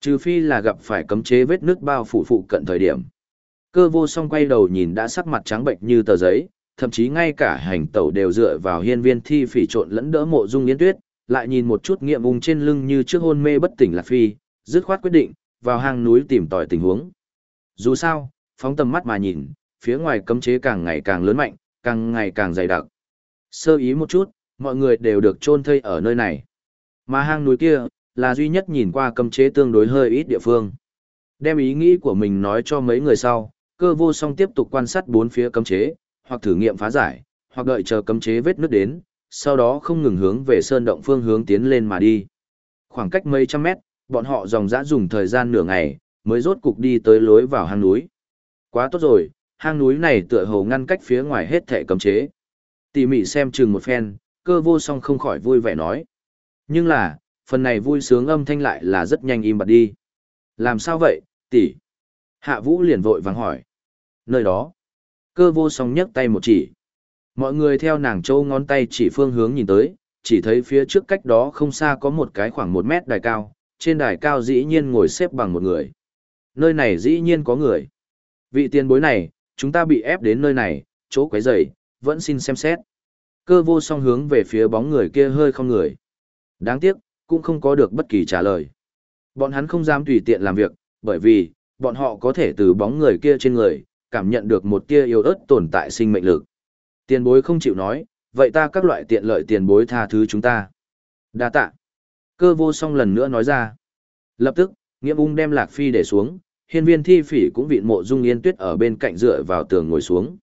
Trừ phi là gặp phải cấm chế vết nước bao phủ phụ cận thời điểm. Cơ vô song quay đầu nhìn đã sắc mặt trắng bệnh như tờ giấy, thậm chí ngay cả hành tẩu đều dựa vào hiên viên thi phỉ trộn lẫn đỡ mộ dung yến tuyết, lại nhìn một chút nghiệm vùng trên lưng như trước hôn mê bất tỉnh lạc phi, dứt khoát quyết định, vào hang núi tìm tòi tình huống. Dù sao, phóng tầm mắt mà nhìn, phía ngoài cấm chế càng ngày càng lớn mạnh, càng ngày càng dày đặc. Sơ ý một chút, mọi người đều được chôn thây ở nơi này. Mà hang núi kia, là duy nhất nhìn qua cấm chế tương đối hơi ít địa phương. Đem ý nghĩ của mình nói cho mấy người sau, cơ vô song tiếp tục quan sát bốn phía cấm chế, hoặc thử nghiệm phá giải, hoặc đợi chờ cấm chế vết nước đến, sau đó không ngừng hướng về sơn động phương hướng tiến lên mà đi. Khoảng cách mấy trăm mét, bọn họ dòng dã dùng thời gian nửa ngày, mới rốt cục đi tới lối vào hang núi. Quá tốt rồi, hang núi này tựa hồ ngăn cách phía ngoài hết thể cấm chế. Tỉ mỉ xem chừng một phen, cơ vô song không khỏi vui vẻ nói. Nhưng là, phần này vui sướng âm thanh lại là rất nhanh im bặt đi. Làm sao vậy, tỷ? Hạ vũ liền vội vàng hỏi. Nơi đó, cơ vô song nhấc tay một chỉ. Mọi người theo nàng châu ngón tay chỉ phương hướng nhìn tới, chỉ thấy phía trước cách đó không xa có một cái khoảng một mét đài cao, trên đài cao dĩ nhiên ngồi xếp bằng một người. Nơi này dĩ nhiên có người. Vị tiền bối này, chúng ta bị ép đến nơi này, chỗ quấy rầy, vẫn xin xem xét. Cơ vô song hướng về phía bóng người kia hơi không người. Đáng tiếc, cũng không có được bất kỳ trả lời. Bọn hắn không dám tùy tiện làm việc, bởi vì, bọn họ có thể từ bóng người kia trên người, cảm nhận được một tia yêu ớt tồn tại sinh mệnh lực. Tiền bối không chịu nói, vậy ta các loại tiện lợi tiền bối tha thứ chúng ta. Đa tạ. Cơ vô song lần nữa nói ra. Lập tức, nghĩa ung đem lạc phi để xuống, hiên viên thi phỉ cũng vịn mộ dung yên tuyết ở bên cạnh dựa vào tường ngồi xuống.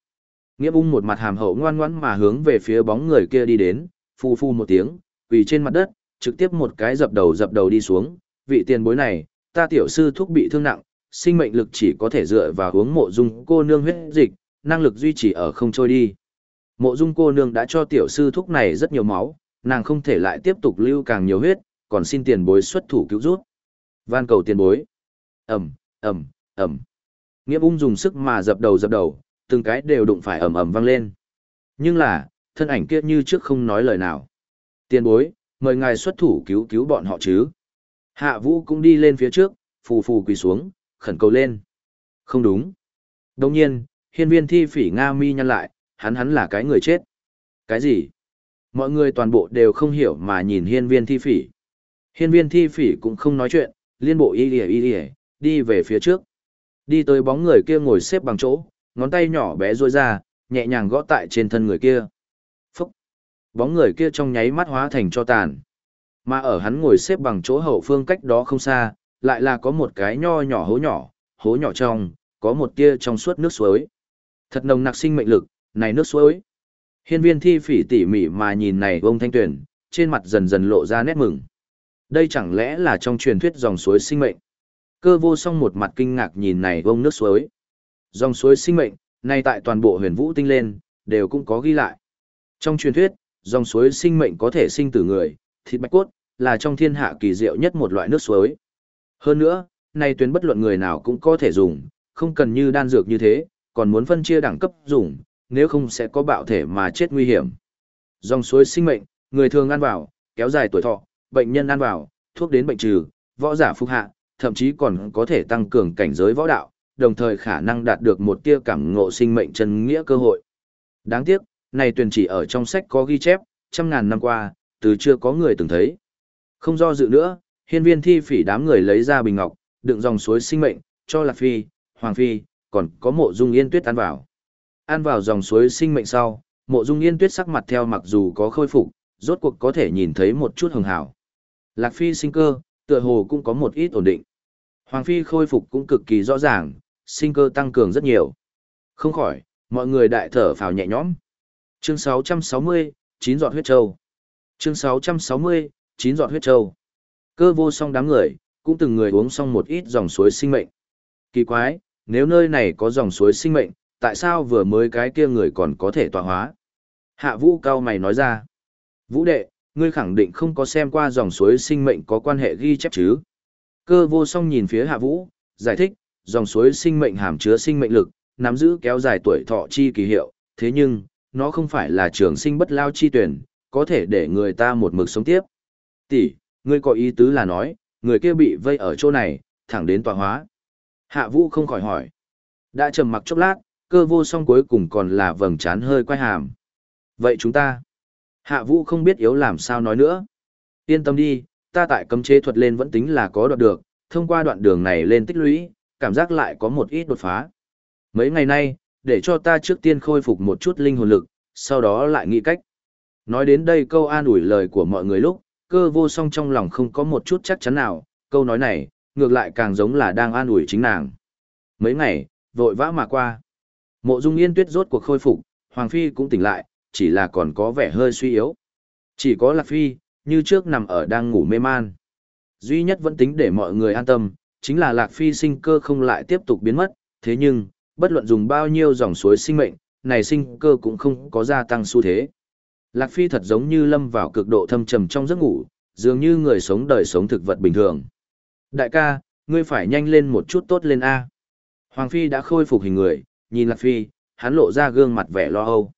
Nghĩa ung một mặt hàm hậu ngoan ngoãn mà hướng về phía bóng người kia đi đến, phu phu một tiếng, quỳ trên mặt đất, trực tiếp một cái dập đầu dập đầu đi xuống. Vị tiền bối này, ta tiểu sư thúc bị thương nặng, sinh mệnh lực chỉ có thể dựa vào uống mộ dung cô nương huyết dịch, năng lực duy trì ở không trôi đi. Mộ dung cô nương đã cho tiểu sư thúc này rất nhiều máu, nàng không thể lại tiếp tục lưu càng nhiều huyết, còn xin tiền bối xuất thủ cứu rút. Van cầu tiền bối. Ẩm, Ẩm, Ẩm. Nghĩa ung dùng sức mà dập đầu dập đầu, từng cái đều đụng phải ẩm ẩm vang lên. Nhưng là, thân ảnh kia như trước không nói lời nào. Tiền bối, mời ngài xuất thủ cứu cứu bọn họ chứ. Hạ vũ cũng đi lên phía trước, phù phù quỳ xuống, khẩn cầu lên. Không đúng. Đồng nhiên, hiên viên thi phỉ Nga mi nhăn lại, hắn hắn là cái người chết. Cái gì? Mọi người toàn bộ đều không hiểu mà nhìn hiên viên thi phỉ. Hiên viên thi phỉ cũng không nói chuyện, liên bộ y lìa y lìa, đi về phía trước. Đi tới bóng người kia ngồi xếp bằng chỗ, ngón tay nhỏ bé rôi ra, nhẹ nhàng gõ tại trên thân người kia. Bóng người kia trong nháy mắt hóa thành cho tàn. Mà ở hắn ngồi xếp bằng chỗ hậu phương cách đó không xa, lại là có một cái nho nhỏ hố nhỏ, hố nhỏ trong, có một tia trong suốt nước suối. Thật nồng nặc sinh mệnh lực, này nước suối. Hiên viên thi phỉ tỉ mỉ mà nhìn này ông thanh tuyển, trên mặt dần dần lộ ra nét mừng. Đây chẳng lẽ là trong truyền thuyết dòng suối sinh mệnh. Cơ vô song một mặt kinh ngạc nhìn này ông nước suối. Dòng suối sinh mệnh, nay tại toàn bộ huyền vũ tinh lên, đều cũng có ghi lại. Trong truyền thuyết, dòng suối sinh mệnh có thể sinh từ người, thịt bạch cốt, là trong thiên hạ kỳ diệu nhất một loại nước suối. Hơn nữa, này tuyến bất luận người nào cũng có thể dùng, không cần như đan dược như thế, còn muốn phân chia đẳng cấp dùng, nếu không sẽ có bạo thể mà chết nguy hiểm. Dòng suối sinh mệnh, người thường ăn vào, kéo dài tuổi thọ, bệnh nhân ăn vào, thuốc đến bệnh trừ, võ giả phục hạ, thậm chí còn có thể tăng cường cảnh giới võ đạo, đồng thời khả năng đạt được một tia cảm ngộ sinh mệnh chân nghĩa cơ hội. Đáng tiếc, này tuyển chỉ ở trong sách có ghi chép, trăm ngàn năm qua, từ chưa có người từng thấy. Không do dự nữa, hiên viên thi phỉ đám người lấy ra bình ngọc, đựng dòng suối sinh mệnh, cho Lạc Phi, Hoàng Phi, còn có mộ dung yên tuyết ăn vào. Ăn vào dòng suối sinh mệnh sau, mộ dung yên tuyết sắc mặt theo mặc dù có khôi phục, rốt cuộc có thể nhìn thấy một chút hường hảo. Lạc Phi sinh cơ, tựa hồ cũng có một ít ổn định. Hoàng Phi khôi phục cũng cực kỳ rõ ràng, sinh cơ tăng cường rất nhiều. Không khỏi, mọi người đại thở phào nhẹ nhõm. Chương 660, chín giọt huyết châu. Chương 660, chín giọt huyết châu. Cơ vô song đám người, cũng từng người uống xong một ít dòng suối sinh mệnh. Kỳ quái, nếu nơi này có dòng suối sinh mệnh, tại sao vừa mới cái kia người còn có thể tọa hóa? Hạ vũ cao mày nói ra. Vũ đệ, ngươi khẳng định không có xem qua dòng suối sinh mệnh có quan hệ ghi chép chứ? Cơ vô song nhìn phía hạ vũ, giải thích, dòng suối sinh mệnh hàm chứa sinh mệnh lực, nắm giữ kéo dài tuổi thọ chi kỳ hiệu, thế nhưng, nó không phải là trường sinh bất lao chi tuyển, có thể để người ta một mực sống tiếp. Tỷ, ngươi có ý tứ là nói, người kia bị vây ở chỗ này, thẳng đến tòa hóa. Hạ Vũ không khỏi hỏi. Đã trầm mặc chốc lát, cơ vô song cuối cùng còn là vầng trán hơi quay hàm. Vậy chúng ta? Hạ Vũ không biết yếu làm sao nói nữa. Yên tâm đi, ta tại cấm chế thuật lên vẫn tính là có đoạn được, thông qua đoạn đường này lên tích lũy, cảm giác lại có một ít đột phá. Mấy ngày nay, để cho ta trước tiên khôi phục một chút linh hồn lực, sau đó lại nghĩ cách. Nói đến đây câu an ủi lời của mọi người lúc, cơ vô song trong lòng không có một chút chắc chắn nào, câu nói này, ngược lại càng giống là đang an ủi chính nàng. Mấy ngày, vội vã mà qua. Mộ Dung Yên Tuyết rốt cuộc khôi phục, Hoàng Phi cũng tỉnh lại, chỉ là còn có vẻ hơi suy yếu. Chỉ có Lạc Phi, như trước nằm ở đang ngủ mê man. Duy nhất vẫn tính để mọi người an tâm, chính là Lạc Phi sinh cơ không lại tiếp tục biến mất, thế nhưng, bất luận dùng bao nhiêu dòng suối sinh mệnh, này sinh cơ cũng không có gia tăng xu thế. Lạc Phi thật giống như lâm vào cực độ thâm trầm trong giấc ngủ, dường như người sống đời sống thực vật bình thường. Đại ca, ngươi phải nhanh lên một chút tốt lên A. Hoàng Phi đã khôi phục hình người, nhìn Lạc Phi, hắn lộ ra gương mặt vẻ lo âu.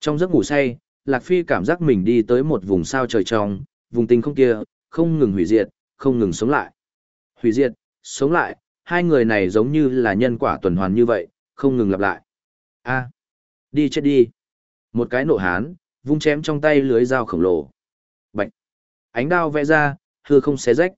Trong giấc ngủ say, Lạc Phi cảm giác mình đi tới một vùng sao trời trong, vùng tinh không kia, không ngừng hủy diệt, không ngừng sống lại. Hủy diệt, sống lại, hai người này giống như là nhân quả tuần hoàn như vậy, không ngừng lặp lại. A, đi chết đi. Một cái nộ hán, vung chém trong tay lưới dao khổng lồ. Bạch. Ánh đao vẽ ra, hư không xé rách.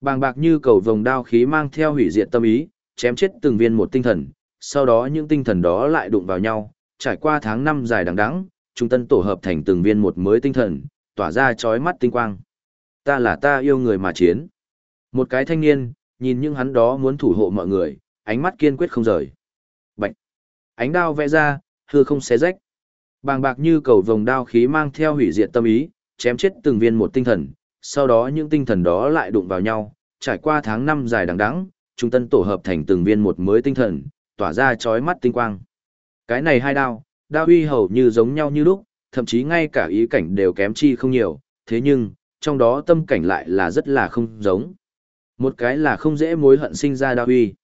Bàng bạc như cầu vồng đao khí mang theo hủy diệt tâm ý, chém chết từng viên một tinh thần, sau đó những tinh thần đó lại đụng vào nhau, trải qua tháng năm dài đằng đẵng, trung tân tổ hợp thành từng viên một mới tinh thần, tỏa ra chói mắt tinh quang. Ta là ta yêu người mà chiến. Một cái thanh niên, nhìn những hắn đó muốn thủ hộ mọi người, ánh mắt kiên quyết không rời. Bạch. Ánh đao vẽ ra, hư không xé rách. Bàng bạc như cầu vồng đao khí mang theo hủy diệt tâm ý, chém chết từng viên một tinh thần, sau đó những tinh thần đó lại đụng vào nhau, trải qua tháng năm dài đằng đẵng, trung tân tổ hợp thành từng viên một mới tinh thần, tỏa ra chói mắt tinh quang. Cái này hai đao, đao uy hầu như giống nhau như lúc, thậm chí ngay cả ý cảnh đều kém chi không nhiều, thế nhưng, trong đó tâm cảnh lại là rất là không giống. Một cái là không dễ mối hận sinh ra đa uy.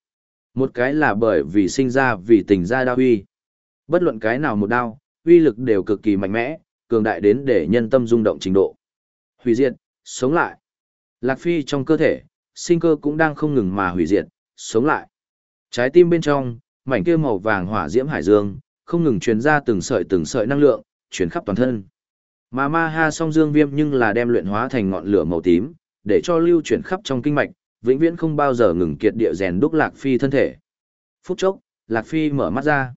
Một cái là bởi vì sinh ra vì tình ra đa uy. Bất luận cái nào một đao, uy lực đều cực kỳ mạnh mẽ, cường đại đến để nhân tâm rung động trình độ. Hủy diệt, sống lại. Lạc Phi trong cơ thể, sinh cơ cũng đang không ngừng mà hủy diệt, sống lại. Trái tim bên trong, mảnh kia màu vàng hỏa diễm hải dương, không ngừng truyền ra từng sợi từng sợi năng lượng, truyền khắp toàn thân. Mà ma ha song dương viêm nhưng là đem luyện hóa thành ngọn lửa màu tím, để cho lưu chuyển khắp trong kinh mạch, vĩnh viễn không bao giờ ngừng kiệt địa rèn đúc Lạc Phi thân thể. Phút chốc, Lạc Phi mở mắt ra.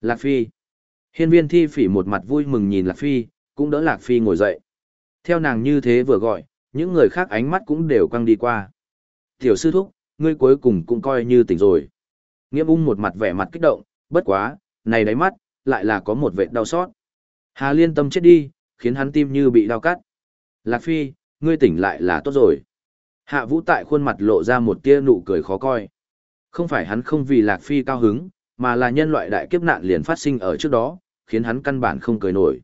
Lạc Phi. Hiên viên thi phỉ một mặt vui mừng nhìn Lạc Phi, cũng đỡ Lạc Phi ngồi dậy. Theo nàng như thế vừa gọi, những người khác ánh mắt cũng đều quăng đi qua. Tiểu sư thúc, ngươi cuối cùng cũng coi như tỉnh rồi. Nghiêm ung một mặt vẻ mặt kích động, bất quá, này đáy mắt, lại là có một vệt đau xót. Hà liên tâm chết đi, khiến hắn tim như bị đau cắt. Lạc Phi, ngươi tỉnh lại là tốt rồi. Hạ vũ tại khuôn mặt lộ ra một tia nụ cười khó coi. Không phải hắn không vì Lạc Phi cao hứng, mà là nhân loại đại kiếp nạn liền phát sinh ở trước đó, khiến hắn căn bản không cười nổi.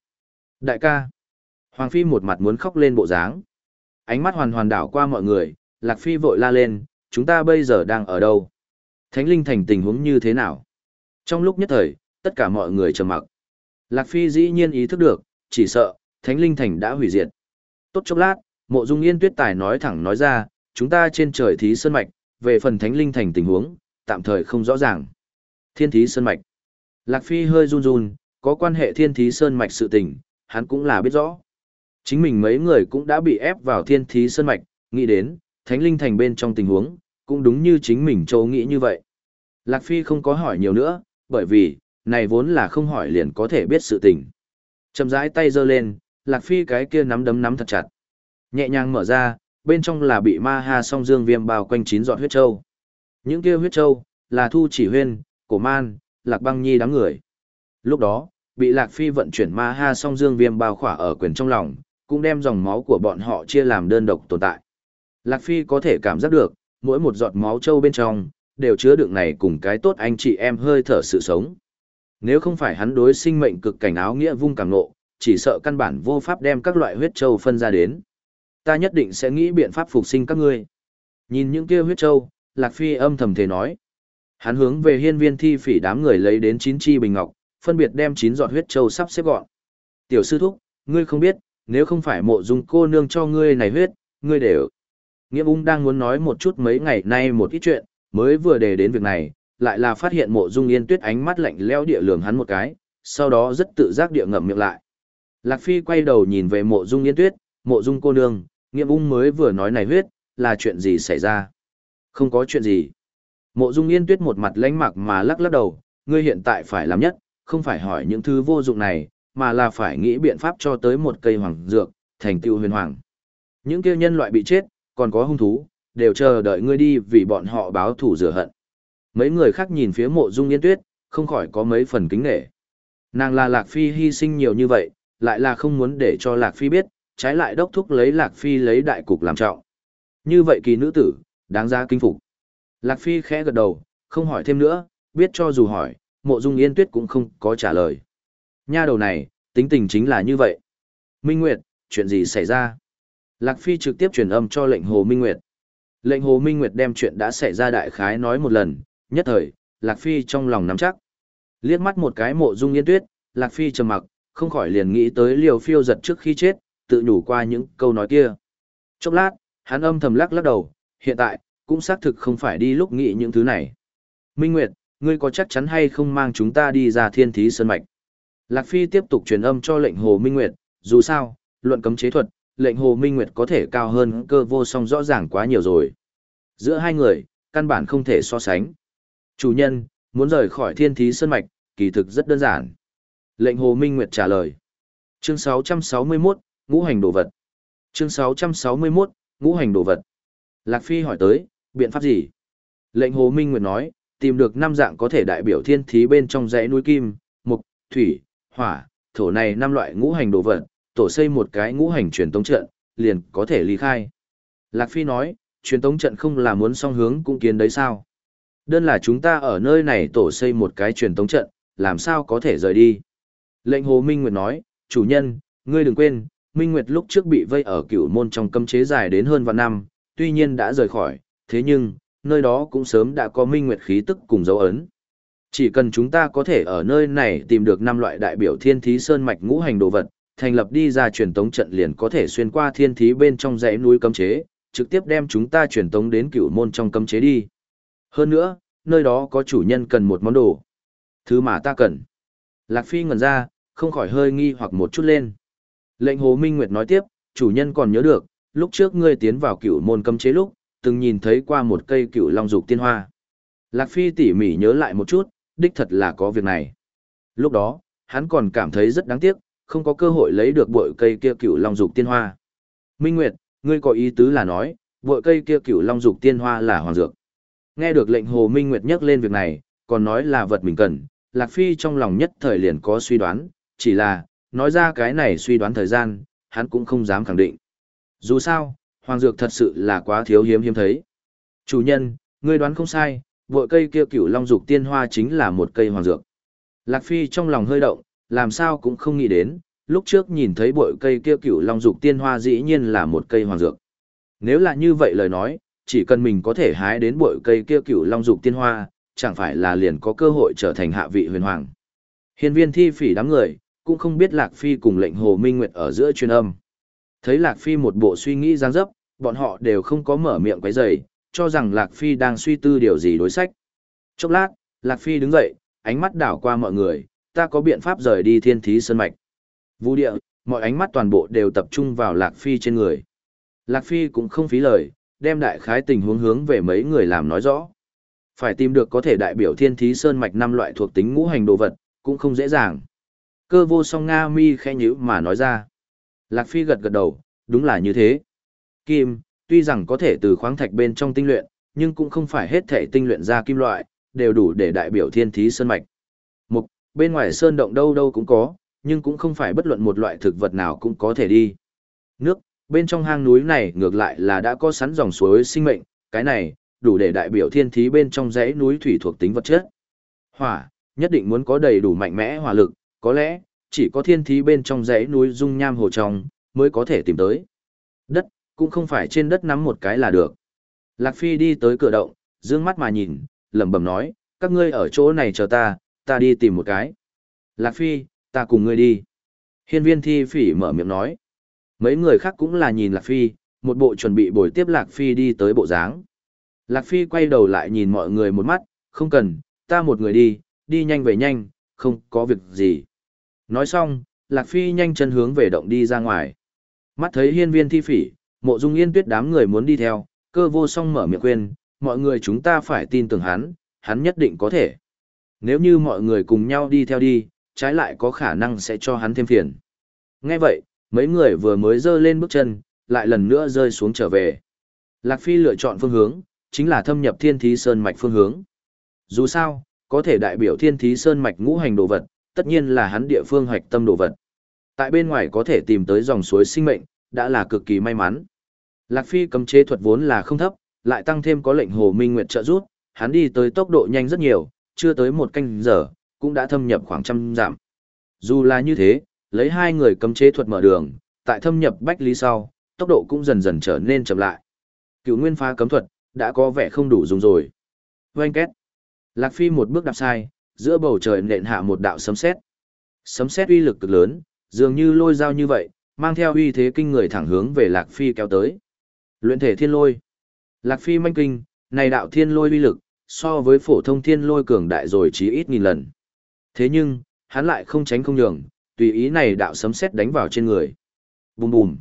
Đại ca. Hoàng Phi một mặt muốn khóc lên bộ dáng. Ánh mắt hoàn hoàn đảo qua mọi người, Lạc Phi vội la lên, chúng ta bây giờ đang ở đâu? Thánh Linh Thành tình huống như thế nào? Trong lúc nhất thời, tất cả mọi người trầm mặc. Lạc Phi dĩ nhiên ý thức được, chỉ sợ, Thánh Linh Thành đã hủy diệt. Tốt chốc lát, mộ dung yên tuyết tài nói thẳng nói ra, chúng ta trên trời thí sơn mạch, về phần Thánh Linh Thành tình huống, tạm thời không rõ ràng. Thiên thí sơn mạch. Lạc Phi hơi run run, có quan hệ thiên thí sơn mạch sự tình, hắn cũng là biết rõ. Chính mình mấy người cũng đã bị ép vào thiên thí sơn mạch, nghĩ đến, thánh linh thành bên trong tình huống, cũng đúng như chính mình châu nghĩ như vậy. Lạc Phi không có hỏi nhiều nữa, bởi vì, này vốn là không hỏi liền có thể biết sự tình. Chầm rãi tay giơ lên, Lạc Phi cái kia nắm đấm nắm thật chặt. Nhẹ nhàng mở ra, bên trong là bị ma ha song dương viêm bao quanh chín giọt huyết châu. Những kia huyết châu, là thu chỉ huyên, cổ man, lạc băng nhi đám người. Lúc đó, bị Lạc Phi vận chuyển ma ha song dương viêm bao khỏa ở quyền trong lòng, cũng đem dòng máu của bọn họ chia làm đơn độc tồn tại. Lạc Phi có thể cảm giác được, mỗi một giọt máu trâu bên trong, đều chứa đựng này cùng cái tốt anh chị em hơi thở sự sống. Nếu không phải hắn đối sinh mệnh cực cảnh áo nghĩa vung càng nộ, chỉ sợ căn bản vô pháp đem các loại huyết châu phân ra đến. Ta nhất định sẽ nghĩ biện pháp phục sinh các ngươi. Nhìn những kia huyết châu, Lạc Phi âm thầm thể nói. Hắn hướng về hiên viên thi phỉ đám người lấy đến chín chi bình ngọc, phân biệt đem chín giọt huyết châu sắp xếp gọn. Tiểu sư thúc, ngươi không biết, nếu không phải mộ dung cô nương cho ngươi này huyết, ngươi đều. Nghĩa ung đang muốn nói một chút mấy ngày nay một ít chuyện, mới vừa đề đến việc này, lại là phát hiện mộ dung yên tuyết ánh mắt lạnh leo địa lường hắn một cái, sau đó rất tự giác địa ngậm miệng lại. Lạc Phi quay đầu nhìn về mộ dung yên tuyết, mộ dung cô nương, Nghiệm ung mới vừa nói này huyết, là chuyện gì xảy ra? Không có chuyện gì. Mộ dung yên tuyết một mặt lánh mặc mà lắc lắc đầu, ngươi hiện tại phải làm nhất, không phải hỏi những thứ vô dụng này, mà là phải nghĩ biện pháp cho tới một cây hoàng dược, thành tựu huyền hoàng. Những kêu nhân loại bị chết, còn có hung thú, đều chờ đợi ngươi đi vì bọn họ báo thù rửa hận. Mấy người khác nhìn phía mộ dung yên tuyết, không khỏi có mấy phần kính nghệ. Nàng là Lạc Phi hy sinh nhiều như vậy, lại là không muốn để cho Lạc Phi biết, trái lại đốc thúc lấy Lạc Phi lấy đại cục làm trọng. Như vậy kỳ nữ tử, đáng ra kinh phục. Lạc Phi khẽ gật đầu, không hỏi thêm nữa, biết cho dù hỏi, mộ dung yên tuyết cũng không có trả lời. Nha đầu này, tính tình chính là như vậy. Minh Nguyệt, chuyện gì xảy ra? Lạc Phi trực tiếp truyền âm cho lệnh Hồ Minh Nguyệt. Lệnh Hồ Minh Nguyệt đem chuyện đã xảy ra đại khái nói một lần, nhất thời, Lạc Phi trong lòng nắm chắc. Liếc mắt một cái mộ dung yên tuyết, Lạc Phi trầm mặc, không khỏi liền nghĩ tới liều phiêu giật trước khi chết, tự nhủ qua những câu nói kia. Chốc lát, hắn âm thầm lắc lắc đầu, hiện tại, cũng xác thực không phải đi lúc nghĩ những thứ này. Minh Nguyệt, ngươi có chắc chắn hay không mang chúng ta đi ra thiên thí sơn mạch? Lạc Phi tiếp tục truyền âm cho lệnh Hồ Minh Nguyệt, dù sao, luận cấm chế thuật, lệnh Hồ Minh Nguyệt có thể cao hơn cơ vô song rõ ràng quá nhiều rồi. Giữa hai người, căn bản không thể so sánh. Chủ nhân, muốn rời khỏi thiên thí sơn mạch, kỳ thực rất đơn giản. Lệnh Hồ Minh Nguyệt trả lời. Chương 661, Ngũ hành đồ vật. Chương 661, Ngũ hành đồ vật. Lạc Phi hỏi tới, biện pháp gì? Lệnh Hồ Minh Nguyệt nói, tìm được năm dạng có thể đại biểu thiên thí bên trong dãy núi kim, mục, thủy, hỏa, thổ này năm loại ngũ hành đồ vật, tổ xây một cái ngũ hành truyền tống trận, liền có thể ly khai. Lạc Phi nói, truyền tống trận không là muốn song hướng cũng kiến đấy sao? Đơn là chúng ta ở nơi này tổ xây một cái truyền tống trận, làm sao có thể rời đi? Lệnh Hồ Minh Nguyệt nói, chủ nhân, ngươi đừng quên, Minh Nguyệt lúc trước bị vây ở cửu môn trong cấm chế dài đến hơn vạn năm, tuy nhiên đã rời khỏi, thế nhưng, nơi đó cũng sớm đã có Minh Nguyệt khí tức cùng dấu ấn. Chỉ cần chúng ta có thể ở nơi này tìm được năm loại đại biểu thiên thí sơn mạch ngũ hành đồ vật, thành lập đi ra truyền tống trận liền có thể xuyên qua thiên thí bên trong dãy núi cấm chế, trực tiếp đem chúng ta truyền tống đến cửu môn trong cấm chế đi. Hơn nữa, nơi đó có chủ nhân cần một món đồ. Thứ mà ta cần. Lạc Phi ngẩn ra, không khỏi hơi nghi hoặc một chút lên. Lệnh Hồ Minh Nguyệt nói tiếp, chủ nhân còn nhớ được, lúc trước ngươi tiến vào Cựu môn cấm chế lúc, từng nhìn thấy qua một cây Cựu long dục tiên hoa. Lạc Phi tỉ mỉ nhớ lại một chút, đích thật là có việc này. Lúc đó, hắn còn cảm thấy rất đáng tiếc, không có cơ hội lấy được bội cây kia Cựu long dục tiên hoa. Minh Nguyệt, ngươi có ý tứ là nói, bội cây kia Cựu long dục tiên hoa là hoàng dược. Nghe được lệnh Hồ Minh Nguyệt nhắc lên việc này, còn nói là vật mình cần, Lạc Phi trong lòng nhất thời liền có suy đoán, chỉ là, nói ra cái này suy đoán thời gian, hắn cũng không dám khẳng định. Dù sao, hoàng dược thật sự là quá thiếu hiếm hiếm thấy. Chủ nhân, ngươi đoán không sai, vội cây kia cửu long dục tiên hoa chính là một cây hoàng dược. Lạc Phi trong lòng hơi động, làm sao cũng không nghĩ đến, lúc trước nhìn thấy bội cây kia cửu long dục tiên hoa dĩ nhiên là một cây hoàng dược. Nếu là như vậy lời nói, chỉ cần mình có thể hái đến bội cây kia cửu long dục tiên hoa, chẳng phải là liền có cơ hội trở thành hạ vị huyền hoàng. Hiên viên thi phỉ đám người, cũng không biết Lạc Phi cùng lệnh Hồ Minh Nguyệt ở giữa truyền âm. Thấy Lạc Phi một bộ suy nghĩ giang dấp, bọn họ đều không có mở miệng quấy rầy, cho rằng Lạc Phi đang suy tư điều gì đối sách. Chốc lát, Lạc Phi đứng dậy, ánh mắt đảo qua mọi người, ta có biện pháp rời đi thiên thí sơn mạch. Vũ địa, mọi ánh mắt toàn bộ đều tập trung vào Lạc Phi trên người. Lạc Phi cũng không phí lời, đem đại khái tình huống hướng về mấy người làm nói rõ. Phải tìm được có thể đại biểu thiên thí sơn mạch năm loại thuộc tính ngũ hành đồ vật, cũng không dễ dàng. Cơ vô song Nga mi khẽ nhữ mà nói ra. Lạc Phi gật gật đầu, đúng là như thế. Kim, tuy rằng có thể từ khoáng thạch bên trong tinh luyện, nhưng cũng không phải hết thể tinh luyện ra kim loại, đều đủ để đại biểu thiên thí sơn mạch. Mục, bên ngoài sơn động đâu đâu cũng có, nhưng cũng không phải bất luận một loại thực vật nào cũng có thể đi. Nước, bên trong hang núi này ngược lại là đã có sẵn dòng suối sinh mệnh, cái này, đủ để đại biểu thiên thí bên trong dãy núi thủy thuộc tính vật chất. Hỏa, nhất định muốn có đầy đủ mạnh mẽ hỏa lực, có lẽ, chỉ có thiên thí bên trong dãy núi dung nham hồ trong, mới có thể tìm tới. Đất, cũng không phải trên đất nắm một cái là được. Lạc Phi đi tới cửa động, dương mắt mà nhìn, lẩm bẩm nói, các ngươi ở chỗ này chờ ta, ta đi tìm một cái. Lạc Phi, ta cùng ngươi đi. Hiên viên thi phỉ mở miệng nói. Mấy người khác cũng là nhìn Lạc Phi, một bộ chuẩn bị bồi tiếp Lạc Phi đi tới bộ dáng. Lạc Phi quay đầu lại nhìn mọi người một mắt, không cần, ta một người đi, đi nhanh về nhanh, không có việc gì. Nói xong, Lạc Phi nhanh chân hướng về động đi ra ngoài. Mắt thấy hiên viên thi phỉ, mộ dung yên tuyết đám người muốn đi theo, cơ vô song mở miệng khuyên, mọi người chúng ta phải tin tưởng hắn, hắn nhất định có thể. Nếu như mọi người cùng nhau đi theo đi, trái lại có khả năng sẽ cho hắn thêm phiền. Nghe vậy, mấy người vừa mới dơ lên bước chân, lại lần nữa rơi xuống trở về. Lạc Phi lựa chọn phương hướng, chính là thâm nhập thiên thí sơn mạch phương hướng. Dù sao, có thể đại biểu thiên thí sơn mạch ngũ hành đồ vật, tất nhiên là hắn địa phương hoạch tâm đồ vật. Tại bên ngoài có thể tìm tới dòng suối sinh mệnh, đã là cực kỳ may mắn. Lạc Phi cấm chế thuật vốn là không thấp, lại tăng thêm có lệnh Hồ Minh Nguyệt trợ giúp, hắn đi tới tốc độ nhanh rất nhiều, chưa tới một canh giờ, cũng đã thâm nhập khoảng trăm dặm. Dù là như thế, lấy hai người cấm chế thuật mở đường, tại thâm nhập bách lý sau, tốc độ cũng dần dần trở nên chậm lại. Cựu nguyên phá cấm thuật, đã có vẻ không đủ dùng rồi. Vâng két. Lạc Phi một bước đạp sai, giữa bầu trời nện hạ một đạo sấm sét. Sấm sét uy lực cực lớn, dường như lôi dao như vậy, mang theo uy thế kinh người thẳng hướng về Lạc Phi kéo tới. Luyện thể thiên lôi. Lạc Phi manh kinh, này đạo thiên lôi uy lực, so với phổ thông thiên lôi cường đại rồi chí ít nghìn lần. Thế nhưng, hắn lại không tránh không nhường, tùy ý này đạo sấm sét đánh vào trên người. Bùm bùm.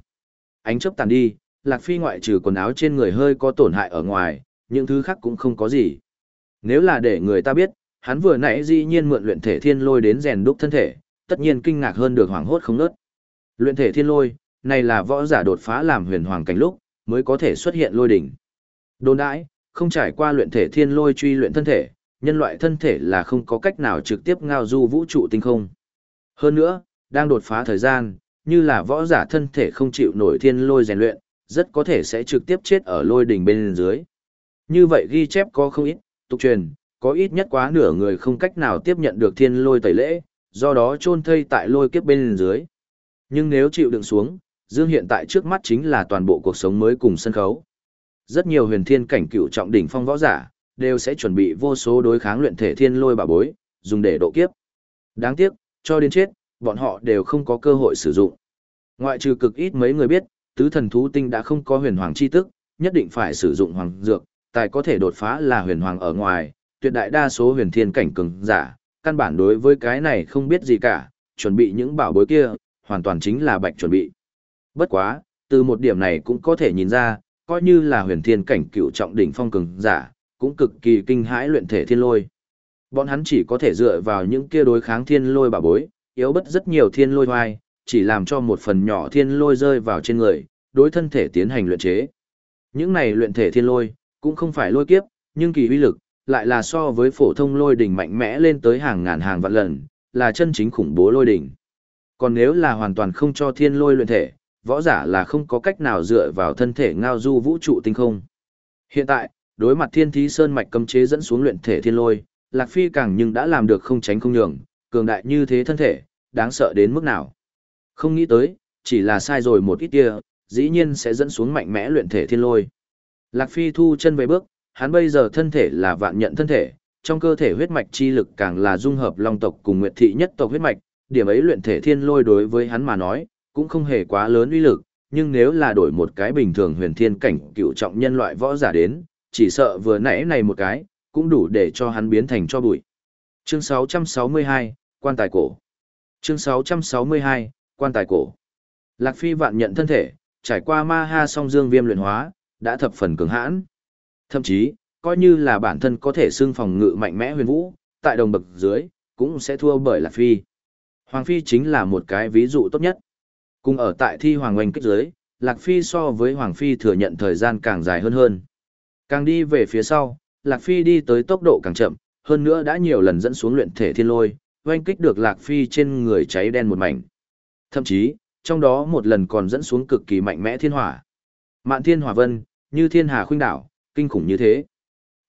Ánh chớp tàn đi, Lạc Phi ngoại trừ quần áo trên người hơi có tổn hại ở ngoài, những thứ khác cũng không có gì. Nếu là để người ta biết, hắn vừa nãy dĩ nhiên mượn luyện thể thiên lôi đến rèn đúc thân thể, tất nhiên kinh ngạc hơn được hoảng hốt không nớt. Luyện thể thiên lôi, này là võ giả đột phá làm huyền hoàng cảnh lúc, mới có thể xuất hiện lôi đỉnh. Đồn đãi, không trải qua luyện thể thiên lôi truy luyện thân thể, nhân loại thân thể là không có cách nào trực tiếp ngao du vũ trụ tinh không. Hơn nữa, đang đột phá thời gian, như là võ giả thân thể không chịu nổi thiên lôi rèn luyện, rất có thể sẽ trực tiếp chết ở lôi đỉnh bên dưới. Như vậy ghi chép có không ít, tục truyền, có ít nhất quá nửa người không cách nào tiếp nhận được thiên lôi tẩy lễ, do đó chôn thây tại lôi kiếp bên dưới. Nhưng nếu chịu đựng xuống, Dương hiện tại trước mắt chính là toàn bộ cuộc sống mới cùng sân khấu. Rất nhiều huyền thiên cảnh cựu trọng đỉnh phong võ giả, đều sẽ chuẩn bị vô số đối kháng luyện thể thiên lôi bà bối, dùng để độ kiếp. Đáng tiếc, cho đến chết, bọn họ đều không có cơ hội sử dụng. Ngoại trừ cực ít mấy người biết, tứ thần thú tinh đã không có huyền hoàng chi tức, nhất định phải sử dụng hoàng dược, tài có thể đột phá là huyền hoàng ở ngoài, tuyệt đại đa số huyền thiên cảnh cường giả, căn bản đối với cái này không biết gì cả, chuẩn bị những bảo bối kia, hoàn toàn chính là bạch chuẩn bị. Bất quá, từ một điểm này cũng có thể nhìn ra, coi như là huyền thiên cảnh cựu trọng đỉnh phong cường giả, cũng cực kỳ kinh hãi luyện thể thiên lôi. Bọn hắn chỉ có thể dựa vào những kia đối kháng thiên lôi bảo bối, yếu bất rất nhiều thiên lôi hoài, chỉ làm cho một phần nhỏ thiên lôi rơi vào trên người, đối thân thể tiến hành luyện chế. Những này luyện thể thiên lôi, cũng không phải lôi kiếp, nhưng kỳ uy lực, lại là so với phổ thông lôi đỉnh mạnh mẽ lên tới hàng ngàn hàng vạn lần, là chân chính khủng bố lôi đỉnh. Còn nếu là hoàn toàn không cho thiên lôi luyện thể, võ giả là không có cách nào dựa vào thân thể ngao du vũ trụ tinh không. Hiện tại, đối mặt thiên thí sơn mạch cấm chế dẫn xuống luyện thể thiên lôi, Lạc Phi càng nhưng đã làm được không tránh không nhường, cường đại như thế thân thể, đáng sợ đến mức nào. Không nghĩ tới, chỉ là sai rồi một ít kia, dĩ nhiên sẽ dẫn xuống mạnh mẽ luyện thể thiên lôi. Lạc Phi thu chân về bước, hắn bây giờ thân thể là vạn nhận thân thể, trong cơ thể huyết mạch chi lực càng là dung hợp long tộc cùng nguyệt thị nhất tộc huyết mạch, điểm ấy luyện thể thiên lôi đối với hắn mà nói, cũng không hề quá lớn uy lực, nhưng nếu là đổi một cái bình thường huyền thiên cảnh cựu trọng nhân loại võ giả đến, chỉ sợ vừa nãy này một cái, cũng đủ để cho hắn biến thành cho bụi. Chương 662, Quan tài cổ. Chương 662, Quan tài cổ. Lạc Phi vạn nhận thân thể, trải qua ma ha song dương viêm luyện hóa, đã thập phần cường hãn. Thậm chí, coi như là bản thân có thể xưng phòng ngự mạnh mẽ huyền vũ, tại đồng bậc dưới, cũng sẽ thua bởi Lạc Phi. Hoàng Phi chính là một cái ví dụ tốt nhất. Cùng ở tại thi Hoàng Oanh kích dưới, Lạc Phi so với Hoàng Phi thừa nhận thời gian càng dài hơn hơn. Càng đi về phía sau, Lạc Phi đi tới tốc độ càng chậm, hơn nữa đã nhiều lần dẫn xuống luyện thể thiên lôi, oanh kích được Lạc Phi trên người cháy đen một mảnh. Thậm chí, trong đó một lần còn dẫn xuống cực kỳ mạnh mẽ thiên hỏa. Mạn thiên hỏa vân, như thiên hà khuynh đảo, kinh khủng như thế.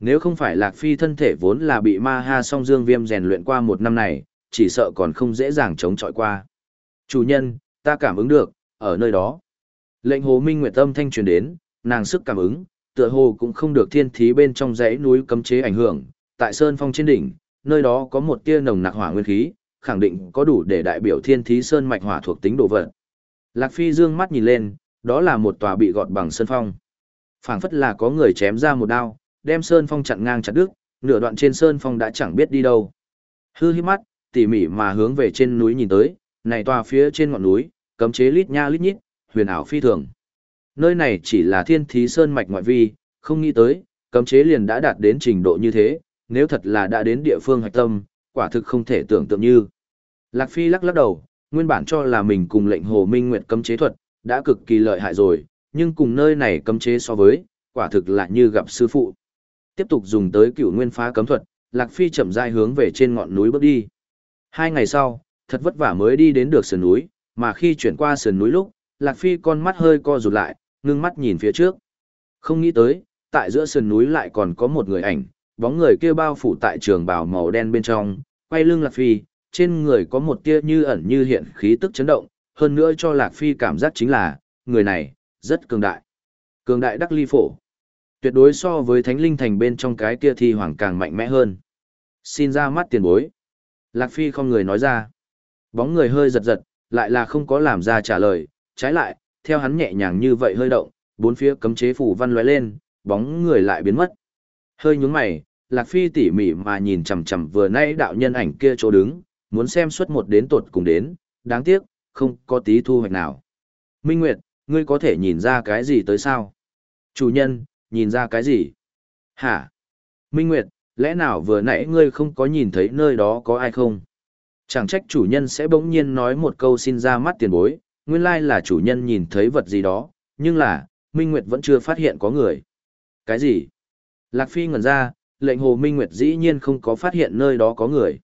Nếu không phải Lạc Phi thân thể vốn là bị ma ha song dương viêm rèn luyện qua một năm này, chỉ sợ còn không dễ dàng chống chọi qua. Chủ nhân, ta cảm ứng được, ở nơi đó. Lệnh hồ minh nguyệt tâm thanh truyền đến, nàng sức cảm ứng, tựa hồ cũng không được thiên thí bên trong dãy núi cấm chế ảnh hưởng, tại sơn phong trên đỉnh, nơi đó có một tia nồng nặc hỏa nguyên khí, khẳng định có đủ để đại biểu thiên thí sơn mạch hỏa thuộc tính đồ vật. Lạc Phi dương mắt nhìn lên, đó là một tòa bị gọt bằng sơn phong phảng phất là có người chém ra một đao, đem sơn phong chặn ngang chặt đứt, nửa đoạn trên sơn phong đã chẳng biết đi đâu. Hư hít mắt, tỉ mỉ mà hướng về trên núi nhìn tới, này tòa phía trên ngọn núi, cấm chế lít nha lít nhít, huyền ảo phi thường. Nơi này chỉ là thiên thí sơn mạch ngoại vi, không nghĩ tới, cấm chế liền đã đạt đến trình độ như thế, nếu thật là đã đến địa phương hạch tâm, quả thực không thể tưởng tượng như. Lạc Phi lắc lắc đầu, nguyên bản cho là mình cùng lệnh Hồ Minh Nguyệt cấm chế thuật, đã cực kỳ lợi hại rồi, nhưng cùng nơi này cấm chế so với, quả thực là như gặp sư phụ. Tiếp tục dùng tới cựu nguyên phá cấm thuật, Lạc Phi chậm rãi hướng về trên ngọn núi bước đi. Hai ngày sau, thật vất vả mới đi đến được sườn núi, mà khi chuyển qua sườn núi lúc, Lạc Phi con mắt hơi co rụt lại, ngưng mắt nhìn phía trước. Không nghĩ tới, tại giữa sườn núi lại còn có một người ảnh, bóng người kia bao phủ tại trường bào màu đen bên trong, quay lưng Lạc Phi, trên người có một tia như ẩn như hiện khí tức chấn động, hơn nữa cho Lạc Phi cảm giác chính là, người này, rất cường đại. Cường đại đắc ly phổ. Tuyệt đối so với thánh linh thành bên trong cái kia thi hoàng càng mạnh mẽ hơn. Xin ra mắt tiền bối. Lạc Phi không người nói ra. Bóng người hơi giật giật, lại là không có làm ra trả lời, trái lại, theo hắn nhẹ nhàng như vậy hơi động, bốn phía cấm chế phủ văn lóe lên, bóng người lại biến mất. Hơi nhướng mày, Lạc Phi tỉ mỉ mà nhìn chằm chằm vừa nãy đạo nhân ảnh kia chỗ đứng, muốn xem suốt một đến tột cùng đến, đáng tiếc, không có tí thu hoạch nào. Minh Nguyệt, ngươi có thể nhìn ra cái gì tới sao? Chủ nhân, nhìn ra cái gì? Hả? Minh Nguyệt, lẽ nào vừa nãy ngươi không có nhìn thấy nơi đó có ai không? Chẳng trách chủ nhân sẽ bỗng nhiên nói một câu xin ra mắt tiền bối, nguyên lai là chủ nhân nhìn thấy vật gì đó, nhưng là, Minh Nguyệt vẫn chưa phát hiện có người. Cái gì? Lạc Phi ngẩn ra, lệnh hồ Minh Nguyệt dĩ nhiên không có phát hiện nơi đó có người.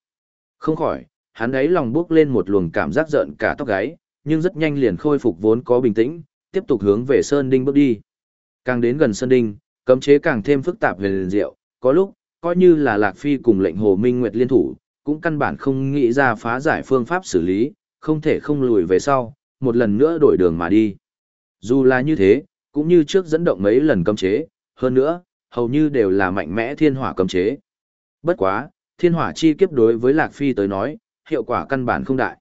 Không khỏi, hắn ấy lòng bước lên một luồng cảm giác giận cả tóc gáy, nhưng rất nhanh liền khôi phục vốn có bình tĩnh, tiếp tục hướng về Sơn Đinh bước đi. Càng đến gần Sơn Đinh, cấm chế càng thêm phức tạp về liền diệu, có lúc, coi như là Lạc Phi cùng lệnh Hồ Minh Nguyệt liên thủ, cũng căn bản không nghĩ ra phá giải phương pháp xử lý, không thể không lùi về sau, một lần nữa đổi đường mà đi. Dù là như thế, cũng như trước dẫn động mấy lần cấm chế, hơn nữa, hầu như đều là mạnh mẽ thiên hỏa cấm chế. Bất quá, thiên hỏa chi kiếp đối với Lạc Phi tới nói, hiệu quả căn bản không đại.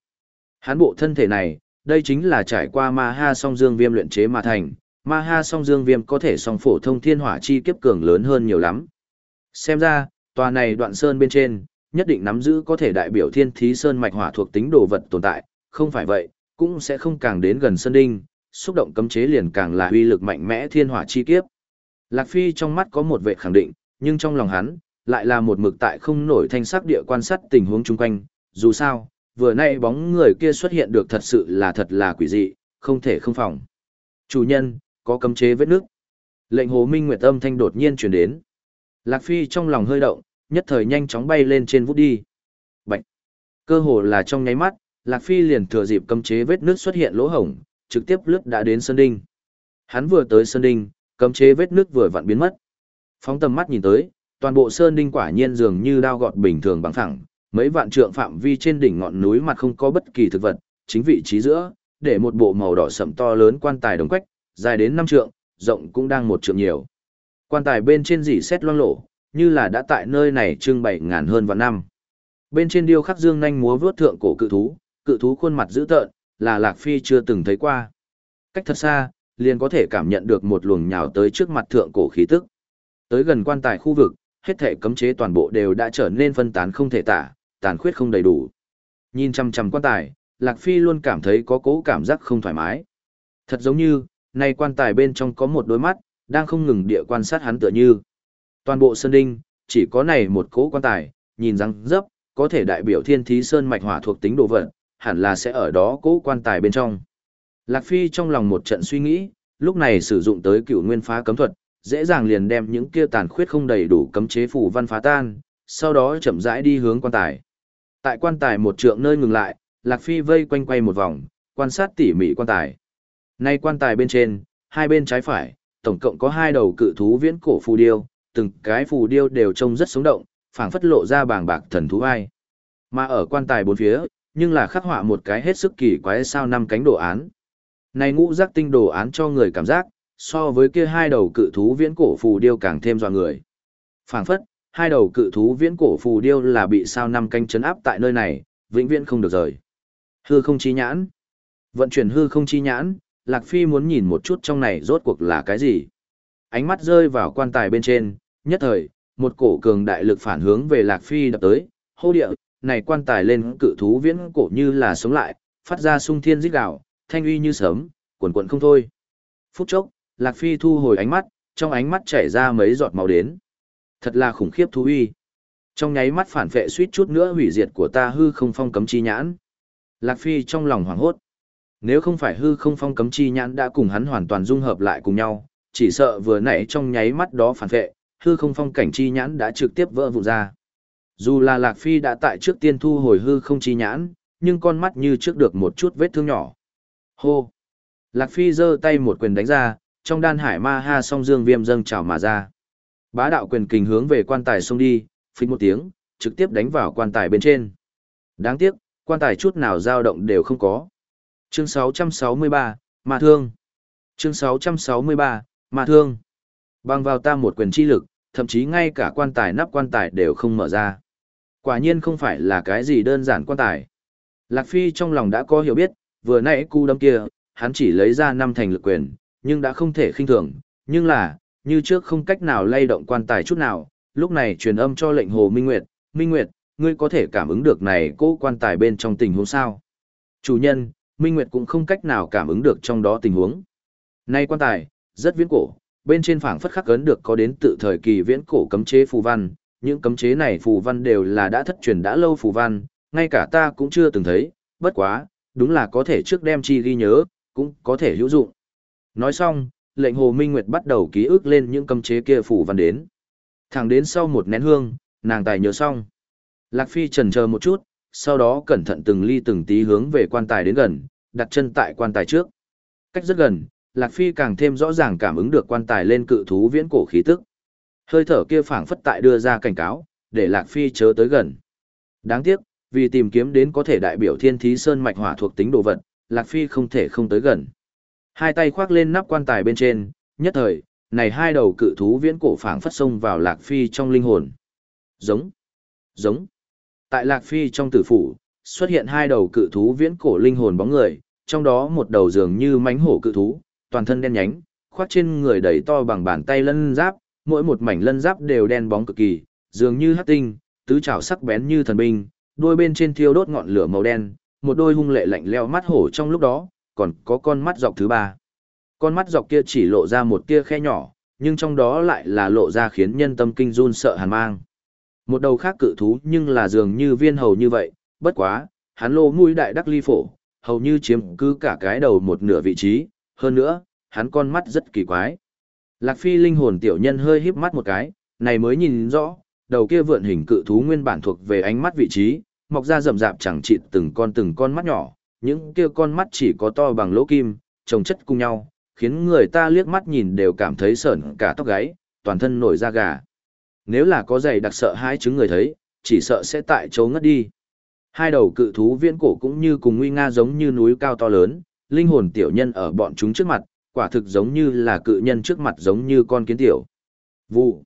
Hán bộ thân thể này, đây chính là trải qua ma ha song dương viêm luyện chế mà thành, ma ha song dương viêm có thể song phổ thông thiên hỏa chi kiếp cường lớn hơn nhiều lắm. Xem ra, tòa này đoạn sơn bên trên, nhất định nắm giữ có thể đại biểu thiên thí sơn mạch hỏa thuộc tính đồ vật tồn tại, không phải vậy, cũng sẽ không càng đến gần sơn đinh, xúc động cấm chế liền càng là uy lực mạnh mẽ thiên hỏa chi kiếp. Lạc Phi trong mắt có một vệ khẳng định, nhưng trong lòng hắn, lại là một mực tại không nổi thanh sắc địa quan sát tình huống chung quanh, dù sao, vừa nay bóng người kia xuất hiện được thật sự là thật là quỷ dị, không thể không phòng. Chủ nhân, có cấm chế vết nước. Lệnh hồ minh nguyệt âm thanh đột nhiên truyền đến. Lạc Phi trong lòng hơi động, nhất thời nhanh chóng bay lên trên vút đi. Bạch! Cơ hồ là trong nháy mắt, Lạc Phi liền thừa dịp cấm chế vết nước xuất hiện lỗ hổng, trực tiếp lướt đã đến Sơn Đinh. Hắn vừa tới Sơn Đinh, cấm chế vết nước vừa vặn biến mất. Phóng tầm mắt nhìn tới, toàn bộ Sơn Đinh quả nhiên dường như đao gọt bình thường bằng thẳng, mấy vạn trượng phạm vi trên đỉnh ngọn núi mặt không có bất kỳ thực vật, chính vị trí giữa, để một bộ màu đỏ sậm to lớn quan tài đồng quách, dài đến 5 trượng, rộng cũng đang một trượng nhiều. Quan tài bên trên dỉ xét loang lổ, như là đã tại nơi này trưng bày ngàn hơn vạn năm. Bên trên điêu khắc dương nhanh múa vướt thượng cổ cự thú, cự thú khuôn mặt dữ tợn, là Lạc Phi chưa từng thấy qua. Cách thật xa, liền có thể cảm nhận được một luồng nhào tới trước mặt thượng cổ khí tức. Tới gần quan tài khu vực, hết thể cấm chế toàn bộ đều đã trở nên phân tán không thể tả, tàn khuyết không đầy đủ. Nhìn chăm chăm quan tài, Lạc Phi luôn cảm thấy có cố cảm giác không thoải mái. Thật giống như, nay quan tài bên trong có một đôi mắt, đang không ngừng địa quan sát hắn tựa như. Toàn bộ sơn đinh, chỉ có này một cố quan tài, nhìn răng dấp, có thể đại biểu thiên thí sơn mạch hỏa thuộc tính đồ vật, hẳn là sẽ ở đó cố quan tài bên trong. Lạc Phi trong lòng một trận suy nghĩ, lúc này sử dụng tới cựu nguyên phá cấm thuật, dễ dàng liền đem những kia tàn khuyết không đầy đủ cấm chế phủ văn phá tan, sau đó chậm rãi đi hướng quan tài. Tại quan tài một trượng nơi ngừng lại, Lạc Phi vây quanh quay một vòng, quan sát tỉ mỉ quan tài. Nay quan tài bên trên, hai bên trái phải, tổng cộng có hai đầu cự thú viễn cổ phù điêu, từng cái phù điêu đều trông rất sống động, phảng phất lộ ra bàng bạc thần thú ai. Mà ở quan tài bốn phía, nhưng là khắc họa một cái hết sức kỳ quái sao năm cánh đồ án. Này ngũ giác tinh đồ án cho người cảm giác, so với kia hai đầu cự thú viễn cổ phù điêu càng thêm dọa người. Phảng phất, hai đầu cự thú viễn cổ phù điêu là bị sao năm canh chấn áp tại nơi này, vĩnh viễn không được rời. Hư không chi nhãn. Vận chuyển hư không chi nhãn, Lạc Phi muốn nhìn một chút trong này rốt cuộc là cái gì. Ánh mắt rơi vào quan tài bên trên, nhất thời, một cổ cường đại lực phản hướng về Lạc Phi đập tới, hô địa, này quan tài lên cự thú viễn cổ như là sống lại, phát ra sung thiên rít gạo, thanh uy như sớm, cuộn cuộn không thôi. Phút chốc, Lạc Phi thu hồi ánh mắt, trong ánh mắt chảy ra mấy giọt máu đến. Thật là khủng khiếp thú uy. Trong nháy mắt phản vệ suýt chút nữa hủy diệt của ta hư không phong cấm chi nhãn. Lạc Phi trong lòng hoảng hốt. Nếu không phải hư không phong cấm chi nhãn đã cùng hắn hoàn toàn dung hợp lại cùng nhau, chỉ sợ vừa nãy trong nháy mắt đó phản vệ, hư không phong cảnh chi nhãn đã trực tiếp vỡ vụn ra. Dù là Lạc Phi đã tại trước tiên thu hồi hư không chi nhãn, nhưng con mắt như trước được một chút vết thương nhỏ. Hô! Lạc Phi giơ tay một quyền đánh ra, trong đan hải ma ha song dương viêm dâng trào mà ra. Bá đạo quyền kình hướng về quan tài xông đi, phình một tiếng, trực tiếp đánh vào quan tài bên trên. Đáng tiếc, quan tài chút nào dao động đều không có. Chương 663, Ma Thương. Chương 663, Ma Thương. Bằng vào ta một quyền chi lực, thậm chí ngay cả quan tài nắp quan tài đều không mở ra. Quả nhiên không phải là cái gì đơn giản quan tài. Lạc Phi trong lòng đã có hiểu biết, vừa nãy cu đâm kia, hắn chỉ lấy ra năm thành lực quyền, nhưng đã không thể khinh thường, nhưng là, như trước không cách nào lay động quan tài chút nào, lúc này truyền âm cho lệnh Hồ Minh Nguyệt, Minh Nguyệt, ngươi có thể cảm ứng được này cố quan tài bên trong tình huống sao? Chủ nhân, Minh Nguyệt cũng không cách nào cảm ứng được trong đó tình huống. Nay quan tài, rất viễn cổ, bên trên phảng phất khắc ấn được có đến tự thời kỳ viễn cổ cấm chế phù văn, những cấm chế này phù văn đều là đã thất truyền đã lâu phù văn, ngay cả ta cũng chưa từng thấy, bất quá, đúng là có thể trước đem chi ghi nhớ, cũng có thể hữu dụng. Nói xong, lệnh Hồ Minh Nguyệt bắt đầu ký ức lên những cấm chế kia phủ văn đến. Thẳng đến sau một nén hương, nàng tài nhớ xong. Lạc Phi trần chờ một chút, sau đó cẩn thận từng ly từng tí hướng về quan tài đến gần, đặt chân tại quan tài trước. Cách rất gần, Lạc Phi càng thêm rõ ràng cảm ứng được quan tài lên cự thú viễn cổ khí tức. Hơi thở kia phảng phất tại đưa ra cảnh cáo, để Lạc Phi chớ tới gần. Đáng tiếc, vì tìm kiếm đến có thể đại biểu thiên thí sơn mạch hỏa thuộc tính đồ vật, Lạc Phi không thể không tới gần. Hai tay khoác lên nắp quan tài bên trên, nhất thời, này hai đầu cự thú viễn cổ phảng phất xông vào Lạc Phi trong linh hồn. Giống, giống. Tại Lạc Phi trong tử phủ, xuất hiện hai đầu cự thú viễn cổ linh hồn bóng người, trong đó một đầu dường như mánh hổ cự thú, toàn thân đen nhánh, khoác trên người đầy to bằng bàn tay lân giáp, mỗi một mảnh lân giáp đều đen bóng cực kỳ, dường như hắc tinh, tứ trảo sắc bén như thần binh, đôi bên trên thiêu đốt ngọn lửa màu đen, một đôi hung lệ lạnh lẽo mắt hổ trong lúc đó, còn có con mắt dọc thứ ba. Con mắt dọc kia chỉ lộ ra một tia khe nhỏ, nhưng trong đó lại là lộ ra khiến nhân tâm kinh run sợ hàn mang. Một đầu khác cự thú nhưng là dường như viên hầu như vậy, bất quá, hắn lô mũi đại đắc ly phổ, hầu như chiếm cứ cả cái đầu một nửa vị trí, hơn nữa, hắn con mắt rất kỳ quái. Lạc Phi linh hồn tiểu nhân hơi híp mắt một cái, này mới nhìn rõ, đầu kia vượn hình cự thú nguyên bản thuộc về ánh mắt vị trí, mọc ra rậm rạp chẳng chịt từng con từng con mắt nhỏ, những kia con mắt chỉ có to bằng lỗ kim, trồng chất cùng nhau, khiến người ta liếc mắt nhìn đều cảm thấy sởn cả tóc gáy, toàn thân nổi da gà. Nếu là có giày đặc sợ hai chứng người thấy, chỉ sợ sẽ tại chỗ ngất đi. Hai đầu cự thú viễn cổ cũng như cùng nguy nga giống như núi cao to lớn, linh hồn tiểu nhân ở bọn chúng trước mặt, quả thực giống như là cự nhân trước mặt giống như con kiến tiểu. Vụ.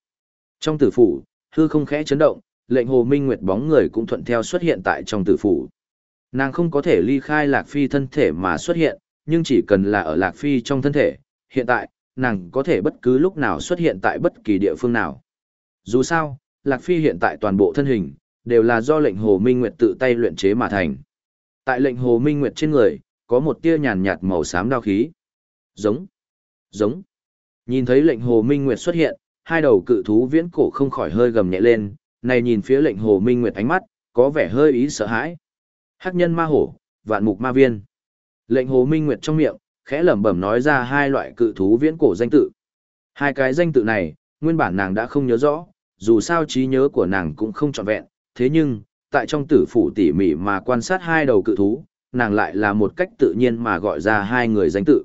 Trong tử phủ, hư không khẽ chấn động, lệnh hồ minh nguyệt bóng người cũng thuận theo xuất hiện tại trong tử phủ. Nàng không có thể ly khai Lạc Phi thân thể mà xuất hiện, nhưng chỉ cần là ở Lạc Phi trong thân thể, hiện tại, nàng có thể bất cứ lúc nào xuất hiện tại bất kỳ địa phương nào. Dù sao, Lạc Phi hiện tại toàn bộ thân hình, đều là do lệnh Hồ Minh Nguyệt tự tay luyện chế mà thành. Tại lệnh Hồ Minh Nguyệt trên người, có một tia nhàn nhạt màu xám đao khí. Giống, giống. Nhìn thấy lệnh Hồ Minh Nguyệt xuất hiện, hai đầu cự thú viễn cổ không khỏi hơi gầm nhẹ lên, này nhìn phía lệnh Hồ Minh Nguyệt ánh mắt, có vẻ hơi ý sợ hãi. Hắc nhân ma hổ, vạn mục ma viên. Lệnh Hồ Minh Nguyệt trong miệng, khẽ lẩm bẩm nói ra hai loại cự thú viễn cổ danh tự. Hai cái danh tự này, nguyên bản nàng đã không nhớ rõ, dù sao trí nhớ của nàng cũng không trọn vẹn, thế nhưng, tại trong tử phủ tỉ mỉ mà quan sát hai đầu cự thú, nàng lại là một cách tự nhiên mà gọi ra hai người danh tự.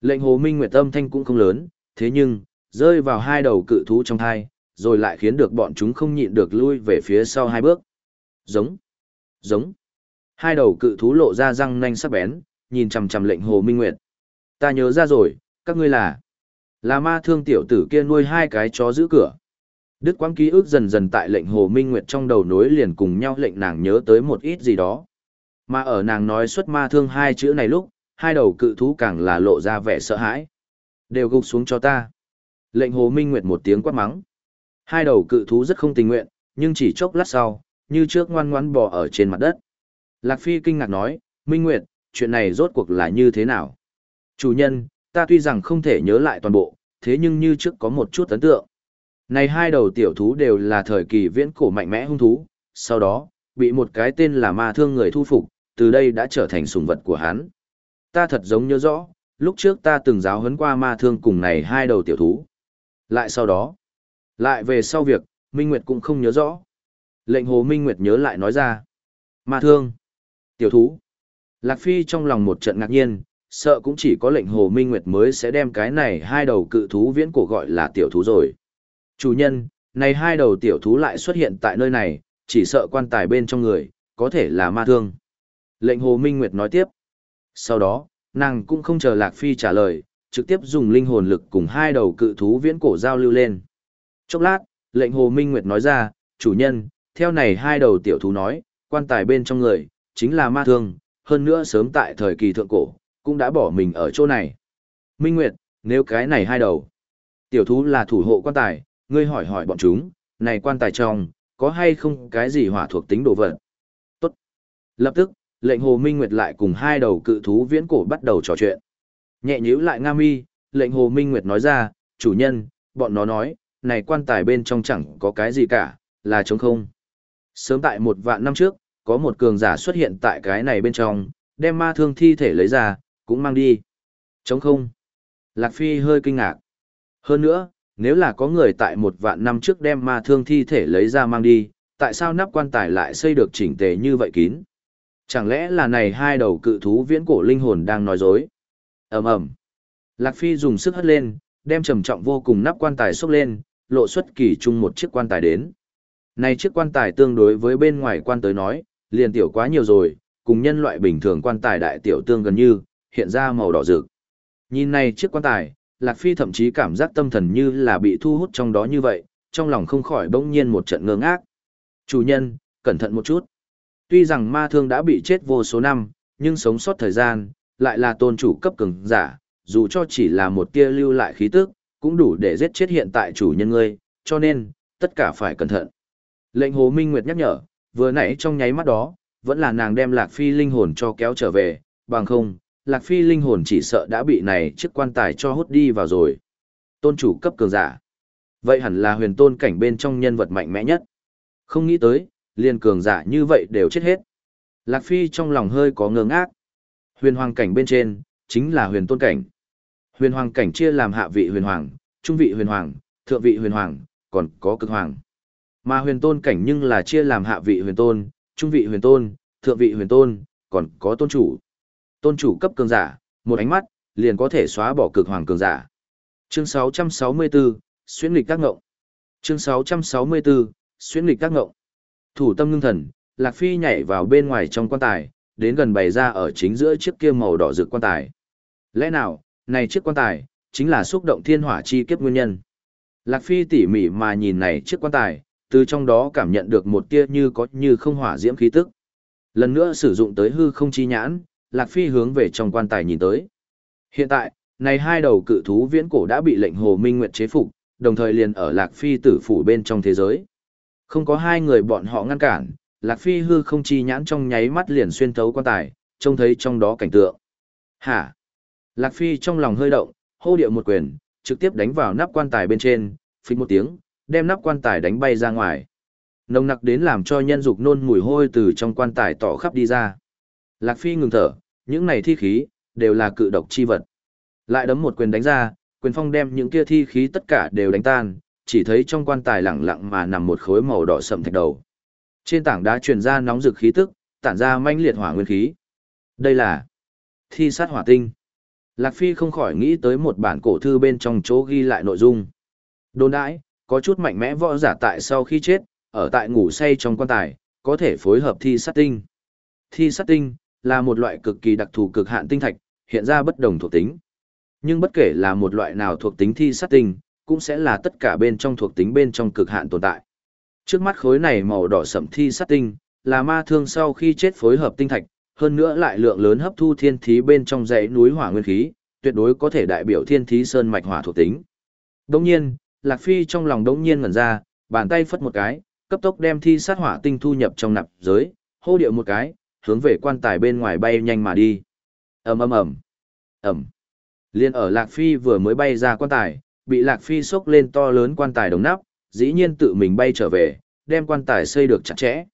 Lệnh Hồ Minh Nguyệt âm thanh cũng không lớn, thế nhưng, rơi vào hai đầu cự thú trong thai, rồi lại khiến được bọn chúng không nhịn được lui về phía sau hai bước. Giống, giống. Hai đầu cự thú lộ ra răng nanh sắc bén, nhìn chằm chằm lệnh Hồ Minh Nguyệt. Ta nhớ ra rồi, các ngươi là là ma thương tiểu tử kia nuôi hai cái chó giữ cửa. Đức quang ký ức dần dần tại lệnh Hồ Minh Nguyệt trong đầu nối liền cùng nhau lệnh nàng nhớ tới một ít gì đó. Mà ở nàng nói xuất ma thương hai chữ này lúc, hai đầu cự thú càng là lộ ra vẻ sợ hãi. Đều gục xuống cho ta. Lệnh Hồ Minh Nguyệt một tiếng quát mắng. Hai đầu cự thú rất không tình nguyện, nhưng chỉ chốc lát sau, như trước ngoan ngoãn bò ở trên mặt đất. Lạc Phi kinh ngạc nói, Minh Nguyệt, chuyện này rốt cuộc là như thế nào? Chủ nhân, ta tuy rằng không thể nhớ lại toàn bộ, thế nhưng như trước có một chút ấn tượng. Này hai đầu tiểu thú đều là thời kỳ viễn cổ mạnh mẽ hung thú, sau đó, bị một cái tên là ma thương người thu phục, từ đây đã trở thành sùng vật của hắn. Ta thật giống nhớ rõ, lúc trước ta từng giáo huấn qua ma thương cùng này hai đầu tiểu thú. Lại sau đó, lại về sau việc, Minh Nguyệt cũng không nhớ rõ. Lệnh hồ Minh Nguyệt nhớ lại nói ra. Ma thương, tiểu thú. Lạc Phi trong lòng một trận ngạc nhiên, sợ cũng chỉ có lệnh hồ Minh Nguyệt mới sẽ đem cái này hai đầu cự thú viễn cổ gọi là tiểu thú rồi. Chủ nhân, này hai đầu tiểu thú lại xuất hiện tại nơi này, chỉ sợ quan tài bên trong người, có thể là ma thương. Lệnh Hồ Minh Nguyệt nói tiếp. Sau đó, nàng cũng không chờ Lạc Phi trả lời, trực tiếp dùng linh hồn lực cùng hai đầu cự thú viễn cổ giao lưu lên. Chốc lát, lệnh Hồ Minh Nguyệt nói ra, chủ nhân, theo này hai đầu tiểu thú nói, quan tài bên trong người, chính là ma thương, hơn nữa sớm tại thời kỳ thượng cổ, cũng đã bỏ mình ở chỗ này. Minh Nguyệt, nếu cái này hai đầu, tiểu thú là thủ hộ quan tài, ngươi hỏi hỏi bọn chúng, này quan tài trong, có hay không cái gì hỏa thuộc tính đồ vật? Tốt. Lập tức, lệnh Hồ Minh Nguyệt lại cùng hai đầu cự thú viễn cổ bắt đầu trò chuyện. Nhẹ nhíu lại Nga Mi, lệnh Hồ Minh Nguyệt nói ra, chủ nhân, bọn nó nói, này quan tài bên trong chẳng có cái gì cả, là trống không. Sớm tại một vạn năm trước, có một cường giả xuất hiện tại cái này bên trong, đem ma thương thi thể lấy ra, cũng mang đi. Trống không. Lạc Phi hơi kinh ngạc. Hơn nữa, nếu là có người tại một vạn năm trước đem ma thương thi thể lấy ra mang đi, tại sao nắp quan tài lại xây được chỉnh tề như vậy kín? Chẳng lẽ là này hai đầu cự thú viễn cổ linh hồn đang nói dối? ầm ầm Lạc Phi dùng sức hất lên, đem trầm trọng vô cùng nắp quan tài xốc lên, lộ xuất kỳ chung một chiếc quan tài đến. Này chiếc quan tài tương đối với bên ngoài quan tới nói, liền tiểu quá nhiều rồi, cùng nhân loại bình thường quan tài đại tiểu tương gần như, hiện ra màu đỏ rực. Nhìn này chiếc quan tài, Lạc Phi thậm chí cảm giác tâm thần như là bị thu hút trong đó như vậy, trong lòng không khỏi bỗng nhiên một trận ngơ ngác. Chủ nhân, cẩn thận một chút. Tuy rằng ma thương đã bị chết vô số năm, nhưng sống sót thời gian, lại là tôn chủ cấp cường giả, dù cho chỉ là một tia lưu lại khí tức, cũng đủ để giết chết hiện tại chủ nhân ngươi, cho nên, tất cả phải cẩn thận. Lệnh Hồ Minh Nguyệt nhắc nhở, vừa nãy trong nháy mắt đó, vẫn là nàng đem Lạc Phi linh hồn cho kéo trở về, bằng không, Lạc Phi linh hồn chỉ sợ đã bị này chiếc quan tài cho hút đi vào rồi. Tôn chủ cấp cường giả. Vậy hẳn là huyền tôn cảnh bên trong nhân vật mạnh mẽ nhất. Không nghĩ tới, liền cường giả như vậy đều chết hết. Lạc Phi trong lòng hơi có ngơ ngác. Huyền hoàng cảnh bên trên, chính là huyền tôn cảnh. Huyền hoàng cảnh chia làm hạ vị huyền hoàng, trung vị huyền hoàng, thượng vị huyền hoàng, còn có cực hoàng. Mà huyền tôn cảnh nhưng là chia làm hạ vị huyền tôn, trung vị huyền tôn, thượng vị huyền tôn, còn có tôn chủ. Tôn chủ cấp cường giả, một ánh mắt, liền có thể xóa bỏ cực hoàng cường giả. Chương 664, xuyên lịch các ngộng. Chương 664, xuyên lịch các ngộng. Thủ tâm ngưng thần, Lạc Phi nhảy vào bên ngoài trong quan tài, đến gần bày ra ở chính giữa chiếc kia màu đỏ rực quan tài. Lẽ nào, này chiếc quan tài, chính là xúc động thiên hỏa chi kiếp nguyên nhân. Lạc Phi tỉ mỉ mà nhìn này chiếc quan tài, từ trong đó cảm nhận được một tia như có như không hỏa diễm khí tức. Lần nữa sử dụng tới hư không chi nhãn, Lạc Phi hướng về trong quan tài nhìn tới. Hiện tại, này hai đầu cự thú viễn cổ đã bị lệnh Hồ Minh Nguyệt chế phục, đồng thời liền ở Lạc Phi tử phủ bên trong thế giới. Không có hai người bọn họ ngăn cản, Lạc Phi hư không chi nhãn trong nháy mắt liền xuyên thấu quan tài, trông thấy trong đó cảnh tượng. Hả? Lạc Phi trong lòng hơi động, hô điệu một quyền, trực tiếp đánh vào nắp quan tài bên trên, phịch một tiếng, đem nắp quan tài đánh bay ra ngoài. Nồng nặc đến làm cho nhân dục nôn mùi hôi từ trong quan tài tỏ khắp đi ra. Lạc Phi ngừng thở, những này thi khí, đều là cự độc chi vật. Lại đấm một quyền đánh ra, quyền phong đem những kia thi khí tất cả đều đánh tan, chỉ thấy trong quan tài lặng lặng mà nằm một khối màu đỏ sậm thạch đầu. Trên tảng đá truyền ra nóng rực khí tức, tản ra manh liệt hỏa nguyên khí. Đây là thi sát hỏa tinh. Lạc Phi không khỏi nghĩ tới một bản cổ thư bên trong chỗ ghi lại nội dung. Đồn đãi, có chút mạnh mẽ võ giả tại sau khi chết, ở tại ngủ say trong quan tài, có thể phối hợp thi sát tinh. Thi sát tinh, là một loại cực kỳ đặc thù cực hạn tinh thạch, hiện ra bất đồng thuộc tính. Nhưng bất kể là một loại nào thuộc tính thi sát tinh, cũng sẽ là tất cả bên trong thuộc tính bên trong cực hạn tồn tại. Trước mắt khối này màu đỏ sẫm thi sát tinh, là ma thương sau khi chết phối hợp tinh thạch, hơn nữa lại lượng lớn hấp thu thiên thí bên trong dãy núi hỏa nguyên khí, tuyệt đối có thể đại biểu thiên thí sơn mạch hỏa thuộc tính. Đồng nhiên, Lạc Phi trong lòng đống nhiên ngẩn ra, bàn tay phất một cái, cấp tốc đem thi sát hỏa tinh thu nhập trong nạp giới, hô điệu một cái, hướng về quan tài bên ngoài bay nhanh mà đi. ầm ầm ầm ầm Liên ở Lạc Phi vừa mới bay ra quan tài, bị Lạc Phi sốc lên to lớn quan tài đồng nắp, dĩ nhiên tự mình bay trở về, đem quan tài xây được chặt chẽ.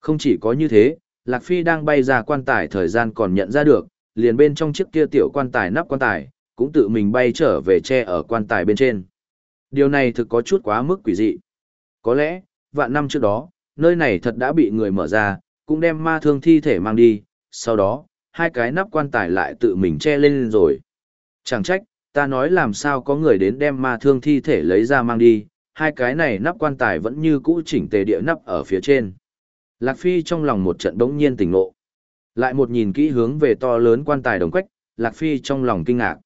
Không chỉ có như thế, Lạc Phi đang bay ra quan tài thời gian còn nhận ra được, liền bên trong chiếc kia tiểu quan tài nắp quan tài, cũng tự mình bay trở về che ở quan tài bên trên. Điều này thực có chút quá mức quỷ dị. Có lẽ, vạn năm trước đó, nơi này thật đã bị người mở ra, cũng đem ma thương thi thể mang đi, sau đó, hai cái nắp quan tài lại tự mình che lên rồi. Chẳng trách, ta nói làm sao có người đến đem ma thương thi thể lấy ra mang đi, hai cái này nắp quan tài vẫn như cũ chỉnh tề địa nắp ở phía trên. Lạc Phi trong lòng một trận đống nhiên tỉnh ngộ. Lại một nhìn kỹ hướng về to lớn quan tài đồng quách, Lạc Phi trong lòng kinh ngạc.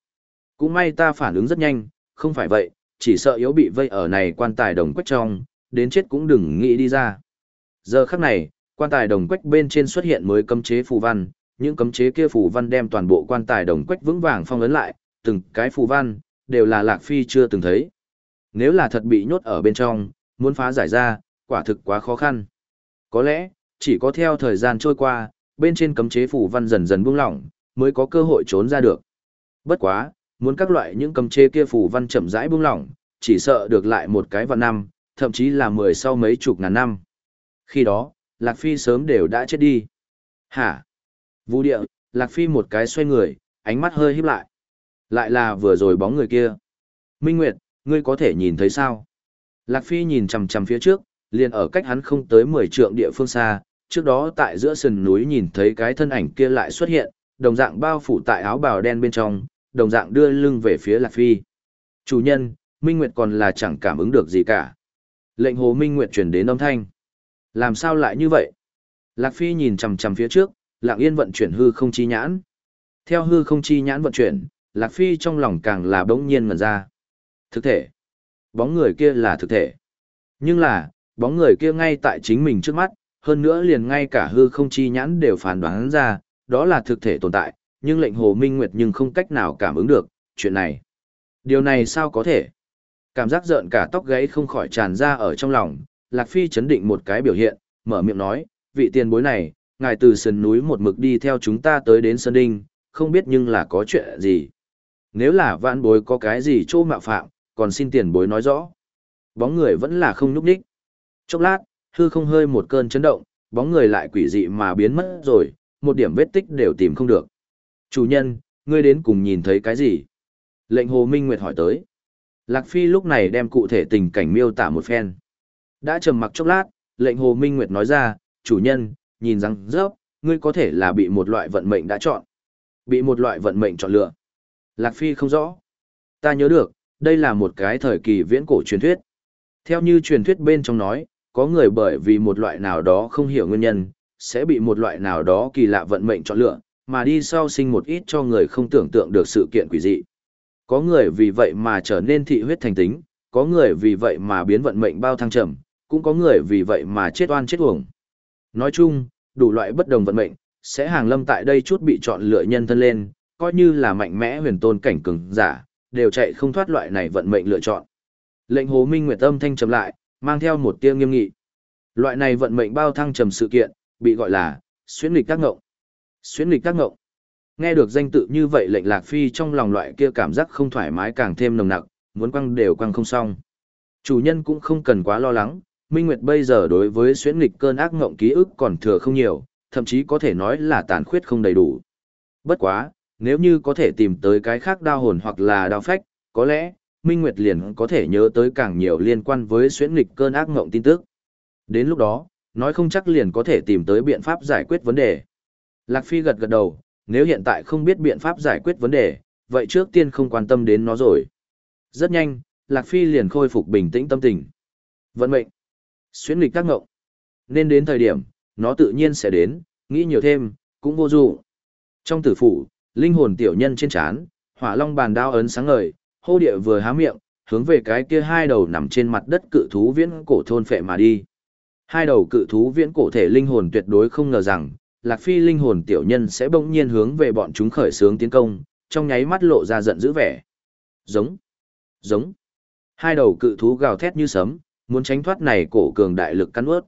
Cũng may ta phản ứng rất nhanh, không phải vậy, chỉ sợ yếu bị vây ở này quan tài đồng quách trong, đến chết cũng đừng nghĩ đi ra. Giờ khắc này, quan tài đồng quách bên trên xuất hiện mới cấm chế phù văn, những cấm chế kia phù văn đem toàn bộ quan tài đồng quách vững vàng phong ấn lại, từng cái phù văn, đều là Lạc Phi chưa từng thấy. Nếu là thật bị nhốt ở bên trong, muốn phá giải ra, quả thực quá khó khăn. Có lẽ, chỉ có theo thời gian trôi qua, bên trên cấm chế phù văn dần dần buông lỏng, mới có cơ hội trốn ra được. Bất quá, muốn các loại những cầm chê kia phù văn chậm rãi buông lỏng, chỉ sợ được lại một cái vạn năm, thậm chí là mười sau mấy chục ngàn năm. Khi đó, Lạc Phi sớm đều đã chết đi. Hả? Vũ địa, Lạc Phi một cái xoay người, ánh mắt hơi híp lại. Lại là vừa rồi bóng người kia. Minh Nguyệt, ngươi có thể nhìn thấy sao? Lạc Phi nhìn chằm chằm phía trước, liền ở cách hắn không tới 10 trượng địa phương xa, trước đó tại giữa sườn núi nhìn thấy cái thân ảnh kia lại xuất hiện, đồng dạng bao phủ tại áo bào đen bên trong, đồng dạng đưa lưng về phía Lạc Phi. Chủ nhân, Minh Nguyệt còn là chẳng cảm ứng được gì cả. Lệnh Hồ Minh Nguyệt truyền đến âm thanh. Làm sao lại như vậy? Lạc Phi nhìn chằm chằm phía trước, Lặng Yên vận chuyển hư không chi nhãn. Theo hư không chi nhãn vận chuyển, Lạc Phi trong lòng càng là bỗng nhiên ngẩn ra. Thực thể. Bóng người kia là thực thể. Nhưng là, bóng người kia ngay tại chính mình trước mắt, hơn nữa liền ngay cả hư không chi nhãn đều phản đoán ra, đó là thực thể tồn tại, nhưng lệnh Hồ Minh Nguyệt nhưng không cách nào cảm ứng được, chuyện này. Điều này sao có thể? Cảm giác giận cả tóc gáy không khỏi tràn ra ở trong lòng, Lạc Phi chấn định một cái biểu hiện, mở miệng nói, vị tiền bối này, ngài từ sườn núi một mực đi theo chúng ta tới đến Sơn Đinh, không biết nhưng là có chuyện gì. Nếu là vãn bối có cái gì chỗ mạo phạm, còn xin tiền bối nói rõ. Bóng người vẫn là không nhúc đích. Chốc lát, hư không hơi một cơn chấn động, bóng người lại quỷ dị mà biến mất rồi, một điểm vết tích đều tìm không được. Chủ nhân, ngươi đến cùng nhìn thấy cái gì? Lệnh Hồ Minh Nguyệt hỏi tới. Lạc Phi lúc này đem cụ thể tình cảnh miêu tả một phen. Đã trầm mặc chốc lát, lệnh Hồ Minh Nguyệt nói ra, chủ nhân, nhìn rằng rớp, ngươi có thể là bị một loại vận mệnh đã chọn. Bị một loại vận mệnh chọn lựa. Lạc Phi không rõ. Ta nhớ được, đây là một cái thời kỳ viễn cổ truyền thuyết. Theo như truyền thuyết bên trong nói, có người bởi vì một loại nào đó không hiểu nguyên nhân, sẽ bị một loại nào đó kỳ lạ vận mệnh chọn lựa, mà đi sau sinh một ít cho người không tưởng tượng được sự kiện quỷ dị. Có người vì vậy mà trở nên thị huyết thành tính, có người vì vậy mà biến vận mệnh bao thăng trầm, cũng có người vì vậy mà chết oan chết uổng. Nói chung, đủ loại bất đồng vận mệnh, sẽ hàng lâm tại đây chút bị chọn lựa nhân thân lên, coi như là mạnh mẽ huyền tôn cảnh cường giả, đều chạy không thoát loại này vận mệnh lựa chọn. Lệnh Hồ Minh Nguyệt Âm thanh trầm lại, mang theo một tia nghiêm nghị. Loại này vận mệnh bao thăng trầm sự kiện, bị gọi là xuyên lịch các ngộng. Xuyến nghịch các ngộng. Nghe được danh tự như vậy lệnh Lạc Phi trong lòng loại kia cảm giác không thoải mái càng thêm nồng nặc, muốn quăng đều quăng không xong. Chủ nhân cũng không cần quá lo lắng, Minh Nguyệt bây giờ đối với xuyến nghịch cơn ác ngộng ký ức còn thừa không nhiều, thậm chí có thể nói là tàn khuyết không đầy đủ. Bất quá, nếu như có thể tìm tới cái khác đao hồn hoặc là đao phách, có lẽ, Minh Nguyệt liền có thể nhớ tới càng nhiều liên quan với xuyến nghịch cơn ác ngộng tin tức. Đến lúc đó, nói không chắc liền có thể tìm tới biện pháp giải quyết vấn đề. Lạc Phi gật gật đầu, nếu hiện tại không biết biện pháp giải quyết vấn đề, vậy trước tiên không quan tâm đến nó rồi. Rất nhanh, Lạc Phi liền khôi phục bình tĩnh tâm tình. Vận mệnh. xuyến lịch các ngộng. Nên đến thời điểm, nó tự nhiên sẽ đến, nghĩ nhiều thêm, cũng vô dụng. Trong tử phủ, linh hồn tiểu nhân trên chán, hỏa long bàn đao ấn sáng ngời, hô địa vừa há miệng, hướng về cái kia hai đầu nằm trên mặt đất cự thú viễn cổ thôn phệ mà đi. Hai đầu cự thú viễn cổ thể linh hồn tuyệt đối không ngờ rằng, Lạc Phi linh hồn tiểu nhân sẽ bỗng nhiên hướng về bọn chúng khởi sướng tiến công, trong nháy mắt lộ ra giận dữ vẻ. Giống, giống. Hai đầu cự thú gào thét như sấm, muốn tránh thoát này cổ cường đại lực cắn ướt.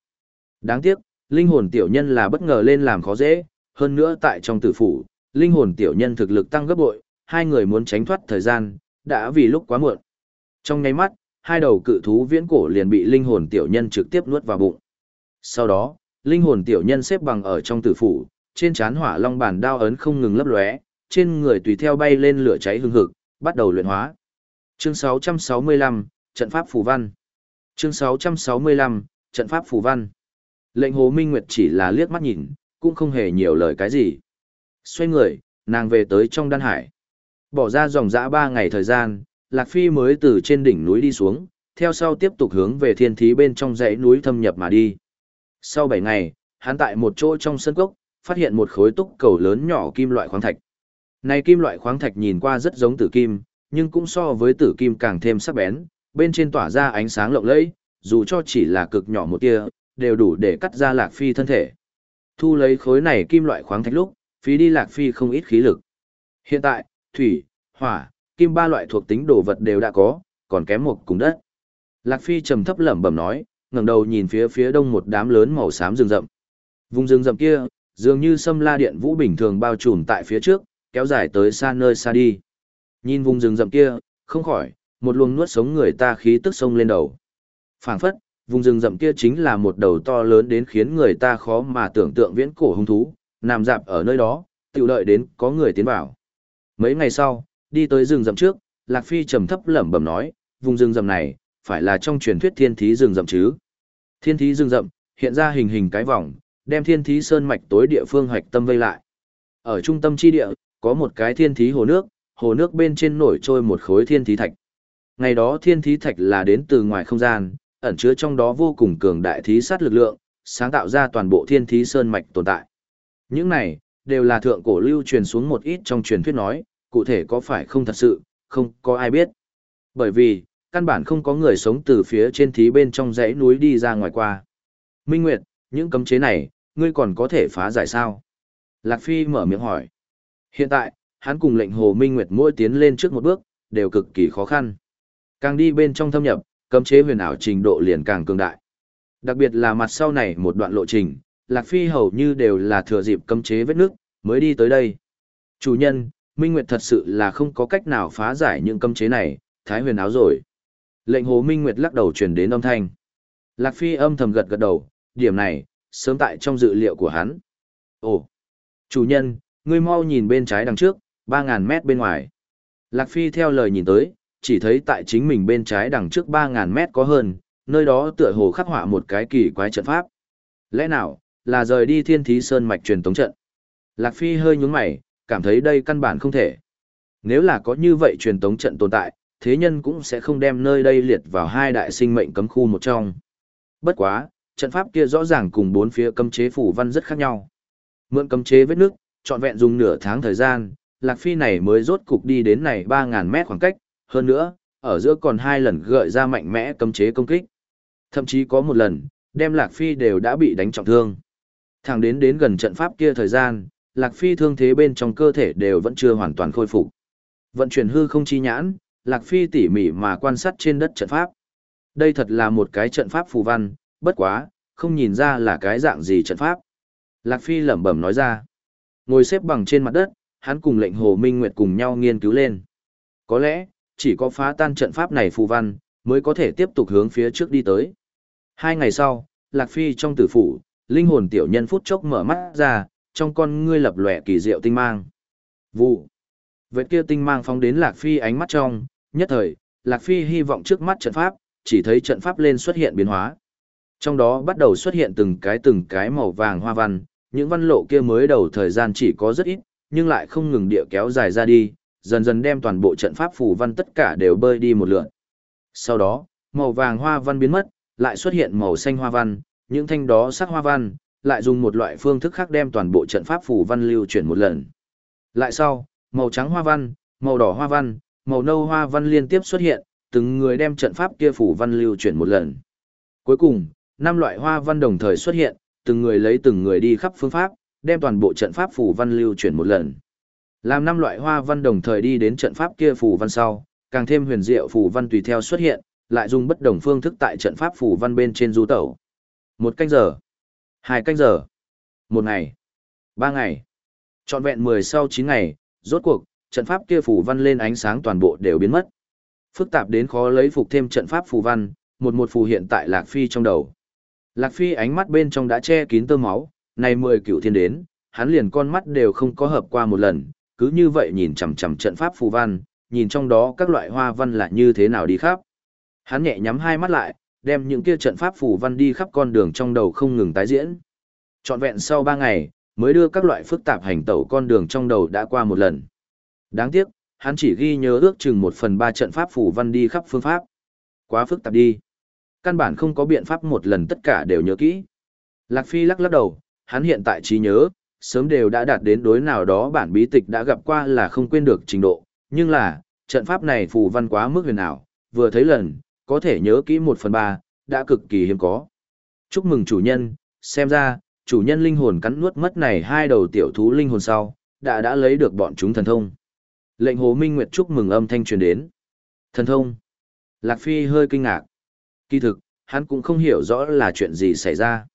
Đáng tiếc, linh hồn tiểu nhân là bất ngờ lên làm khó dễ, hơn nữa tại trong tử phủ, linh hồn tiểu nhân thực lực tăng gấp bội, hai người muốn tránh thoát thời gian, đã vì lúc quá muộn. Trong nháy mắt, hai đầu cự thú viễn cổ liền bị linh hồn tiểu nhân trực tiếp nuốt vào bụng. Sau đó, linh hồn tiểu nhân xếp bằng ở trong tử phủ, trên trán hỏa long bàn đao ấn không ngừng lấp lóe, trên người tùy theo bay lên lửa cháy hừng hực, bắt đầu luyện hóa. Chương 665, trận pháp phù văn. Chương 665, trận pháp phù văn. Lệnh Hồ Minh Nguyệt chỉ là liếc mắt nhìn, cũng không hề nhiều lời cái gì. Xoay người, nàng về tới trong đan hải. Bỏ ra dòng dã ba ngày thời gian, Lạc Phi mới từ trên đỉnh núi đi xuống, theo sau tiếp tục hướng về thiên thí bên trong dãy núi thâm nhập mà đi. Sau 7 ngày, hắn tại một chỗ trong sân cốc, phát hiện một khối túc cầu lớn nhỏ kim loại khoáng thạch. Này kim loại khoáng thạch nhìn qua rất giống tử kim, nhưng cũng so với tử kim càng thêm sắc bén, bên trên tỏa ra ánh sáng lộng lẫy, dù cho chỉ là cực nhỏ một tia, đều đủ để cắt ra Lạc Phi thân thể. Thu lấy khối này kim loại khoáng thạch lúc, phí đi Lạc Phi không ít khí lực. Hiện tại, thủy, hỏa, kim ba loại thuộc tính đồ vật đều đã có, còn kém một cùng đất. Lạc Phi trầm thấp lẩm bẩm nói, ngẩng đầu nhìn phía phía đông một đám lớn màu xám rừng rậm. Vùng rừng rậm kia, dường như sâm la điện vũ bình thường bao trùm tại phía trước, kéo dài tới xa nơi xa đi. Nhìn vùng rừng rậm kia, không khỏi, một luồng nuốt sống người ta khí tức sông lên đầu. Phảng phất, vùng rừng rậm kia chính là một đầu to lớn đến khiến người ta khó mà tưởng tượng viễn cổ hung thú, nằm dạp ở nơi đó, tự đợi đến có người tiến vào. Mấy ngày sau, đi tới rừng rậm trước, Lạc Phi trầm thấp lẩm bẩm nói, vùng rừng rậm này, phải là trong truyền thuyết thiên thí rừng rậm chứ. Thiên thí rừng rậm, hiện ra hình hình cái vòng, đem thiên thí sơn mạch tối địa phương hoạch tâm vây lại. Ở trung tâm chi địa, có một cái thiên thí hồ nước, hồ nước bên trên nổi trôi một khối thiên thí thạch. Ngày đó thiên thí thạch là đến từ ngoài không gian, ẩn chứa trong đó vô cùng cường đại thí sát lực lượng, sáng tạo ra toàn bộ thiên thí sơn mạch tồn tại. Những này, đều là thượng cổ lưu truyền xuống một ít trong truyền thuyết nói, cụ thể có phải không thật sự, không có ai biết. Bởi vì, căn bản không có người sống từ phía trên thí bên trong dãy núi đi ra ngoài qua. Minh Nguyệt, những cấm chế này, ngươi còn có thể phá giải sao? Lạc Phi mở miệng hỏi. Hiện tại, hắn cùng lệnh Hồ Minh Nguyệt mỗi tiến lên trước một bước, đều cực kỳ khó khăn. Càng đi bên trong thâm nhập, cấm chế huyền ảo trình độ liền càng cường đại. Đặc biệt là mặt sau này một đoạn lộ trình, Lạc Phi hầu như đều là thừa dịp cấm chế vết nước, mới đi tới đây. Chủ nhân, Minh Nguyệt thật sự là không có cách nào phá giải những cấm chế này, thái huyền áo rồi. Lệnh Hồ Minh Nguyệt lắc đầu truyền đến âm thanh. Lạc Phi âm thầm gật gật đầu, điểm này, sớm tại trong dự liệu của hắn. Ồ, chủ nhân, ngươi mau nhìn bên trái đằng trước, 3.000 mét bên ngoài. Lạc Phi theo lời nhìn tới, chỉ thấy tại chính mình bên trái đằng trước 3.000 mét có hơn, nơi đó tựa hồ khắc họa một cái kỳ quái trận pháp. Lẽ nào, là rời đi thiên thí sơn mạch truyền tống trận? Lạc Phi hơi nhúng mày, cảm thấy đây căn bản không thể. Nếu là có như vậy truyền tống trận tồn tại, thế nhân cũng sẽ không đem nơi đây liệt vào hai đại sinh mệnh cấm khu một trong. Bất quá, trận pháp kia rõ ràng cùng bốn phía cấm chế phủ văn rất khác nhau. Mượn cấm chế vết nước, trọn vẹn dùng nửa tháng thời gian, Lạc Phi này mới rốt cục đi đến này 3.000 mét khoảng cách, hơn nữa, ở giữa còn hai lần gợi ra mạnh mẽ cấm chế công kích. Thậm chí có một lần, đem Lạc Phi đều đã bị đánh trọng thương. Thẳng đến đến gần trận pháp kia thời gian, Lạc Phi thương thế bên trong cơ thể đều vẫn chưa hoàn toàn khôi phục. Vận chuyển hư không chi nhãn, Lạc Phi tỉ mỉ mà quan sát trên đất trận pháp. Đây thật là một cái trận pháp phù văn, bất quá, không nhìn ra là cái dạng gì trận pháp. Lạc Phi lẩm bẩm nói ra. Ngồi xếp bằng trên mặt đất, hắn cùng lệnh Hồ Minh Nguyệt cùng nhau nghiên cứu lên. Có lẽ, chỉ có phá tan trận pháp này phù văn, mới có thể tiếp tục hướng phía trước đi tới. Hai ngày sau, Lạc Phi trong tử phủ, linh hồn tiểu nhân phút chốc mở mắt ra, trong con ngươi lập lòe kỳ diệu tinh mang. Vụ. Vệt kia tinh mang phóng đến Lạc Phi ánh mắt trong, nhất thời, Lạc Phi hy vọng trước mắt trận pháp, chỉ thấy trận pháp lên xuất hiện biến hóa. Trong đó bắt đầu xuất hiện từng cái từng cái màu vàng hoa văn, những văn lộ kia mới đầu thời gian chỉ có rất ít, nhưng lại không ngừng địa kéo dài ra đi, dần dần đem toàn bộ trận pháp phù văn tất cả đều bơi đi một lượt. Sau đó, màu vàng hoa văn biến mất, lại xuất hiện màu xanh hoa văn, những thanh đó sắc hoa văn, lại dùng một loại phương thức khác đem toàn bộ trận pháp phù văn lưu chuyển một lần. Lại sau, màu trắng hoa văn, màu đỏ hoa văn, màu nâu hoa văn liên tiếp xuất hiện, từng người đem trận pháp kia phủ văn lưu chuyển một lần. Cuối cùng, năm loại hoa văn đồng thời xuất hiện, từng người lấy từng người đi khắp phương pháp, đem toàn bộ trận pháp phủ văn lưu chuyển một lần. Làm năm loại hoa văn đồng thời đi đến trận pháp kia phủ văn sau, càng thêm huyền diệu phủ văn tùy theo xuất hiện, lại dùng bất đồng phương thức tại trận pháp phủ văn bên trên du tẩu. Một canh giờ, hai canh giờ, một ngày, ba ngày, trọn vẹn mười sau chín ngày, rốt cuộc, trận pháp kia phù văn lên ánh sáng toàn bộ đều biến mất. Phức tạp đến khó lấy phục thêm trận pháp phù văn, một một phù hiện tại Lạc Phi trong đầu. Lạc Phi ánh mắt bên trong đã che kín tơ máu, này mười cựu thiên đến, hắn liền con mắt đều không có hợp qua một lần, cứ như vậy nhìn chằm chằm trận pháp phù văn, nhìn trong đó các loại hoa văn là như thế nào đi khắp. Hắn nhẹ nhắm hai mắt lại, đem những kia trận pháp phù văn đi khắp con đường trong đầu không ngừng tái diễn. Trọn vẹn sau ba ngày, mới đưa các loại phức tạp hành tẩu con đường trong đầu đã qua một lần. Đáng tiếc, hắn chỉ ghi nhớ ước chừng một phần ba trận pháp phù văn đi khắp phương pháp. Quá phức tạp đi. Căn bản không có biện pháp một lần tất cả đều nhớ kỹ. Lạc Phi lắc lắc đầu, hắn hiện tại trí nhớ, sớm đều đã đạt đến đối nào đó bản bí tịch đã gặp qua là không quên được trình độ, nhưng là, trận pháp này phù văn quá mức huyền ảo, vừa thấy lần, có thể nhớ kỹ một phần ba, đã cực kỳ hiếm có. Chúc mừng chủ nhân, xem ra, chủ nhân linh hồn cắn nuốt mất này hai đầu tiểu thú linh hồn sau, đã đã lấy được bọn chúng thần thông. Lệnh Hồ Minh Nguyệt chúc mừng âm thanh truyền đến. Thần thông. Lạc Phi hơi kinh ngạc. Kỳ thực, hắn cũng không hiểu rõ là chuyện gì xảy ra.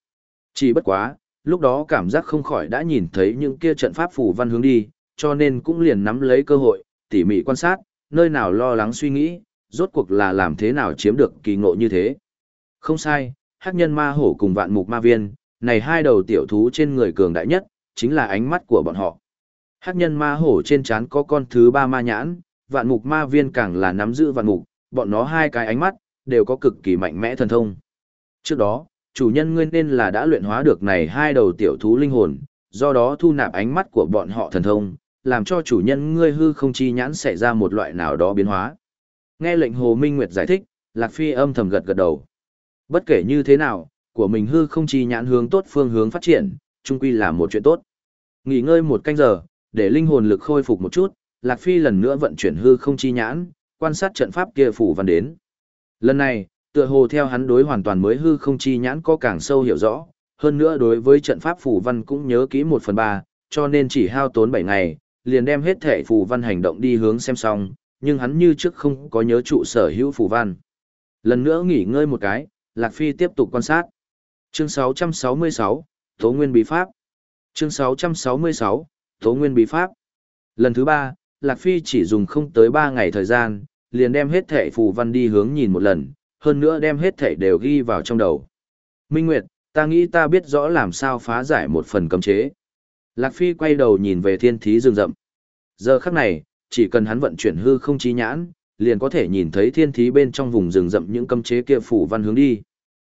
Chỉ bất quá, lúc đó cảm giác không khỏi đã nhìn thấy những kia trận pháp phù văn hướng đi, cho nên cũng liền nắm lấy cơ hội, tỉ mỉ quan sát, nơi nào lo lắng suy nghĩ, rốt cuộc là làm thế nào chiếm được kỳ ngộ như thế. Không sai, hắc nhân ma hổ cùng vạn mục ma viên, này hai đầu tiểu thú trên người cường đại nhất, chính là ánh mắt của bọn họ. Hắc nhân ma hổ trên trán có con thứ ba ma nhãn, vạn mục ma viên càng là nắm giữ vạn mục, bọn nó hai cái ánh mắt, đều có cực kỳ mạnh mẽ thần thông. Trước đó, chủ nhân ngươi nên là đã luyện hóa được này hai đầu tiểu thú linh hồn, do đó thu nạp ánh mắt của bọn họ thần thông, làm cho chủ nhân ngươi hư không chi nhãn xảy ra một loại nào đó biến hóa. Nghe lệnh Hồ Minh Nguyệt giải thích, Lạc Phi âm thầm gật gật đầu. Bất kể như thế nào, của mình hư không chi nhãn hướng tốt phương hướng phát triển, chung quy là một chuyện tốt. Nghỉ ngơi một canh giờ, để linh hồn lực khôi phục một chút, Lạc Phi lần nữa vận chuyển hư không chi nhãn, quan sát trận pháp kia phủ văn đến. Lần này, tựa hồ theo hắn đối hoàn toàn mới hư không chi nhãn có càng sâu hiểu rõ, hơn nữa đối với trận pháp phủ văn cũng nhớ kỹ một phần ba, cho nên chỉ hao tốn 7 ngày, liền đem hết thể phủ văn hành động đi hướng xem xong, nhưng hắn như trước không có nhớ trụ sở hữu phủ văn. Lần nữa nghỉ ngơi một cái, Lạc Phi tiếp tục quan sát. Chương 666, Tố Nguyên Bí Pháp. Chương 666, Tố Nguyên Bí Pháp. Lần thứ ba, Lạc Phi chỉ dùng không tới 3 ngày thời gian, liền đem hết thể phù văn đi hướng nhìn một lần, hơn nữa đem hết thể đều ghi vào trong đầu. Minh Nguyệt, ta nghĩ ta biết rõ làm sao phá giải một phần cấm chế. Lạc Phi quay đầu nhìn về thiên thí rừng rậm. Giờ khắc này, chỉ cần hắn vận chuyển hư không trí nhãn, liền có thể nhìn thấy thiên thí bên trong vùng rừng rậm những cấm chế kia phù văn hướng đi.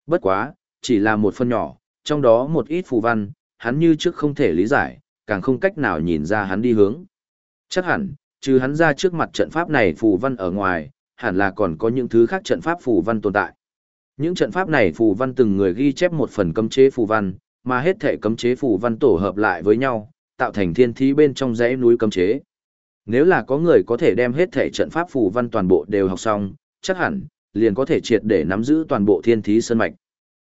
Bất quá, chỉ là một phần nhỏ, trong đó một ít phù văn, hắn như trước không thể lý giải, càng không cách nào nhìn ra hắn đi hướng. Chắc hẳn, trừ hắn ra trước mặt trận pháp này phù văn ở ngoài, hẳn là còn có những thứ khác trận pháp phù văn tồn tại. Những trận pháp này phù văn từng người ghi chép một phần cấm chế phù văn, mà hết thể cấm chế phù văn tổ hợp lại với nhau, tạo thành thiên thí bên trong dãy núi cấm chế. Nếu là có người có thể đem hết thể trận pháp phù văn toàn bộ đều học xong, chắc hẳn, liền có thể triệt để nắm giữ toàn bộ thiên thí sơn mạch.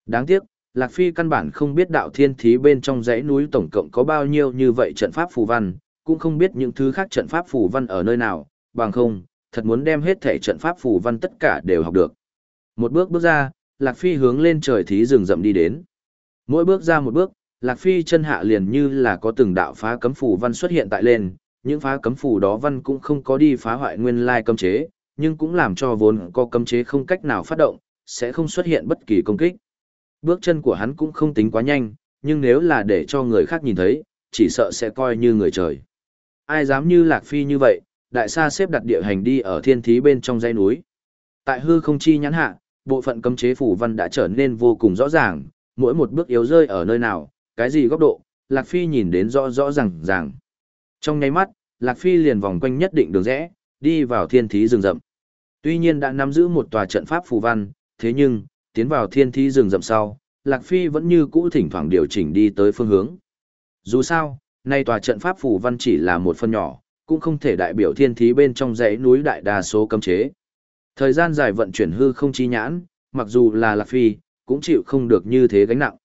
Đáng tiếc, Lạc Phi căn bản không biết đạo thiên thí bên trong dãy núi tổng cộng có bao nhiêu như vậy trận pháp phù văn, cũng không biết những thứ khác trận pháp phù văn ở nơi nào, bằng không, thật muốn đem hết thể trận pháp phù văn tất cả đều học được. Một bước bước ra, Lạc Phi hướng lên trời thí rừng rậm đi đến. Mỗi bước ra một bước, Lạc Phi chân hạ liền như là có từng đạo phá cấm phù văn xuất hiện tại lên, những phá cấm phù đó văn cũng không có đi phá hoại nguyên lai cấm chế, nhưng cũng làm cho vốn có cấm chế không cách nào phát động, sẽ không xuất hiện bất kỳ công kích. Bước chân của hắn cũng không tính quá nhanh, nhưng nếu là để cho người khác nhìn thấy, chỉ sợ sẽ coi như người trời. Ai dám như Lạc Phi như vậy, đại sa xếp đặt địa hành đi ở thiên thí bên trong dãy núi. Tại hư không chi nhãn hạ, bộ phận cấm chế phủ văn đã trở nên vô cùng rõ ràng, mỗi một bước yếu rơi ở nơi nào, cái gì góc độ, Lạc Phi nhìn đến rõ rõ ràng ràng. Trong nháy mắt, Lạc Phi liền vòng quanh nhất định đường rẽ, đi vào thiên thí rừng rậm. Tuy nhiên đã nắm giữ một tòa trận pháp phù văn, thế nhưng, tiến vào thiên thi rừng rậm sau, Lạc Phi vẫn như cũ thỉnh thoảng điều chỉnh đi tới phương hướng. Dù sao, nay tòa trận pháp phù văn chỉ là một phần nhỏ, cũng không thể đại biểu thiên thí bên trong dãy núi đại đa số cấm chế. Thời gian dài vận chuyển hư không chi nhãn, mặc dù là Lạc Phi, cũng chịu không được như thế gánh nặng.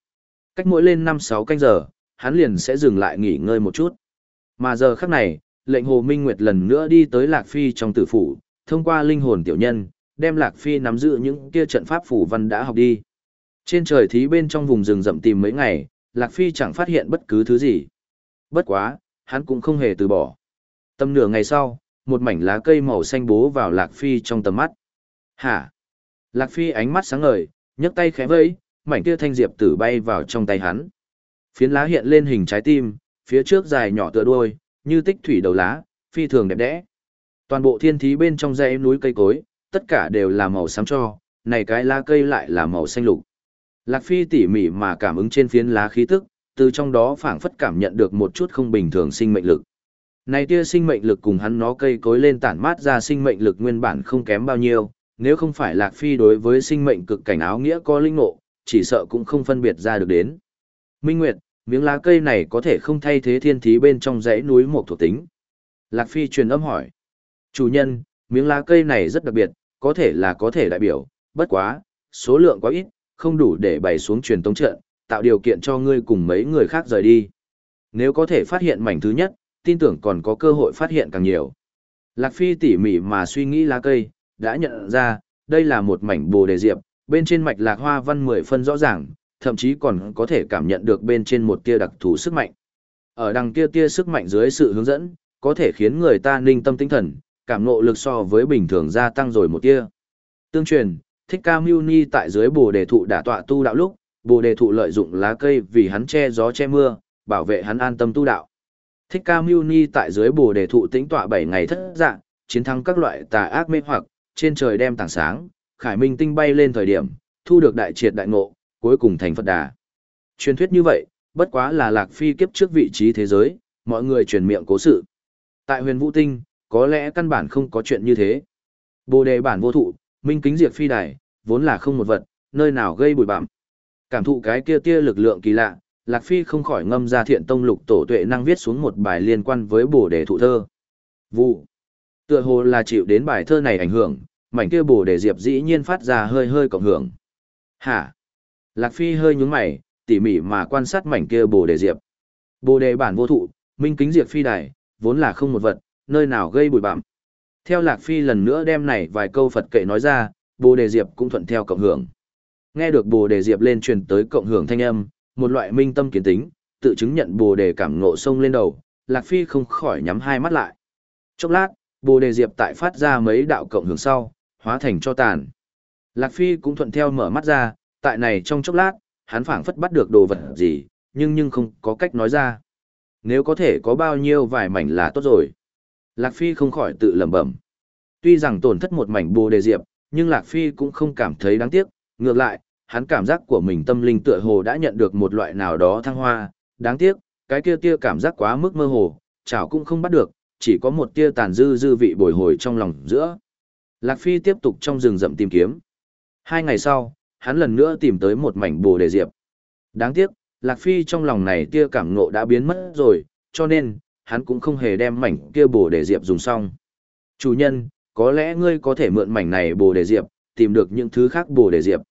Cách mỗi lên 5-6 canh giờ, hắn liền sẽ dừng lại nghỉ ngơi một chút. Mà giờ khắc này, lệnh Hồ Minh Nguyệt lần nữa đi tới Lạc Phi trong tử phủ, thông qua linh hồn tiểu nhân, đem Lạc Phi nắm giữ những kia trận pháp phủ văn đã học đi. Trên trời thí bên trong vùng rừng rậm tìm mấy ngày, Lạc Phi chẳng phát hiện bất cứ thứ gì. Bất quá, hắn cũng không hề từ bỏ. Tầm nửa ngày sau, một mảnh lá cây màu xanh bố vào Lạc Phi trong tầm mắt. Hả? Lạc Phi ánh mắt sáng ngời, nhấc tay khẽ vẫy, mảnh kia thanh diệp tử bay vào trong tay hắn. Phiến lá hiện lên hình trái tim, phía trước dài nhỏ tựa đuôi, như tích thủy đầu lá, phi thường đẹp đẽ. Toàn bộ thiên thí bên trong dãy núi cây cối, tất cả đều là màu xám cho, này cái lá cây lại là màu xanh lục. Lạc Phi tỉ mỉ mà cảm ứng trên phiến lá khí tức, từ trong đó phảng phất cảm nhận được một chút không bình thường sinh mệnh lực. Này tia sinh mệnh lực cùng hắn nó cây cối lên tản mát ra sinh mệnh lực nguyên bản không kém bao nhiêu, nếu không phải Lạc Phi đối với sinh mệnh cực cảnh áo nghĩa có linh ngộ, chỉ sợ cũng không phân biệt ra được đến. Minh Nguyệt, miếng lá cây này có thể không thay thế thiên thí bên trong dãy núi một thuộc tính. Lạc Phi truyền âm hỏi. Chủ nhân, miếng lá cây này rất đặc biệt, có thể là có thể đại biểu, bất quá, số lượng quá ít, không đủ để bày xuống truyền tống trận, tạo điều kiện cho ngươi cùng mấy người khác rời đi. Nếu có thể phát hiện mảnh thứ nhất, tin tưởng còn có cơ hội phát hiện càng nhiều. Lạc Phi tỉ mỉ mà suy nghĩ lá cây, đã nhận ra, đây là một mảnh bồ đề diệp, bên trên mạch lạc hoa văn mười phân rõ ràng, thậm chí còn có thể cảm nhận được bên trên một tia đặc thù sức mạnh. Ở đằng kia tia sức mạnh dưới sự hướng dẫn, có thể khiến người ta ninh tâm tinh thần, cảm ngộ lực so với bình thường gia tăng rồi một tia. Tương truyền, Thích Ca Mưu Ni tại dưới bồ đề thụ đả tọa tu đạo lúc, bồ đề thụ lợi dụng lá cây vì hắn che gió che mưa, bảo vệ hắn an tâm tu đạo. Thích Ca Mưu Ni tại dưới bồ đề thụ tĩnh tọa 7 ngày thất dạng, chiến thắng các loại tà ác mê hoặc, trên trời đem tảng sáng, khải minh tinh bay lên thời điểm, thu được đại triệt đại ngộ, cuối cùng thành Phật đà. Truyền thuyết như vậy, bất quá là lạc phi kiếp trước vị trí thế giới, mọi người truyền miệng cố sự. Tại huyền vũ tinh, có lẽ căn bản không có chuyện như thế. Bồ đề bản vô thụ, minh kính diệt phi đài, vốn là không một vật, nơi nào gây bụi bặm. Cảm thụ cái kia tia lực lượng kỳ lạ, Lạc Phi không khỏi ngâm ra thiện tông lục tổ tuệ năng viết xuống một bài liên quan với bồ đề thụ thơ. Vụ. Tựa hồ là chịu đến bài thơ này ảnh hưởng, mảnh kia bồ đề diệp dĩ nhiên phát ra hơi hơi cộng hưởng. Hả? Lạc Phi hơi nhúng mày, tỉ mỉ mà quan sát mảnh kia bồ đề diệp. Bồ đề bản vô thụ, minh kính diệp phi đài, vốn là không một vật, nơi nào gây bụi bặm. Theo Lạc Phi lần nữa đem này vài câu Phật kệ nói ra, bồ đề diệp cũng thuận theo cộng hưởng. Nghe được bồ đề diệp lên truyền tới cộng hưởng thanh âm, một loại minh tâm kiến tính, tự chứng nhận bồ đề cảm ngộ sông lên đầu, Lạc Phi không khỏi nhắm hai mắt lại. Chốc lát, bồ đề diệp tại phát ra mấy đạo cộng hưởng sau, hóa thành cho tàn. Lạc Phi cũng thuận theo mở mắt ra, tại này trong chốc lát, hắn phảng phất bắt được đồ vật gì, nhưng nhưng không có cách nói ra. Nếu có thể có bao nhiêu vài mảnh là tốt rồi. Lạc Phi không khỏi tự lẩm bẩm. Tuy rằng tổn thất một mảnh bồ đề diệp, nhưng Lạc Phi cũng không cảm thấy đáng tiếc, ngược lại, hắn cảm giác của mình tâm linh tựa hồ đã nhận được một loại nào đó thăng hoa, đáng tiếc, cái kia tia cảm giác quá mức mơ hồ, chảo cũng không bắt được, chỉ có một tia tàn dư dư vị bồi hồi trong lòng giữa. Lạc Phi tiếp tục trong rừng rậm tìm kiếm. Hai ngày sau, hắn lần nữa tìm tới một mảnh bồ đề diệp. Đáng tiếc, Lạc Phi trong lòng này tia cảm ngộ đã biến mất rồi, cho nên, hắn cũng không hề đem mảnh kia bồ đề diệp dùng xong. Chủ nhân, có lẽ ngươi có thể mượn mảnh này bồ đề diệp, tìm được những thứ khác bồ đề diệp.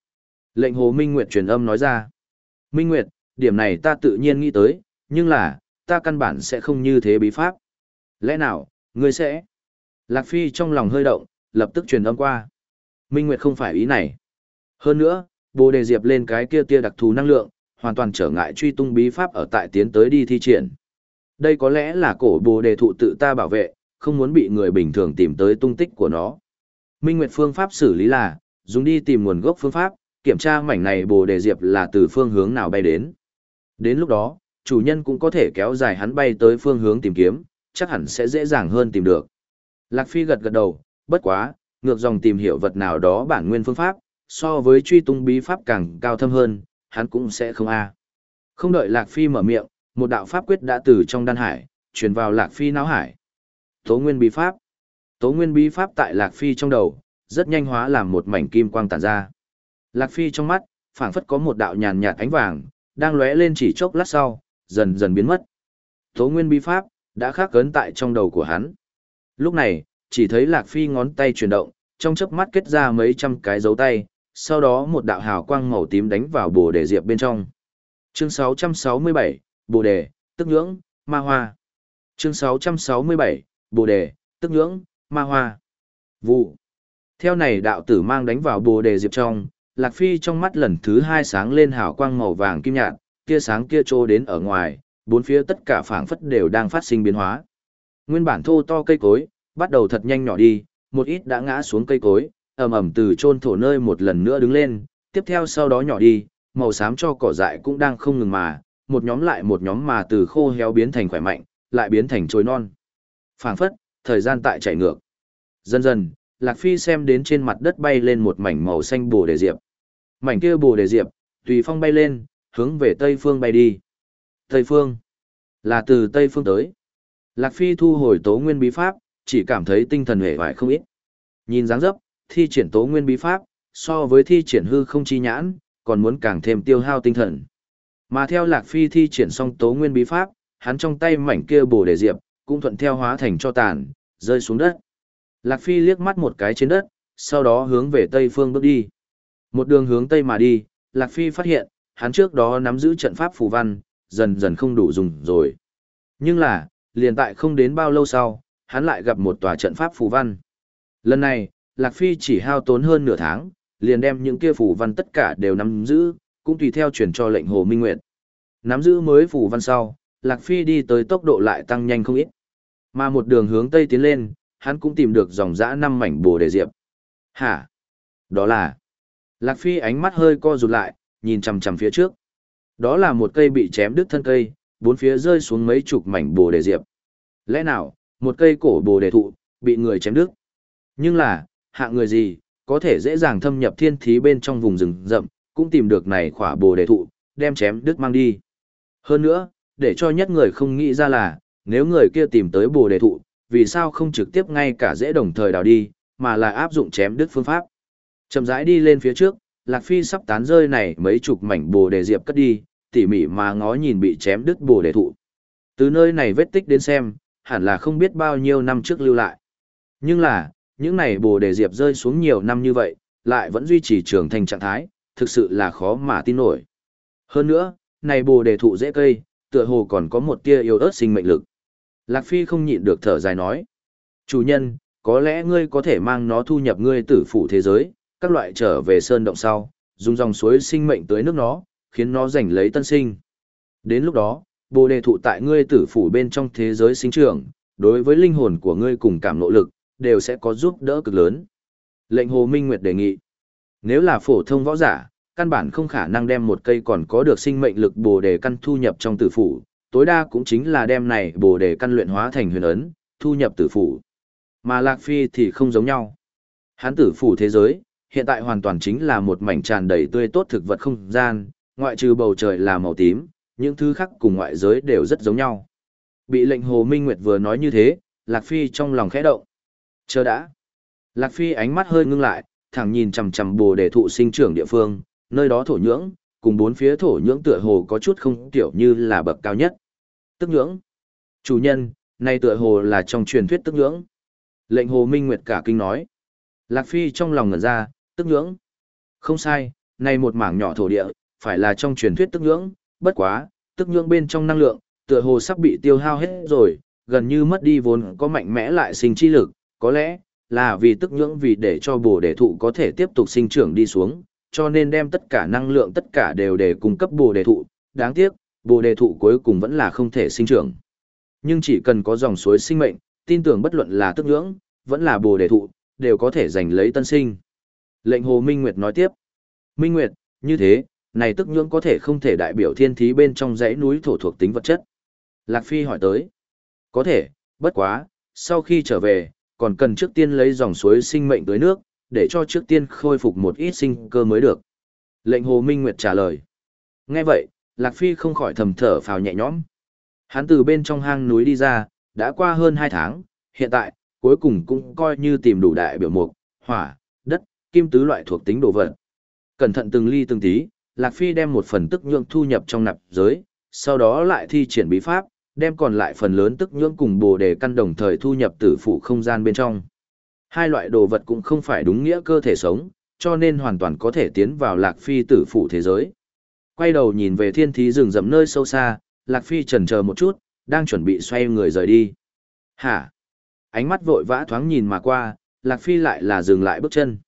Lệnh Hồ Minh Nguyệt truyền âm nói ra. Minh Nguyệt, điểm này ta tự nhiên nghĩ tới, nhưng là, ta căn bản sẽ không như thế bí pháp. Lẽ nào, ngươi sẽ? Lạc Phi trong lòng hơi động, lập tức truyền âm qua. Minh Nguyệt không phải ý này. Hơn nữa, bồ đề diệp lên cái kia tia đặc thù năng lượng, hoàn toàn trở ngại truy tung bí pháp ở tại tiến tới đi thi triển. Đây có lẽ là cổ bồ đề thụ tự ta bảo vệ, không muốn bị người bình thường tìm tới tung tích của nó. Minh Nguyệt phương pháp xử lý là, dùng đi tìm nguồn gốc phương pháp, kiểm tra mảnh này bồ đề diệp là từ phương hướng nào bay đến. Đến lúc đó, chủ nhân cũng có thể kéo dài hắn bay tới phương hướng tìm kiếm, chắc hẳn sẽ dễ dàng hơn tìm được. Lạc Phi gật gật đầu, bất quá, ngược dòng tìm hiểu vật nào đó bản nguyên phương pháp, so với truy tung bí pháp càng cao thâm hơn, hắn cũng sẽ không a. Không đợi Lạc Phi mở miệng, một đạo pháp quyết đã từ trong đan hải, truyền vào Lạc Phi não hải. Tố nguyên bí pháp. Tố nguyên bí pháp tại Lạc Phi trong đầu, rất nhanh hóa làm một mảnh kim quang tản ra. Lạc Phi trong mắt, phảng phất có một đạo nhàn nhạt ánh vàng, đang lóe lên chỉ chốc lát sau, dần dần biến mất. Tố nguyên bí pháp, đã khắc cấn tại trong đầu của hắn. Lúc này, chỉ thấy Lạc Phi ngón tay chuyển động, trong chớp mắt kết ra mấy trăm cái dấu tay, sau đó một đạo hào quang màu tím đánh vào bồ đề diệp bên trong. Chương 667, Bồ đề, tức nhưỡng, ma hoa. Chương 667, Bồ đề, tức nhưỡng, ma hoa. Vụ. Theo này đạo tử mang đánh vào Bồ đề diệp trong, Lạc Phi trong mắt lần thứ hai sáng lên hào quang màu vàng kim nhạt, kia sáng kia trô đến ở ngoài, bốn phía tất cả phảng phất đều đang phát sinh biến hóa. Nguyên bản thô to cây cối, bắt đầu thật nhanh nhỏ đi, một ít đã ngã xuống cây cối, ầm ầm từ chôn thổ nơi một lần nữa đứng lên, tiếp theo sau đó nhỏ đi, màu xám cho cỏ dại cũng đang không ngừng mà, một nhóm lại một nhóm mà từ khô héo biến thành khỏe mạnh, lại biến thành trồi non. Phảng phất, thời gian tại chảy ngược. Dần dần, Lạc Phi xem đến trên mặt đất bay lên một mảnh màu xanh bồ đề diệp. Mảnh kia bồ đề diệp, tùy phong bay lên, hướng về tây phương bay đi. Tây phương, là từ tây phương tới. Lạc Phi thu hồi tố nguyên bí pháp, chỉ cảm thấy tinh thần hề hoài không ít. Nhìn dáng dấp, thi triển tố nguyên bí pháp, so với thi triển hư không chi nhãn, còn muốn càng thêm tiêu hao tinh thần. Mà theo Lạc Phi thi triển xong tố nguyên bí pháp, hắn trong tay mảnh kia bổ đề diệp, cũng thuận theo hóa thành cho tàn, rơi xuống đất. Lạc Phi liếc mắt một cái trên đất, sau đó hướng về tây phương bước đi. Một đường hướng tây mà đi, Lạc Phi phát hiện, hắn trước đó nắm giữ trận pháp phù văn, dần dần không đủ dùng rồi. Nhưng là, liền tại không đến bao lâu sau, hắn lại gặp một tòa trận pháp phù văn. Lần này, Lạc Phi chỉ hao tốn hơn nửa tháng, liền đem những kia phù văn tất cả đều nắm giữ, cũng tùy theo chuyển cho lệnh Hồ Minh Nguyệt. Nắm giữ mới phủ văn sau, Lạc Phi đi tới tốc độ lại tăng nhanh không ít. Mà một đường hướng tây tiến lên, hắn cũng tìm được dòng dã năm mảnh bồ đề diệp. Hả? Đó là... Lạc Phi ánh mắt hơi co rụt lại, nhìn chằm chằm phía trước. Đó là một cây bị chém đứt thân cây, bốn phía rơi xuống mấy chục mảnh bồ đề diệp. Lẽ nào, một cây cổ bồ đề thụ, bị người chém đứt? Nhưng là, hạng người gì, có thể dễ dàng thâm nhập thiên thí bên trong vùng rừng rậm, cũng tìm được này khỏa bồ đề thụ, đem chém đứt mang đi. Hơn nữa, để cho nhất người không nghĩ ra là, nếu người kia tìm tới bồ đề thụ, vì sao không trực tiếp ngay cả dễ đồng thời đào đi, mà là áp dụng chém đứt phương pháp. Chậm rãi đi lên phía trước, Lạc Phi sắp tán rơi này mấy chục mảnh bồ đề diệp cất đi, tỉ mỉ mà ngó nhìn bị chém đứt bồ đề thụ. Từ nơi này vết tích đến xem, hẳn là không biết bao nhiêu năm trước lưu lại. Nhưng là, những này bồ đề diệp rơi xuống nhiều năm như vậy, lại vẫn duy trì trưởng thành trạng thái, thực sự là khó mà tin nổi. Hơn nữa, này bồ đề thụ dễ cây, tựa hồ còn có một tia yêu ớt sinh mệnh lực. Lạc Phi không nhịn được thở dài nói. Chủ nhân, có lẽ ngươi có thể mang nó thu nhập ngươi tử phủ thế giới, các loại trở về sơn động sau, dùng dòng suối sinh mệnh tới nước nó, khiến nó giành lấy tân sinh. Đến lúc đó, bồ đề thụ tại ngươi tử phủ bên trong thế giới sinh trưởng, đối với linh hồn của ngươi cùng cảm nỗ lực, đều sẽ có giúp đỡ cực lớn. Lệnh Hồ Minh Nguyệt đề nghị, nếu là phổ thông võ giả, căn bản không khả năng đem một cây còn có được sinh mệnh lực bồ đề căn thu nhập trong tử phủ, tối đa cũng chính là đem này bồ đề căn luyện hóa thành huyền ấn, thu nhập tử phủ. Mà Lạc Phi thì không giống nhau. Hán tử phủ thế giới, hiện tại hoàn toàn chính là một mảnh tràn đầy tươi tốt thực vật không gian, ngoại trừ bầu trời là màu tím, những thứ khác cùng ngoại giới đều rất giống nhau. Bị lệnh Hồ Minh Nguyệt vừa nói như thế, Lạc Phi trong lòng khẽ động. Chờ đã. Lạc Phi ánh mắt hơi ngưng lại, thẳng nhìn chằm chằm bồ đề thụ sinh trưởng địa phương, nơi đó thổ nhưỡng, cùng bốn phía thổ nhưỡng tựa hồ có chút không tiểu như là bậc cao nhất. Tức nhưỡng. Chủ nhân, này tựa hồ là trong truyền thuyết tức nhưỡng. Lệnh Hồ Minh Nguyệt cả kinh nói. Lạc Phi trong lòng ngẩn ra, tức nhưỡng. Không sai, này một mảng nhỏ thổ địa, phải là trong truyền thuyết tức nhưỡng, bất quá, tức nhưỡng bên trong năng lượng, tựa hồ sắp bị tiêu hao hết rồi, gần như mất đi vốn có mạnh mẽ lại sinh chi lực, có lẽ là vì tức nhưỡng vì để cho bồ đề thụ có thể tiếp tục sinh trưởng đi xuống, cho nên đem tất cả năng lượng tất cả đều để cung cấp bồ đề thụ, đáng tiếc, bồ đề thụ cuối cùng vẫn là không thể sinh trưởng. Nhưng chỉ cần có dòng suối sinh mệnh, tin tưởng bất luận là tức nhưỡng, vẫn là bồ đề thụ, đều có thể giành lấy tân sinh. Lệnh Hồ Minh Nguyệt nói tiếp. Minh Nguyệt, như thế, này tức nhưỡng có thể không thể đại biểu thiên thí bên trong dãy núi thổ thuộc tính vật chất. Lạc Phi hỏi tới. Có thể, bất quá, sau khi trở về, còn cần trước tiên lấy dòng suối sinh mệnh tới nước, để cho trước tiên khôi phục một ít sinh cơ mới được. Lệnh Hồ Minh Nguyệt trả lời. Nghe vậy, Lạc Phi không khỏi thầm thở phào nhẹ nhõm. Hắn từ bên trong hang núi đi ra, đã qua hơn 2 tháng, hiện tại, cuối cùng cũng coi như tìm đủ đại biểu mục, hỏa, đất, kim tứ loại thuộc tính đồ vật. Cẩn thận từng ly từng tí, Lạc Phi đem một phần tức nhượng thu nhập trong nạp giới, sau đó lại thi triển bí pháp, đem còn lại phần lớn tức nhưỡng cùng bồ đề căn đồng thời thu nhập tử phụ không gian bên trong. Hai loại đồ vật cũng không phải đúng nghĩa cơ thể sống, cho nên hoàn toàn có thể tiến vào lạc phi tử phụ thế giới. Quay đầu nhìn về thiên thí rừng rậm nơi sâu xa, Lạc Phi trần chờ một chút, đang chuẩn bị xoay người rời đi. Hả? Ánh mắt vội vã thoáng nhìn mà qua, Lạc Phi lại là dừng lại bước chân.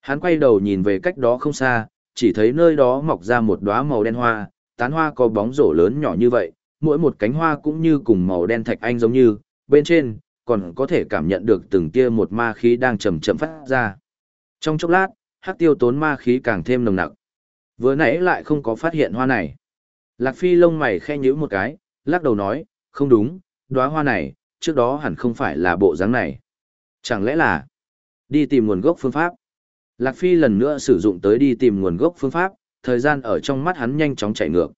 Hắn quay đầu nhìn về cách đó không xa, chỉ thấy nơi đó mọc ra một đóa màu đen hoa, tán hoa có bóng rổ lớn nhỏ như vậy, mỗi một cánh hoa cũng như cùng màu đen thạch anh giống như, bên trên, còn có thể cảm nhận được từng tia một ma khí đang chậm chậm phát ra. Trong chốc lát, hắc tiêu tốn ma khí càng thêm nồng nặc. Vừa nãy lại không có phát hiện hoa này. Lạc Phi lông mày khe nhíu một cái, lắc đầu nói, không đúng, đóa hoa này, trước đó hẳn không phải là bộ dáng này. Chẳng lẽ là đi tìm nguồn gốc phương pháp? Lạc Phi lần nữa sử dụng tới đi tìm nguồn gốc phương pháp, thời gian ở trong mắt hắn nhanh chóng chạy ngược.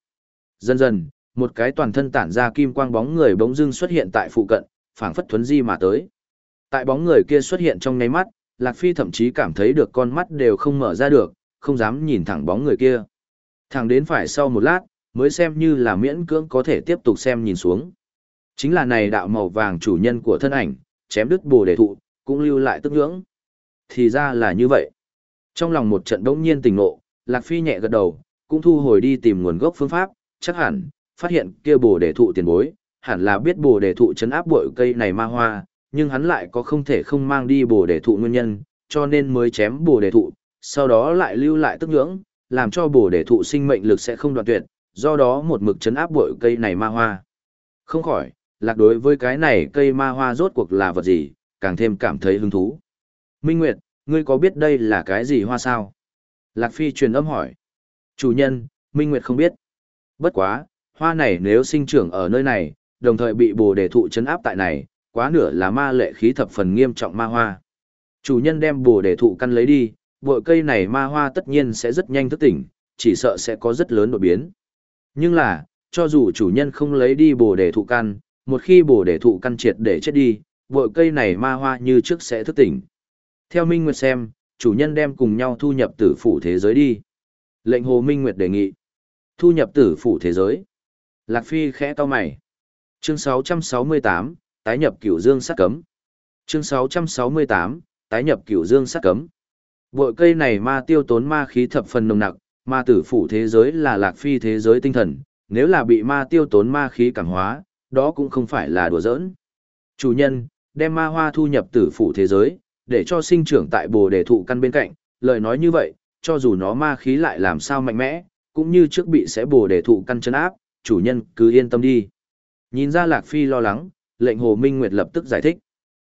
Dần dần, một cái toàn thân tản ra kim quang bóng người bỗng dưng xuất hiện tại phụ cận, phảng phất thuấn di mà tới. Tại bóng người kia xuất hiện trong nháy mắt, Lạc Phi thậm chí cảm thấy được con mắt đều không mở ra được, không dám nhìn thẳng bóng người kia. Thẳng đến phải sau một lát, mới xem như là miễn cưỡng có thể tiếp tục xem nhìn xuống. Chính là này đạo màu vàng chủ nhân của thân ảnh, chém đứt bồ đề thụ, cũng lưu lại tức ngưỡng. Thì ra là như vậy. Trong lòng một trận đống nhiên tình nộ, Lạc Phi nhẹ gật đầu, cũng thu hồi đi tìm nguồn gốc phương pháp, chắc hẳn, phát hiện kia bồ đề thụ tiền bối, hẳn là biết bồ đề thụ chấn áp bội cây này ma hoa, nhưng hắn lại có không thể không mang đi bồ đề thụ nguyên nhân, cho nên mới chém bồ đề thụ, sau đó lại lưu lại tức nhưỡng, làm cho bồ đề thụ sinh mệnh lực sẽ không đoạn tuyệt, do đó một mực chấn áp bội cây này ma hoa. Không khỏi, lạc đối với cái này cây ma hoa rốt cuộc là vật gì, càng thêm cảm thấy hứng thú. Minh Nguyệt, ngươi có biết đây là cái gì hoa sao? Lạc Phi truyền âm hỏi. Chủ nhân, Minh Nguyệt không biết. Bất quá, hoa này nếu sinh trưởng ở nơi này, đồng thời bị bồ đề thụ chấn áp tại này, quá nửa là ma lệ khí thập phần nghiêm trọng ma hoa. Chủ nhân đem bồ đề thụ căn lấy đi, bội cây này ma hoa tất nhiên sẽ rất nhanh thức tỉnh, chỉ sợ sẽ có rất lớn đột biến. Nhưng là, cho dù chủ nhân không lấy đi bồ đề thụ căn, một khi bồ đề thụ căn triệt để chết đi, bội cây này ma hoa như trước sẽ thức tỉnh. Theo Minh Nguyệt xem, chủ nhân đem cùng nhau thu nhập tử phủ thế giới đi. Lệnh Hồ Minh Nguyệt đề nghị. Thu nhập tử phủ thế giới. Lạc Phi khẽ to mày. Chương 668, tái nhập cửu dương sát cấm. Chương 668, tái nhập cửu dương sát cấm. Bội cây này ma tiêu tốn ma khí thập phần nồng nặc, ma tử phủ thế giới là lạc phi thế giới tinh thần, nếu là bị ma tiêu tốn ma khí cảm hóa, đó cũng không phải là đùa giỡn. Chủ nhân, đem ma hoa thu nhập tử phủ thế giới, để cho sinh trưởng tại bồ đề thụ căn bên cạnh, lời nói như vậy, cho dù nó ma khí lại làm sao mạnh mẽ, cũng như trước bị sẽ bồ đề thụ căn chân áp, chủ nhân cứ yên tâm đi. Nhìn ra Lạc Phi lo lắng, lệnh Hồ Minh Nguyệt lập tức giải thích.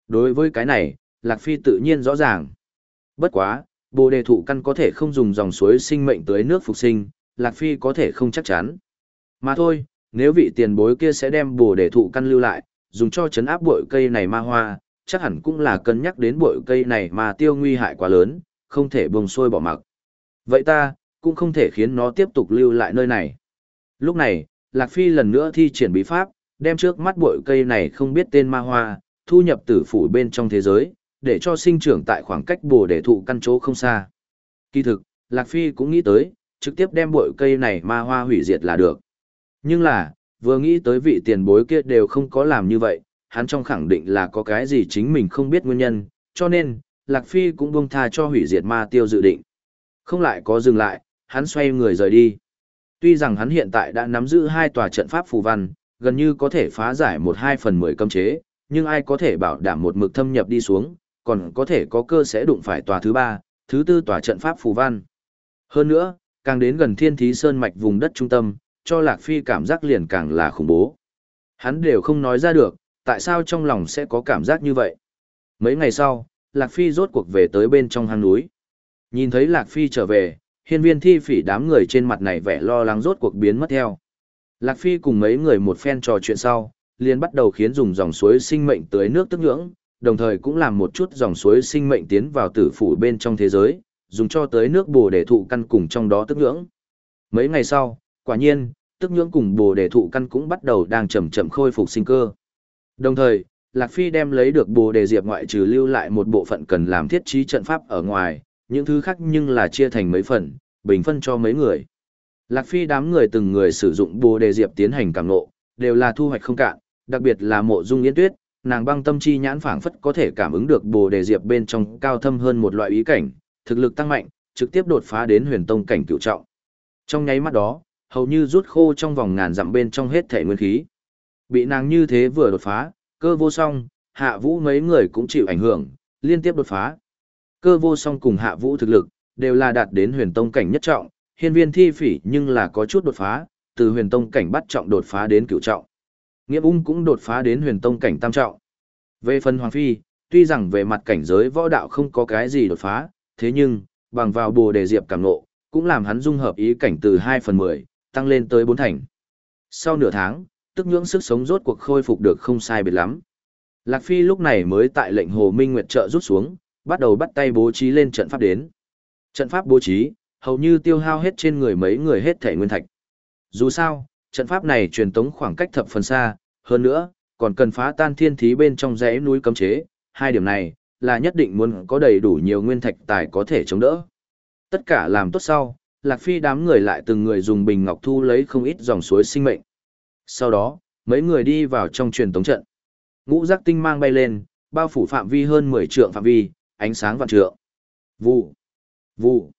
Đối với cái này, Lạc Phi tự nhiên rõ ràng. Bất quá, bồ đề thụ căn có thể không dùng dòng suối sinh mệnh tới nước phục sinh, Lạc Phi có thể không chắc chắn. Mà thôi, nếu vị tiền bối kia sẽ đem bồ đề thụ căn lưu lại, dùng cho chấn áp bội cây này ma hoa, chắc hẳn cũng là cân nhắc đến bội cây này mà tiêu nguy hại quá lớn, không thể bùng sôi bỏ mặc. Vậy ta, cũng không thể khiến nó tiếp tục lưu lại nơi này. Lúc này, Lạc Phi lần nữa thi triển bí pháp, đem trước mắt bội cây này không biết tên ma hoa, thu nhập tử phủ bên trong thế giới, để cho sinh trưởng tại khoảng cách bồ để thụ căn chỗ không xa. Kỳ thực, Lạc Phi cũng nghĩ tới, trực tiếp đem bội cây này ma hoa hủy diệt là được. Nhưng là, vừa nghĩ tới vị tiền bối kia đều không có làm như vậy, hắn trong khẳng định là có cái gì chính mình không biết nguyên nhân, cho nên, Lạc Phi cũng buông tha cho hủy diệt ma tiêu dự định. Không lại có dừng lại, hắn xoay người rời đi. Tuy rằng hắn hiện tại đã nắm giữ hai tòa trận pháp phù văn, gần như có thể phá giải một hai phần mười cấm chế, nhưng ai có thể bảo đảm một mực thâm nhập đi xuống, còn có thể có cơ sẽ đụng phải tòa thứ ba, thứ tư tòa trận pháp phù văn. Hơn nữa, càng đến gần thiên thí sơn mạch vùng đất trung tâm, cho Lạc Phi cảm giác liền càng là khủng bố. Hắn đều không nói ra được, tại sao trong lòng sẽ có cảm giác như vậy. Mấy ngày sau, Lạc Phi rốt cuộc về tới bên trong hang núi. Nhìn thấy Lạc Phi trở về, hiên viên thi phỉ đám người trên mặt này vẻ lo lắng rốt cuộc biến mất theo. Lạc Phi cùng mấy người một phen trò chuyện sau, liền bắt đầu khiến dùng dòng suối sinh mệnh tới nước tức nhưỡng, đồng thời cũng làm một chút dòng suối sinh mệnh tiến vào tử phủ bên trong thế giới, dùng cho tới nước bồ đề thụ căn cùng trong đó tức nhưỡng. Mấy ngày sau, quả nhiên, tức nhưỡng cùng bồ đề thụ căn cũng bắt đầu đang chậm chậm khôi phục sinh cơ. Đồng thời, Lạc Phi đem lấy được bồ đề diệp ngoại trừ lưu lại một bộ phận cần làm thiết trí trận pháp ở ngoài, những thứ khác nhưng là chia thành mấy phần, bình phân cho mấy người. Lạc Phi đám người từng người sử dụng bồ đề diệp tiến hành cảm nộ, đều là thu hoạch không cạn, đặc biệt là mộ dung yên tuyết, nàng băng tâm chi nhãn phảng phất có thể cảm ứng được bồ đề diệp bên trong cao thâm hơn một loại ý cảnh, thực lực tăng mạnh, trực tiếp đột phá đến huyền tông cảnh cựu trọng. Trong nháy mắt đó, hầu như rút khô trong vòng ngàn dặm bên trong hết thể nguyên khí. Bị nàng như thế vừa đột phá, cơ vô song, hạ vũ mấy người cũng chịu ảnh hưởng, liên tiếp đột phá. Cơ vô song cùng hạ vũ thực lực, đều là đạt đến huyền tông cảnh nhất trọng, hiên viên thi phỉ nhưng là có chút đột phá, từ huyền tông cảnh bắt trọng đột phá đến cửu trọng. Nghĩa ung cũng đột phá đến huyền tông cảnh tam trọng. Về phần Hoàng Phi, tuy rằng về mặt cảnh giới võ đạo không có cái gì đột phá, thế nhưng, bằng vào bồ đề diệp cảm nộ, cũng làm hắn dung hợp ý cảnh từ 2 phần 10, tăng lên tới 4 thành. Sau nửa tháng, tức nhưỡng sức sống rốt cuộc khôi phục được không sai biệt lắm. Lạc Phi lúc này mới tại lệnh Hồ Minh Nguyệt trợ rút xuống, bắt đầu bắt tay bố trí lên trận pháp đến. Trận pháp bố trí, hầu như tiêu hao hết trên người mấy người hết thể nguyên thạch. Dù sao, trận pháp này truyền tống khoảng cách thập phần xa, hơn nữa, còn cần phá tan thiên thí bên trong dãy núi cấm chế, hai điểm này, là nhất định muốn có đầy đủ nhiều nguyên thạch tài có thể chống đỡ. Tất cả làm tốt sau, Lạc Phi đám người lại từng người dùng bình ngọc thu lấy không ít dòng suối sinh mệnh. Sau đó, mấy người đi vào trong truyền tống trận. Ngũ giác tinh mang bay lên, bao phủ phạm vi hơn 10 trượng phạm vi, ánh sáng vạn trượng. Vụ, vụ,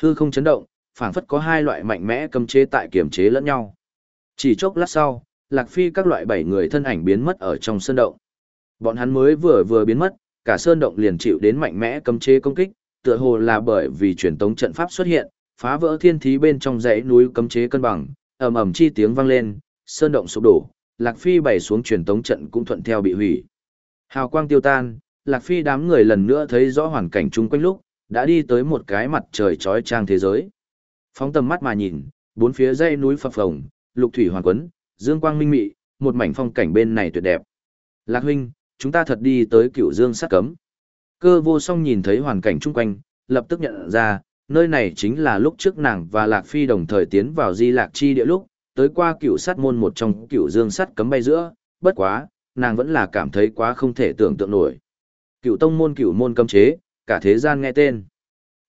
hư không chấn động, phảng phất có hai loại mạnh mẽ cấm chế tại kiểm chế lẫn nhau. Chỉ chốc lát sau, Lạc Phi các loại bảy người thân ảnh biến mất ở trong sơn động. Bọn hắn mới vừa vừa biến mất, cả sơn động liền chịu đến mạnh mẽ cấm chế công kích, tựa hồ là bởi vì truyền tống trận pháp xuất hiện, phá vỡ thiên thí bên trong dãy núi cấm chế cân bằng, ầm ầm chi tiếng vang lên, sơn động sụp đổ, Lạc Phi bày xuống truyền tống trận cũng thuận theo bị hủy. Hào quang tiêu tan, Lạc Phi đám người lần nữa thấy rõ hoàn cảnh chung quanh lúc, đã đi tới một cái mặt trời trói trang thế giới. Phóng tầm mắt mà nhìn, bốn phía dãy núi phập phồng, lục thủy hoàn quấn, dương quang minh mị, một mảnh phong cảnh bên này tuyệt đẹp. Lạc huynh, chúng ta thật đi tới cựu dương sát cấm. Cơ vô song nhìn thấy hoàn cảnh chung quanh, lập tức nhận ra, nơi này chính là lúc trước nàng và Lạc Phi đồng thời tiến vào di lạc chi địa lúc, tới qua cựu sát môn một trong cựu dương sắt cấm bay giữa, bất quá, nàng vẫn là cảm thấy quá không thể tưởng tượng nổi. Cựu tông môn cựu môn cấm chế, cả thế gian nghe tên.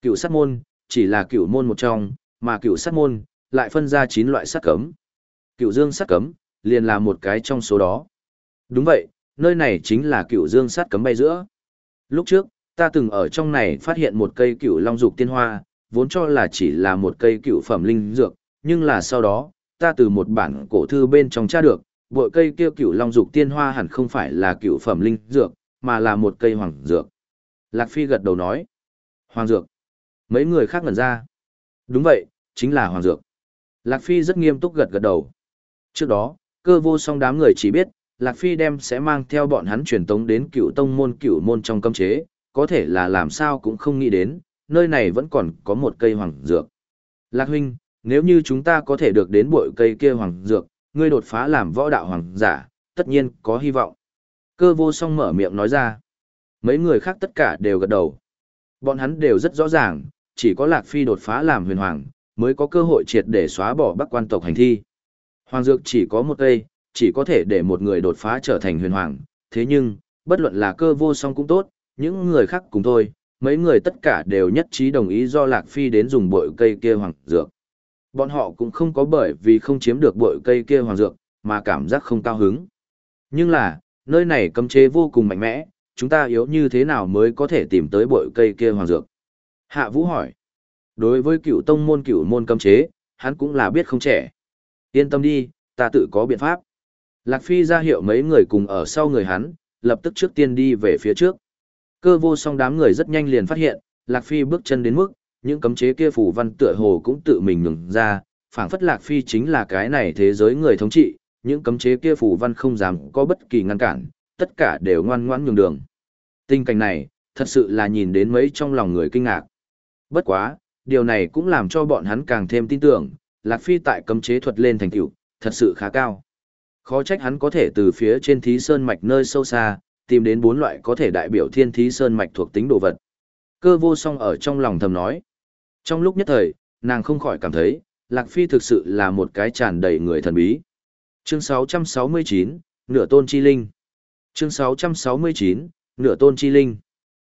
Cựu sát môn, chỉ là cựu môn một trong, mà cựu sát môn, lại phân ra 9 loại sát cấm. Cựu dương sát cấm, liền là một cái trong số đó. Đúng vậy, nơi này chính là cựu dương sát cấm bay giữa. Lúc trước, ta từng ở trong này phát hiện một cây cựu long dục tiên hoa, vốn cho là chỉ là một cây cựu phẩm linh dược, nhưng là sau đó, ta từ một bản cổ thư bên trong tra được, bội cây kia cựu long dục tiên hoa hẳn không phải là cựu phẩm linh dược, mà là một cây hoàng dược. Lạc Phi gật đầu nói, hoàng dược. Mấy người khác ngẩn ra. Đúng vậy, chính là hoàng dược. Lạc Phi rất nghiêm túc gật gật đầu. Trước đó, cơ vô song đám người chỉ biết, Lạc Phi đem sẽ mang theo bọn hắn truyền tống đến cựu tông môn cựu môn trong cấm chế, có thể là làm sao cũng không nghĩ đến, nơi này vẫn còn có một cây hoàng dược. Lạc huynh, nếu như chúng ta có thể được đến bội cây kia hoàng dược, ngươi đột phá làm võ đạo hoàng giả, tất nhiên có hy vọng. Cơ vô song mở miệng nói ra. Mấy người khác tất cả đều gật đầu. Bọn hắn đều rất rõ ràng, chỉ có Lạc Phi đột phá làm huyền hoàng, mới có cơ hội triệt để xóa bỏ bắc quan tộc hành thi. Hoàng dược chỉ có một cây, chỉ có thể để một người đột phá trở thành huyền hoàng, thế nhưng, bất luận là cơ vô song cũng tốt, những người khác cùng thôi, mấy người tất cả đều nhất trí đồng ý do Lạc Phi đến dùng bội cây kia hoàng dược. Bọn họ cũng không có bởi vì không chiếm được bội cây kia hoàng dược, mà cảm giác không cao hứng. Nhưng là, nơi này cấm chế vô cùng mạnh mẽ, chúng ta yếu như thế nào mới có thể tìm tới bội cây kia hoàng dược? Hạ Vũ hỏi. Đối với cựu tông môn cựu môn cấm chế, hắn cũng là biết không trẻ. Yên tâm đi, ta tự có biện pháp. Lạc Phi ra hiệu mấy người cùng ở sau người hắn, lập tức trước tiên đi về phía trước. Cơ vô song đám người rất nhanh liền phát hiện, Lạc Phi bước chân đến mức, những cấm chế kia phủ văn tựa hồ cũng tự mình ngừng ra, phảng phất Lạc Phi chính là cái này thế giới người thống trị, những cấm chế kia phù văn không dám có bất kỳ ngăn cản, tất cả đều ngoan ngoãn nhường đường. Tình cảnh này, thật sự là nhìn đến mấy trong lòng người kinh ngạc. Bất quá, điều này cũng làm cho bọn hắn càng thêm tin tưởng, Lạc Phi tại cấm chế thuật lên thành tựu, thật sự khá cao. Khó trách hắn có thể từ phía trên thí sơn mạch nơi sâu xa, tìm đến bốn loại có thể đại biểu thiên thí sơn mạch thuộc tính đồ vật. Cơ vô song ở trong lòng thầm nói. Trong lúc nhất thời, nàng không khỏi cảm thấy, Lạc Phi thực sự là một cái tràn đầy người thần bí. Chương 669, Nửa Tôn Chi Linh Chương 669, Nửa Tôn Chi Linh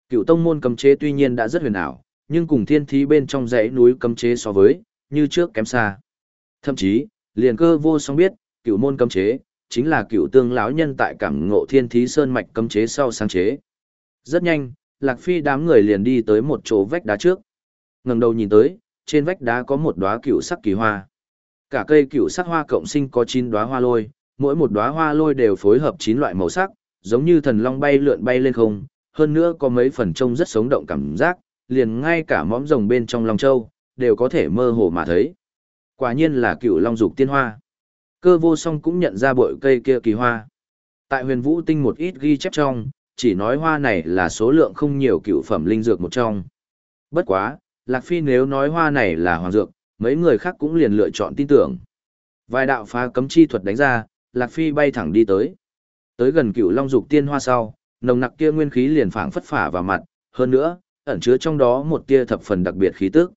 Cựu tông môn cấm chế tuy nhiên đã rất huyền ảo, nhưng cùng thiên thí bên trong dãy núi cấm chế so với, như trước kém xa. Thậm chí, liền cơ vô song biết, cựu môn cấm chế, chính là cựu tương lão nhân tại cảm ngộ thiên thí sơn mạch cấm chế sau sáng chế. Rất nhanh, Lạc Phi đám người liền đi tới một chỗ vách đá trước. ngẩng đầu nhìn tới, trên vách đá có một đóa cựu sắc kỳ hoa. Cả cây cựu sắc hoa cộng sinh có 9 đóa hoa lôi, mỗi một đóa hoa lôi đều phối hợp 9 loại màu sắc, giống như thần long bay lượn bay lên không, hơn nữa có mấy phần trông rất sống động cảm giác, liền ngay cả mõm rồng bên trong long châu, đều có thể mơ hồ mà thấy. Quả nhiên là cựu long dục tiên hoa. Cơ vô song cũng nhận ra bội cây kia kỳ hoa. Tại huyền vũ tinh một ít ghi chép trong, chỉ nói hoa này là số lượng không nhiều cựu phẩm linh dược một trong. Bất quá, Lạc Phi nếu nói hoa này là hoàng dược, mấy người khác cũng liền lựa chọn tin tưởng. Vài đạo phá cấm chi thuật đánh ra, Lạc Phi bay thẳng đi tới. Tới gần cựu long dục tiên hoa sau, nồng nặc kia nguyên khí liền phảng phất phả vào mặt, hơn nữa, ẩn chứa trong đó một tia thập phần đặc biệt khí tức.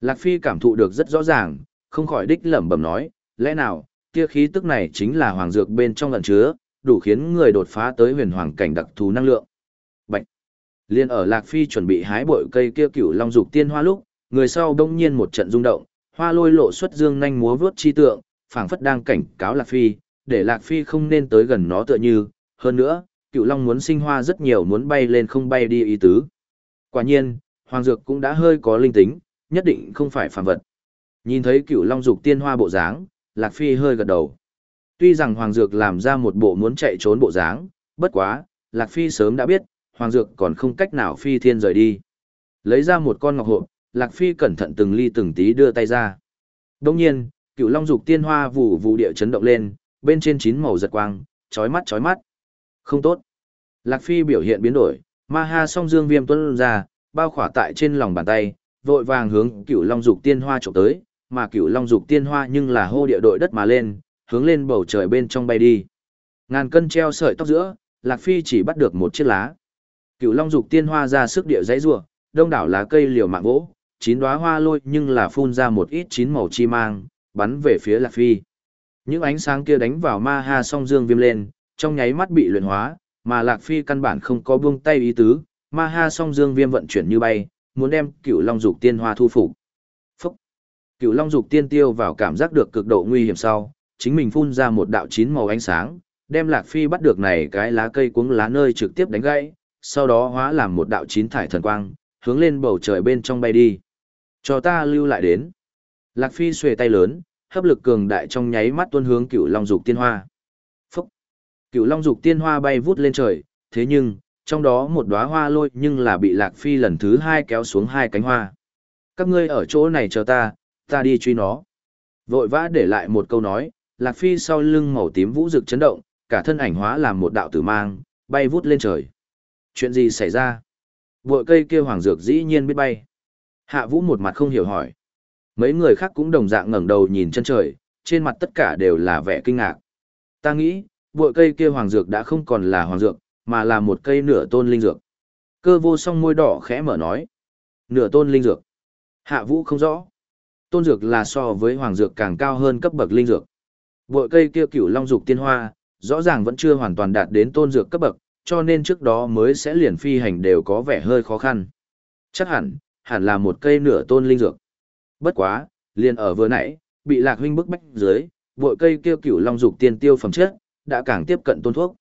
Lạc Phi cảm thụ được rất rõ ràng, không khỏi đích lẩm bẩm nói, lẽ nào, tia khí tức này chính là hoàng dược bên trong ẩn chứa, đủ khiến người đột phá tới huyền hoàng cảnh đặc thù năng lượng. Bạch. Liên ở Lạc Phi chuẩn bị hái bội cây kia cựu long dục tiên hoa lúc, người sau đông nhiên một trận rung động, hoa lôi lộ xuất dương nhanh múa vướt chi tượng, phảng phất đang cảnh cáo Lạc Phi, để Lạc Phi không nên tới gần nó tựa như, hơn nữa, cựu long muốn sinh hoa rất nhiều muốn bay lên không bay đi ý tứ. Quả nhiên, hoàng dược cũng đã hơi có linh tính, nhất định không phải phàm vật. Nhìn thấy cựu long dục tiên hoa bộ dáng, Lạc Phi hơi gật đầu. Tuy rằng hoàng dược làm ra một bộ muốn chạy trốn bộ dáng, bất quá, Lạc Phi sớm đã biết, hoàng dược còn không cách nào phi thiên rời đi. Lấy ra một con ngọc hộp, Lạc Phi cẩn thận từng ly từng tí đưa tay ra. Đông nhiên, cựu long dục tiên hoa vụ vụ địa chấn động lên, bên trên chín màu giật quang, chói mắt chói mắt. Không tốt. Lạc Phi biểu hiện biến đổi, ma ha song dương viêm tuân ra, bao khỏa tại trên lòng bàn tay, vội vàng hướng cựu long dục tiên hoa trộm tới, mà cựu long dục tiên hoa nhưng là hô địa đội đất mà lên, hướng lên bầu trời bên trong bay đi. Ngàn cân treo sợi tóc giữa, Lạc Phi chỉ bắt được một chiếc lá. Cựu long dục tiên hoa ra sức địa dãy rủa, đông đảo lá cây liều mạng gỗ, chín đóa hoa lôi nhưng là phun ra một ít chín màu chi mang, bắn về phía Lạc Phi. Những ánh sáng kia đánh vào ma ha song dương viêm lên, trong nháy mắt bị luyện hóa, mà Lạc Phi căn bản không có buông tay ý tứ, ma ha song dương viêm vận chuyển như bay, muốn đem cựu long dục tiên hoa thu phục. Phúc! Cựu long dục tiên tiêu vào cảm giác được cực độ nguy hiểm sau, chính mình phun ra một đạo chín màu ánh sáng, đem Lạc Phi bắt được này cái lá cây cuống lá nơi trực tiếp đánh gãy, sau đó hóa làm một đạo chín thải thần quang, hướng lên bầu trời bên trong bay đi. Cho ta lưu lại đến. Lạc Phi xuề tay lớn, hấp lực cường đại trong nháy mắt tuôn hướng cựu long dục tiên hoa. Phúc! Cựu long dục tiên hoa bay vút lên trời, thế nhưng, trong đó một đóa hoa lôi nhưng là bị Lạc Phi lần thứ hai kéo xuống hai cánh hoa. Các ngươi ở chỗ này chờ ta, ta đi truy nó. Vội vã để lại một câu nói, Lạc Phi sau lưng màu tím vũ rực chấn động, cả thân ảnh hóa làm một đạo tử mang, bay vút lên trời. Chuyện gì xảy ra? Vội cây kia hoàng dược dĩ nhiên biết bay. Hạ vũ một mặt không hiểu hỏi. Mấy người khác cũng đồng dạng ngẩng đầu nhìn chân trời, trên mặt tất cả đều là vẻ kinh ngạc. Ta nghĩ, bụi cây kia hoàng dược đã không còn là hoàng dược, mà là một cây nửa tôn linh dược. Cơ vô song môi đỏ khẽ mở nói. Nửa tôn linh dược. Hạ vũ không rõ. Tôn dược là so với hoàng dược càng cao hơn cấp bậc linh dược. Bụi cây kia cửu long dục tiên hoa, rõ ràng vẫn chưa hoàn toàn đạt đến tôn dược cấp bậc, cho nên trước đó mới sẽ liền phi hành đều có vẻ hơi khó khăn. Chắc hẳn, hẳn là một cây nửa tôn linh dược. Bất quá, liền ở vừa nãy, bị lạc huynh bức bách dưới, vội cây kia cửu long dục tiên tiêu phẩm chất, đã càng tiếp cận tôn thuốc.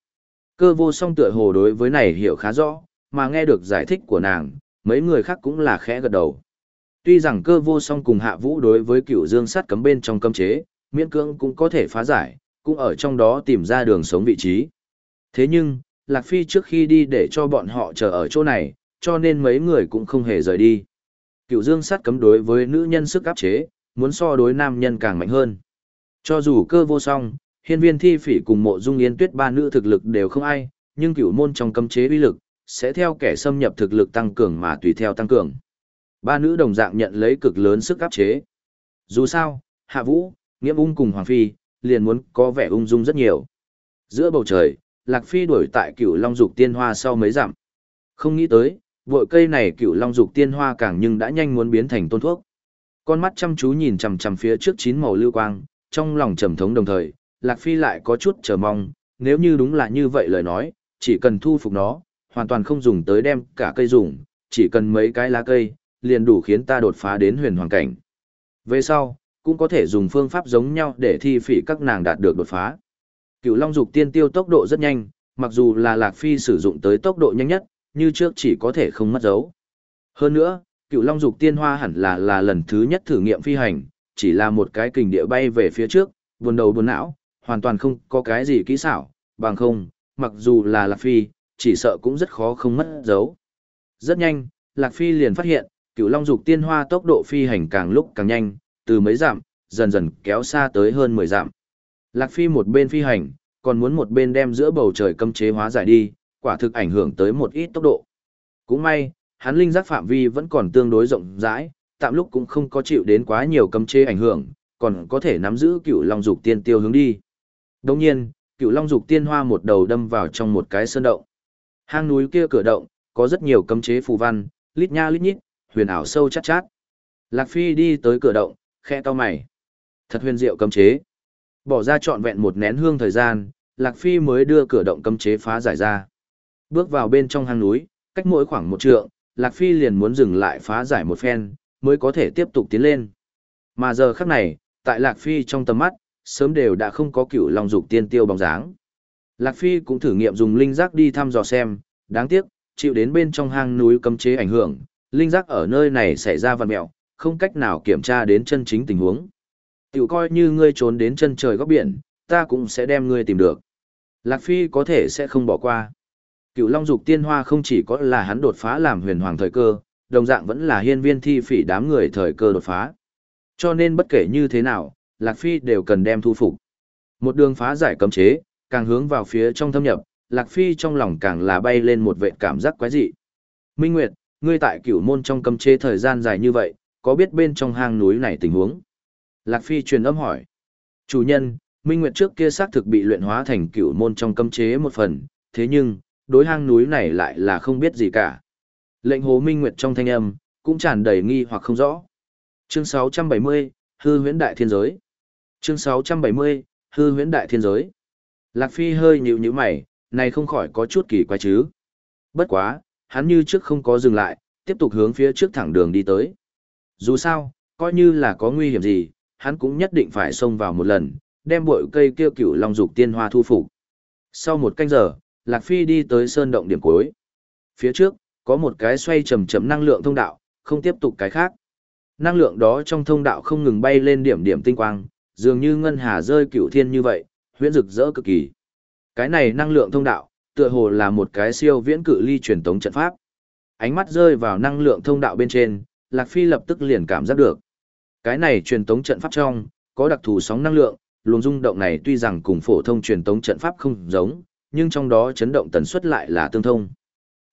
Cơ vô song tựa hồ đối với này hiểu khá rõ, mà nghe được giải thích của nàng, mấy người khác cũng là khẽ gật đầu. Tuy rằng cơ vô song cùng hạ vũ đối với cửu dương sát cấm bên trong cấm chế, miễn cưỡng cũng có thể phá giải, cũng ở trong đó tìm ra đường sống vị trí. Thế nhưng, Lạc Phi trước khi đi để cho bọn họ chờ ở chỗ này, cho nên mấy người cũng không hề rời đi. Cựu dương sát cấm đối với nữ nhân sức áp chế, muốn so đối nam nhân càng mạnh hơn. Cho dù cơ vô song, hiên viên thi phỉ cùng mộ dung yên tuyết ba nữ thực lực đều không ai, nhưng cựu môn trong cấm chế uy lực, sẽ theo kẻ xâm nhập thực lực tăng cường mà tùy theo tăng cường. Ba nữ đồng dạng nhận lấy cực lớn sức áp chế. Dù sao, Hạ Vũ, Nghiễm ung cùng Hoàng Phi, liền muốn có vẻ ung dung rất nhiều. Giữa bầu trời, Lạc Phi đuổi tại cửu long dục tiên hoa sau mấy dặm. Không nghĩ tới, vội cây này cựu long dục tiên hoa càng nhưng đã nhanh muốn biến thành tôn thuốc. Con mắt chăm chú nhìn chằm chằm phía trước chín màu lưu quang, trong lòng trầm thống đồng thời, Lạc Phi lại có chút chờ mong, nếu như đúng là như vậy lời nói, chỉ cần thu phục nó, hoàn toàn không dùng tới đem cả cây dùng, chỉ cần mấy cái lá cây, liền đủ khiến ta đột phá đến huyền hoàng cảnh. Về sau, cũng có thể dùng phương pháp giống nhau để thi phỉ các nàng đạt được đột phá. Cựu Long Dục tiên tiêu tốc độ rất nhanh, mặc dù là Lạc Phi sử dụng tới tốc độ nhanh nhất, như trước chỉ có thể không mất dấu. Hơn nữa, Cựu Long Dục tiên hoa hẳn là là lần thứ nhất thử nghiệm phi hành, chỉ là một cái kình địa bay về phía trước, buồn đầu buồn não, hoàn toàn không có cái gì kỹ xảo, bằng không, mặc dù là Lạc Phi, chỉ sợ cũng rất khó không mất dấu. Rất nhanh, Lạc Phi liền phát hiện, cựu long dục tiên hoa tốc độ phi hành càng lúc càng nhanh, từ mấy dặm, dần dần kéo xa tới hơn 10 dặm. Lạc Phi một bên phi hành, còn muốn một bên đem giữa bầu trời cấm chế hóa giải đi, quả thực ảnh hưởng tới một ít tốc độ. Cũng may, hắn linh giác phạm vi vẫn còn tương đối rộng rãi, tạm lúc cũng không có chịu đến quá nhiều cấm chế ảnh hưởng, còn có thể nắm giữ cựu long dục tiên tiêu hướng đi. Đồng nhiên, cựu long dục tiên hoa một đầu đâm vào trong một cái sơn động. Hang núi kia cửa động, có rất nhiều cấm chế phù văn, lít nha lít nhít, huyền ảo sâu chát chát. Lạc Phi đi tới cửa động, khe to mày. Thật huyền diệu cấm chế. Bỏ ra trọn vẹn một nén hương thời gian, Lạc Phi mới đưa cửa động cấm chế phá giải ra. Bước vào bên trong hang núi, cách mỗi khoảng một trượng, Lạc Phi liền muốn dừng lại phá giải một phen, mới có thể tiếp tục tiến lên. Mà giờ khắc này, tại Lạc Phi trong tầm mắt, sớm đều đã không có cựu long dục tiên tiêu bóng dáng. Lạc Phi cũng thử nghiệm dùng linh giác đi thăm dò xem, đáng tiếc, chịu đến bên trong hang núi cấm chế ảnh hưởng, linh giác ở nơi này xảy ra văn mẹo, không cách nào kiểm tra đến chân chính tình huống. Tiểu coi như ngươi trốn đến chân trời góc biển, ta cũng sẽ đem ngươi tìm được. Lạc Phi có thể sẽ không bỏ qua. Cựu Long Dục Tiên Hoa không chỉ có là hắn đột phá làm huyền hoàng thời cơ, đồng dạng vẫn là hiên viên thi phỉ đám người thời cơ đột phá. Cho nên bất kể như thế nào, Lạc Phi đều cần đem thu phục. Một đường phá giải cấm chế, càng hướng vào phía trong thâm nhập, Lạc Phi trong lòng càng là bay lên một vệ cảm giác quái dị. Minh Nguyệt, ngươi tại cửu môn trong cấm chế thời gian dài như vậy, có biết bên trong hang núi này tình huống? Lạc Phi truyền âm hỏi. Chủ nhân, Minh Nguyệt trước kia xác thực bị luyện hóa thành cửu môn trong cấm chế một phần, thế nhưng, đối hang núi này lại là không biết gì cả. Lệnh hồ Minh Nguyệt trong thanh âm, cũng tràn đầy nghi hoặc không rõ. Chương 670, Hư huyễn đại thiên giới. Chương 670, Hư huyễn đại thiên giới. Lạc Phi hơi nhíu nhíu mày, này không khỏi có chút kỳ quái chứ. Bất quá, hắn như trước không có dừng lại, tiếp tục hướng phía trước thẳng đường đi tới. Dù sao, coi như là có nguy hiểm gì, hắn cũng nhất định phải xông vào một lần, đem bội cây kêu cửu long dục tiên hoa thu phục. Sau một canh giờ, Lạc Phi đi tới sơn động điểm cuối. Phía trước, có một cái xoay chầm chầm năng lượng thông đạo, không tiếp tục cái khác. Năng lượng đó trong thông đạo không ngừng bay lên điểm điểm tinh quang, dường như ngân hà rơi cửu thiên như vậy, huyễn rực rỡ cực kỳ. Cái này năng lượng thông đạo, tựa hồ là một cái siêu viễn cự ly truyền tống trận pháp. Ánh mắt rơi vào năng lượng thông đạo bên trên, Lạc Phi lập tức liền cảm giác được. Cái này truyền tống trận pháp trong, có đặc thù sóng năng lượng, luồng rung động này tuy rằng cùng phổ thông truyền tống trận pháp không giống, nhưng trong đó chấn động tần suất lại là tương thông.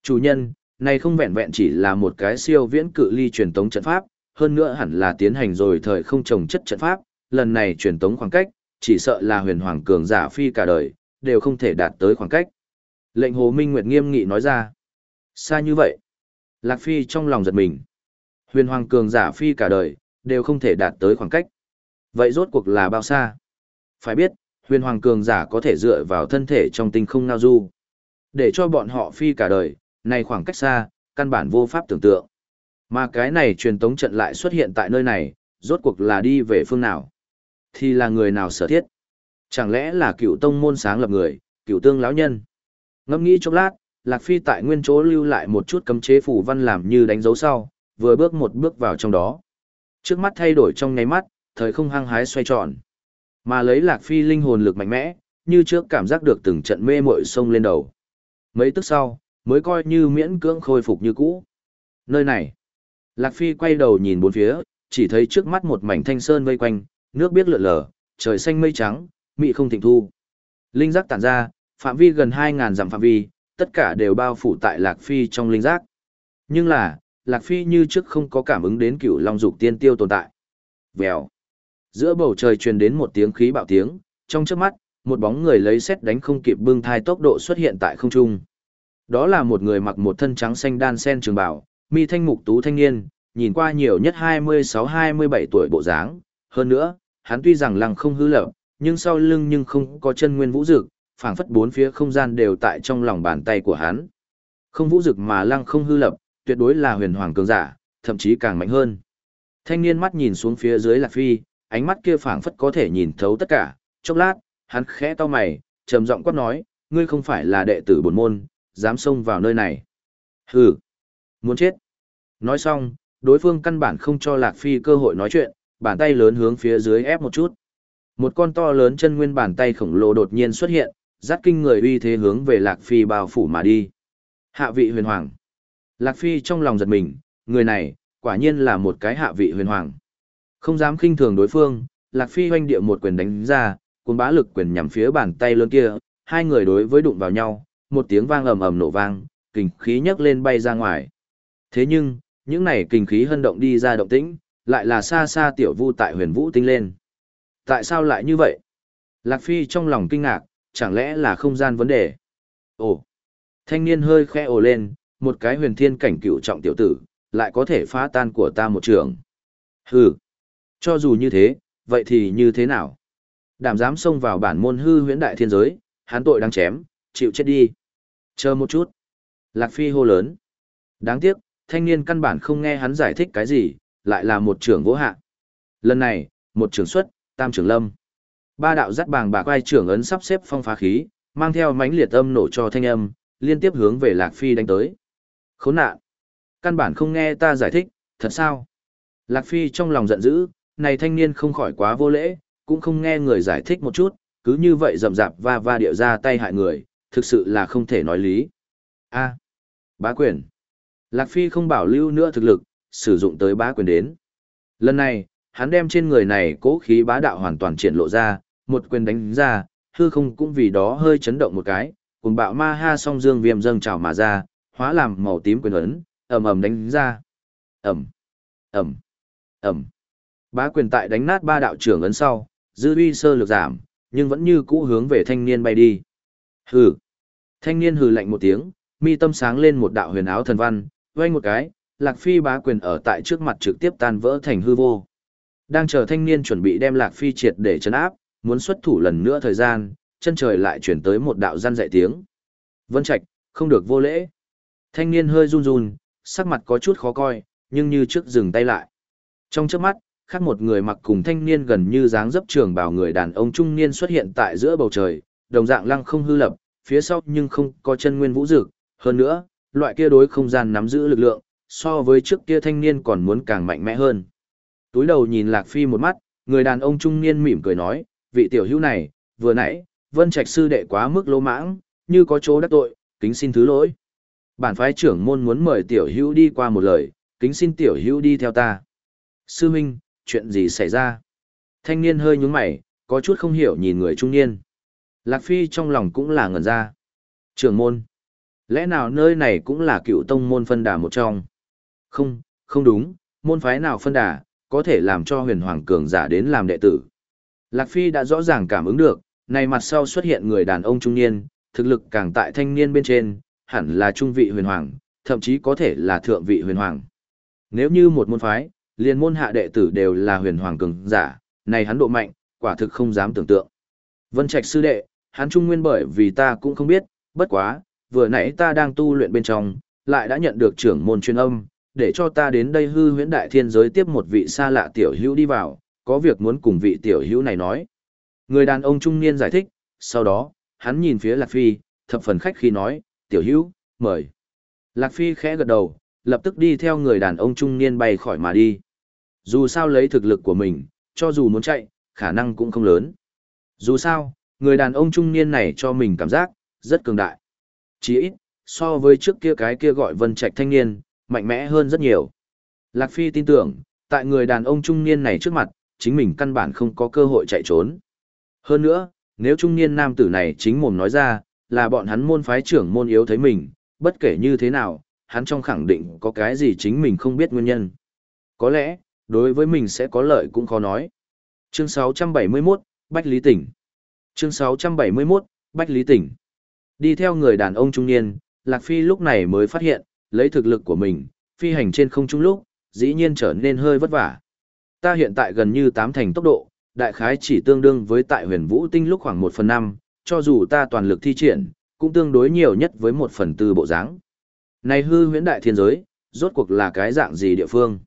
Chủ nhân, này không vẹn vẹn chỉ là một cái siêu viễn cự ly truyền tống trận pháp, hơn nữa hẳn là tiến hành rồi thời không trồng chất trận pháp, lần này truyền tống khoảng cách, chỉ sợ là huyền hoàng cường giả phi cả đời, đều không thể đạt tới khoảng cách. Lệnh Hồ Minh Nguyệt nghiêm nghị nói ra. Xa như vậy. Lạc Phi trong lòng giật mình. Huyền hoàng cường giả phi cả đời, đều không thể đạt tới khoảng cách. Vậy rốt cuộc là bao xa? Phải biết, huyền hoàng cường giả có thể dựa vào thân thể trong tinh không ngao du. Để cho bọn họ phi cả đời, này khoảng cách xa, căn bản vô pháp tưởng tượng. Mà cái này truyền tống trận lại xuất hiện tại nơi này, rốt cuộc là đi về phương nào? Thì là người nào sở thiết? Chẳng lẽ là cựu tông môn sáng lập người, cựu tương lão nhân? Ngẫm nghĩ chốc lát, Lạc Phi tại nguyên chỗ lưu lại một chút cấm chế phủ văn làm như đánh dấu sau, vừa bước một bước vào trong đó. Trước mắt thay đổi trong nháy mắt, thời không hăng hái xoay tròn. Mà lấy Lạc Phi linh hồn lực mạnh mẽ, như trước cảm giác được từng trận mê muội sông lên đầu. Mấy tức sau, mới coi như miễn cưỡng khôi phục như cũ. Nơi này, Lạc Phi quay đầu nhìn bốn phía, chỉ thấy trước mắt một mảnh thanh sơn vây quanh, nước biết lượn lờ, trời xanh mây trắng, mị không thịnh thu. Linh giác tản ra, phạm vi gần 2.000 dặm phạm vi, tất cả đều bao phủ tại Lạc Phi trong linh giác. Nhưng là, Lạc Phi như trước không có cảm ứng đến cựu long dục tiên tiêu tồn tại. Vèo. Giữa bầu trời truyền đến một tiếng khí bạo tiếng, trong trước mắt, một bóng người lấy xét đánh không kịp bưng thai tốc độ xuất hiện tại không trung. Đó là một người mặc một thân trắng xanh đan sen trường bảo, mi thanh mục tú thanh niên, nhìn qua nhiều nhất 26-27 tuổi bộ dáng. Hơn nữa, hắn tuy rằng lăng không hư lập, nhưng sau lưng nhưng không có chân nguyên vũ dực, phảng phất bốn phía không gian đều tại trong lòng bàn tay của hắn. Không vũ dực mà lăng không hư lập, tuyệt đối là huyền hoàng cường giả, thậm chí càng mạnh hơn. Thanh niên mắt nhìn xuống phía dưới Lạc Phi, ánh mắt kia phảng phất có thể nhìn thấu tất cả, chốc lát, hắn khẽ to mày, trầm giọng quát nói, ngươi không phải là đệ tử bổn môn, dám xông vào nơi này. Hừ, muốn chết. Nói xong, đối phương căn bản không cho Lạc Phi cơ hội nói chuyện, bàn tay lớn hướng phía dưới ép một chút. Một con to lớn chân nguyên bàn tay khổng lồ đột nhiên xuất hiện, dắt kinh người uy thế hướng về Lạc Phi bao phủ mà đi. Hạ vị huyền hoàng. Lạc Phi trong lòng giật mình, người này, quả nhiên là một cái hạ vị huyền hoàng. Không dám khinh thường đối phương, Lạc Phi hoanh địa một quyền đánh ra, cuốn bá lực quyền nhằm phía bàn tay lớn kia, hai người đối với đụng vào nhau, một tiếng vang ầm ầm nổ vang, kinh khí nhấc lên bay ra ngoài. Thế nhưng, những này kinh khí hân động đi ra động tĩnh, lại là xa xa tiểu vu tại huyền vũ tinh lên. Tại sao lại như vậy? Lạc Phi trong lòng kinh ngạc, chẳng lẽ là không gian vấn đề? Ồ! Thanh niên hơi khẽ ồ lên, một cái huyền thiên cảnh cựu trọng tiểu tử, lại có thể phá tan của ta một trường. Hừ! Cho dù như thế, vậy thì như thế nào? Đảm dám xông vào bản môn hư huyễn đại thiên giới, hắn tội đang chém, chịu chết đi. Chờ một chút. Lạc Phi hô lớn. Đáng tiếc, thanh niên căn bản không nghe hắn giải thích cái gì, lại là một trưởng vô hạ. Lần này, một trưởng xuất, tam trưởng lâm. Ba đạo dắt bàng bạc vai trưởng ấn sắp xếp phong phá khí, mang theo mánh liệt âm nổ cho thanh âm, liên tiếp hướng về Lạc Phi đánh tới. Khốn nạn! Căn bản không nghe ta giải thích, thật sao? Lạc Phi trong lòng giận dữ, này thanh niên không khỏi quá vô lễ, cũng không nghe người giải thích một chút, cứ như vậy rầm rạp va va điệu ra tay hại người, thực sự là không thể nói lý. A. bá quyền. Lạc Phi không bảo lưu nữa thực lực, sử dụng tới bá quyền đến. Lần này, hắn đem trên người này cố khí bá đạo hoàn toàn triển lộ ra, một quyền đánh ra, hư không cũng vì đó hơi chấn động một cái, cùng bạo ma ha song dương viêm dâng trào mà ra, hóa làm màu tím quyền ấn, ầm ầm đánh ra. Ầm. Ầm. Ầm. Bá quyền tại đánh nát ba đạo trưởng ấn sau, dư uy sơ lược giảm, nhưng vẫn như cũ hướng về thanh niên bay đi. Hừ. Thanh niên hừ lạnh một tiếng, mi tâm sáng lên một đạo huyền áo thần văn, vây một cái, Lạc Phi bá quyền ở tại trước mặt trực tiếp tan vỡ thành hư vô. Đang chờ thanh niên chuẩn bị đem Lạc Phi triệt để chấn áp, muốn xuất thủ lần nữa thời gian, chân trời lại chuyển tới một đạo gian dạy tiếng. Vân Trạch, không được vô lễ. Thanh niên hơi run run, sắc mặt có chút khó coi, nhưng như trước dừng tay lại. Trong chớp mắt, khác một người mặc cùng thanh niên gần như dáng dấp trường bào người đàn ông trung niên xuất hiện tại giữa bầu trời, đồng dạng lăng không hư lập, phía sau nhưng không có chân nguyên vũ dực, hơn nữa, loại kia đối không gian nắm giữ lực lượng, so với trước kia thanh niên còn muốn càng mạnh mẽ hơn. Túi đầu nhìn Lạc Phi một mắt, người đàn ông trung niên mỉm cười nói, vị tiểu hữu này, vừa nãy, Vân Trạch sư đệ quá mức lỗ mãng, như có chỗ đắc tội, kính xin thứ lỗi. Bản phái trưởng môn muốn mời tiểu hữu đi qua một lời, kính xin tiểu hữu đi theo ta. Sư huynh, chuyện gì xảy ra? Thanh niên hơi nhướng mày, có chút không hiểu nhìn người trung niên. Lạc Phi trong lòng cũng là ngẩn ra. trường môn. Lẽ nào nơi này cũng là cựu tông môn phân đà một trong? Không, không đúng, môn phái nào phân đà, có thể làm cho huyền hoàng cường giả đến làm đệ tử. Lạc Phi đã rõ ràng cảm ứng được, này mặt sau xuất hiện người đàn ông trung niên, thực lực càng tại thanh niên bên trên, hẳn là trung vị huyền hoàng, thậm chí có thể là thượng vị huyền hoàng. Nếu như một môn phái, liền môn hạ đệ tử đều là huyền hoàng cường giả, này hắn độ mạnh, quả thực không dám tưởng tượng. Vân Trạch sư đệ, hắn trung nguyên bởi vì ta cũng không biết, bất quá, vừa nãy ta đang tu luyện bên trong, lại đã nhận được trưởng môn chuyên âm, để cho ta đến đây hư huyễn đại thiên giới tiếp một vị xa lạ tiểu hữu đi vào, có việc muốn cùng vị tiểu hữu này nói. Người đàn ông trung niên giải thích, sau đó, hắn nhìn phía Lạc Phi, thập phần khách khi nói, tiểu hữu, mời. Lạc Phi khẽ gật đầu, lập tức đi theo người đàn ông trung niên bay khỏi mà đi. Dù sao lấy thực lực của mình, cho dù muốn chạy, khả năng cũng không lớn. Dù sao, người đàn ông trung niên này cho mình cảm giác, rất cường đại. Chỉ ít, so với trước kia cái kia gọi vân trạch thanh niên, mạnh mẽ hơn rất nhiều. Lạc Phi tin tưởng, tại người đàn ông trung niên này trước mặt, chính mình căn bản không có cơ hội chạy trốn. Hơn nữa, nếu trung niên nam tử này chính mồm nói ra, là bọn hắn môn phái trưởng môn yếu thấy mình, bất kể như thế nào, hắn trong khẳng định có cái gì chính mình không biết nguyên nhân. Có lẽ, đối với mình sẽ có lợi cũng khó nói. Chương 671, Bách Lý Tỉnh Chương 671, Bách Lý Tỉnh Đi theo người đàn ông trung niên, Lạc Phi lúc này mới phát hiện, lấy thực lực của mình, phi hành trên không trung lúc, dĩ nhiên trở nên hơi vất vả. Ta hiện tại gần như tám thành tốc độ, đại khái chỉ tương đương với tại huyền vũ tinh lúc khoảng một phần năm, cho dù ta toàn lực thi triển, cũng tương đối nhiều nhất với một phần tư bộ dáng. Này hư huyễn đại thiên giới, rốt cuộc là cái dạng gì địa phương?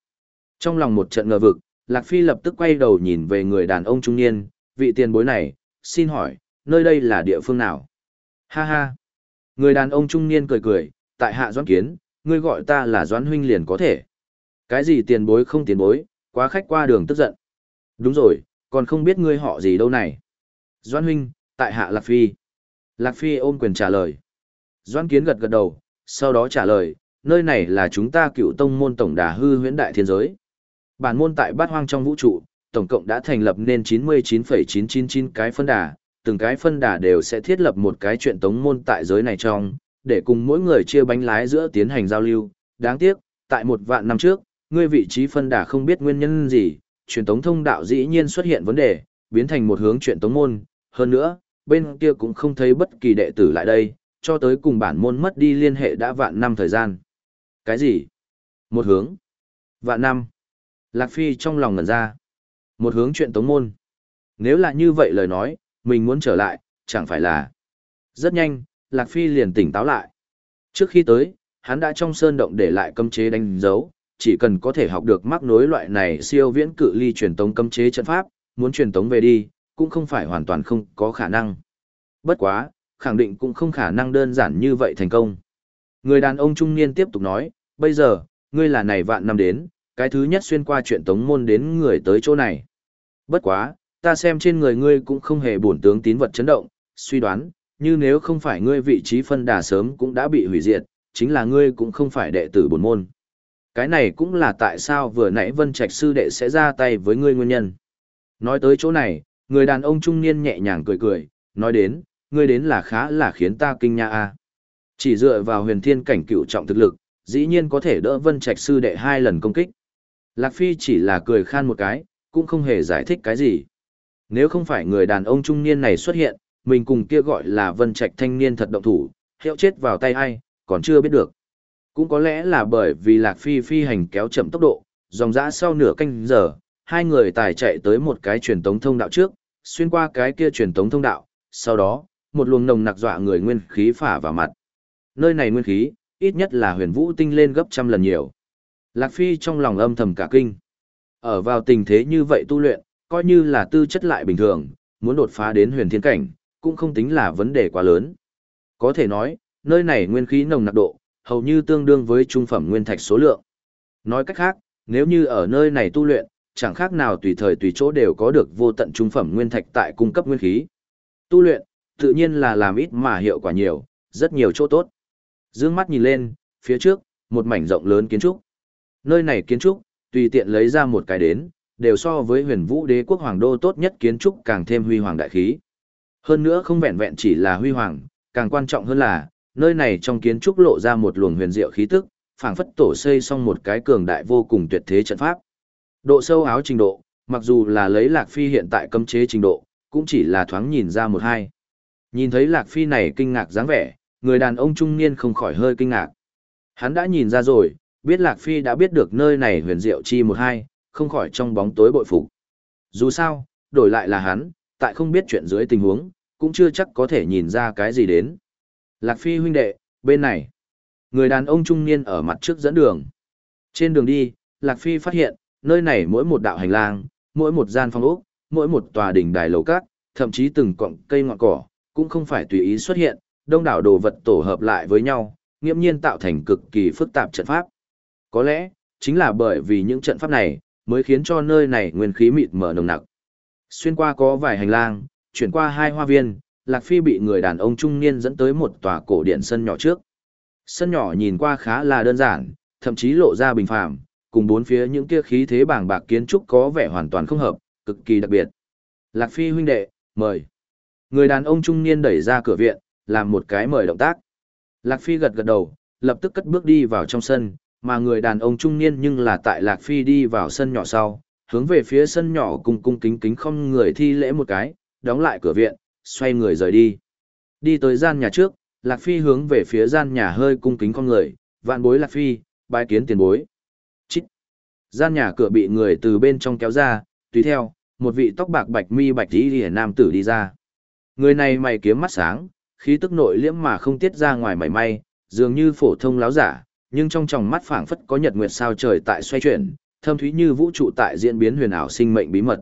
Trong lòng một trận ngờ vực, Lạc Phi lập tức quay đầu nhìn về người đàn ông trung niên, vị tiền bối này, xin hỏi, nơi đây là địa phương nào? Ha ha! Người đàn ông trung niên cười cười, tại hạ doãn kiến, ngươi gọi ta là doãn huynh liền có thể. Cái gì tiền bối không tiền bối, quá khách qua đường tức giận. Đúng rồi, còn không biết ngươi họ gì đâu này. doãn huynh, tại hạ Lạc Phi. Lạc Phi ôm quyền trả lời. doãn kiến gật gật đầu, sau đó trả lời, nơi này là chúng ta cựu tông môn tổng đà hư huyễn đại thiên giới. Bản môn tại bát hoang trong vũ trụ, tổng cộng đã thành lập nên 99,999 cái phân đà, từng cái phân đà đều sẽ thiết lập một cái chuyện tống môn tại giới này trong, để cùng mỗi người chia bánh lái giữa tiến hành giao lưu. Đáng tiếc, tại một vạn năm trước, ngươi vị trí phân đà không biết nguyên nhân gì, truyền tống thông đạo dĩ nhiên xuất hiện vấn đề, biến thành một hướng chuyện tống môn, hơn nữa, bên kia cũng không thấy bất kỳ đệ tử lại đây, cho tới cùng bản môn mất đi liên hệ đã vạn năm thời gian. Cái gì? Một hướng. Vạn năm. Lạc Phi trong lòng ngẩn ra. Một hướng chuyện tống môn. Nếu là như vậy lời nói, mình muốn trở lại, chẳng phải là. Rất nhanh, Lạc Phi liền tỉnh táo lại. Trước khi tới, hắn đã trong sơn động để lại cấm chế đánh dấu, chỉ cần có thể học được mắc nối loại này siêu viễn cự ly truyền tống cấm chế trận pháp, muốn truyền tống về đi, cũng không phải hoàn toàn không có khả năng. Bất quá, khẳng định cũng không khả năng đơn giản như vậy thành công. Người đàn ông trung niên tiếp tục nói, bây giờ, ngươi là này vạn năm đến, cái thứ nhất xuyên qua chuyện tống môn đến người tới chỗ này. Bất quá, ta xem trên người ngươi cũng không hề bổn tướng tín vật chấn động, suy đoán, như nếu không phải ngươi vị trí phân đà sớm cũng đã bị hủy diệt, chính là ngươi cũng không phải đệ tử bổn môn. Cái này cũng là tại sao vừa nãy Vân Trạch sư đệ sẽ ra tay với ngươi nguyên nhân. Nói tới chỗ này, người đàn ông trung niên nhẹ nhàng cười cười, nói đến, ngươi đến là khá là khiến ta kinh nha a. À. Chỉ dựa vào huyền thiên cảnh cựu trọng thực lực, dĩ nhiên có thể đỡ Vân Trạch sư đệ hai lần công kích. Lạc Phi chỉ là cười khan một cái, cũng không hề giải thích cái gì. Nếu không phải người đàn ông trung niên này xuất hiện, mình cùng kia gọi là Vân Trạch thanh niên thật động thủ, hiệu chết vào tay ai, còn chưa biết được. Cũng có lẽ là bởi vì Lạc Phi phi hành kéo chậm tốc độ, dòng dã sau nửa canh giờ, hai người tài chạy tới một cái truyền tống thông đạo trước, xuyên qua cái kia truyền tống thông đạo, sau đó, một luồng nồng nặc dọa người nguyên khí phả vào mặt. Nơi này nguyên khí, ít nhất là huyền vũ tinh lên gấp trăm lần nhiều. Lạc Phi trong lòng âm thầm cả kinh. Ở vào tình thế như vậy tu luyện, coi như là tư chất lại bình thường, muốn đột phá đến huyền thiên cảnh, cũng không tính là vấn đề quá lớn. Có thể nói, nơi này nguyên khí nồng nặc độ, hầu như tương đương với trung phẩm nguyên thạch số lượng. Nói cách khác, nếu như ở nơi này tu luyện, chẳng khác nào tùy thời tùy chỗ đều có được vô tận trung phẩm nguyên thạch tại cung cấp nguyên khí. Tu luyện, tự nhiên là làm ít mà hiệu quả nhiều, rất nhiều chỗ tốt. Dương mắt nhìn lên, phía trước, một mảnh rộng lớn kiến trúc. Nơi này kiến trúc, tùy tiện lấy ra một cái đến, đều so với huyền vũ đế quốc hoàng đô tốt nhất kiến trúc càng thêm huy hoàng đại khí. Hơn nữa không vẹn vẹn chỉ là huy hoàng, càng quan trọng hơn là, nơi này trong kiến trúc lộ ra một luồng huyền diệu khí tức, phảng phất tổ xây xong một cái cường đại vô cùng tuyệt thế trận pháp. Độ sâu áo trình độ, mặc dù là lấy Lạc Phi hiện tại cấm chế trình độ, cũng chỉ là thoáng nhìn ra một hai. Nhìn thấy Lạc Phi này kinh ngạc dáng vẻ, người đàn ông trung niên không khỏi hơi kinh ngạc. Hắn đã nhìn ra rồi, biết Lạc Phi đã biết được nơi này huyền diệu chi một hai, không khỏi trong bóng tối bội phục. Dù sao, đổi lại là hắn, tại không biết chuyện dưới tình huống, cũng chưa chắc có thể nhìn ra cái gì đến. Lạc Phi huynh đệ, bên này. Người đàn ông trung niên ở mặt trước dẫn đường. Trên đường đi, Lạc Phi phát hiện, nơi này mỗi một đạo hành lang, mỗi một gian phòng ốc, mỗi một tòa đỉnh đài lầu cát, thậm chí từng cọng cây ngọn cỏ, cũng không phải tùy ý xuất hiện, đông đảo đồ vật tổ hợp lại với nhau, nghiêm nhiên tạo thành cực kỳ phức tạp trận pháp. Có lẽ, chính là bởi vì những trận pháp này, mới khiến cho nơi này nguyên khí mịt mở nồng nặc. Xuyên qua có vài hành lang, chuyển qua hai hoa viên, Lạc Phi bị người đàn ông trung niên dẫn tới một tòa cổ điện sân nhỏ trước. Sân nhỏ nhìn qua khá là đơn giản, thậm chí lộ ra bình phàm, cùng bốn phía những kia khí thế bảng bạc kiến trúc có vẻ hoàn toàn không hợp, cực kỳ đặc biệt. Lạc Phi huynh đệ, mời. Người đàn ông trung niên đẩy ra cửa viện, làm một cái mời động tác. Lạc Phi gật gật đầu, lập tức cất bước đi vào trong sân, mà người đàn ông trung niên nhưng là tại Lạc Phi đi vào sân nhỏ sau, hướng về phía sân nhỏ cùng cung kính kính không người thi lễ một cái, đóng lại cửa viện, xoay người rời đi. Đi tới gian nhà trước, Lạc Phi hướng về phía gian nhà hơi cung kính con người, vạn bối Lạc Phi, bái kiến tiền bối. Chít! Gian nhà cửa bị người từ bên trong kéo ra, tùy theo, một vị tóc bạc bạch mi bạch tí lìa nam tử đi ra. Người này mày kiếm mắt sáng, khí tức nội liễm mà không tiết ra ngoài mảy may, dường như phổ thông láo giả, nhưng trong tròng mắt phảng phất có nhật nguyệt sao trời tại xoay chuyển, thâm thúy như vũ trụ tại diễn biến huyền ảo sinh mệnh bí mật.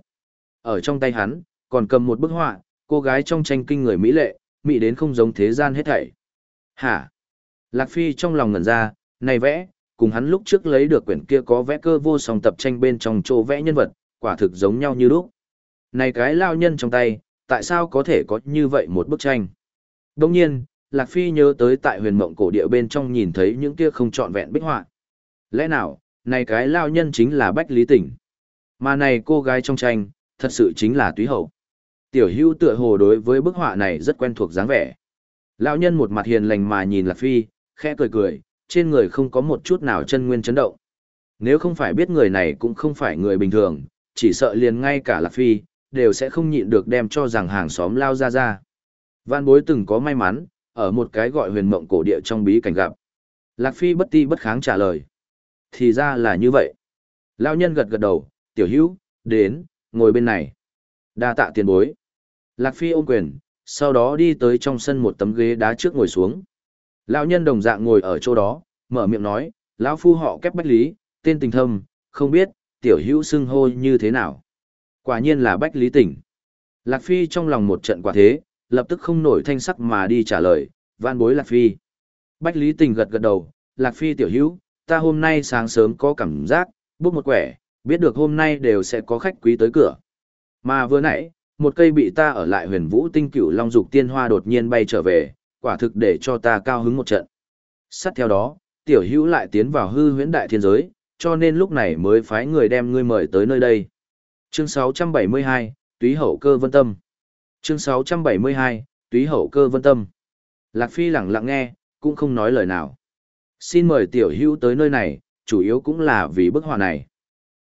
Ở trong tay hắn, còn cầm một bức họa, cô gái trong tranh kinh người mỹ lệ, mỹ đến không giống thế gian hết thảy. Hả? Lạc Phi trong lòng ngẩn ra, này vẽ, cùng hắn lúc trước lấy được quyển kia có vẽ cơ vô song tập tranh bên trong chỗ vẽ nhân vật, quả thực giống nhau như lúc. Này cái lao nhân trong tay, tại sao có thể có như vậy một bức tranh? Đồng nhiên, Lạc Phi nhớ tới tại huyền mộng cổ địa bên trong nhìn thấy những kia không trọn vẹn bích họa. Lẽ nào, này cái lao nhân chính là Bách Lý Tỉnh. Mà này cô gái trong tranh, thật sự chính là túy hậu. Tiểu hưu tựa hồ đối với bức họa này rất quen thuộc dáng vẻ. Lão nhân một mặt hiền lành mà nhìn Lạc Phi, khẽ cười cười, trên người không có một chút nào chân nguyên chấn động. Nếu không phải biết người này cũng không phải người bình thường, chỉ sợ liền ngay cả Lạc Phi, đều sẽ không nhịn được đem cho rằng hàng xóm lao ra ra. Văn bối từng có may mắn, ở một cái gọi huyền mộng cổ địa trong bí cảnh gặp. Lạc Phi bất ti bất kháng trả lời. Thì ra là như vậy. Lao nhân gật gật đầu, tiểu hữu, đến, ngồi bên này. đa tạ tiền bối. Lạc Phi ôm quyền, sau đó đi tới trong sân một tấm ghế đá trước ngồi xuống. Lão nhân đồng dạng ngồi ở chỗ đó, mở miệng nói, lão phu họ kép bách lý, tên tình thâm, không biết, tiểu hữu xưng hô như thế nào. Quả nhiên là bách lý tỉnh. Lạc Phi trong lòng một trận quả thế, lập tức không nổi thanh sắc mà đi trả lời, van bối Lạc Phi. Bách lý tình gật gật đầu, Lạc Phi tiểu hữu, ta hôm nay sáng sớm có cảm giác, bước một quẻ, biết được hôm nay đều sẽ có khách quý tới cửa. Mà vừa nãy, một cây bị ta ở lại huyền vũ tinh cửu long dục tiên hoa đột nhiên bay trở về, quả thực để cho ta cao hứng một trận. Sát theo đó, tiểu hữu lại tiến vào hư huyễn đại thiên giới, cho nên lúc này mới phái người đem ngươi mời tới nơi đây. Chương 672, Túy hậu cơ vân tâm. Chương 672, Túy hậu cơ vân tâm. Lạc Phi lặng lặng nghe, cũng không nói lời nào. Xin mời tiểu hữu tới nơi này, chủ yếu cũng là vì bức họa này.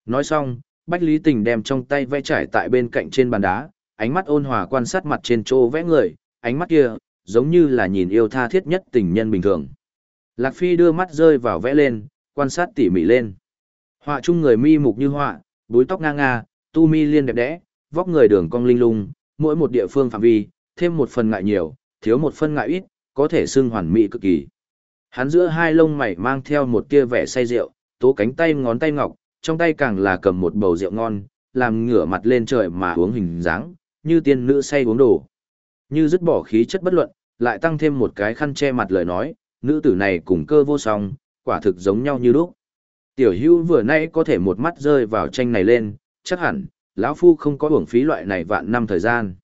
Nói xong, Bách Lý Tình đem trong tay vẽ trải tại bên cạnh trên bàn đá, ánh mắt ôn hòa quan sát mặt trên chỗ vẽ người, ánh mắt kia, giống như là nhìn yêu tha thiết nhất tình nhân bình thường. Lạc Phi đưa mắt rơi vào vẽ lên, quan sát tỉ mỉ lên. Họa chung người mi mục như họa, búi tóc nga nga, tu mi liên đẹp đẽ, vóc người đường cong linh lung, mỗi một địa phương phạm vi, thêm một phần ngại nhiều, thiếu một phần ngại ít, có thể xưng hoàn mỹ cực kỳ. Hắn giữa hai lông mày mang theo một tia vẻ say rượu, tố cánh tay ngón tay ngọc, trong tay càng là cầm một bầu rượu ngon, làm ngửa mặt lên trời mà uống hình dáng, như tiên nữ say uống đồ. Như dứt bỏ khí chất bất luận, lại tăng thêm một cái khăn che mặt lời nói, nữ tử này cùng cơ vô song, quả thực giống nhau như lúc. Tiểu hưu vừa nay có thể một mắt rơi vào tranh này lên, chắc hẳn, lão phu không có uổng phí loại này vạn năm thời gian.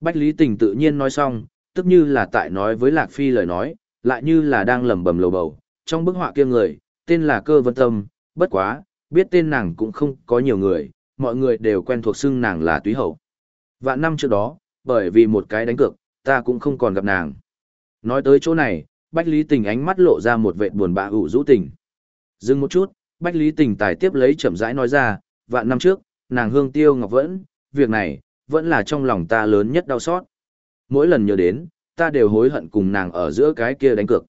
Bách Lý Tình tự nhiên nói xong, tức như là tại nói với Lạc Phi lời nói, lại như là đang lẩm bẩm lầu bầu, trong bức họa kia người, tên là Cơ Vân Tâm, bất quá, biết tên nàng cũng không có nhiều người, mọi người đều quen thuộc xưng nàng là Túy Hậu. Vạn năm trước đó, bởi vì một cái đánh cược, ta cũng không còn gặp nàng. Nói tới chỗ này, Bách Lý Tình ánh mắt lộ ra một vệt buồn bã ủ rũ tình. Dừng một chút, Bách Lý Tình tài tiếp lấy chậm rãi nói ra, vạn năm trước, nàng hương tiêu ngọc vẫn, việc này, vẫn là trong lòng ta lớn nhất đau xót. Mỗi lần nhớ đến, ta đều hối hận cùng nàng ở giữa cái kia đánh cược.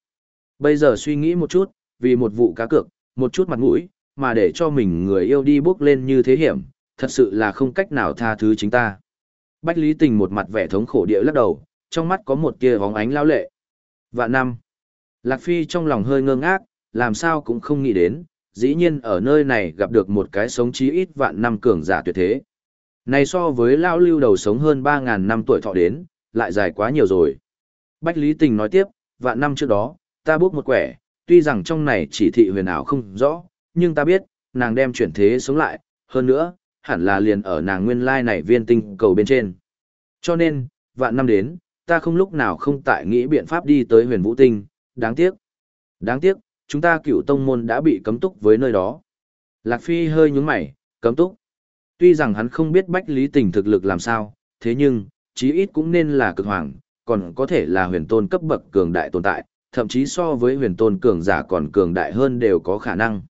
Bây giờ suy nghĩ một chút, vì một vụ cá cược, một chút mặt mũi, mà để cho mình người yêu đi bước lên như thế hiểm, thật sự là không cách nào tha thứ chính ta. Bách Lý Tình một mặt vẻ thống khổ địa lắc đầu, trong mắt có một tia bóng ánh lao lệ. Vạn năm. Lạc Phi trong lòng hơi ngơ ngác, làm sao cũng không nghĩ đến, dĩ nhiên ở nơi này gặp được một cái sống chí ít vạn năm cường giả tuyệt thế. Này so với lao lưu đầu sống hơn 3.000 năm tuổi thọ đến, lại dài quá nhiều rồi. Bách Lý Tình nói tiếp, vạn năm trước đó, ta bước một quẻ, tuy rằng trong này chỉ thị huyền ảo không rõ, nhưng ta biết, nàng đem chuyển thế sống lại, hơn nữa, hẳn là liền ở nàng nguyên lai này viên tinh cầu bên trên. Cho nên, vạn năm đến, ta không lúc nào không tại nghĩ biện pháp đi tới huyền vũ tinh, đáng tiếc. Đáng tiếc, chúng ta cựu tông môn đã bị cấm túc với nơi đó. Lạc Phi hơi nhúng mày, cấm túc. Tuy rằng hắn không biết bách lý tình thực lực làm sao, thế nhưng, chí ít cũng nên là cực hoàng, còn có thể là huyền tôn cấp bậc cường đại tồn tại, thậm chí so với huyền tôn cường giả còn cường đại hơn đều có khả năng.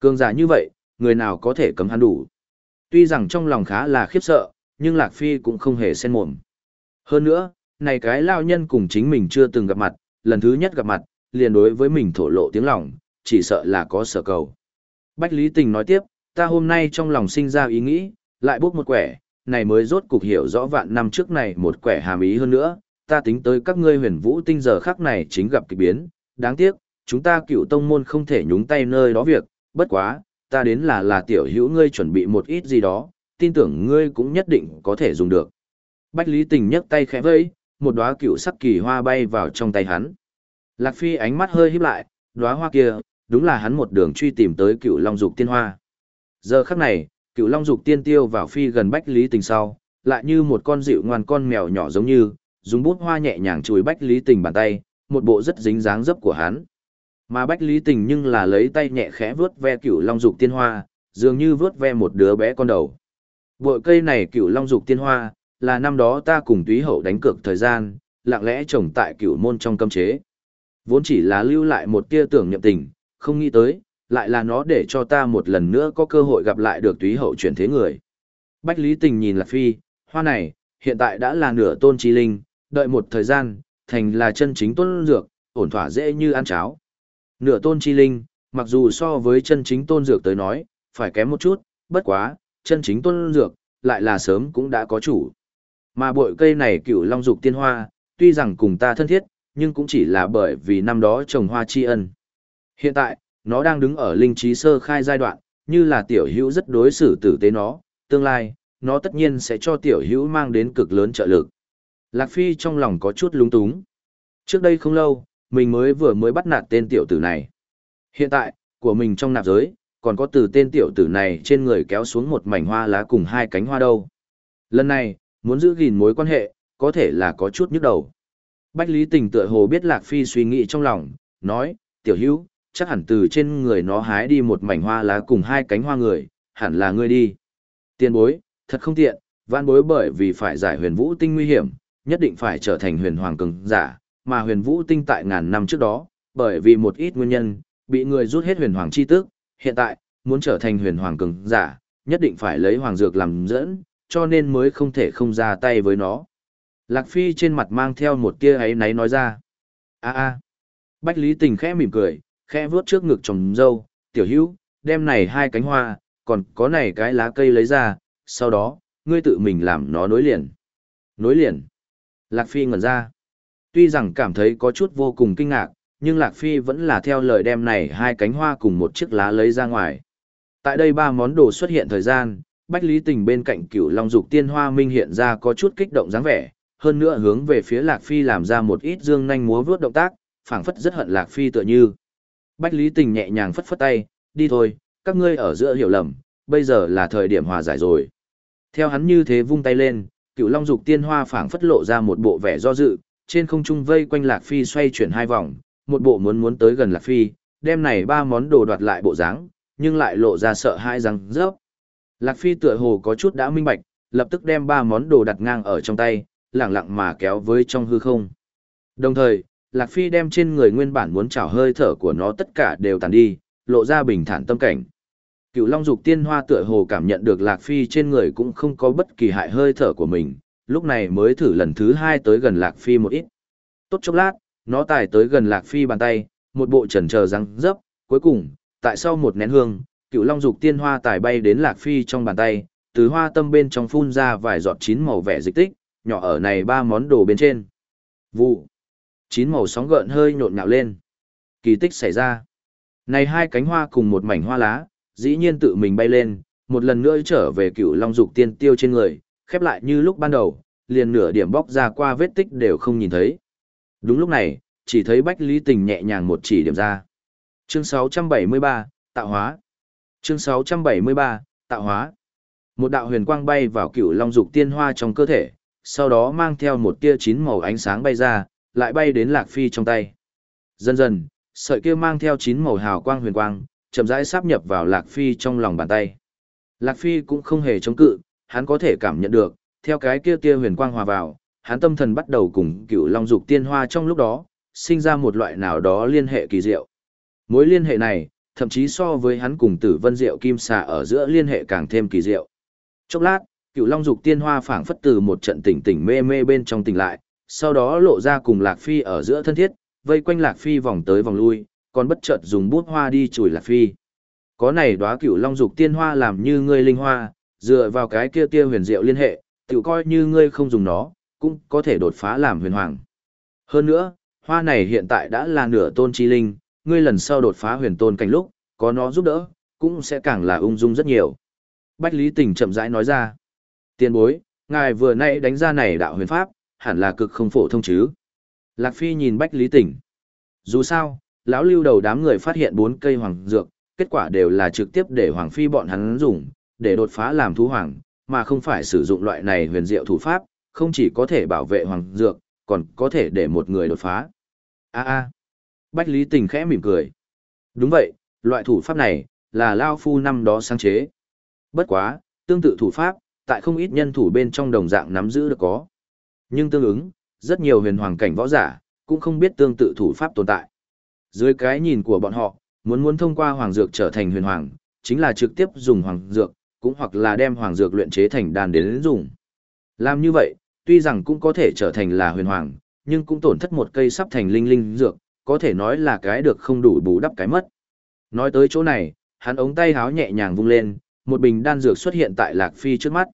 Cường giả như vậy, người nào có thể cấm hắn đủ. Tuy rằng trong lòng khá là khiếp sợ, nhưng Lạc Phi cũng không hề sen mồm. Hơn nữa, này cái lao nhân cùng chính mình chưa từng gặp mặt, lần thứ nhất gặp mặt, liền đối với mình thổ lộ tiếng lòng, chỉ sợ là có sở cầu. Bách Lý Tình nói tiếp, ta hôm nay trong lòng sinh ra ý nghĩ, lại bốc một quẻ, này mới rốt cục hiểu rõ vạn năm trước này một quẻ hàm ý hơn nữa, ta tính tới các ngươi huyền vũ tinh giờ khắc này chính gặp kỳ biến, đáng tiếc, chúng ta cựu tông môn không thể nhúng tay nơi đó việc, bất quá, ta đến là là tiểu hữu ngươi chuẩn bị một ít gì đó, tin tưởng ngươi cũng nhất định có thể dùng được. Bách Lý Tình nhấc tay khẽ vẫy, một đóa cựu sắc kỳ hoa bay vào trong tay hắn. Lạc Phi ánh mắt hơi híp lại, đóa hoa kia, đúng là hắn một đường truy tìm tới cựu long dục tiên hoa. Giờ khắc này, Cựu Long Dục tiên tiêu vào phi gần Bách Lý Tình sau, lại như một con dịu ngoan con mèo nhỏ giống như, dùng bút hoa nhẹ nhàng chùi Bách Lý Tình bàn tay, một bộ rất dính dáng dấp của hắn. Mà Bách Lý Tình nhưng là lấy tay nhẹ khẽ vướt ve Cựu Long Dục tiên hoa, dường như vướt ve một đứa bé con đầu. Bội cây này Cựu Long Dục tiên hoa, là năm đó ta cùng túy hậu đánh cược thời gian, lặng lẽ trồng tại Cựu môn trong cấm chế. Vốn chỉ là lưu lại một tia tưởng nhậm tình, không nghĩ tới, lại là nó để cho ta một lần nữa có cơ hội gặp lại được túy hậu chuyển thế người. Bách Lý Tình nhìn Lạc Phi, hoa này, hiện tại đã là nửa tôn chi linh, đợi một thời gian, thành là chân chính tôn dược, ổn thỏa dễ như ăn cháo. Nửa tôn chi linh, mặc dù so với chân chính tôn dược tới nói, phải kém một chút, bất quá, chân chính tôn dược, lại là sớm cũng đã có chủ. Mà bội cây này cựu long dục tiên hoa, tuy rằng cùng ta thân thiết, nhưng cũng chỉ là bởi vì năm đó trồng hoa tri ân. Hiện tại, nó đang đứng ở linh trí sơ khai giai đoạn, như là tiểu hữu rất đối xử tử tế nó, tương lai, nó tất nhiên sẽ cho tiểu hữu mang đến cực lớn trợ lực. Lạc Phi trong lòng có chút lúng túng. Trước đây không lâu, mình mới vừa mới bắt nạt tên tiểu tử này. Hiện tại, của mình trong nạp giới, còn có từ tên tiểu tử này trên người kéo xuống một mảnh hoa lá cùng hai cánh hoa đâu. Lần này, muốn giữ gìn mối quan hệ, có thể là có chút nhức đầu. Bách Lý Tình tựa hồ biết Lạc Phi suy nghĩ trong lòng, nói, tiểu hữu, chắc hẳn từ trên người nó hái đi một mảnh hoa lá cùng hai cánh hoa người, hẳn là ngươi đi. Tiền bối, thật không tiện, van bối bởi vì phải giải huyền vũ tinh nguy hiểm, nhất định phải trở thành huyền hoàng cường giả, mà huyền vũ tinh tại ngàn năm trước đó, bởi vì một ít nguyên nhân, bị người rút hết huyền hoàng chi tức, hiện tại, muốn trở thành huyền hoàng cường giả, nhất định phải lấy hoàng dược làm dẫn, cho nên mới không thể không ra tay với nó. Lạc Phi trên mặt mang theo một tia ấy náy nói ra. a a Bách Lý Tình khẽ mỉm cười, khẽ vuốt trước ngực trồng dâu, tiểu hữu, đem này hai cánh hoa, còn có này cái lá cây lấy ra, sau đó, ngươi tự mình làm nó nối liền. Nối liền. Lạc Phi ngẩn ra. Tuy rằng cảm thấy có chút vô cùng kinh ngạc, nhưng Lạc Phi vẫn là theo lời đem này hai cánh hoa cùng một chiếc lá lấy ra ngoài. Tại đây ba món đồ xuất hiện thời gian, Bách Lý Tình bên cạnh cửu Long Dục Tiên Hoa Minh hiện ra có chút kích động dáng vẻ, hơn nữa hướng về phía Lạc Phi làm ra một ít dương nhanh múa vướt động tác, phảng phất rất hận Lạc Phi tựa như. Bách Lý Tình nhẹ nhàng phất phất tay, đi thôi, các ngươi ở giữa hiểu lầm, bây giờ là thời điểm hòa giải rồi. Theo hắn như thế vung tay lên, cựu long dục tiên hoa phảng phất lộ ra một bộ vẻ do dự, trên không trung vây quanh Lạc Phi xoay chuyển hai vòng, một bộ muốn muốn tới gần Lạc Phi, đem này ba món đồ đoạt lại bộ dáng, nhưng lại lộ ra sợ hai răng rớp. Lạc Phi tựa hồ có chút đã minh bạch, lập tức đem ba món đồ đặt ngang ở trong tay, lẳng lặng mà kéo với trong hư không. Đồng thời, Lạc Phi đem trên người nguyên bản muốn trào hơi thở của nó tất cả đều tàn đi, lộ ra bình thản tâm cảnh. Cựu Long Dục Tiên Hoa tựa hồ cảm nhận được Lạc Phi trên người cũng không có bất kỳ hại hơi thở của mình, lúc này mới thử lần thứ hai tới gần Lạc Phi một ít. Tốt chốc lát, nó tài tới gần Lạc Phi bàn tay, một bộ trần chờ răng dấp, cuối cùng, tại sau một nén hương, Cựu Long Dục Tiên Hoa tài bay đến Lạc Phi trong bàn tay, từ hoa tâm bên trong phun ra vài giọt chín màu vẻ dịch tích, nhỏ ở này ba món đồ bên trên. Vụ. Chín màu sóng gợn hơi nhộn nhạo lên. Kỳ tích xảy ra. Này hai cánh hoa cùng một mảnh hoa lá, dĩ nhiên tự mình bay lên, một lần nữa trở về cựu long dục tiên tiêu trên người, khép lại như lúc ban đầu, liền nửa điểm bóc ra qua vết tích đều không nhìn thấy. Đúng lúc này, chỉ thấy Bách Lý Tình nhẹ nhàng một chỉ điểm ra. Chương 673, Tạo hóa. Chương 673, Tạo hóa. Một đạo huyền quang bay vào cựu long dục tiên hoa trong cơ thể, sau đó mang theo một tia chín màu ánh sáng bay ra, lại bay đến Lạc Phi trong tay. Dần dần, sợi kia mang theo chín màu hào quang huyền quang, chậm rãi sáp nhập vào Lạc Phi trong lòng bàn tay. Lạc Phi cũng không hề chống cự, hắn có thể cảm nhận được, theo cái kia kia huyền quang hòa vào, hắn tâm thần bắt đầu cùng cựu long dục tiên hoa trong lúc đó, sinh ra một loại nào đó liên hệ kỳ diệu. Mối liên hệ này, thậm chí so với hắn cùng tử vân diệu kim xà ở giữa liên hệ càng thêm kỳ diệu. Chốc lát, cựu long dục tiên hoa phảng phất từ một trận tỉnh tỉnh mê mê bên trong tỉnh lại, sau đó lộ ra cùng Lạc Phi ở giữa thân thiết, vây quanh Lạc Phi vòng tới vòng lui, còn bất chợt dùng bút hoa đi chùi Lạc Phi. Có này đóa cửu long dục tiên hoa làm như ngươi linh hoa, dựa vào cái kia tia huyền diệu liên hệ, tự coi như ngươi không dùng nó, cũng có thể đột phá làm huyền hoàng. Hơn nữa, hoa này hiện tại đã là nửa tôn chi linh, ngươi lần sau đột phá huyền tôn cảnh lúc, có nó giúp đỡ, cũng sẽ càng là ung dung rất nhiều. Bách Lý Tình chậm rãi nói ra. Tiên bối, ngài vừa nãy đánh ra này đạo huyền pháp, hẳn là cực không phổ thông chứ. Lạc Phi nhìn Bách Lý Tỉnh. Dù sao, lão lưu đầu đám người phát hiện bốn cây hoàng dược, kết quả đều là trực tiếp để Hoàng Phi bọn hắn dùng, để đột phá làm thú hoàng, mà không phải sử dụng loại này huyền diệu thủ pháp, không chỉ có thể bảo vệ hoàng dược, còn có thể để một người đột phá. A a. Bách Lý Tình khẽ mỉm cười. Đúng vậy, loại thủ pháp này là Lao Phu năm đó sáng chế. Bất quá, tương tự thủ pháp, tại không ít nhân thủ bên trong đồng dạng nắm giữ được có. Nhưng tương ứng, rất nhiều huyền hoàng cảnh võ giả, cũng không biết tương tự thủ pháp tồn tại. Dưới cái nhìn của bọn họ, muốn muốn thông qua hoàng dược trở thành huyền hoàng, chính là trực tiếp dùng hoàng dược, cũng hoặc là đem hoàng dược luyện chế thành đan đến dùng. Làm như vậy, tuy rằng cũng có thể trở thành là huyền hoàng, nhưng cũng tổn thất một cây sắp thành linh linh dược, có thể nói là cái được không đủ bù đắp cái mất. Nói tới chỗ này, hắn ống tay háo nhẹ nhàng vung lên, một bình đan dược xuất hiện tại Lạc Phi trước mắt.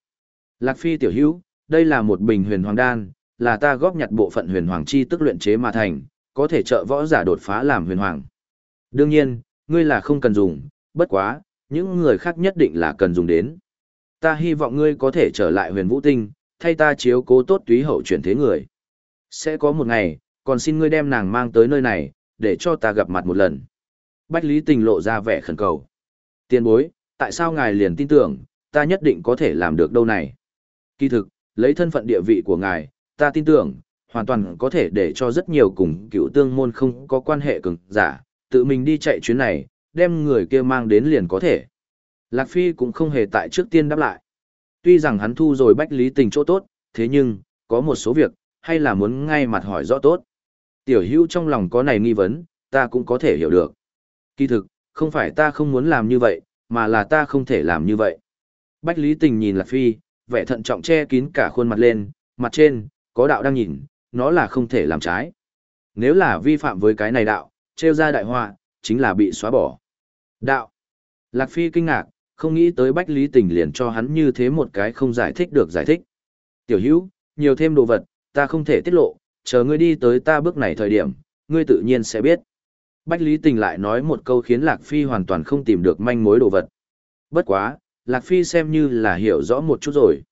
Lạc Phi tiểu hữu, đây là một bình huyền hoàng đan, là ta góp nhặt bộ phận huyền hoàng chi tức luyện chế mà thành, có thể trợ võ giả đột phá làm huyền hoàng. Đương nhiên, ngươi là không cần dùng, bất quá, những người khác nhất định là cần dùng đến. Ta hy vọng ngươi có thể trở lại huyền vũ tinh, thay ta chiếu cố tốt túy hậu chuyển thế người. Sẽ có một ngày, còn xin ngươi đem nàng mang tới nơi này, để cho ta gặp mặt một lần. Bách Lý Tình lộ ra vẻ khẩn cầu. Tiên bối, tại sao ngài liền tin tưởng, ta nhất định có thể làm được đâu này? Kỳ thực, lấy thân phận địa vị của ngài, ta tin tưởng, hoàn toàn có thể để cho rất nhiều cùng cựu tương môn không có quan hệ cường giả, tự mình đi chạy chuyến này, đem người kia mang đến liền có thể. Lạc Phi cũng không hề tại trước tiên đáp lại. Tuy rằng hắn thu rồi bách lý tình chỗ tốt, thế nhưng, có một số việc, hay là muốn ngay mặt hỏi rõ tốt. Tiểu hữu trong lòng có này nghi vấn, ta cũng có thể hiểu được. Kỳ thực, không phải ta không muốn làm như vậy, mà là ta không thể làm như vậy. Bách Lý Tình nhìn Lạc Phi, vẻ thận trọng che kín cả khuôn mặt lên, mặt trên, có đạo đang nhìn, nó là không thể làm trái. Nếu là vi phạm với cái này đạo, treo ra đại họa, chính là bị xóa bỏ. Đạo. Lạc Phi kinh ngạc, không nghĩ tới Bách Lý Tình liền cho hắn như thế một cái không giải thích được giải thích. Tiểu hữu, nhiều thêm đồ vật, ta không thể tiết lộ, chờ ngươi đi tới ta bước này thời điểm, ngươi tự nhiên sẽ biết. Bách Lý Tình lại nói một câu khiến Lạc Phi hoàn toàn không tìm được manh mối đồ vật. Bất quá, Lạc Phi xem như là hiểu rõ một chút rồi.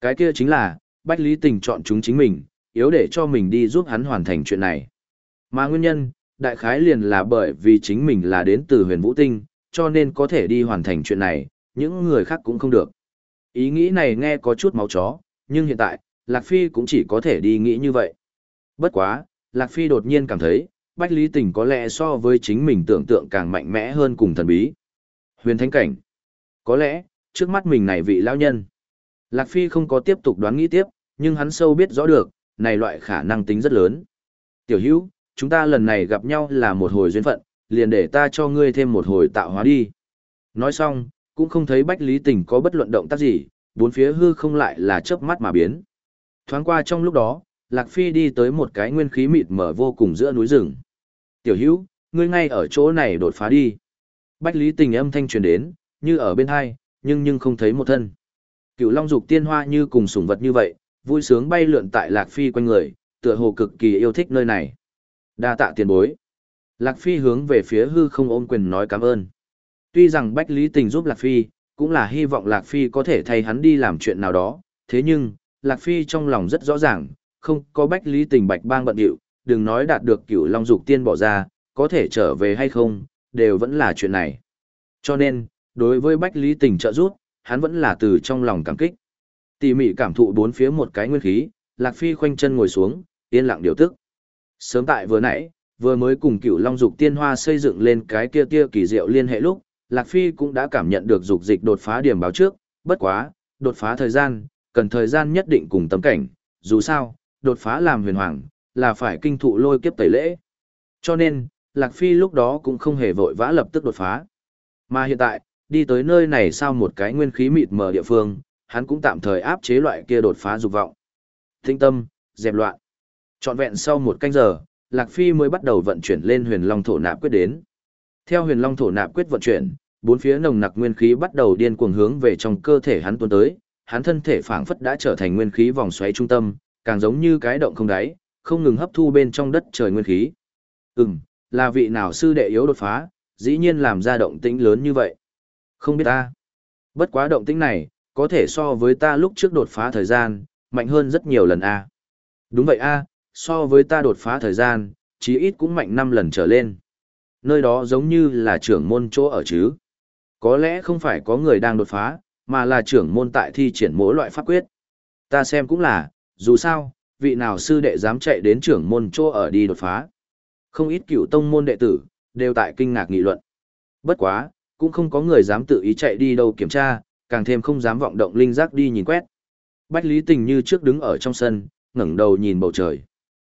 Cái kia chính là, Bách Lý Tình chọn chúng chính mình, yếu để cho mình đi giúp hắn hoàn thành chuyện này. Mà nguyên nhân, đại khái liền là bởi vì chính mình là đến từ huyền vũ tinh, cho nên có thể đi hoàn thành chuyện này, những người khác cũng không được. Ý nghĩ này nghe có chút máu chó, nhưng hiện tại, Lạc Phi cũng chỉ có thể đi nghĩ như vậy. Bất quá, Lạc Phi đột nhiên cảm thấy, Bách Lý Tình có lẽ so với chính mình tưởng tượng càng mạnh mẽ hơn cùng thần bí. Huyền Thánh Cảnh. Có lẽ, trước mắt mình này vị lão nhân. Lạc Phi không có tiếp tục đoán nghĩ tiếp, nhưng hắn sâu biết rõ được, này loại khả năng tính rất lớn. Tiểu hữu, chúng ta lần này gặp nhau là một hồi duyên phận, liền để ta cho ngươi thêm một hồi tạo hóa đi. Nói xong, cũng không thấy Bách Lý Tình có bất luận động tác gì, bốn phía hư không lại là chớp mắt mà biến. Thoáng qua trong lúc đó, Lạc Phi đi tới một cái nguyên khí mịt mở vô cùng giữa núi rừng. Tiểu hữu, ngươi ngay ở chỗ này đột phá đi. Bách Lý Tình âm thanh truyền đến, như ở bên hai, nhưng nhưng không thấy một thân. Cựu Long Dục tiên hoa như cùng sủng vật như vậy, vui sướng bay lượn tại Lạc Phi quanh người, tựa hồ cực kỳ yêu thích nơi này. Đa tạ tiền bối. Lạc Phi hướng về phía hư không ôm quyền nói cảm ơn. Tuy rằng Bách Lý Tình giúp Lạc Phi, cũng là hy vọng Lạc Phi có thể thay hắn đi làm chuyện nào đó, thế nhưng, Lạc Phi trong lòng rất rõ ràng, không có Bách Lý Tình bạch bang bận điệu, đừng nói đạt được cửu Long Dục tiên bỏ ra, có thể trở về hay không, đều vẫn là chuyện này. Cho nên, đối với Bách Lý Tình trợ giúp, hắn vẫn là từ trong lòng cảm kích. Tỉ mỉ cảm thụ bốn phía một cái nguyên khí, Lạc Phi khoanh chân ngồi xuống, yên lặng điều tức. Sớm tại vừa nãy, vừa mới cùng cựu long dục tiên hoa xây dựng lên cái kia tia kỳ diệu liên hệ lúc, Lạc Phi cũng đã cảm nhận được dục dịch đột phá điểm báo trước, bất quá, đột phá thời gian, cần thời gian nhất định cùng tấm cảnh, dù sao, đột phá làm huyền hoàng, là phải kinh thụ lôi kiếp tẩy lễ. Cho nên, Lạc Phi lúc đó cũng không hề vội vã lập tức đột phá. Mà hiện tại, đi tới nơi này sau một cái nguyên khí mịt mờ địa phương, hắn cũng tạm thời áp chế loại kia đột phá dục vọng. Thinh tâm, dẹp loạn. Trọn vẹn sau một canh giờ, Lạc Phi mới bắt đầu vận chuyển lên huyền long thổ nạp quyết đến. Theo huyền long thổ nạp quyết vận chuyển, bốn phía nồng nặc nguyên khí bắt đầu điên cuồng hướng về trong cơ thể hắn tuôn tới, hắn thân thể phảng phất đã trở thành nguyên khí vòng xoáy trung tâm, càng giống như cái động không đáy, không ngừng hấp thu bên trong đất trời nguyên khí. Ừm, là vị nào sư đệ yếu đột phá, dĩ nhiên làm ra động tĩnh lớn như vậy. Không biết ta. Bất quá động tĩnh này, có thể so với ta lúc trước đột phá thời gian, mạnh hơn rất nhiều lần a. Đúng vậy a, so với ta đột phá thời gian, chí ít cũng mạnh 5 lần trở lên. Nơi đó giống như là trưởng môn chỗ ở chứ. Có lẽ không phải có người đang đột phá, mà là trưởng môn tại thi triển mỗi loại pháp quyết. Ta xem cũng là, dù sao, vị nào sư đệ dám chạy đến trưởng môn chỗ ở đi đột phá. Không ít cựu tông môn đệ tử, đều tại kinh ngạc nghị luận. Bất quá, cũng không có người dám tự ý chạy đi đâu kiểm tra, càng thêm không dám vọng động linh giác đi nhìn quét. Bách Lý Tình như trước đứng ở trong sân, ngẩng đầu nhìn bầu trời.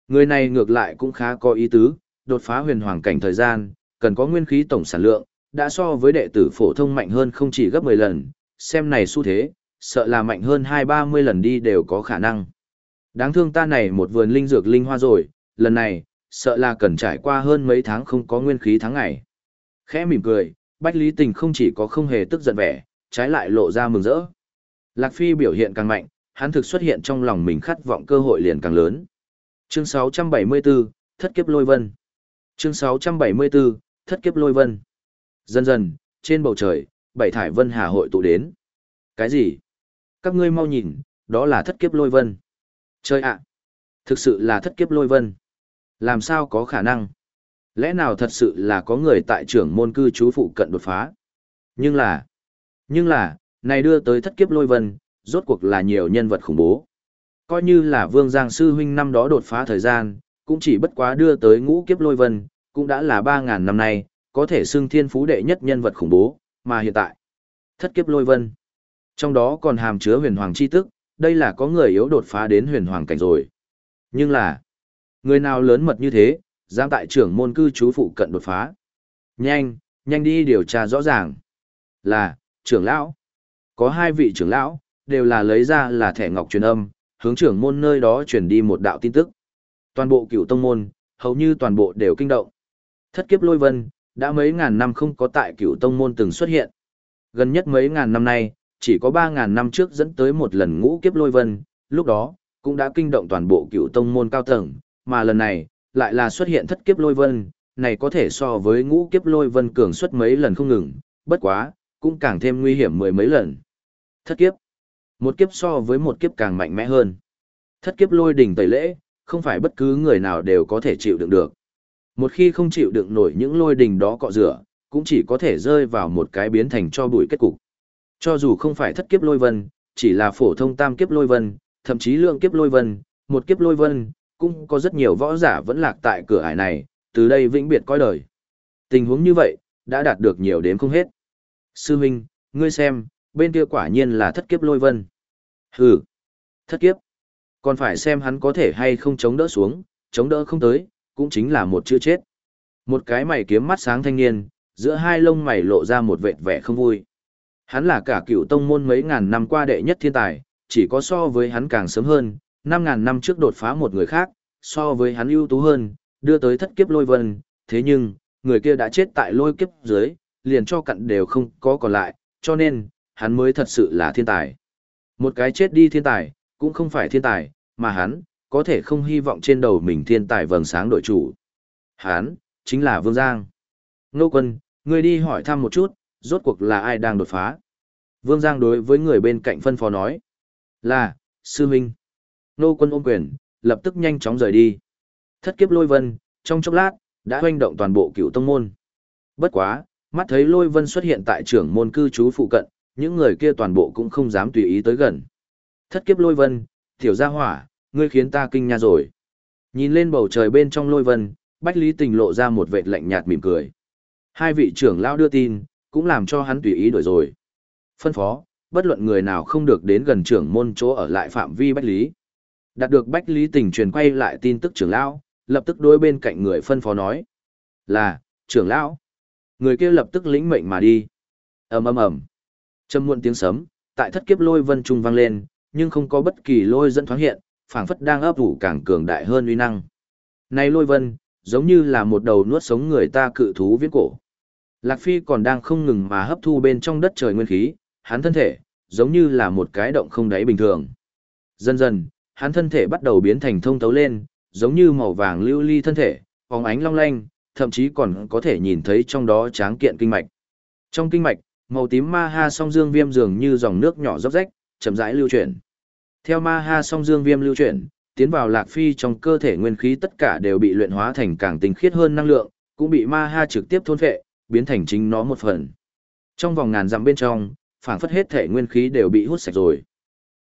Người này ngược lại cũng khá có ý tứ, đột phá huyền hoàng cảnh thời gian, cần có nguyên khí tổng sản lượng, đã so với đệ tử phổ thông mạnh hơn không chỉ gấp 10 lần, xem này xu thế, sợ là mạnh hơn 2-30 lần đi đều có khả năng. Đáng thương ta này một vườn linh dược linh hoa rồi, lần này, sợ là cần trải qua hơn mấy tháng không có nguyên khí tháng ngày. Khẽ mỉm cười, Bách Lý Tình không chỉ có không hề tức giận vẻ, trái lại lộ ra mừng rỡ. Lạc Phi biểu hiện càng mạnh, hắn thực xuất hiện trong lòng mình khát vọng cơ hội liền càng lớn. Chương 674, Thất kiếp lôi vân. Chương 674, Thất kiếp lôi vân. Dần dần, trên bầu trời, bảy thải vân hà hội tụ đến. Cái gì? Các ngươi mau nhìn, đó là thất kiếp lôi vân. Chơi ạ! Thực sự là thất kiếp lôi vân. Làm sao có khả năng? Lẽ nào thật sự là có người tại trưởng môn cư trú phụ cận đột phá? Nhưng là... Nhưng là, này đưa tới thất kiếp lôi vân, rốt cuộc là nhiều nhân vật khủng bố. Coi như là Vương Giang Sư Huynh năm đó đột phá thời gian, cũng chỉ bất quá đưa tới ngũ kiếp lôi vân, cũng đã là 3.000 năm nay, có thể xưng thiên phú đệ nhất nhân vật khủng bố, mà hiện tại, thất kiếp lôi vân. Trong đó còn hàm chứa huyền hoàng chi tức, đây là có người yếu đột phá đến huyền hoàng cảnh rồi. Nhưng là, người nào lớn mật như thế, dám tại trưởng môn cư trú phụ cận đột phá. Nhanh, nhanh đi điều tra rõ ràng. Là, trưởng lão. Có hai vị trưởng lão, đều là lấy ra là thẻ ngọc truyền âm, hướng trưởng môn nơi đó truyền đi một đạo tin tức. Toàn bộ cựu tông môn, hầu như toàn bộ đều kinh động. Thất kiếp lôi vân, đã mấy ngàn năm không có tại cựu tông môn từng xuất hiện. Gần nhất mấy ngàn năm nay, chỉ có ba ngàn năm trước dẫn tới một lần ngũ kiếp lôi vân, lúc đó, cũng đã kinh động toàn bộ cựu tông môn cao tầng, mà lần này, lại là xuất hiện thất kiếp lôi vân, này có thể so với ngũ kiếp lôi vân cường suất mấy lần không ngừng, bất quá, cũng càng thêm nguy hiểm mười mấy lần. Thất kiếp. Một kiếp so với một kiếp càng mạnh mẽ hơn. Thất kiếp lôi đỉnh tẩy lễ, không phải bất cứ người nào đều có thể chịu đựng được. Một khi không chịu đựng nổi những lôi đỉnh đó cọ rửa, cũng chỉ có thể rơi vào một cái biến thành cho bụi kết cục. Cho dù không phải thất kiếp lôi vân, chỉ là phổ thông tam kiếp lôi vân, thậm chí lượng kiếp lôi vân, một kiếp lôi vân, cũng có rất nhiều võ giả vẫn lạc tại cửa ải này, từ đây vĩnh biệt coi đời. Tình huống như vậy, đã đạt được nhiều đến không hết. Sư Minh, ngươi xem, bên kia quả nhiên là thất kiếp lôi vân. Hừ, thất kiếp. Còn phải xem hắn có thể hay không chống đỡ xuống, chống đỡ không tới, cũng chính là một chữ chết. Một cái mày kiếm mắt sáng thanh niên, giữa hai lông mày lộ ra một vệt vẻ không vui. Hắn là cả cựu tông môn mấy ngàn năm qua đệ nhất thiên tài, chỉ có so với hắn càng sớm hơn, năm ngàn năm trước đột phá một người khác, so với hắn ưu tú hơn, đưa tới thất kiếp lôi vân, thế nhưng, người kia đã chết tại lôi kiếp dưới, liền cho cặn đều không có còn lại, cho nên, hắn mới thật sự là thiên tài. Một cái chết đi thiên tài, cũng không phải thiên tài, mà hắn, có thể không hy vọng trên đầu mình thiên tài vầng sáng đội chủ. Hắn, chính là Vương Giang. Nô quân, người đi hỏi thăm một chút, rốt cuộc là ai đang đột phá. Vương Giang đối với người bên cạnh phân phó nói. Là, sư minh. Nô quân ôm quyền, lập tức nhanh chóng rời đi. Thất kiếp lôi vân, trong chốc lát, đã hoành động toàn bộ cựu tông môn. Bất quá, mắt thấy lôi vân xuất hiện tại trưởng môn cư trú phụ cận, những người kia toàn bộ cũng không dám tùy ý tới gần. Thất kiếp lôi vân, tiểu gia hỏa, ngươi khiến ta kinh nha rồi. Nhìn lên bầu trời bên trong lôi vân, Bách Lý Tình lộ ra một vệt lạnh nhạt mỉm cười. Hai vị trưởng lão đưa tin, cũng làm cho hắn tùy ý đổi rồi. Phân phó, bất luận người nào không được đến gần trưởng môn chỗ ở lại phạm vi Bách Lý. Đạt được Bách Lý Tình truyền quay lại tin tức trưởng lão, lập tức đối bên cạnh người phân phó nói. Là, trưởng lão. Người kia lập tức lĩnh mệnh mà đi. ầm ầm ầm Châm muộn tiếng sấm, tại thất kiếp lôi vân trung vang lên, nhưng không có bất kỳ lôi dẫn thoáng hiện, phảng phất đang ấp ủ càng cường đại hơn uy năng. Này lôi vân, giống như là một đầu nuốt sống người ta cự thú viễn cổ. Lạc Phi còn đang không ngừng mà hấp thu bên trong đất trời nguyên khí, hắn thân thể, giống như là một cái động không đáy bình thường. Dần dần, hắn thân thể bắt đầu biến thành thông tấu lên, giống như màu vàng lưu ly thân thể, phóng ánh long lanh, thậm chí còn có thể nhìn thấy trong đó tráng kiện kinh mạch. Trong kinh mạch, màu tím ma ha song dương viêm dường như dòng nước nhỏ róc rách, chậm rãi lưu chuyển. Theo ma ha song dương viêm lưu chuyển, tiến vào lạc phi trong cơ thể nguyên khí tất cả đều bị luyện hóa thành càng tinh khiết hơn năng lượng, cũng bị ma ha trực tiếp thôn phệ, biến thành chính nó một phần. Trong vòng ngàn dặm bên trong, phảng phất hết thể nguyên khí đều bị hút sạch rồi.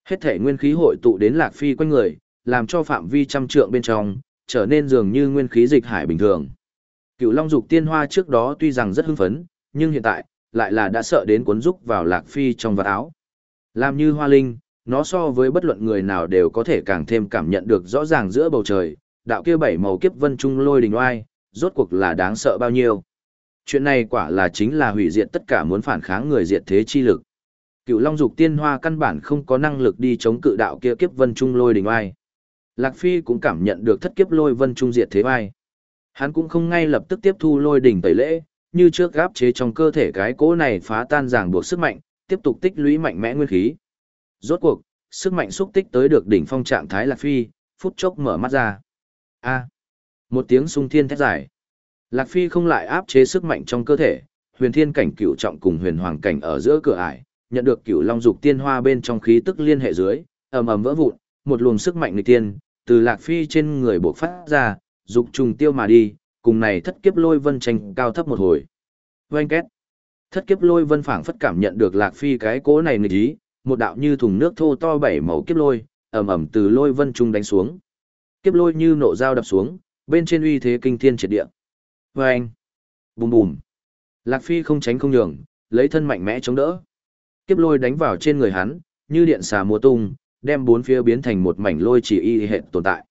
Hết thể nguyên khí hội tụ đến Lạc Phi quanh người, làm cho phạm vi trăm trượng bên trong, trở nên dường như nguyên khí dịch hải bình thường. Cựu Long Dục Tiên Hoa trước đó tuy rằng rất hưng phấn, nhưng hiện tại, lại là đã sợ đến cuốn rúc vào Lạc Phi trong vạt áo. Làm như hoa linh, nó so với bất luận người nào đều có thể càng thêm cảm nhận được rõ ràng giữa bầu trời, đạo kia bảy màu kiếp vân trung lôi đình oai, rốt cuộc là đáng sợ bao nhiêu. Chuyện này quả là chính là hủy diệt tất cả muốn phản kháng người diệt thế chi lực. Cựu Long Dục Tiên Hoa căn bản không có năng lực đi chống cự đạo kia kiếp vân trung lôi đình oai. Lạc Phi cũng cảm nhận được thất kiếp lôi vân trung diệt thế oai. Hắn cũng không ngay lập tức tiếp thu lôi đỉnh tẩy lễ, như trước gáp chế trong cơ thể cái cỗ này phá tan ràng buộc sức mạnh, tiếp tục tích lũy mạnh mẽ nguyên khí. Rốt cuộc, sức mạnh xúc tích tới được đỉnh phong trạng thái Lạc Phi, phút chốc mở mắt ra. A. một tiếng sung thiên thét dài. Lạc Phi không lại áp chế sức mạnh trong cơ thể, huyền thiên cảnh cửu trọng cùng huyền hoàng cảnh ở giữa cửa ải, nhận được cửu long dục tiên hoa bên trong khí tức liên hệ dưới, ầm ầm vỡ vụn, một luồng sức mạnh nghịch tiên từ Lạc Phi trên người bộc phát ra, dục trùng tiêu mà đi, cùng này thất kiếp lôi vân tranh cao thấp một hồi. Oanh két. Thất kiếp lôi vân phảng phất cảm nhận được Lạc Phi cái cố này nghịch ý, một đạo như thùng nước thô to bảy màu kiếp lôi, ầm ầm từ lôi vân trung đánh xuống. Kiếp lôi như nộ dao đập xuống, bên trên uy thế kinh thiên triệt địa. Oanh. Bùm bùm. Lạc Phi không tránh không nhường, lấy thân mạnh mẽ chống đỡ. Kiếp lôi đánh vào trên người hắn, như điện xà mùa tung, đem bốn phía biến thành một mảnh lôi chỉ y hệ tồn tại.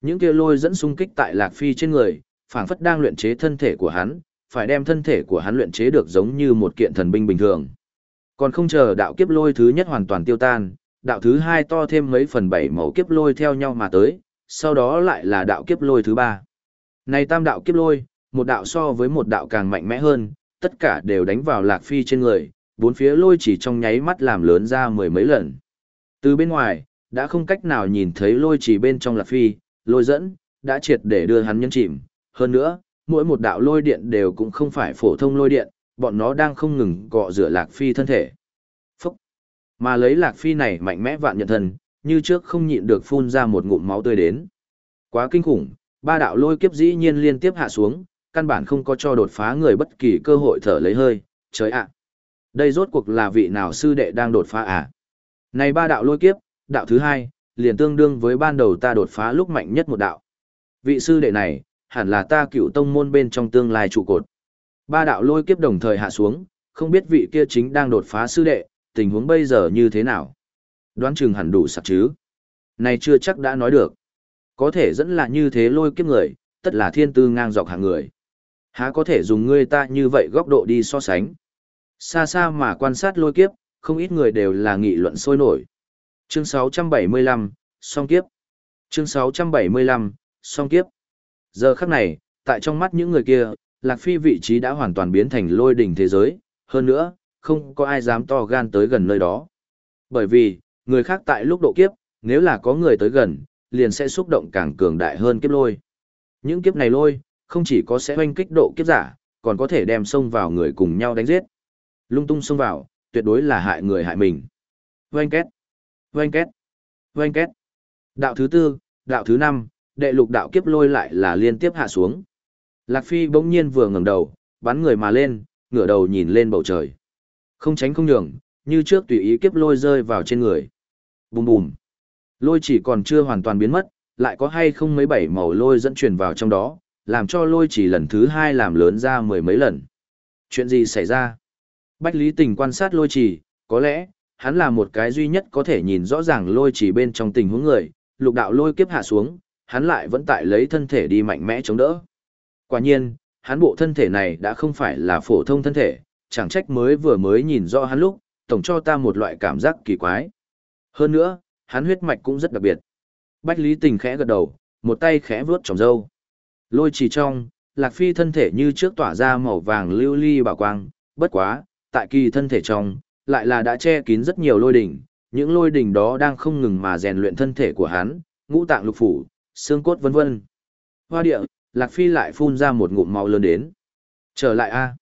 Những kia lôi dẫn xung kích tại Lạc Phi trên người, phảng phất đang luyện chế thân thể của hắn, phải đem thân thể của hắn luyện chế được giống như một kiện thần binh bình thường. Còn không chờ đạo kiếp lôi thứ nhất hoàn toàn tiêu tan, đạo thứ hai to thêm mấy phần bảy màu kiếp lôi theo nhau mà tới, sau đó lại là đạo kiếp lôi thứ ba. Này tam đạo kiếp lôi, một đạo so với một đạo càng mạnh mẽ hơn, tất cả đều đánh vào Lạc Phi trên người, bốn phía lôi chỉ trong nháy mắt làm lớn ra mười mấy lần. Từ bên ngoài, đã không cách nào nhìn thấy lôi chỉ bên trong Lạc Phi, lôi dẫn, đã triệt để đưa hắn nhân chìm. Hơn nữa, mỗi một đạo lôi điện đều cũng không phải phổ thông lôi điện, bọn nó đang không ngừng cọ rửa Lạc Phi thân thể. Phúc! Mà lấy Lạc Phi này mạnh mẽ vạn nhận thần, như trước không nhịn được phun ra một ngụm máu tươi đến. Quá kinh khủng, ba đạo lôi kiếp dĩ nhiên liên tiếp hạ xuống, căn bản không có cho đột phá người bất kỳ cơ hội thở lấy hơi, trời ạ! Đây rốt cuộc là vị nào sư đệ đang đột phá à? Này ba đạo lôi kiếp, đạo thứ hai, liền tương đương với ban đầu ta đột phá lúc mạnh nhất một đạo. Vị sư đệ này, hẳn là ta cựu tông môn bên trong tương lai trụ cột. Ba đạo lôi kiếp đồng thời hạ xuống, không biết vị kia chính đang đột phá sư đệ, tình huống bây giờ như thế nào. Đoán chừng hẳn đủ sạch chứ. Này chưa chắc đã nói được. Có thể dẫn là như thế lôi kiếp người, tất là thiên tư ngang dọc hàng người. Há có thể dùng ngươi ta như vậy góc độ đi so sánh. Xa xa mà quan sát lôi kiếp, không ít người đều là nghị luận sôi nổi. Chương 675, song kiếp. Chương 675, song kiếp. Giờ khắc này, tại trong mắt những người kia, Lạc Phi vị trí đã hoàn toàn biến thành lôi đỉnh thế giới, hơn nữa, không có ai dám to gan tới gần nơi đó. Bởi vì, người khác tại lúc độ kiếp, nếu là có người tới gần, liền sẽ xúc động càng cường đại hơn kiếp lôi. Những kiếp này lôi, không chỉ có sẽ hoanh kích độ kiếp giả, còn có thể đem xông vào người cùng nhau đánh giết. Lung tung xông vào, tuyệt đối là hại người hại mình. Vâng két, vâng két, vâng két. Đạo thứ tư, đạo thứ năm, đệ lục đạo kiếp lôi lại là liên tiếp hạ xuống. Lạc Phi bỗng nhiên vừa ngẩng đầu, bắn người mà lên, ngửa đầu nhìn lên bầu trời. Không tránh không nhường, như trước tùy ý kiếp lôi rơi vào trên người. Bùm bùm. Lôi chỉ còn chưa hoàn toàn biến mất, lại có hay không mấy bảy màu lôi dẫn truyền vào trong đó, làm cho lôi chỉ lần thứ hai làm lớn ra mười mấy lần. Chuyện gì xảy ra? Bách Lý Tình quan sát lôi chỉ, có lẽ, hắn là một cái duy nhất có thể nhìn rõ ràng lôi chỉ bên trong tình huống người, lục đạo lôi kiếp hạ xuống, hắn lại vẫn tại lấy thân thể đi mạnh mẽ chống đỡ. Quả nhiên, hắn bộ thân thể này đã không phải là phổ thông thân thể, chẳng trách mới vừa mới nhìn rõ hắn lúc, tổng cho ta một loại cảm giác kỳ quái. Hơn nữa, hắn huyết mạch cũng rất đặc biệt. Bách Lý Tình khẽ gật đầu, một tay khẽ vuốt tròng râu. Lôi chỉ trong, Lạc Phi thân thể như trước tỏa ra màu vàng lưu ly bảo quang, bất quá, tại kỳ thân thể trong, lại là đã che kín rất nhiều lôi đỉnh, những lôi đỉnh đó đang không ngừng mà rèn luyện thân thể của hắn, ngũ tạng lục phủ, xương cốt vân vân. Hoa địa, Lạc Phi lại phun ra một ngụm máu lớn đến. Trở lại a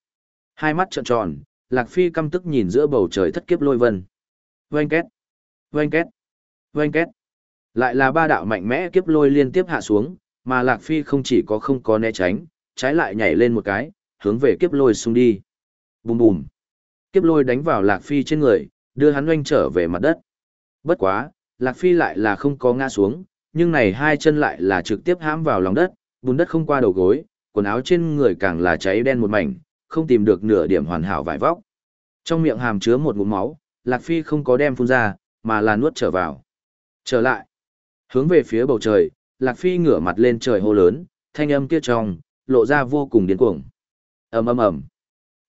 Hai mắt trợn tròn, Lạc Phi căm tức nhìn giữa bầu trời thất kiếp lôi vân. Vâng két, vâng két, vâng két. Lại là ba đạo mạnh mẽ kiếp lôi liên tiếp hạ xuống, mà Lạc Phi không chỉ có không có né tránh, trái lại nhảy lên một cái, hướng về kiếp lôi xung đi. Bùm bùm. Kiếp lôi đánh vào Lạc Phi trên người, đưa hắn oanh trở về mặt đất. Bất quá, Lạc Phi lại là không có ngã xuống, nhưng này hai chân lại là trực tiếp hãm vào lòng đất, bùn đất không qua đầu gối, quần áo trên người càng là cháy đen một mảnh, không tìm được nửa điểm hoàn hảo vải vóc. Trong miệng hàm chứa một ngụm máu, Lạc Phi không có đem phun ra, mà là nuốt trở vào. Trở lại. Hướng về phía bầu trời, Lạc Phi ngửa mặt lên trời hô lớn, thanh âm kia trong, lộ ra vô cùng điên cuồng. ầm ầm ầm.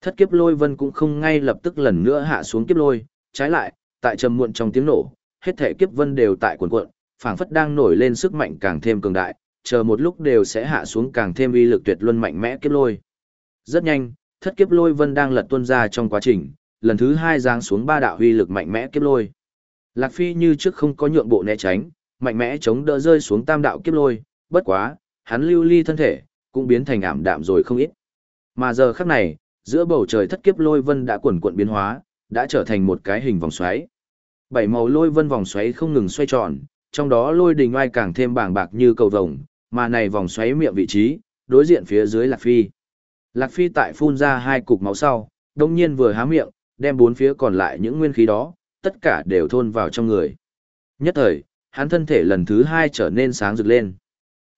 Thất kiếp lôi vân cũng không ngay lập tức lần nữa hạ xuống kiếp lôi, trái lại, tại trầm muộn trong tiếng nổ, hết thể kiếp vân đều tại cuộn cuộn, phảng phất đang nổi lên sức mạnh càng thêm cường đại, chờ một lúc đều sẽ hạ xuống càng thêm uy lực tuyệt luân mạnh mẽ kiếp lôi. Rất nhanh, thất kiếp lôi vân đang lật tuôn ra trong quá trình, lần thứ hai giáng xuống ba đạo uy lực mạnh mẽ kiếp lôi. Lạc Phi như trước không có nhượng bộ né tránh, mạnh mẽ chống đỡ rơi xuống tam đạo kiếp lôi, bất quá, hắn lưu ly thân thể, cũng biến thành ảm đạm rồi không ít. Mà giờ khắc này, giữa bầu trời thất kiếp lôi vân đã quần cuộn biến hóa, đã trở thành một cái hình vòng xoáy. Bảy màu lôi vân vòng xoáy không ngừng xoay tròn, trong đó lôi đình oai càng thêm bàng bạc như cầu vồng, mà này vòng xoáy miệng vị trí, đối diện phía dưới Lạc Phi. Lạc Phi tại phun ra hai cục máu sau, đông nhiên vừa há miệng, đem bốn phía còn lại những nguyên khí đó, tất cả đều thôn vào trong người. Nhất thời, hắn thân thể lần thứ hai trở nên sáng rực lên.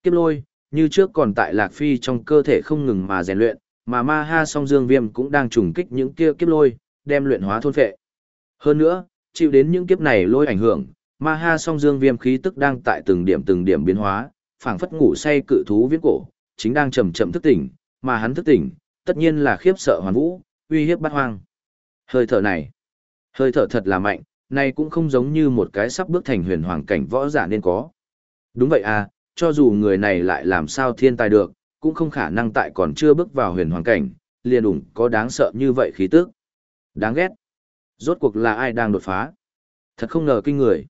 Kiếp lôi, như trước còn tại Lạc Phi trong cơ thể không ngừng mà rèn luyện, mà ma ha song dương viêm cũng đang trùng kích những kia kiếp lôi, đem luyện hóa thôn phệ. Hơn nữa, chịu đến những kiếp này lôi ảnh hưởng, ma ha song dương viêm khí tức đang tại từng điểm từng điểm biến hóa, phảng phất ngủ say cự thú viễn cổ, chính đang chậm chậm thức tỉnh, mà hắn thức tỉnh, tất nhiên là khiếp sợ hoàn vũ, uy hiếp bát hoang. Hơi thở này, hơi thở thật là mạnh, này cũng không giống như một cái sắp bước thành huyền hoàng cảnh võ giả nên có. Đúng vậy à, cho dù người này lại làm sao thiên tài được, cũng không khả năng tại còn chưa bước vào huyền hoàng cảnh, liền ủng có đáng sợ như vậy khí tức. Đáng ghét. Rốt cuộc là ai đang đột phá? Thật không ngờ kinh người.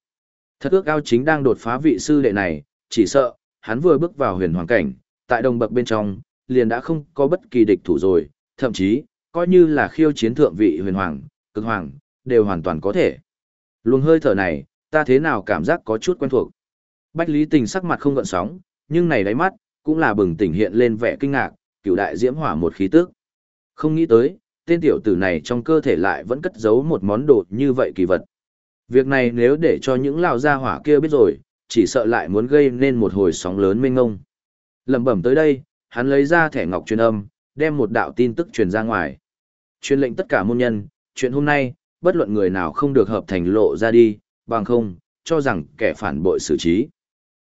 Thật ước ao chính đang đột phá vị sư đệ này, chỉ sợ, hắn vừa bước vào huyền hoàng cảnh, tại đồng bậc bên trong, liền đã không có bất kỳ địch thủ rồi, thậm chí, coi như là khiêu chiến thượng vị huyền hoàng, cực hoàng, đều hoàn toàn có thể. Luồng hơi thở này, ta thế nào cảm giác có chút quen thuộc. Bách Lý Tình sắc mặt không gợn sóng, nhưng này đáy mắt, cũng là bừng tỉnh hiện lên vẻ kinh ngạc, cửu đại diễm hỏa một khí tức. Không nghĩ tới, tên tiểu tử này trong cơ thể lại vẫn cất giấu một món đồ như vậy kỳ vật. Việc này nếu để cho những lão gia hỏa kia biết rồi, chỉ sợ lại muốn gây nên một hồi sóng lớn mênh ngông. Lẩm bẩm tới đây, hắn lấy ra thẻ ngọc truyền âm, đem một đạo tin tức truyền ra ngoài. Truyền lệnh tất cả môn nhân, chuyện hôm nay, bất luận người nào không được hợp thành lộ ra đi, bằng không, cho rằng kẻ phản bội xử trí.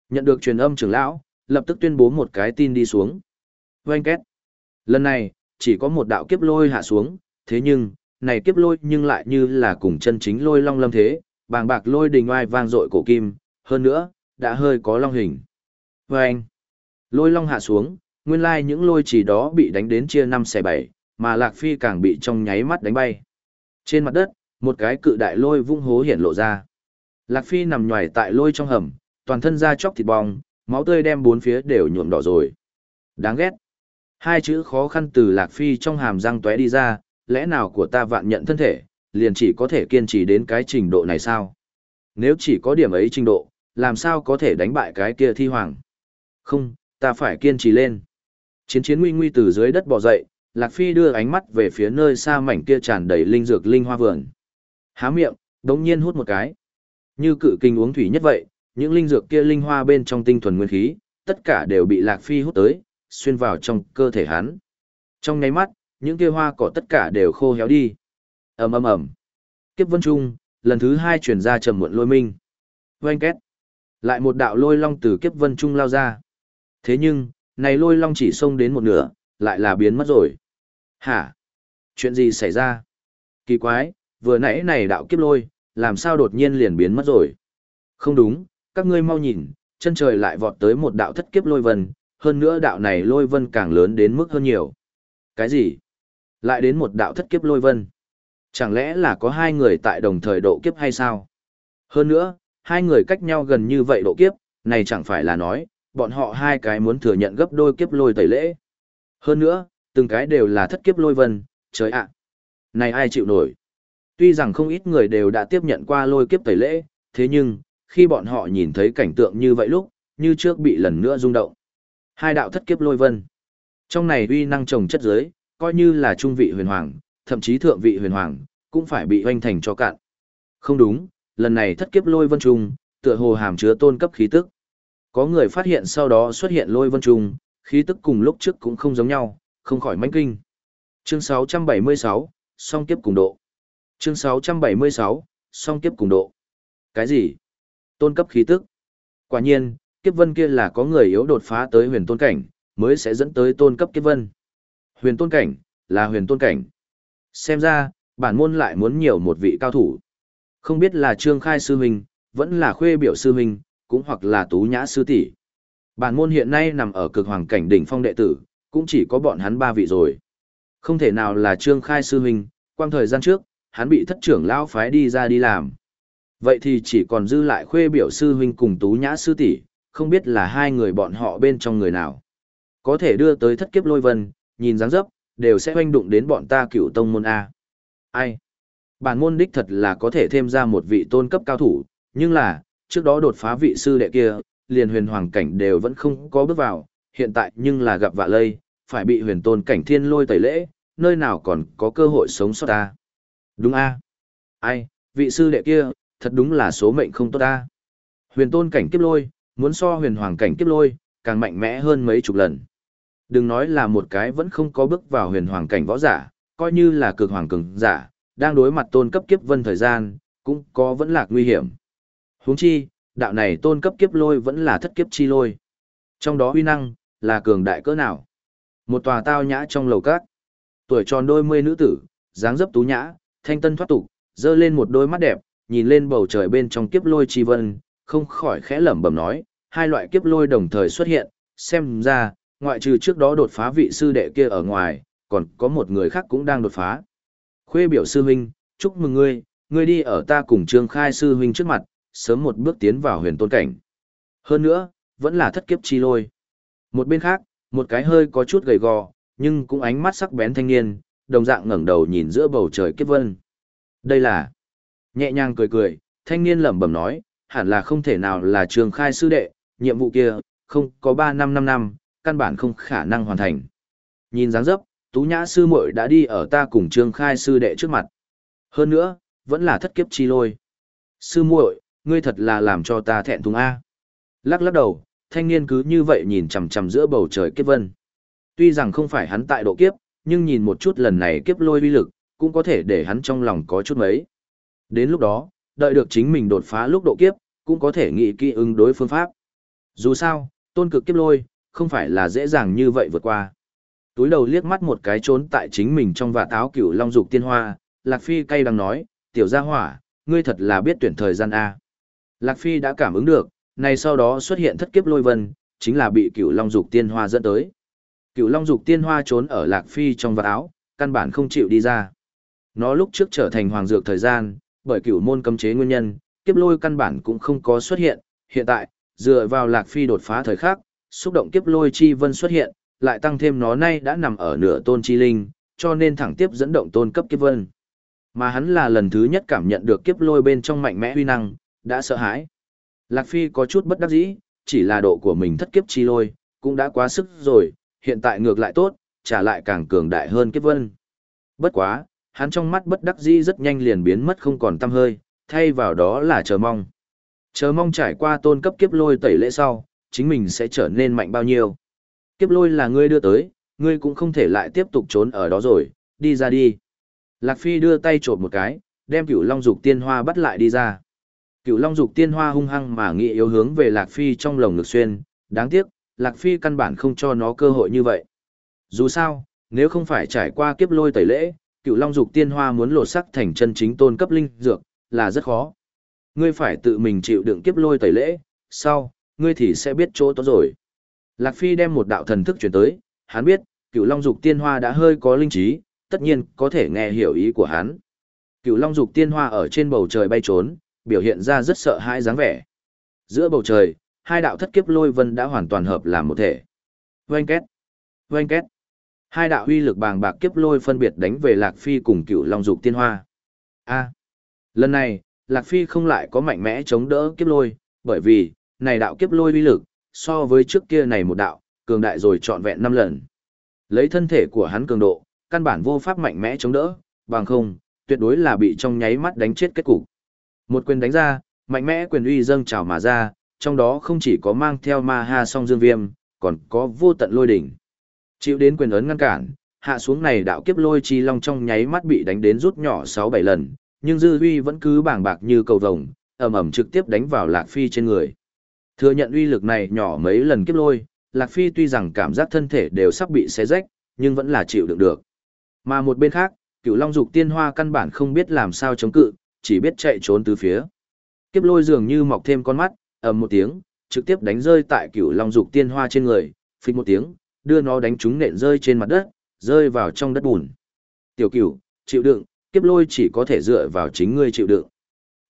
Nhận được truyền âm trưởng lão, lập tức tuyên bố một cái tin đi xuống. Oanh két. Lần này, chỉ có một đạo kiếp lôi hạ xuống, thế nhưng, này kiếp lôi nhưng lại như là cùng chân chính lôi long lâm thế, bàng bạc lôi đình oai vang dội cổ kim, hơn nữa, đã hơi có long hình. Oanh. Lôi long hạ xuống, nguyên lai những lôi chỉ đó bị đánh đến chia năm xẻ bảy, mà Lạc Phi càng bị trong nháy mắt đánh bay. Trên mặt đất, một cái cự đại lôi vung hố hiện lộ ra. Lạc Phi nằm nhòi tại lôi trong hầm, toàn thân da chóc thịt bong, máu tươi đem bốn phía đều nhuộm đỏ rồi. Đáng ghét. Hai chữ khó khăn từ Lạc Phi trong hàm răng tóe đi ra, lẽ nào của ta vạn nhận thân thể, liền chỉ có thể kiên trì đến cái trình độ này sao? Nếu chỉ có điểm ấy trình độ, làm sao có thể đánh bại cái kia thi hoàng? Không, ta phải kiên trì lên. Chiến chiến nguy nguy từ dưới đất bò dậy, Lạc Phi đưa ánh mắt về phía nơi xa mảnh kia tràn đầy linh dược linh hoa vườn. Há miệng, đống nhiên hút một cái. Như cự kinh uống thủy nhất vậy, những linh dược kia linh hoa bên trong tinh thuần nguyên khí, tất cả đều bị Lạc Phi hút tới, xuyên vào trong cơ thể hắn. Trong nháy mắt, những kia hoa cỏ tất cả đều khô héo đi. ầm ầm ầm. Kiếp vân trung, lần thứ hai truyền ra trầm muộn lôi minh. Oanh két. Lại một đạo lôi long từ kiếp vân trung lao ra. Thế nhưng, này lôi long chỉ xông đến một nửa, lại là biến mất rồi. Hả? Chuyện gì xảy ra? Kỳ quái, vừa nãy này đạo kiếp lôi, làm sao đột nhiên liền biến mất rồi? Không đúng, các ngươi mau nhìn, chân trời lại vọt tới một đạo thất kiếp lôi vân, hơn nữa đạo này lôi vân càng lớn đến mức hơn nhiều. Cái gì? Lại đến một đạo thất kiếp lôi vân. Chẳng lẽ là có hai người tại đồng thời độ kiếp hay sao? Hơn nữa, hai người cách nhau gần như vậy độ kiếp, này chẳng phải là nói, bọn họ hai cái muốn thừa nhận gấp đôi kiếp lôi tẩy lễ. Hơn nữa, từng cái đều là thất kiếp lôi vân, trời ạ. Này ai chịu nổi? Tuy rằng không ít người đều đã tiếp nhận qua lôi kiếp tẩy lễ, thế nhưng, khi bọn họ nhìn thấy cảnh tượng như vậy lúc, như trước bị lần nữa rung động. Hai đạo thất kiếp lôi vân. Trong này uy năng trồng chất giới, coi như là trung vị huyền hoàng, thậm chí thượng vị huyền hoàng, cũng phải bị hoanh thành cho cạn. Không đúng, lần này thất kiếp lôi vân trung, tựa hồ hàm chứa tôn cấp khí tức. Có người phát hiện sau đó xuất hiện lôi vân trung, khí tức cùng lúc trước cũng không giống nhau, không khỏi manh kinh. Chương 676, song kiếp cùng độ. Chương 676, song kiếp cùng độ. Cái gì? Tôn cấp khí tức. Quả nhiên, kiếp vân kia là có người yếu đột phá tới huyền tôn cảnh, mới sẽ dẫn tới tôn cấp kiếp vân. Huyền tôn cảnh, là huyền tôn cảnh. Xem ra, bản môn lại muốn nhiều một vị cao thủ. Không biết là Trương Khai sư huynh, vẫn là Khuê biểu sư huynh, cũng hoặc là Tú Nhã sư tỷ. Bản môn hiện nay nằm ở cực hoàng cảnh đỉnh phong đệ tử, cũng chỉ có bọn hắn ba vị rồi. Không thể nào là Trương Khai sư huynh, quang thời gian trước, hắn bị thất trưởng lão phái đi ra đi làm. Vậy thì chỉ còn dư lại Khuê biểu sư huynh cùng Tú Nhã sư tỷ, không biết là hai người bọn họ bên trong người nào. Có thể đưa tới thất kiếp lôi vân, nhìn dáng dấp, đều sẽ hoanh đụng đến bọn ta cựu tông môn A. Ai? Bản môn đích thật là có thể thêm ra một vị tôn cấp cao thủ, nhưng là, trước đó đột phá vị sư đệ kia, liền huyền hoàng cảnh đều vẫn không có bước vào, hiện tại nhưng là gặp vạ lây, phải bị huyền tôn cảnh thiên lôi tẩy lễ, nơi nào còn có cơ hội sống sót ta. Đúng a Ai, vị sư đệ kia, thật đúng là số mệnh không tốt ta. Huyền tôn cảnh kiếp lôi, muốn so huyền hoàng cảnh kiếp lôi, càng mạnh mẽ hơn mấy chục lần. Đừng nói là một cái vẫn không có bước vào huyền hoàng cảnh võ giả, coi như là cực hoàng cường giả, đang đối mặt tôn cấp kiếp vân thời gian, cũng có vẫn lạc nguy hiểm. Huống chi, đạo này tôn cấp kiếp lôi vẫn là thất kiếp chi lôi. Trong đó uy năng, là cường đại cỡ nào. Một tòa tao nhã trong lầu cát. Tuổi tròn đôi mươi nữ tử, dáng dấp tú nhã, thanh tân thoát tục, dơ lên một đôi mắt đẹp, nhìn lên bầu trời bên trong kiếp lôi chi vân, không khỏi khẽ lẩm bẩm nói, hai loại kiếp lôi đồng thời xuất hiện, xem ra, ngoại trừ trước đó đột phá vị sư đệ kia ở ngoài, còn có một người khác cũng đang đột phá. Khuê biểu sư huynh, chúc mừng ngươi, ngươi đi ở ta cùng Trương Khai sư huynh trước mặt, sớm một bước tiến vào huyền tôn cảnh. Hơn nữa, vẫn là thất kiếp chi lôi. Một bên khác, một cái hơi có chút gầy gò, nhưng cũng ánh mắt sắc bén thanh niên, đồng dạng ngẩng đầu nhìn giữa bầu trời kiếp vân. Đây là... Nhẹ nhàng cười cười, thanh niên lẩm bẩm nói, hẳn là không thể nào là trường Khai sư đệ, nhiệm vụ kia, không có 3 năm 5 năm, căn bản không khả năng hoàn thành. Nhìn dáng dấp, Tú Nhã sư muội đã đi ở ta cùng Trương Khai sư đệ trước mặt. Hơn nữa, vẫn là thất kiếp chi lôi. Sư muội, ngươi thật là làm cho ta thẹn thùng a. Lắc lắc đầu, thanh niên cứ như vậy nhìn chằm chằm giữa bầu trời kiếp vân. Tuy rằng không phải hắn tại độ kiếp, nhưng nhìn một chút lần này kiếp lôi uy lực, cũng có thể để hắn trong lòng có chút mấy. Đến lúc đó, đợi được chính mình đột phá lúc độ kiếp, cũng có thể nghĩ kỹ ứng đối phương pháp. Dù sao, tôn cực kiếp lôi, không phải là dễ dàng như vậy vượt qua. Túi đầu liếc mắt một cái trốn tại chính mình trong vạt áo cửu long dục tiên hoa, Lạc Phi cay đang nói, tiểu gia hỏa, ngươi thật là biết tuyển thời gian A. Lạc Phi đã cảm ứng được, này sau đó xuất hiện thất kiếp lôi vân, chính là bị cửu long dục tiên hoa dẫn tới. Cửu long dục tiên hoa trốn ở Lạc Phi trong vạt áo, căn bản không chịu đi ra. Nó lúc trước trở thành hoàng dược thời gian, bởi cửu môn cấm chế nguyên nhân, kiếp lôi căn bản cũng không có xuất hiện, hiện tại, dựa vào Lạc Phi đột phá thời khắc, xúc động kiếp lôi chi vân xuất hiện, lại tăng thêm nó nay đã nằm ở nửa tôn chi linh, cho nên thẳng tiếp dẫn động tôn cấp kiếp vân. Mà hắn là lần thứ nhất cảm nhận được kiếp lôi bên trong mạnh mẽ huy năng, đã sợ hãi. Lạc Phi có chút bất đắc dĩ, chỉ là độ của mình thất kiếp chi lôi, cũng đã quá sức rồi, hiện tại ngược lại tốt, trả lại càng cường đại hơn kiếp vân. Bất quá, hắn trong mắt bất đắc dĩ rất nhanh liền biến mất không còn tâm hơi, thay vào đó là chờ mong. Chờ mong trải qua tôn cấp kiếp lôi tẩy lễ sau, chính mình sẽ trở nên mạnh bao nhiêu. Kiếp lôi là ngươi đưa tới, ngươi cũng không thể lại tiếp tục trốn ở đó rồi, đi ra đi. Lạc Phi đưa tay trộm một cái, đem cửu long dục tiên hoa bắt lại đi ra. Cửu long dục tiên hoa hung hăng mà nghĩ yếu hướng về Lạc Phi trong lồng ngực xuyên, đáng tiếc, Lạc Phi căn bản không cho nó cơ hội như vậy. Dù sao, nếu không phải trải qua kiếp lôi tẩy lễ, cửu long dục tiên hoa muốn lột sắc thành chân chính tôn cấp linh dược, là rất khó. Ngươi phải tự mình chịu đựng kiếp lôi tẩy lễ, sau, ngươi thì sẽ biết chỗ tốt rồi. Lạc Phi đem một đạo thần thức chuyển tới, hắn biết, cửu long dục tiên hoa đã hơi có linh trí, tất nhiên có thể nghe hiểu ý của hắn. Cửu long dục tiên hoa ở trên bầu trời bay trốn, biểu hiện ra rất sợ hãi dáng vẻ. Giữa bầu trời, hai đạo thất kiếp lôi vân đã hoàn toàn hợp làm một thể. Vâng két, vâng két. Hai đạo huy lực bàng bạc kiếp lôi phân biệt đánh về Lạc Phi cùng cựu long dục tiên hoa. A. lần này, Lạc Phi không lại có mạnh mẽ chống đỡ kiếp lôi, bởi vì, này đạo kiếp lôi uy lực, so với trước kia này một đạo, cường đại rồi trọn vẹn năm lần. Lấy thân thể của hắn cường độ, căn bản vô pháp mạnh mẽ chống đỡ, bằng không, tuyệt đối là bị trong nháy mắt đánh chết kết cục. Một quyền đánh ra, mạnh mẽ quyền uy dâng trào mà ra, trong đó không chỉ có mang theo ma ha song dương viêm, còn có vô tận lôi đỉnh. Chịu đến quyền ấn ngăn cản, hạ xuống này đạo kiếp lôi chi long trong nháy mắt bị đánh đến rút nhỏ 6-7 lần, nhưng dư uy vẫn cứ bàng bạc như cầu vồng, ầm ầm trực tiếp đánh vào Lạc Phi trên người. Thừa nhận uy lực này nhỏ mấy lần kiếp lôi, Lạc Phi tuy rằng cảm giác thân thể đều sắp bị xé rách, nhưng vẫn là chịu đựng được. Mà một bên khác, cựu long dục tiên hoa căn bản không biết làm sao chống cự, chỉ biết chạy trốn từ phía. Kiếp lôi dường như mọc thêm con mắt, ầm một tiếng, trực tiếp đánh rơi tại cựu long dục tiên hoa trên người, phịch một tiếng, đưa nó đánh trúng nện rơi trên mặt đất, rơi vào trong đất bùn. Tiểu cửu, chịu đựng, kiếp lôi chỉ có thể dựa vào chính ngươi chịu đựng.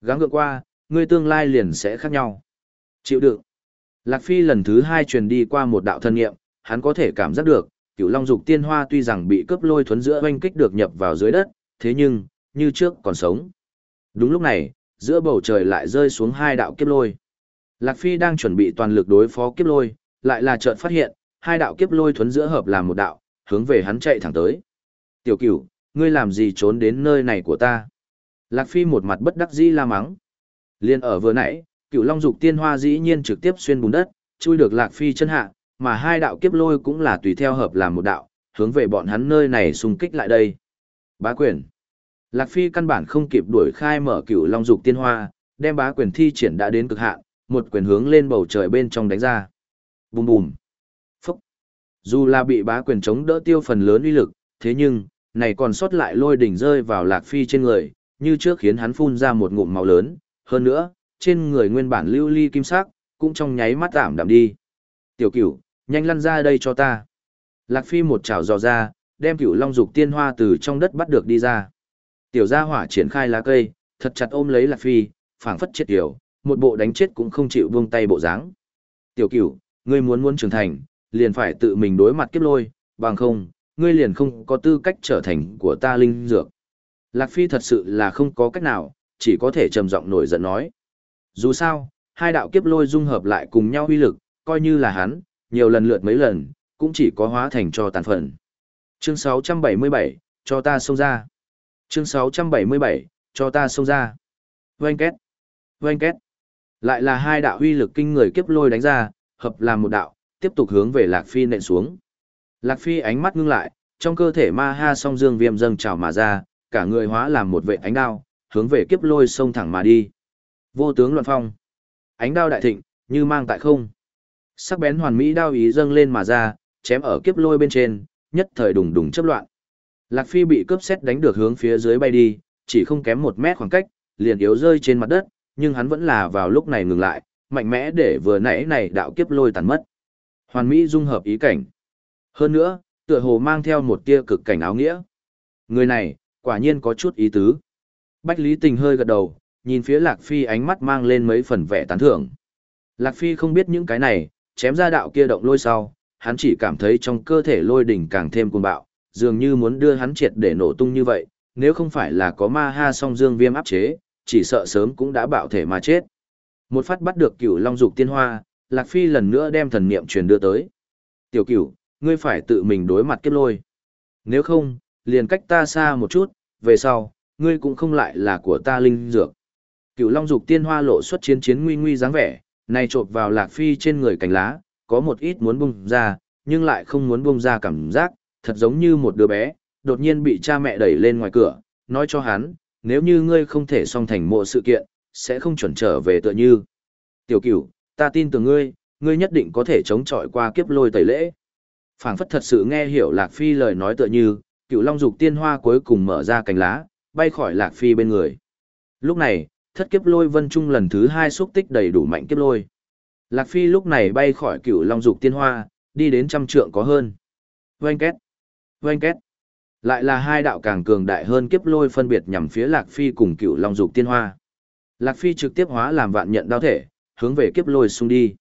Gắng gượng qua, ngươi tương lai liền sẽ khác nhau. Chịu đựng. Lạc Phi lần thứ hai truyền đi qua một đạo thân nghiệm, hắn có thể cảm giác được, cửu long dục tiên hoa tuy rằng bị cướp lôi thuấn giữa oanh kích được nhập vào dưới đất, thế nhưng, như trước còn sống. Đúng lúc này, giữa bầu trời lại rơi xuống hai đạo kiếp lôi. Lạc Phi đang chuẩn bị toàn lực đối phó kiếp lôi, lại là chợt phát hiện, hai đạo kiếp lôi thuấn giữa hợp làm một đạo, hướng về hắn chạy thẳng tới. Tiểu cửu, ngươi làm gì trốn đến nơi này của ta? Lạc Phi một mặt bất đắc dĩ la mắng. Liên ở vừa nãy, cửu long dục tiên hoa dĩ nhiên trực tiếp xuyên bùn đất, chui được Lạc Phi chân hạ, mà hai đạo kiếp lôi cũng là tùy theo hợp làm một đạo, hướng về bọn hắn nơi này xung kích lại đây. Bá quyền. Lạc Phi căn bản không kịp đuổi khai mở cửu long dục tiên hoa, đem bá quyền thi triển đã đến cực hạn, một quyền hướng lên bầu trời bên trong đánh ra. Bùm bùm. Dù là bị bá quyền chống đỡ tiêu phần lớn uy lực, thế nhưng, này còn sót lại lôi đỉnh rơi vào Lạc Phi trên người, như trước khiến hắn phun ra một ngụm máu lớn, hơn nữa, trên người nguyên bản lưu ly kim sắc, cũng trong nháy mắt giảm đạm đi. Tiểu cửu, nhanh lăn ra đây cho ta. Lạc Phi một chảo dò ra, đem cửu long dục tiên hoa từ trong đất bắt được đi ra. Tiểu gia hỏa triển khai lá cây, thật chặt ôm lấy Lạc Phi, phảng phất chết tiểu, một bộ đánh chết cũng không chịu buông tay bộ dáng. Tiểu cửu, ngươi muốn muốn trưởng thành, liền phải tự mình đối mặt kiếp lôi, bằng không, ngươi liền không có tư cách trở thành của ta linh dược. Lạc Phi thật sự là không có cách nào, chỉ có thể trầm giọng nổi giận nói. Dù sao, hai đạo kiếp lôi dung hợp lại cùng nhau huy lực, coi như là hắn, nhiều lần lượt mấy lần, cũng chỉ có hóa thành cho tàn phận. Chương 677, cho ta xông ra. Chương 677, cho ta xông ra. Vâng két. Vâng két. Lại là hai đạo huy lực kinh người kiếp lôi đánh ra, hợp làm một đạo, tiếp tục hướng về Lạc Phi nện xuống. Lạc Phi ánh mắt ngưng lại, trong cơ thể ma ha song dương viêm dâng trào mà ra, cả người hóa làm một vệ ánh đao, hướng về kiếp lôi sông thẳng mà đi. Vô tướng luận phong. Ánh đao đại thịnh, như mang tại không. Sắc bén hoàn mỹ đao ý dâng lên mà ra, chém ở kiếp lôi bên trên, nhất thời đùng đùng chấp loạn. Lạc Phi bị cướp xét đánh được hướng phía dưới bay đi, chỉ không kém một mét khoảng cách, liền yếu rơi trên mặt đất, nhưng hắn vẫn là vào lúc này ngừng lại, mạnh mẽ để vừa nãy này đạo kiếp lôi tàn mất. Hoàn mỹ dung hợp ý cảnh. Hơn nữa, tựa hồ mang theo một tia cực cảnh áo nghĩa. Người này, quả nhiên có chút ý tứ. Bách Lý Tình hơi gật đầu, nhìn phía Lạc Phi ánh mắt mang lên mấy phần vẻ tán thưởng. Lạc Phi không biết những cái này, chém ra đạo kia động lôi sau, hắn chỉ cảm thấy trong cơ thể lôi đỉnh càng thêm cuồng bạo, dường như muốn đưa hắn triệt để nổ tung như vậy, nếu không phải là có ma ha song dương viêm áp chế, chỉ sợ sớm cũng đã bạo thể mà chết. Một phát bắt được cửu long dục tiên hoa, Lạc Phi lần nữa đem thần niệm truyền đưa tới. Tiểu cửu, ngươi phải tự mình đối mặt kiếp lôi. Nếu không, liền cách ta xa một chút, về sau, ngươi cũng không lại là của ta linh dược. Cửu long dục tiên hoa lộ xuất chiến chiến nguy nguy dáng vẻ, này trộn vào Lạc Phi trên người cành lá, có một ít muốn bung ra, nhưng lại không muốn bung ra cảm giác, thật giống như một đứa bé, đột nhiên bị cha mẹ đẩy lên ngoài cửa, nói cho hắn, nếu như ngươi không thể song thành mộ sự kiện, sẽ không chuẩn trở về tựa như. Tiểu cửu, ta tin tưởng ngươi, ngươi nhất định có thể chống chọi qua kiếp lôi tẩy lễ. phảng phất thật sự nghe hiểu Lạc Phi lời nói tựa như, cựu long dục tiên hoa cuối cùng mở ra cánh lá, bay khỏi Lạc Phi bên người. Lúc này, thất kiếp lôi vân trung lần thứ hai xúc tích đầy đủ mạnh kiếp lôi. Lạc Phi lúc này bay khỏi cựu long dục tiên hoa, đi đến trăm trượng có hơn. Vâng két, vâng két. Lại là hai đạo càng cường đại hơn kiếp lôi phân biệt nhằm phía Lạc Phi cùng cựu Long Dục Tiên Hoa. Lạc Phi trực tiếp hóa làm vạn nhận đao thể, hướng về kiếp lôi xung đi.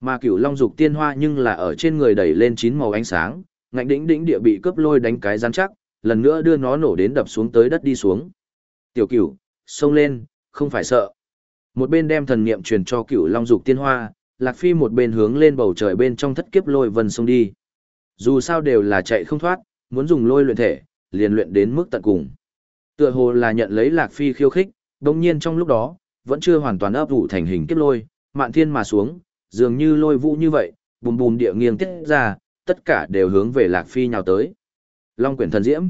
Mà cửu Long Dục Tiên Hoa nhưng là ở trên người đẩy lên chín màu ánh sáng, ngạnh đỉnh đỉnh địa bị cướp lôi đánh cái rắn chắc, lần nữa đưa nó nổ đến đập xuống tới đất đi xuống. Tiểu cửu, xông lên, không phải sợ. Một bên đem thần niệm truyền cho cửu Long Dục Tiên Hoa, Lạc Phi một bên hướng lên bầu trời bên trong thất kiếp lôi vân xông đi. Dù sao đều là chạy không thoát, muốn dùng lôi luyện thể, liền luyện đến mức tận cùng. Tựa hồ là nhận lấy Lạc Phi khiêu khích, đồng nhiên trong lúc đó, vẫn chưa hoàn toàn ấp ủ thành hình kiếp lôi, mạn thiên mà xuống, dường như lôi vũ như vậy, bùm bùm địa nghiêng tiết ra, tất cả đều hướng về Lạc Phi nhào tới. Long quyển thần diễm.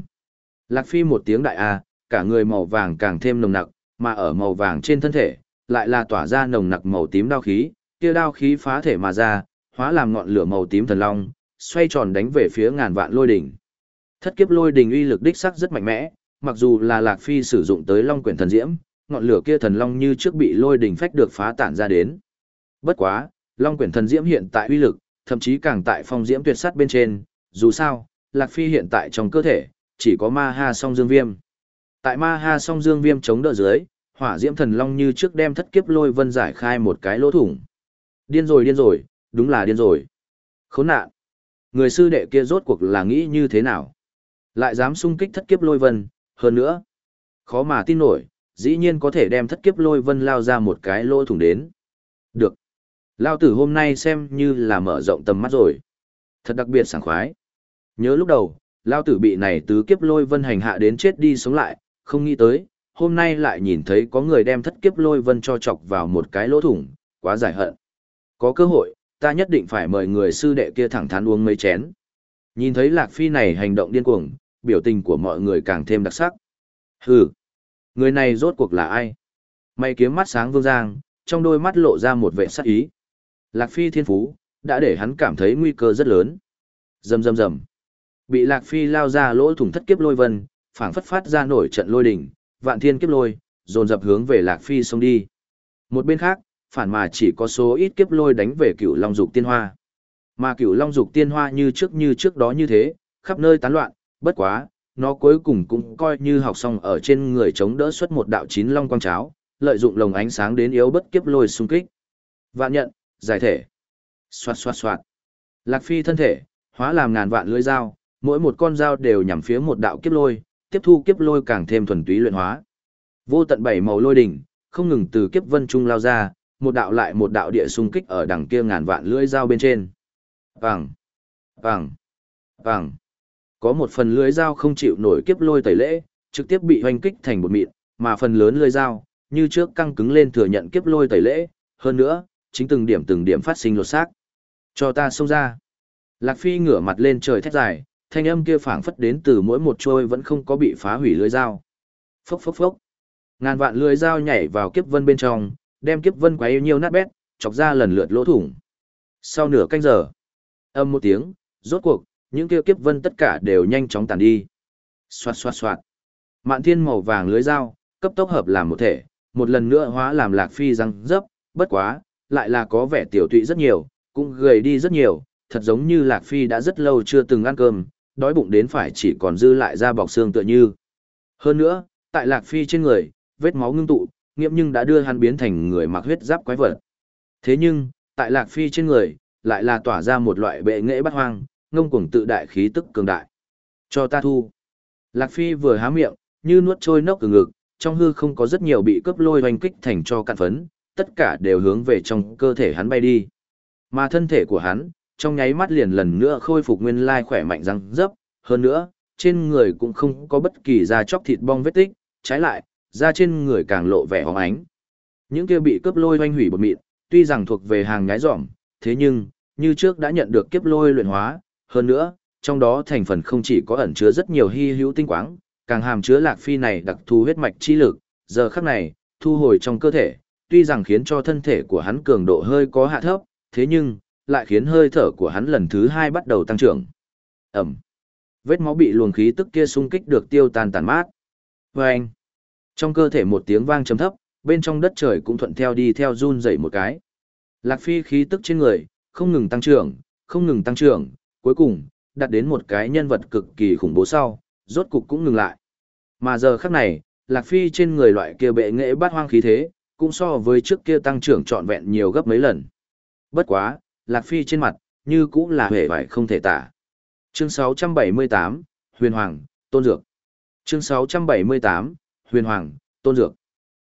Lạc Phi một tiếng đại A, cả người màu vàng càng thêm nồng nặc, mà ở màu vàng trên thân thể, lại là tỏa ra nồng nặc màu tím đao khí, kia đao khí phá thể mà ra, hóa làm ngọn lửa màu tím thần long, xoay tròn đánh về phía ngàn vạn lôi đỉnh. Thất kiếp lôi đỉnh uy lực đích sắc rất mạnh mẽ, mặc dù là Lạc Phi sử dụng tới Long quyển thần diễm, ngọn lửa kia thần long như trước bị lôi đỉnh phách được phá tản ra đến. Bất quá, Long quyển thần diễm hiện tại uy lực, thậm chí càng tại phong diễm tuyệt sắt bên trên, dù sao, Lạc Phi hiện tại trong cơ thể, chỉ có ma ha song dương viêm. Tại ma ha song dương viêm chống đỡ dưới, hỏa diễm thần long như trước đem thất kiếp lôi vân giải khai một cái lỗ thủng. Điên rồi điên rồi, đúng là điên rồi. Khốn nạn. Người sư đệ kia rốt cuộc là nghĩ như thế nào? Lại dám xung kích thất kiếp lôi vân, hơn nữa. Khó mà tin nổi, dĩ nhiên có thể đem thất kiếp lôi vân lao ra một cái lỗ thủng đến. Được. Lao tử hôm nay xem như là mở rộng tầm mắt rồi. Thật đặc biệt sảng khoái. Nhớ lúc đầu, Lao tử bị này tứ kiếp lôi vân hành hạ đến chết đi sống lại, không nghĩ tới, hôm nay lại nhìn thấy có người đem thất kiếp lôi vân cho chọc vào một cái lỗ thủng, quá giải hận. Có cơ hội, ta nhất định phải mời người sư đệ kia thẳng thắn uống mấy chén. Nhìn thấy Lạc Phi này hành động điên cuồng, biểu tình của mọi người càng thêm đặc sắc. Hừ, người này rốt cuộc là ai? Mày kiếm mắt sáng vương giang, trong đôi mắt lộ ra một vẻ sắc ý. Lạc Phi thiên phú, đã để hắn cảm thấy nguy cơ rất lớn. Rầm rầm rầm. Bị Lạc Phi lao ra lỗ thủng thất kiếp lôi vân, phảng phất phát ra nổi trận lôi đỉnh, vạn thiên kiếp lôi, dồn dập hướng về Lạc Phi xông đi. Một bên khác, phản mà chỉ có số ít kiếp lôi đánh về Cửu long dục tiên hoa. Mà Cửu long dục tiên hoa như trước như trước đó như thế, khắp nơi tán loạn, bất quá, nó cuối cùng cũng coi như học xong ở trên người chống đỡ xuất một đạo chín long quang cháo, lợi dụng lồng ánh sáng đến yếu bất kiếp lôi xung kích. Vạn nhận, giải thể. Xoạt xoạt xoạt. Lạc Phi thân thể, hóa làm ngàn vạn lưỡi dao, mỗi một con dao đều nhằm phía một đạo kiếp lôi, tiếp thu kiếp lôi càng thêm thuần túy luyện hóa. Vô tận bảy màu lôi đỉnh, không ngừng từ kiếp vân trung lao ra, một đạo lại một đạo địa xung kích ở đằng kia ngàn vạn lưỡi dao bên trên. Vàng, vàng, vàng. Có một phần lưới dao không chịu nổi kiếp lôi tẩy lễ, trực tiếp bị hoành kích thành một mịn, mà phần lớn lưới dao, như trước căng cứng lên thừa nhận kiếp lôi tẩy lễ, hơn nữa, chính từng điểm từng điểm phát sinh lột xác. Cho ta xông ra. Lạc Phi ngửa mặt lên trời thét dài, thanh âm kia phảng phất đến từ mỗi một trôi vẫn không có bị phá hủy lưới dao. Phốc phốc phốc. Ngàn vạn lưới dao nhảy vào kiếp vân bên trong, đem kiếp vân quấy nhiều nát bét, chọc ra lần lượt lỗ thủng. Sau nửa canh giờ, âm một tiếng, rốt cuộc, những kia kiếp vân tất cả đều nhanh chóng tàn đi. Xoạt xoạt xoạt. Mạn thiên màu vàng lưới dao, cấp tốc hợp làm một thể, một lần nữa hóa làm lạc phi răng dấp, bất quá, lại là có vẻ tiểu tụy rất nhiều, cũng gầy đi rất nhiều, thật giống như lạc phi đã rất lâu chưa từng ăn cơm, đói bụng đến phải chỉ còn dư lại da bọc xương tựa như. Hơn nữa, tại lạc phi trên người, vết máu ngưng tụ, nghiệm nhưng đã đưa hắn biến thành người mặc huyết giáp quái vật. Thế nhưng, tại Lạc Phi trên người, lại là tỏa ra một loại bệ nghệ bắt hoang, ngông cuồng tự đại khí tức cường đại. Cho ta thu. Lạc Phi vừa há miệng, như nuốt trôi nốc từ ngực, trong hư không có rất nhiều bị cướp lôi hoành kích thành cho cạn phấn, tất cả đều hướng về trong cơ thể hắn bay đi. Mà thân thể của hắn, trong nháy mắt liền lần nữa khôi phục nguyên lai khỏe mạnh răng dấp, hơn nữa, trên người cũng không có bất kỳ da chóc thịt bong vết tích, trái lại, da trên người càng lộ vẻ hóng ánh. Những kia bị cướp lôi hoanh hủy bột mịn, tuy rằng thuộc về hàng nhái dỏm, thế nhưng, như trước đã nhận được kiếp lôi luyện hóa, hơn nữa, trong đó thành phần không chỉ có ẩn chứa rất nhiều hy hữu tinh quáng, càng hàm chứa lạc phi này đặc thù huyết mạch chi lực, giờ khắc này, thu hồi trong cơ thể, tuy rằng khiến cho thân thể của hắn cường độ hơi có hạ thấp, thế nhưng, lại khiến hơi thở của hắn lần thứ hai bắt đầu tăng trưởng. Ẩm. Vết máu bị luồng khí tức kia xung kích được tiêu tan tàn mát. Và anh. Trong cơ thể một tiếng vang trầm thấp, bên trong đất trời cũng thuận theo đi theo run dậy một cái. Lạc Phi khí tức trên người, không ngừng tăng trưởng, không ngừng tăng trưởng, cuối cùng, đặt đến một cái nhân vật cực kỳ khủng bố sau, rốt cục cũng ngừng lại. Mà giờ khắc này, Lạc Phi trên người loại kia bệ nghệ bát hoang khí thế, cũng so với trước kia tăng trưởng trọn vẹn nhiều gấp mấy lần. Bất quá, Lạc Phi trên mặt, như cũng là hề vải không thể tả. Chương 678, Huyền Hoàng, Tôn Dược. Chương 678, huyền hoàng, tôn dược.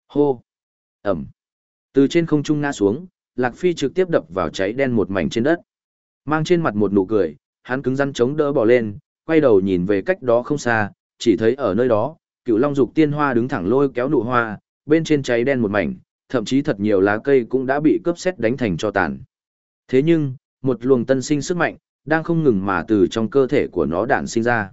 Hô! Ẩm! Từ trên không trung ngã xuống, Lạc Phi trực tiếp đập vào cháy đen một mảnh trên đất. Mang trên mặt một nụ cười, hắn cứng rắn chống đỡ bỏ lên, quay đầu nhìn về cách đó không xa, chỉ thấy ở nơi đó, cựu long dục tiên hoa đứng thẳng lôi kéo nụ hoa, bên trên cháy đen một mảnh, thậm chí thật nhiều lá cây cũng đã bị cướp xét đánh thành cho tàn. Thế nhưng, một luồng tân sinh sức mạnh, đang không ngừng mà từ trong cơ thể của nó đản sinh ra.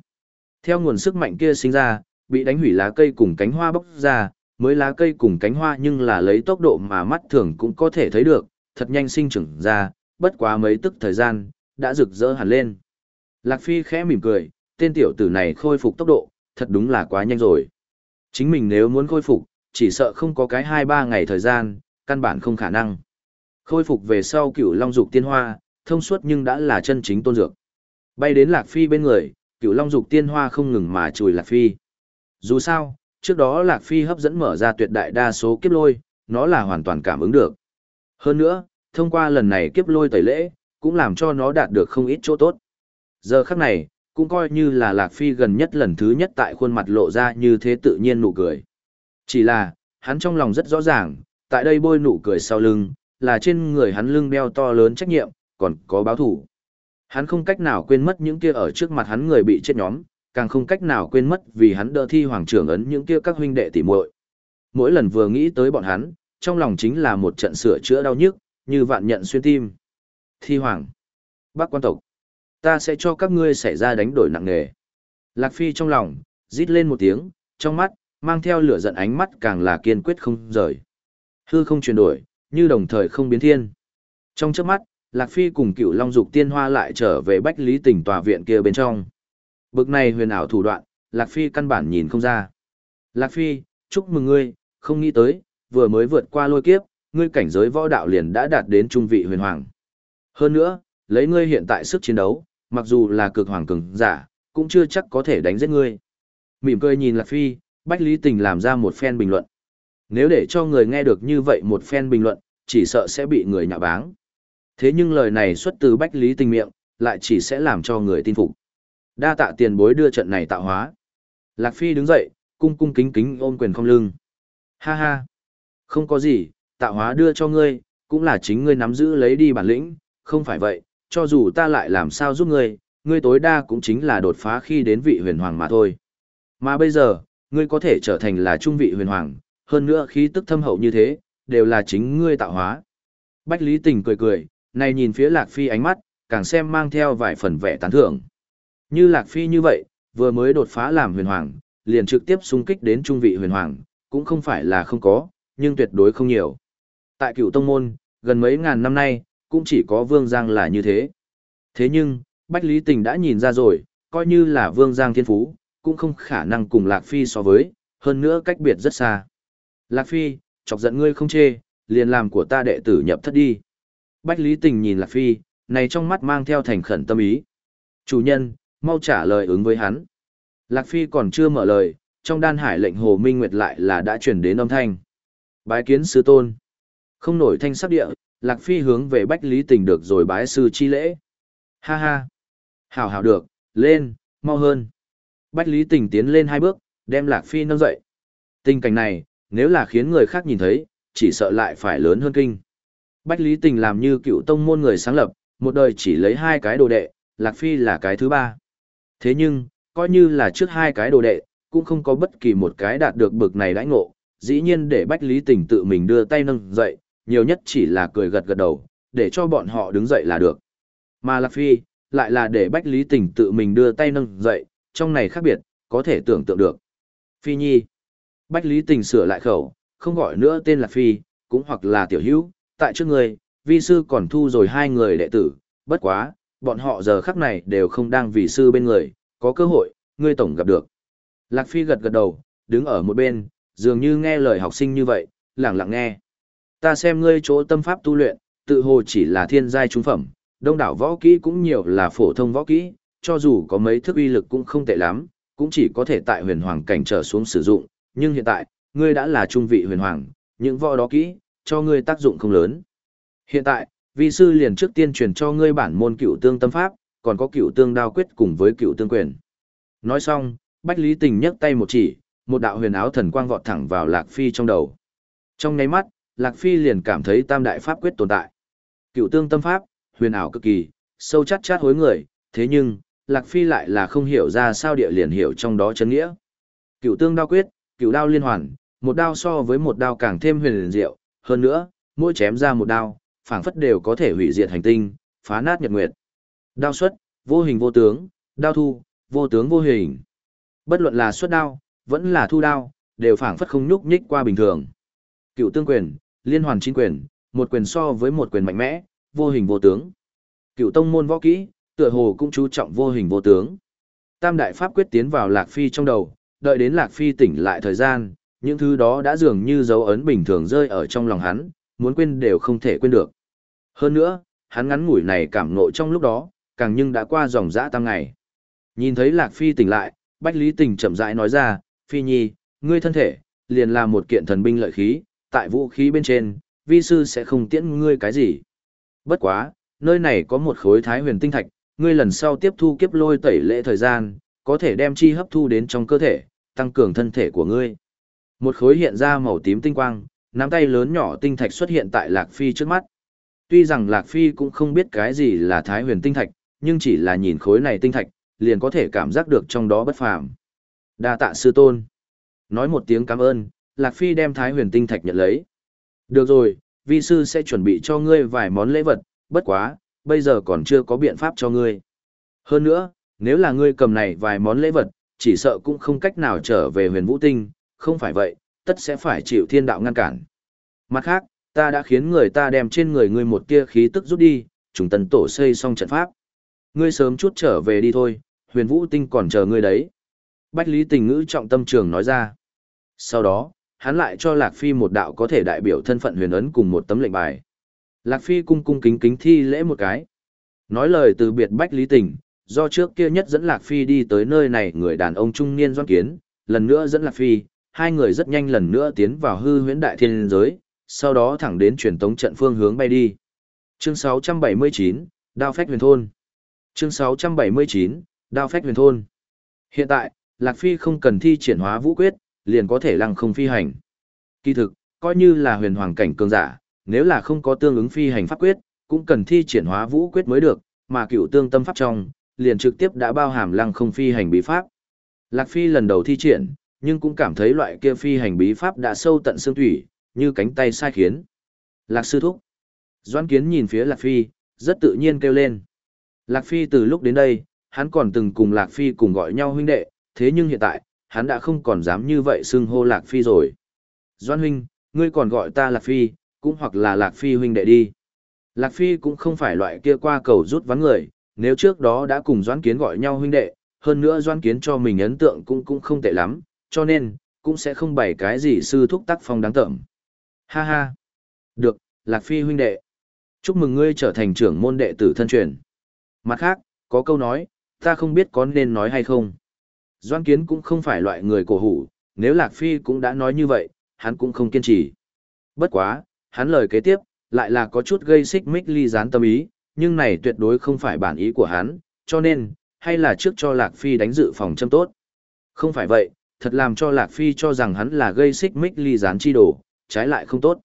Theo nguồn sức mạnh kia sinh ra, bị đánh hủy lá cây cùng cánh hoa bốc ra, mới lá cây cùng cánh hoa nhưng là lấy tốc độ mà mắt thường cũng có thể thấy được, thật nhanh sinh trưởng ra, bất quá mấy tức thời gian, đã rực rỡ hẳn lên. Lạc Phi khẽ mỉm cười, tên tiểu tử này khôi phục tốc độ, thật đúng là quá nhanh rồi. Chính mình nếu muốn khôi phục, chỉ sợ không có cái 2-3 ngày thời gian, căn bản không khả năng. Khôi phục về sau cửu long dục tiên hoa, thông suốt nhưng đã là chân chính tôn dược. Bay đến Lạc Phi bên người, cửu long dục tiên hoa không ngừng mà chùi Lạc Phi. Dù sao, trước đó Lạc Phi hấp dẫn mở ra tuyệt đại đa số kiếp lôi, nó là hoàn toàn cảm ứng được. Hơn nữa, thông qua lần này kiếp lôi tẩy lễ, cũng làm cho nó đạt được không ít chỗ tốt. Giờ khắc này, cũng coi như là Lạc Phi gần nhất lần thứ nhất tại khuôn mặt lộ ra như thế tự nhiên nụ cười. Chỉ là, hắn trong lòng rất rõ ràng, tại đây bôi nụ cười sau lưng, là trên người hắn lưng đeo to lớn trách nhiệm, còn có báo thủ. Hắn không cách nào quên mất những kia ở trước mặt hắn người bị chết nhóm, càng không cách nào quên mất vì hắn đỡ thi hoàng trưởng ấn những kia các huynh đệ tỉ muội. Mỗi lần vừa nghĩ tới bọn hắn, trong lòng chính là một trận sửa chữa đau nhức, như vạn nhận xuyên tim. Thi hoàng, bác quan tộc, ta sẽ cho các ngươi xảy ra đánh đổi nặng nề. Lạc Phi trong lòng, rít lên một tiếng, trong mắt, mang theo lửa giận ánh mắt càng là kiên quyết không rời. Hư không chuyển đổi, như đồng thời không biến thiên. Trong trước mắt, Lạc Phi cùng cựu Long Dục Tiên Hoa lại trở về Bách Lý tỉnh tòa viện kia bên trong. Bực này huyền ảo thủ đoạn, Lạc Phi căn bản nhìn không ra. Lạc Phi, chúc mừng ngươi, không nghĩ tới, vừa mới vượt qua lôi kiếp, ngươi cảnh giới võ đạo liền đã đạt đến trung vị huyền hoàng. Hơn nữa, lấy ngươi hiện tại sức chiến đấu, mặc dù là cực hoàng cường giả, cũng chưa chắc có thể đánh giết ngươi. Mỉm cười nhìn Lạc Phi, Bách Lý Tình làm ra một phen bình luận. Nếu để cho người nghe được như vậy một phen bình luận, chỉ sợ sẽ bị người nhạ báng. Thế nhưng lời này xuất từ Bách Lý Tình miệng, lại chỉ sẽ làm cho người tin phục. Đa tạ tiền bối đưa trận này tạo hóa. Lạc Phi đứng dậy, cung cung kính kính ôm quyền không lưng. Ha ha. Không có gì, tạo hóa đưa cho ngươi, cũng là chính ngươi nắm giữ lấy đi bản lĩnh, không phải vậy, cho dù ta lại làm sao giúp ngươi, ngươi tối đa cũng chính là đột phá khi đến vị huyền hoàng mà thôi. Mà bây giờ, ngươi có thể trở thành là trung vị huyền hoàng, hơn nữa khí tức thâm hậu như thế, đều là chính ngươi tạo hóa. Bách Lý Tình cười cười, này nhìn phía Lạc Phi ánh mắt, càng xem mang theo vài phần vẻ tán thưởng. Như Lạc Phi như vậy, vừa mới đột phá làm huyền hoàng, liền trực tiếp xung kích đến trung vị huyền hoàng, cũng không phải là không có, nhưng tuyệt đối không nhiều. Tại cựu tông môn, gần mấy ngàn năm nay, cũng chỉ có Vương Giang là như thế. Thế nhưng, Bách Lý Tình đã nhìn ra rồi, coi như là Vương Giang thiên phú, cũng không khả năng cùng Lạc Phi so với, hơn nữa cách biệt rất xa. Lạc Phi, chọc giận ngươi không chê, liền làm của ta đệ tử nhập thất đi. Bách Lý Tình nhìn Lạc Phi, này trong mắt mang theo thành khẩn tâm ý. Chủ nhân, mau trả lời ứng với hắn. Lạc Phi còn chưa mở lời, trong đan hải lệnh Hồ Minh Nguyệt lại là đã chuyển đến âm thanh. Bái kiến sư tôn. Không nổi thanh sắc địa, Lạc Phi hướng về Bách Lý Tình được rồi bái sư chi lễ. Ha ha. Hảo hảo được, lên, mau hơn. Bách Lý Tình tiến lên hai bước, đem Lạc Phi nâng dậy. Tình cảnh này, nếu là khiến người khác nhìn thấy, chỉ sợ lại phải lớn hơn kinh. Bách Lý Tình làm như cựu tông môn người sáng lập, một đời chỉ lấy hai cái đồ đệ, Lạc Phi là cái thứ ba. Thế nhưng, coi như là trước hai cái đồ đệ, cũng không có bất kỳ một cái đạt được bực này đãi ngộ, dĩ nhiên để Bách Lý Tình tự mình đưa tay nâng dậy, nhiều nhất chỉ là cười gật gật đầu, để cho bọn họ đứng dậy là được. Mà Lạc Phi, lại là để Bách Lý Tình tự mình đưa tay nâng dậy, trong này khác biệt, có thể tưởng tượng được. Phi Nhi. Bách Lý Tình sửa lại khẩu, không gọi nữa tên là Phi, cũng hoặc là Tiểu Hữu, tại trước người, vi sư còn thu rồi hai người đệ tử, bất quá, bọn họ giờ khắc này đều không đang vì sư bên người, có cơ hội, ngươi tổng gặp được. Lạc Phi gật gật đầu, đứng ở một bên, dường như nghe lời học sinh như vậy, lặng lặng nghe. Ta xem ngươi chỗ tâm pháp tu luyện, tự hồ chỉ là thiên giai trung phẩm, đông đảo võ kỹ cũng nhiều là phổ thông võ kỹ, cho dù có mấy thức uy lực cũng không tệ lắm, cũng chỉ có thể tại huyền hoàng cảnh trở xuống sử dụng, nhưng hiện tại, ngươi đã là trung vị huyền hoàng, những võ đó kỹ, cho ngươi tác dụng không lớn. Hiện tại, vi sư liền trước tiên truyền cho ngươi bản môn cựu tương tâm pháp, còn có cựu tương đao quyết cùng với cựu tương quyền. Nói xong, Bách Lý Tình nhấc tay một chỉ, một đạo huyền áo thần quang vọt thẳng vào Lạc Phi trong đầu. Trong nháy mắt, Lạc Phi liền cảm thấy tam đại pháp quyết tồn tại. Cựu tương tâm pháp, huyền ảo cực kỳ, sâu chát chát hối người, thế nhưng, Lạc Phi lại là không hiểu ra sao địa liền hiểu trong đó chân nghĩa. Cựu tương đao quyết, cựu đao liên hoàn, một đao so với một đao càng thêm huyền liền diệu, hơn nữa, mỗi chém ra một đao, phảng phất đều có thể hủy diệt hành tinh, phá nát nhật nguyệt. Đao xuất, vô hình vô tướng, đao thu, vô tướng vô hình. Bất luận là xuất đao, vẫn là thu đao, đều phảng phất không nhúc nhích qua bình thường. Cựu tương quyền, liên hoàn chín quyền, một quyền so với một quyền mạnh mẽ, vô hình vô tướng. Cựu tông môn võ kỹ, tựa hồ cũng chú trọng vô hình vô tướng. Tam đại pháp quyết tiến vào Lạc Phi trong đầu, đợi đến Lạc Phi tỉnh lại thời gian, những thứ đó đã dường như dấu ấn bình thường rơi ở trong lòng hắn, muốn quên đều không thể quên được. Hơn nữa, hắn ngắn ngủi này cảm ngộ trong lúc đó, càng nhưng đã qua dòng dã tăng ngày. Nhìn thấy Lạc Phi tỉnh lại, Bách Lý Tình chậm rãi nói ra, Phi Nhi, ngươi thân thể, liền là một kiện thần binh lợi khí, tại vũ khí bên trên, vi sư sẽ không tiễn ngươi cái gì. Bất quá, nơi này có một khối thái huyền tinh thạch, ngươi lần sau tiếp thu kiếp lôi tẩy lễ thời gian, có thể đem chi hấp thu đến trong cơ thể, tăng cường thân thể của ngươi. Một khối hiện ra màu tím tinh quang, nắm tay lớn nhỏ tinh thạch xuất hiện tại Lạc Phi trước mắt. Tuy rằng Lạc Phi cũng không biết cái gì là thái huyền tinh thạch, nhưng chỉ là nhìn khối này tinh thạch, liền có thể cảm giác được trong đó bất phàm. Đa tạ sư tôn. Nói một tiếng cảm ơn, Lạc Phi đem thái huyền tinh thạch nhận lấy. Được rồi, vi sư sẽ chuẩn bị cho ngươi vài món lễ vật, bất quá, bây giờ còn chưa có biện pháp cho ngươi. Hơn nữa, nếu là ngươi cầm này vài món lễ vật, chỉ sợ cũng không cách nào trở về huyền vũ tinh, không phải vậy, tất sẽ phải chịu thiên đạo ngăn cản. Mặt khác, ta đã khiến người ta đem trên người ngươi một tia khí tức rút đi, chúng tần tổ xây xong trận pháp. Ngươi sớm chút trở về đi thôi, huyền vũ tinh còn chờ ngươi đấy. Bách Lý Tình Ngữ trọng tâm trường nói ra. Sau đó, hắn lại cho Lạc Phi một đạo có thể đại biểu thân phận huyền ấn cùng một tấm lệnh bài. Lạc Phi cung cung kính kính thi lễ một cái. Nói lời từ biệt Bách Lý Tình, do trước kia nhất dẫn Lạc Phi đi tới nơi này người đàn ông trung niên doan kiến, lần nữa dẫn Lạc Phi, hai người rất nhanh lần nữa tiến vào hư huyễn đại thiên giới, sau đó thẳng đến truyền tống trận phương hướng bay đi. Chương 679, Đao Phách Huyền Thôn Chương 679, Đao Phách Huyền Thôn Hiện tại, Lạc Phi không cần thi triển hóa vũ quyết, liền có thể lăng không phi hành. Kỳ thực, coi như là huyền hoàng cảnh cường giả, nếu là không có tương ứng phi hành pháp quyết, cũng cần thi triển hóa vũ quyết mới được, mà cựu tương tâm pháp trong, liền trực tiếp đã bao hàm lăng không phi hành bí pháp. Lạc Phi lần đầu thi triển, nhưng cũng cảm thấy loại kia phi hành bí pháp đã sâu tận xương thủy, như cánh tay sai khiến. Lạc sư thúc. Doãn kiến nhìn phía Lạc Phi, rất tự nhiên kêu lên. Lạc Phi từ lúc đến đây, hắn còn từng cùng Lạc Phi cùng gọi nhau huynh đệ, thế nhưng hiện tại, hắn đã không còn dám như vậy xưng hô Lạc Phi rồi. Doan huynh, ngươi còn gọi ta Lạc Phi, cũng hoặc là Lạc Phi huynh đệ đi. Lạc Phi cũng không phải loại kia qua cầu rút ván người, nếu trước đó đã cùng Doãn Kiến gọi nhau huynh đệ, hơn nữa Doãn Kiến cho mình ấn tượng cũng cũng không tệ lắm, cho nên, cũng sẽ không bày cái gì sư thúc tác phong đáng tởm. Ha ha! Được, Lạc Phi huynh đệ. Chúc mừng ngươi trở thành trưởng môn đệ tử thân truyền. Mặt khác, có câu nói, ta không biết có nên nói hay không. Doãn Kiến cũng không phải loại người cổ hủ, nếu Lạc Phi cũng đã nói như vậy, hắn cũng không kiên trì. Bất quá, hắn lời kế tiếp, lại là có chút gây xích mích ly gián tâm ý, nhưng này tuyệt đối không phải bản ý của hắn, cho nên, hay là trước cho Lạc Phi đánh dự phòng châm tốt. Không phải vậy, thật làm cho Lạc Phi cho rằng hắn là gây xích mích ly gián chi đồ, trái lại không tốt.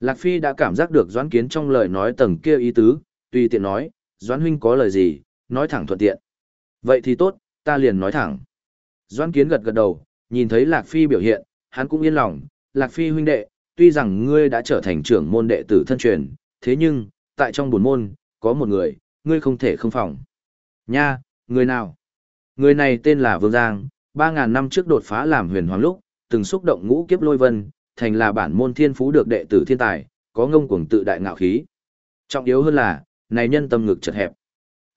Lạc Phi đã cảm giác được Doãn Kiến trong lời nói tầng kia ý tứ, tùy tiện nói, Doãn huynh có lời gì, nói thẳng thuận tiện. Vậy thì tốt, ta liền nói thẳng. Doãn Kiến gật gật đầu, nhìn thấy Lạc Phi biểu hiện, hắn cũng yên lòng, Lạc Phi huynh đệ, tuy rằng ngươi đã trở thành trưởng môn đệ tử thân truyền, thế nhưng, tại trong buồn môn, có một người, ngươi không thể không phòng. Nha, người nào? Người này tên là Vương Giang, 3.000 năm trước đột phá làm huyền hoàng lúc, từng xúc động ngũ kiếp lôi vân, thành là bản môn thiên phú được đệ tử thiên tài, có ngông cuồng tự đại ngạo khí. Trọng yếu hơn là, này nhân tâm ngực chật hẹp.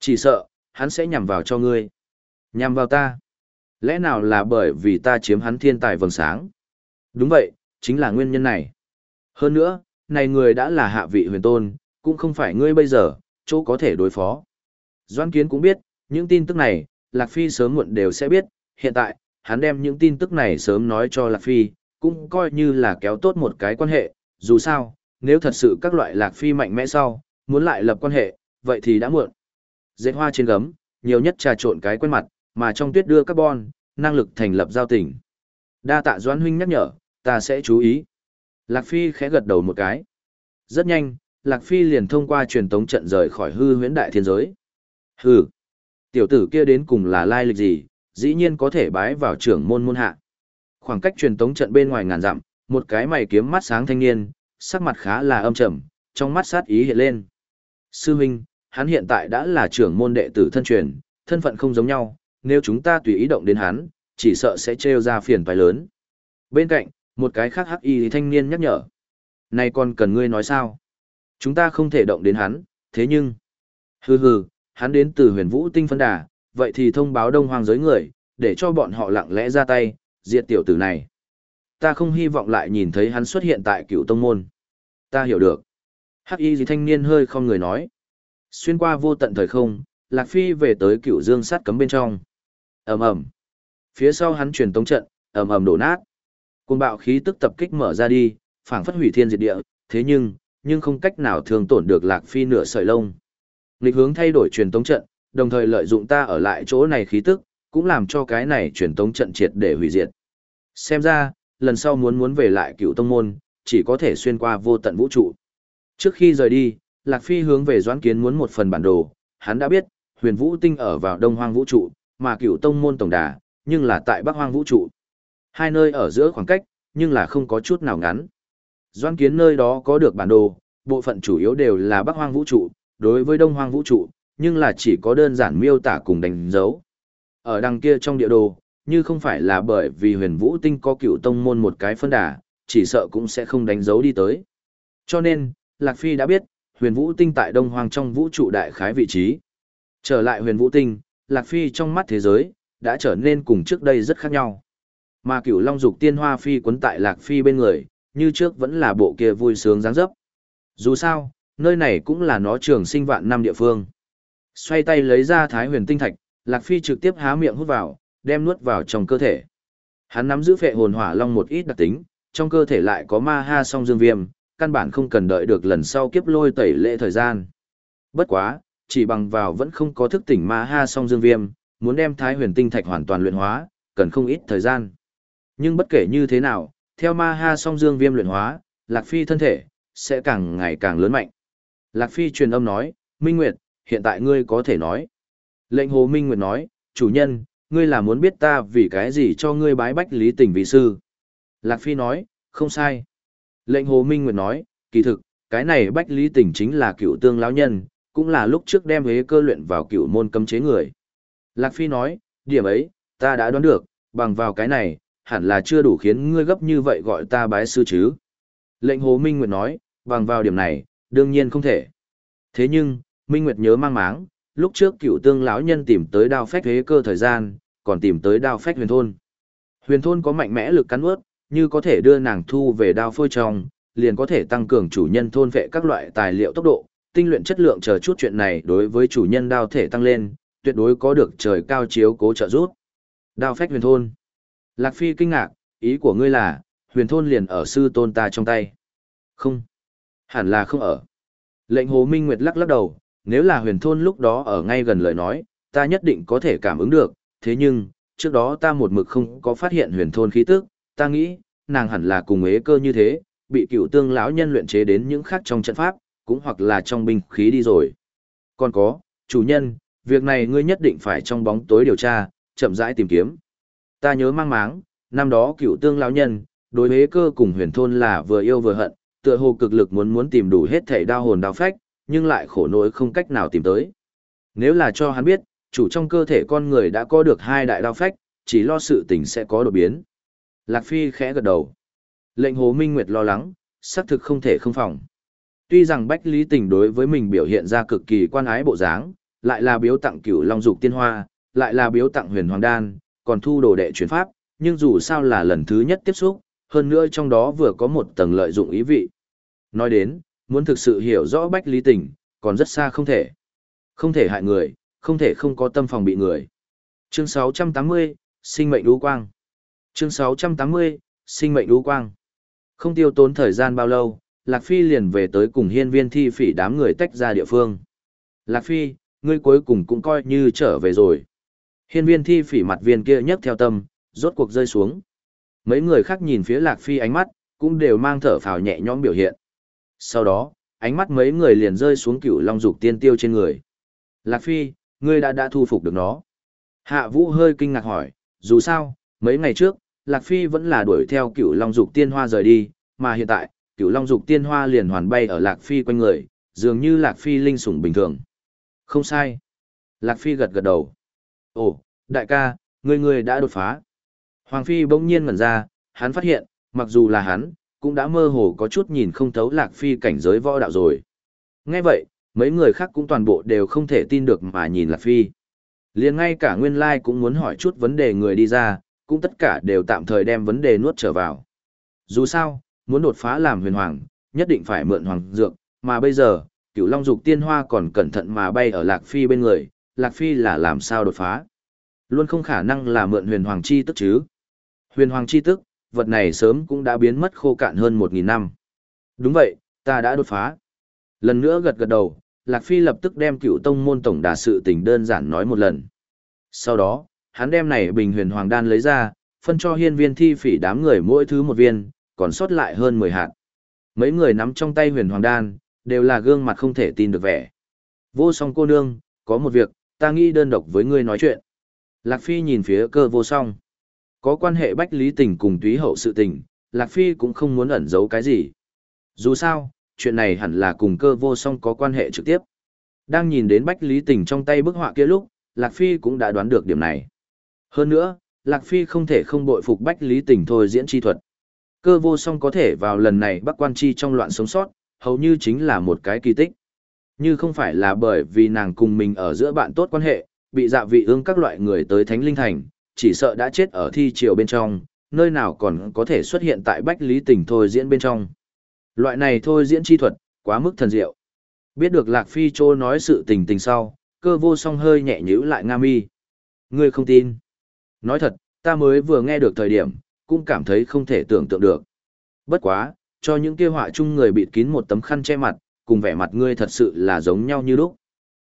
Chỉ sợ, hắn sẽ nhằm vào cho ngươi. Nhằm vào ta. Lẽ nào là bởi vì ta chiếm hắn thiên tài vầng sáng? Đúng vậy, chính là nguyên nhân này. Hơn nữa, này người đã là hạ vị huyền tôn, cũng không phải ngươi bây giờ, chỗ có thể đối phó. Doan Kiến cũng biết, những tin tức này, Lạc Phi sớm muộn đều sẽ biết, hiện tại, hắn đem những tin tức này sớm nói cho Lạc Phi, cũng coi như là kéo tốt một cái quan hệ, dù sao, nếu thật sự các loại Lạc Phi mạnh mẽ sau, muốn lại lập quan hệ, vậy thì đã muộn. Dệt hoa trên gấm, nhiều nhất trà trộn cái quen mặt, mà trong tuyết đưa carbon, năng lực thành lập giao tỉnh Đa tạ Doãn huynh nhắc nhở, ta sẽ chú ý. Lạc Phi khẽ gật đầu một cái. Rất nhanh, Lạc Phi liền thông qua truyền tống trận rời khỏi hư huyễn đại thiên giới. Hừ, tiểu tử kia đến cùng là lai lịch gì, dĩ nhiên có thể bái vào trưởng môn môn hạ. Khoảng cách truyền tống trận bên ngoài ngàn dặm, một cái mày kiếm mắt sáng thanh niên, sắc mặt khá là âm trầm, trong mắt sát ý hiện lên. Sư huynh, hắn hiện tại đã là trưởng môn đệ tử thân truyền, thân phận không giống nhau, nếu chúng ta tùy ý động đến hắn, chỉ sợ sẽ trêu ra phiền phải lớn. Bên cạnh, một cái khác hắc y thanh niên nhắc nhở. Này còn cần ngươi nói sao? Chúng ta không thể động đến hắn, thế nhưng... Hừ hừ, hắn đến từ huyền vũ tinh phân đà, vậy thì thông báo đông hoang giới người, để cho bọn họ lặng lẽ ra tay, diệt tiểu tử này. Ta không hy vọng lại nhìn thấy hắn xuất hiện tại cựu tông môn. Ta hiểu được. Hắc y gì thanh niên hơi không người nói. Xuyên qua vô tận thời không, Lạc Phi về tới cựu dương sát cấm bên trong ầm ầm Phía sau hắn truyền tống trận, ầm ầm đổ nát. côn bạo khí tức tập kích mở ra đi, phảng phất hủy thiên diệt địa, thế nhưng, nhưng không cách nào thường tổn được Lạc Phi nửa sợi lông. Nghịch hướng thay đổi truyền tống trận, đồng thời lợi dụng ta ở lại chỗ này khí tức, cũng làm cho cái này truyền tống trận triệt để hủy diệt. Xem ra, lần sau muốn muốn về lại cựu tông môn, chỉ có thể xuyên qua vô tận vũ trụ. Trước khi rời đi, Lạc Phi hướng về Doãn Kiến muốn một phần bản đồ, hắn đã biết, huyền vũ tinh ở vào đông hoang vũ trụ, mà cựu tông môn tổng đà, nhưng là tại bắc hoang vũ trụ. Hai nơi ở giữa khoảng cách, nhưng là không có chút nào ngắn. Doãn Kiến nơi đó có được bản đồ, bộ phận chủ yếu đều là bắc hoang vũ trụ, đối với đông hoang vũ trụ, nhưng là chỉ có đơn giản miêu tả cùng đánh dấu. Ở đằng kia trong địa đồ, như không phải là bởi vì huyền vũ tinh có cựu tông môn một cái phân đà, chỉ sợ cũng sẽ không đánh dấu đi tới. Cho nên, Lạc Phi đã biết, huyền vũ tinh tại đông hoang trong vũ trụ đại khái vị trí. Trở lại huyền vũ tinh, Lạc Phi trong mắt thế giới, đã trở nên cùng trước đây rất khác nhau. Mà cửu long dục tiên hoa phi quấn tại Lạc Phi bên người, như trước vẫn là bộ kia vui sướng dáng dấp. Dù sao, nơi này cũng là nó trường sinh vạn năm địa phương. Xoay tay lấy ra thái huyền tinh thạch, Lạc Phi trực tiếp há miệng hút vào, đem nuốt vào trong cơ thể. Hắn nắm giữ phệ hồn hỏa long một ít đặc tính, trong cơ thể lại có ma ha song dương viêm, căn bản không cần đợi được lần sau kiếp lôi tẩy lệ thời gian. Bất quá, chỉ bằng vào vẫn không có thức tỉnh ma ha song dương viêm, muốn đem thái huyền tinh thạch hoàn toàn luyện hóa, cần không ít thời gian. Nhưng bất kể như thế nào, theo ma ha song dương viêm luyện hóa, Lạc Phi thân thể, sẽ càng ngày càng lớn mạnh. Lạc Phi truyền âm nói, Minh Nguyệt, hiện tại ngươi có thể nói. Lệnh Hồ Minh Nguyệt nói, chủ nhân, ngươi là muốn biết ta vì cái gì cho ngươi bái bách lý tình vị sư. Lạc Phi nói, không sai. Lệnh Hồ Minh Nguyệt nói, kỳ thực, cái này bách lý tình chính là cựu tương lão nhân, cũng là lúc trước đem huế cơ luyện vào cựu môn cấm chế người. Lạc Phi nói, điểm ấy, ta đã đoán được, bằng vào cái này, hẳn là chưa đủ khiến ngươi gấp như vậy gọi ta bái sư chứ. Lệnh Hồ Minh Nguyệt nói, bằng vào điểm này, đương nhiên không thể. Thế nhưng, Minh Nguyệt nhớ mang máng, lúc trước cựu tương lão nhân tìm tới đao phách huế cơ thời gian, còn tìm tới đao phách huyền thôn. Huyền thôn có mạnh mẽ lực cắn ướt, như có thể đưa nàng thu về đao phôi trong, liền có thể tăng cường chủ nhân thôn vệ các loại tài liệu tốc độ, tinh luyện chất lượng chờ chút chuyện này đối với chủ nhân đao thể tăng lên, tuyệt đối có được trời cao chiếu cố trợ giúp. Đao phách huyền thôn. Lạc Phi kinh ngạc, ý của ngươi là, huyền thôn liền ở sư tôn ta trong tay. Không. Hẳn là không ở. Lệnh Hồ Minh Nguyệt lắc lắc đầu, nếu là huyền thôn lúc đó ở ngay gần lời nói, ta nhất định có thể cảm ứng được, thế nhưng, trước đó ta một mực không có phát hiện huyền thôn khí tức, ta nghĩ, nàng hẳn là cùng ế cơ như thế, bị cựu tương lão nhân luyện chế đến những khác trong trận pháp, cũng hoặc là trong binh khí đi rồi. Còn có, chủ nhân, việc này ngươi nhất định phải trong bóng tối điều tra, chậm rãi tìm kiếm. Ta nhớ mang máng, năm đó cựu tương lão nhân, đối với cơ cùng huyền thôn là vừa yêu vừa hận, tựa hồ cực lực muốn muốn tìm đủ hết thể đao hồn đao phách, nhưng lại khổ nỗi không cách nào tìm tới. Nếu là cho hắn biết, chủ trong cơ thể con người đã có được hai đại đao phách, chỉ lo sự tình sẽ có đột biến. Lạc Phi khẽ gật đầu. Lệnh Hồ Minh Nguyệt lo lắng, xác thực không thể không phòng. Tuy rằng Bách Lý Tình đối với mình biểu hiện ra cực kỳ quan ái bộ dáng, lại là biếu tặng cửu long dục tiên hoa, lại là biếu tặng huyền hoàng đan, còn thu đồ đệ chuyển pháp, nhưng dù sao là lần thứ nhất tiếp xúc, hơn nữa trong đó vừa có một tầng lợi dụng ý vị. Nói đến, muốn thực sự hiểu rõ Bách Lý Tình, còn rất xa không thể. Không thể hại người, không thể không có tâm phòng bị người. Chương 680, sinh mệnh đu quang. Chương 680, sinh mệnh đu quang. Không tiêu tốn thời gian bao lâu, Lạc Phi liền về tới cùng hiên viên thi phỉ đám người tách ra địa phương. Lạc Phi, ngươi cuối cùng cũng coi như trở về rồi. Hiên viên thi phỉ mặt viên kia nhấc theo tâm, rốt cuộc rơi xuống. Mấy người khác nhìn phía Lạc Phi ánh mắt, cũng đều mang thở phào nhẹ nhõm biểu hiện. Sau đó, ánh mắt mấy người liền rơi xuống cựu long dục tiên tiêu trên người. Lạc Phi, ngươi đã đã thu phục được nó. Hạ Vũ hơi kinh ngạc hỏi, dù sao, mấy ngày trước, Lạc Phi vẫn là đuổi theo cửu Long Dục Tiên Hoa rời đi, mà hiện tại, cửu Long Dục Tiên Hoa liền hoàn bay ở Lạc Phi quanh người, dường như Lạc Phi linh sủng bình thường. Không sai. Lạc Phi gật gật đầu. Ồ, đại ca, người người đã đột phá. Hoàng Phi bỗng nhiên ngẩn ra, hắn phát hiện, mặc dù là hắn, cũng đã mơ hồ có chút nhìn không thấu Lạc Phi cảnh giới võ đạo rồi. Nghe vậy, mấy người khác cũng toàn bộ đều không thể tin được mà nhìn Lạc Phi. liền ngay cả Nguyên Lai cũng muốn hỏi chút vấn đề người đi ra, cũng tất cả đều tạm thời đem vấn đề nuốt trở vào. Dù sao, muốn đột phá làm huyền hoàng, nhất định phải mượn hoàng dược, mà bây giờ, cửu long dục tiên hoa còn cẩn thận mà bay ở Lạc Phi bên người, Lạc Phi là làm sao đột phá. Luôn không khả năng là mượn huyền hoàng chi tức chứ. Huyền hoàng chi tức, vật này sớm cũng đã biến mất khô cạn hơn 1.000 năm. Đúng vậy, ta đã đột phá. Lần nữa gật gật đầu, Lạc Phi lập tức đem cựu tông môn tổng đà sự tình đơn giản nói một lần. Sau đó, hắn đem này bình huyền hoàng đan lấy ra, phân cho hiên viên thi phỉ đám người mỗi thứ một viên, còn sót lại hơn 10 hạt. Mấy người nắm trong tay huyền hoàng đan, đều là gương mặt không thể tin được vẻ. Vô song cô nương, có một việc, ta nghĩ đơn độc với ngươi nói chuyện. Lạc Phi nhìn phía cơ vô song. Có quan hệ bách lý tình cùng túy hậu sự tình, Lạc Phi cũng không muốn ẩn giấu cái gì. Dù sao, chuyện này hẳn là cùng cơ vô song có quan hệ trực tiếp. Đang nhìn đến bách lý tình trong tay bức họa kia lúc, Lạc Phi cũng đã đoán được điểm này. Hơn nữa, Lạc Phi không thể không bội phục bách lý tình thôi diễn chi thuật. Cơ vô song có thể vào lần này bắc quan chi trong loạn sống sót, hầu như chính là một cái kỳ tích. Như không phải là bởi vì nàng cùng mình ở giữa bạn tốt quan hệ, bị dạ vị ương các loại người tới Thánh Linh Thành, chỉ sợ đã chết ở thi triều bên trong, nơi nào còn có thể xuất hiện tại bách lý tình thôi diễn bên trong. Loại này thôi diễn chi thuật, quá mức thần diệu. Biết được Lạc Phi châu nói sự tình tình sau, cơ vô song hơi nhẹ nhữ lại Nga mi. Ngươi không tin. Nói thật, ta mới vừa nghe được thời điểm, cũng cảm thấy không thể tưởng tượng được. Bất quá, cho những kia họa chung người bịt kín một tấm khăn che mặt, cùng vẻ mặt ngươi thật sự là giống nhau như lúc.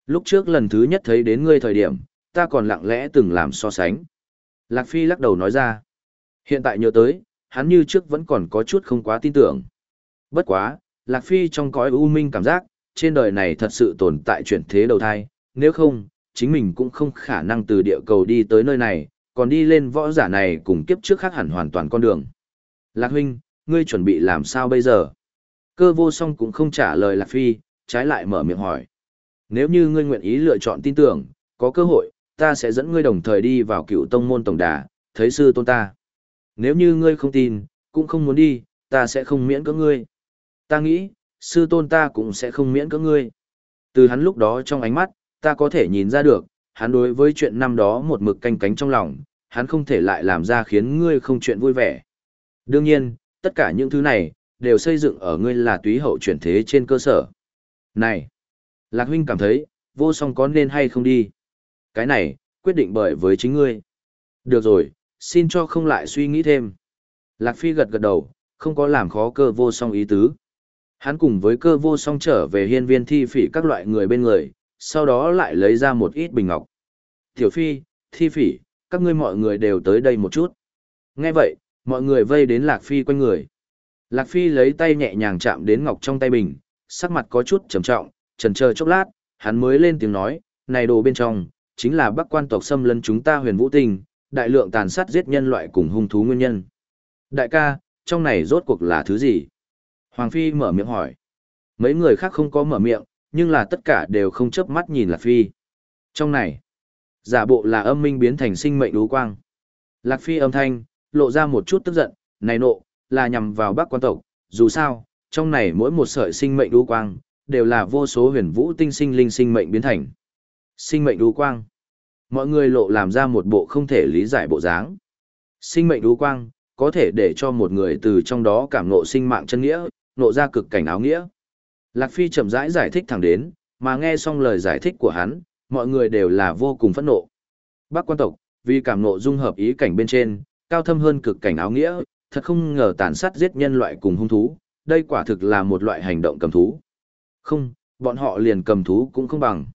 Lúc trước lần thứ nhất thấy đến ngươi thời điểm, ta còn lặng lẽ từng làm so sánh. Lạc Phi lắc đầu nói ra. Hiện tại nhớ tới, hắn như trước vẫn còn có chút không quá tin tưởng. Bất quá, Lạc Phi trong cõi u minh cảm giác, trên đời này thật sự tồn tại chuyển thế đầu thai, nếu không, chính mình cũng không khả năng từ địa cầu đi tới nơi này, còn đi lên võ giả này cùng kiếp trước khác hẳn hoàn toàn con đường. Lạc huynh, ngươi chuẩn bị làm sao bây giờ? Cơ vô song cũng không trả lời Lạc Phi, trái lại mở miệng hỏi. Nếu như ngươi nguyện ý lựa chọn tin tưởng, có cơ hội, ta sẽ dẫn ngươi đồng thời đi vào cựu tông môn tổng đà, thấy sư tôn ta. Nếu như ngươi không tin, cũng không muốn đi, ta sẽ không miễn cưỡng ngươi. Ta nghĩ, sư tôn ta cũng sẽ không miễn cưỡng ngươi. Từ hắn lúc đó trong ánh mắt, ta có thể nhìn ra được, hắn đối với chuyện năm đó một mực canh cánh trong lòng, hắn không thể lại làm ra khiến ngươi không chuyện vui vẻ. Đương nhiên, tất cả những thứ này, đều xây dựng ở ngươi là túy hậu chuyển thế trên cơ sở. Này! Lạc huynh cảm thấy, vô song có nên hay không đi? Cái này, quyết định bởi với chính ngươi. Được rồi, xin cho không lại suy nghĩ thêm. Lạc Phi gật gật đầu, không có làm khó cơ vô song ý tứ. Hắn cùng với cơ vô song trở về hiên viên thi phỉ các loại người bên người, sau đó lại lấy ra một ít bình ngọc. Tiểu Phi, thi phỉ, các ngươi mọi người đều tới đây một chút. Nghe vậy, mọi người vây đến Lạc Phi quanh người. Lạc Phi lấy tay nhẹ nhàng chạm đến ngọc trong tay bình, sắc mặt có chút trầm trọng, trần chờ chốc lát, hắn mới lên tiếng nói, này đồ bên trong, chính là bắc quan tộc xâm lấn chúng ta huyền vũ tình, đại lượng tàn sát giết nhân loại cùng hung thú nguyên nhân. Đại ca, trong này rốt cuộc là thứ gì? Hoàng Phi mở miệng hỏi. Mấy người khác không có mở miệng, nhưng là tất cả đều không chớp mắt nhìn Lạc Phi. Trong này, giả bộ là âm minh biến thành sinh mệnh đú quang. Lạc Phi âm thanh, lộ ra một chút tức giận, này nộ, là nhằm vào bác quan tộc, dù sao, trong này mỗi một sợi sinh mệnh đú quang, đều là vô số huyền vũ tinh sinh linh sinh mệnh biến thành. Sinh mệnh đú quang. Mọi người lộ làm ra một bộ không thể lý giải bộ dáng. Sinh mệnh đú quang, có thể để cho một người từ trong đó cảm ngộ sinh mạng chân nghĩa, nộ ra cực cảnh áo nghĩa. Lạc Phi chậm rãi giải, giải thích thẳng đến, mà nghe xong lời giải thích của hắn, mọi người đều là vô cùng phẫn nộ. Bác quan tộc, vì cảm nộ dung hợp ý cảnh bên trên, cao thâm hơn cực cảnh áo nghĩa, thật không ngờ tàn sát giết nhân loại cùng hung thú, đây quả thực là một loại hành động cầm thú. Không, bọn họ liền cầm thú cũng không bằng.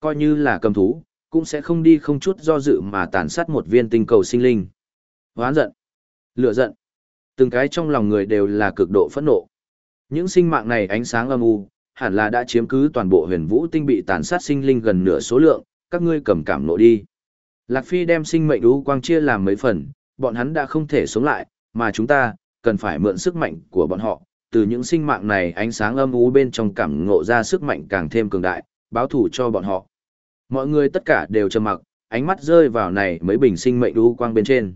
Coi như là cầm thú, cũng sẽ không đi không chút do dự mà tàn sát một viên tinh cầu sinh linh. Hoán giận, lửa giận, từng cái trong lòng người đều là cực độ phẫn nộ. Những sinh mạng này ánh sáng âm u, hẳn là đã chiếm cứ toàn bộ huyền vũ tinh bị tàn sát sinh linh gần nửa số lượng, các ngươi cầm cảm nộ đi. Lạc Phi đem sinh mệnh u quang chia làm mấy phần, bọn hắn đã không thể sống lại, mà chúng ta, cần phải mượn sức mạnh của bọn họ, từ những sinh mạng này ánh sáng âm u bên trong cảm ngộ ra sức mạnh càng thêm cường đại, báo thủ cho bọn họ. Mọi người tất cả đều trầm mặc, ánh mắt rơi vào này mấy bình sinh mệnh u quang bên trên.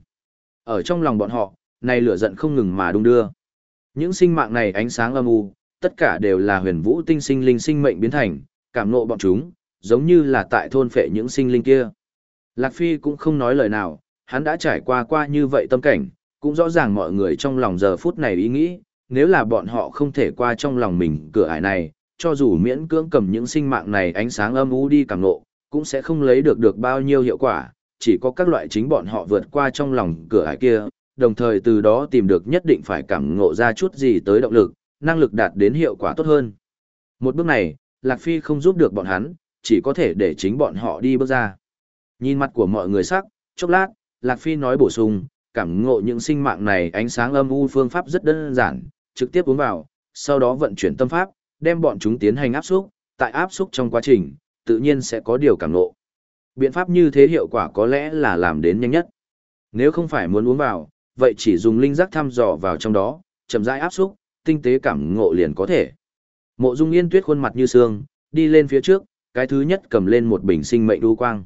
Ở trong lòng bọn họ, này lửa giận không ngừng mà đung đưa. Những sinh mạng này ánh sáng âm u, tất cả đều là huyền vũ tinh sinh linh sinh mệnh biến thành, cảm nộ bọn chúng, giống như là tại thôn phệ những sinh linh kia. Lạc Phi cũng không nói lời nào, hắn đã trải qua qua như vậy tâm cảnh, cũng rõ ràng mọi người trong lòng giờ phút này ý nghĩ, nếu là bọn họ không thể qua trong lòng mình cửa ải này, cho dù miễn cưỡng cầm những sinh mạng này ánh sáng âm u đi cảm nộ, cũng sẽ không lấy được được bao nhiêu hiệu quả, chỉ có các loại chính bọn họ vượt qua trong lòng cửa ải kia, đồng thời từ đó tìm được nhất định phải cảm ngộ ra chút gì tới động lực, năng lực đạt đến hiệu quả tốt hơn. Một bước này, Lạc Phi không giúp được bọn hắn, chỉ có thể để chính bọn họ đi bước ra. Nhìn mặt của mọi người sắc, chốc lát, Lạc Phi nói bổ sung, cảm ngộ những sinh mạng này ánh sáng âm u phương pháp rất đơn giản, trực tiếp uống vào, sau đó vận chuyển tâm pháp, đem bọn chúng tiến hành áp xúc, tại áp xúc trong quá trình, tự nhiên sẽ có điều cảm ngộ. Biện pháp như thế hiệu quả có lẽ là làm đến nhanh nhất. Nếu không phải muốn uống vào, vậy chỉ dùng linh giác thăm dò vào trong đó, chậm rãi áp xúc, tinh tế cảm ngộ liền có thể. Mộ Dung Yên Tuyết khuôn mặt như sương, đi lên phía trước, cái thứ nhất cầm lên một bình sinh mệnh đu quang.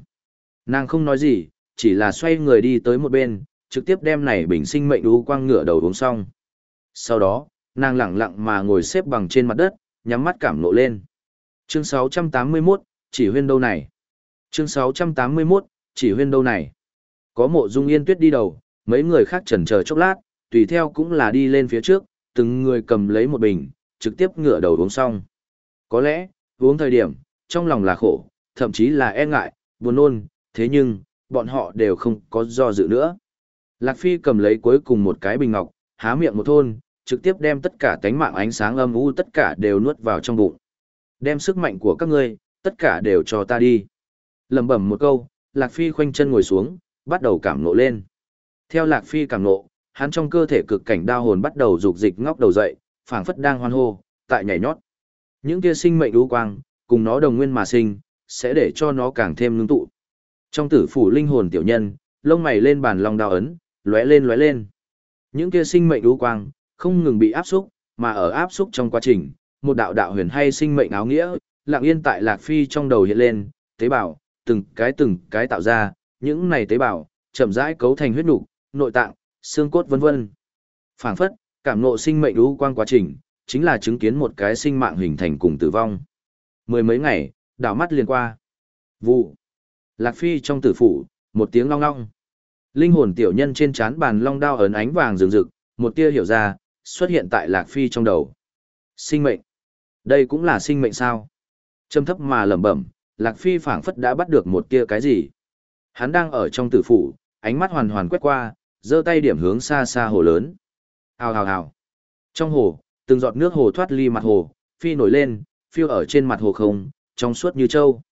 Nàng không nói gì, chỉ là xoay người đi tới một bên, trực tiếp đem này bình sinh mệnh đu quang ngửa đầu uống xong. Sau đó, nàng lặng lặng mà ngồi xếp bằng trên mặt đất, nhắm mắt cảm nộ lên. Chương 681, chỉ huyên đâu này? Chương 681, chỉ huyên đâu này? Có mộ dung yên tuyết đi đầu, mấy người khác chần chờ chốc lát, tùy theo cũng là đi lên phía trước, từng người cầm lấy một bình, trực tiếp ngửa đầu uống xong. Có lẽ, uống thời điểm, trong lòng là khổ, thậm chí là e ngại, buồn nôn, thế nhưng, bọn họ đều không có do dự nữa. Lạc Phi cầm lấy cuối cùng một cái bình ngọc, há miệng một thôn, trực tiếp đem tất cả tánh mạng ánh sáng âm u tất cả đều nuốt vào trong bụng. Đem sức mạnh của các ngươi, tất cả đều cho ta đi. Lầm bẩm một câu, Lạc Phi khoanh chân ngồi xuống, bắt đầu cảm nộ lên. Theo Lạc Phi cảm nộ, hắn trong cơ thể cực cảnh đau hồn bắt đầu dục dịch ngóc đầu dậy, phảng phất đang hoan hô, tại nhảy nhót. Những kia sinh mệnh đu quang, cùng nó đồng nguyên mà sinh, sẽ để cho nó càng thêm ngưng tụ. Trong tử phủ linh hồn tiểu nhân, lông mày lên bàn long đao ấn, lóe lên lóe lên. Những kia sinh mệnh đu quang, không ngừng bị áp xúc, mà ở áp xúc trong quá trình, một đạo đạo huyền hay sinh mệnh áo nghĩa, lặng yên tại Lạc Phi trong đầu hiện lên, tế bào, từng cái từng cái tạo ra, những này tế bào, chậm rãi cấu thành huyết nục, nội tạng, xương cốt vân vân. Phảng phất, cảm ngộ sinh mệnh đu quang quá trình, chính là chứng kiến một cái sinh mạng hình thành cùng tử vong. Mười mấy ngày, đảo mắt liền qua. Vụ. Lạc Phi trong tử phủ, một tiếng long long. Linh hồn tiểu nhân trên chán bàn long đao ấn ánh vàng rừng rực, một tia hiểu ra, xuất hiện tại Lạc Phi trong đầu. Sinh mệnh. Đây cũng là sinh mệnh sao? Trầm thấp mà lẩm bẩm, Lạc Phi phảng phất đã bắt được một tia cái gì. Hắn đang ở trong tử phủ, ánh mắt hoàn hoàn quét qua, giơ tay điểm hướng xa xa hồ lớn. Hào hào hào. Trong hồ, từng giọt nước hồ thoát ly mặt hồ, phi nổi lên, phiêu ở trên mặt hồ không, trong suốt như châu.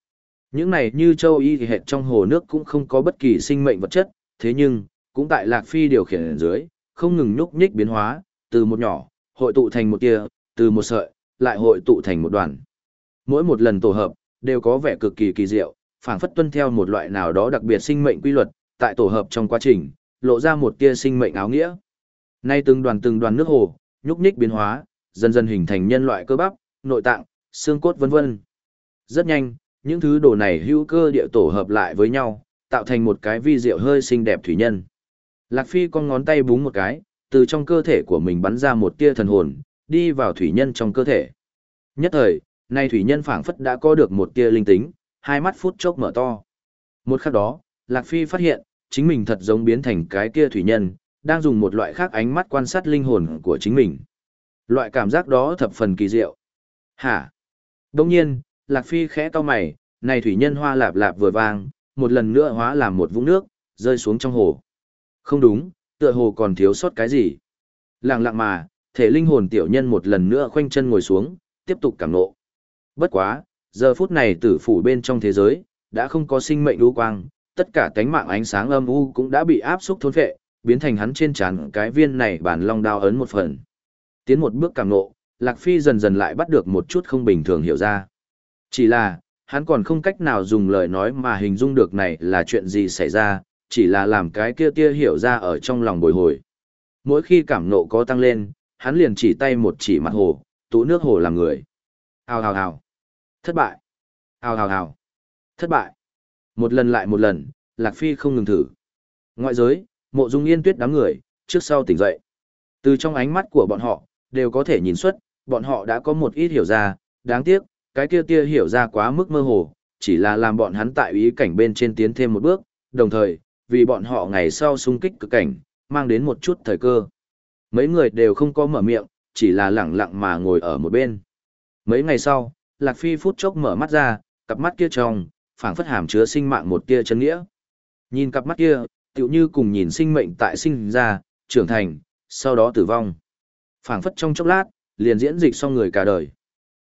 Những này như châu y thì hệt trong hồ nước cũng không có bất kỳ sinh mệnh vật chất, thế nhưng, cũng tại Lạc Phi điều khiển ở dưới, không ngừng nhúc nhích biến hóa, từ một nhỏ, hội tụ thành một tia, từ một sợi, lại hội tụ thành một đoàn. Mỗi một lần tổ hợp, đều có vẻ cực kỳ kỳ diệu, phảng phất tuân theo một loại nào đó đặc biệt sinh mệnh quy luật, tại tổ hợp trong quá trình, lộ ra một tia sinh mệnh áo nghĩa. Nay từng đoàn từng đoàn nước hồ, nhúc nhích biến hóa, dần dần hình thành nhân loại cơ bắp, nội tạng, xương cốt vân vân. Rất nhanh, những thứ đồ này hữu cơ địa tổ hợp lại với nhau, tạo thành một cái vi diệu hơi xinh đẹp thủy nhân. Lạc Phi con ngón tay búng một cái, từ trong cơ thể của mình bắn ra một tia thần hồn, đi vào thủy nhân trong cơ thể. Nhất thời, nay thủy nhân phảng phất đã có được một tia linh tính, hai mắt phút chốc mở to. Một khắc đó, Lạc Phi phát hiện, chính mình thật giống biến thành cái kia thủy nhân, đang dùng một loại khác ánh mắt quan sát linh hồn của chính mình. Loại cảm giác đó thập phần kỳ diệu. Hả? Đông nhiên, Lạc Phi khẽ to mày, này thủy nhân hoa lạp lạp vừa vang, một lần nữa hóa làm một vũng nước, rơi xuống trong hồ. Không đúng, tựa hồ còn thiếu sót cái gì. Lặng lặng mà, thể linh hồn tiểu nhân một lần nữa khoanh chân ngồi xuống, tiếp tục cảm nộ. Bất quá, giờ phút này tử phủ bên trong thế giới, đã không có sinh mệnh đu quang, tất cả cánh mạng ánh sáng âm u cũng đã bị áp xúc thôn phệ, biến thành hắn trên trán cái viên này bản long đao ấn một phần. Tiến một bước càng nộ, Lạc Phi dần dần lại bắt được một chút không bình thường hiểu ra. Chỉ là, hắn còn không cách nào dùng lời nói mà hình dung được này là chuyện gì xảy ra, chỉ là làm cái kia tia hiểu ra ở trong lòng bồi hồi. Mỗi khi cảm nộ có tăng lên, hắn liền chỉ tay một chỉ mặt hồ, tú nước hồ làm người. Hào hào hào. Thất bại. Hào hào hào. Thất bại. Một lần lại một lần, Lạc Phi không ngừng thử. Ngoại giới, mộ dung yên tuyết đám người, trước sau tỉnh dậy. Từ trong ánh mắt của bọn họ, đều có thể nhìn xuất, bọn họ đã có một ít hiểu ra, đáng tiếc, cái kia tia hiểu ra quá mức mơ hồ, chỉ là làm bọn hắn tại ý cảnh bên trên tiến thêm một bước, đồng thời, vì bọn họ ngày sau xung kích cực cảnh, mang đến một chút thời cơ. Mấy người đều không có mở miệng, chỉ là lẳng lặng mà ngồi ở một bên. Mấy ngày sau, Lạc Phi phút chốc mở mắt ra, cặp mắt kia trong, phảng phất hàm chứa sinh mạng một tia chân nghĩa. Nhìn cặp mắt kia, tựu như cùng nhìn sinh mệnh tại sinh ra, trưởng thành, sau đó tử vong. phảng phất trong chốc lát, liền diễn dịch xong người cả đời.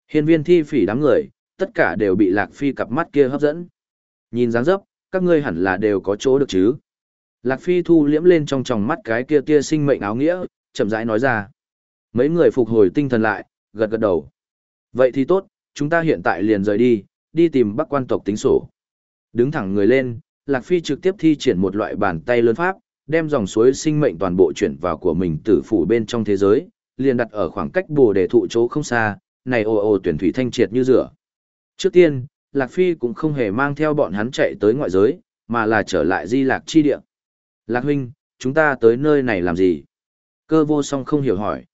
Hiên viên thi phỉ đám người, tất cả đều bị Lạc Phi cặp mắt kia hấp dẫn. Nhìn dáng dấp, các ngươi hẳn là đều có chỗ được chứ. Lạc Phi thu liễm lên trong tròng mắt cái kia kia sinh mệnh áo nghĩa, chậm rãi nói ra. Mấy người phục hồi tinh thần lại, gật gật đầu. Vậy thì tốt, chúng ta hiện tại liền rời đi, đi tìm bắc quan tộc tính sổ. Đứng thẳng người lên, Lạc Phi trực tiếp thi triển một loại bàn tay lớn pháp, đem dòng suối sinh mệnh toàn bộ chuyển vào của mình tử phủ bên trong thế giới, liền đặt ở khoảng cách bồ đề thụ chỗ không xa, này ồ ồ tuyển thủy thanh triệt như rửa. Trước tiên, Lạc Phi cũng không hề mang theo bọn hắn chạy tới ngoại giới, mà là trở lại di lạc chi địa. Lạc huynh, chúng ta tới nơi này làm gì? Cơ vô song không hiểu hỏi.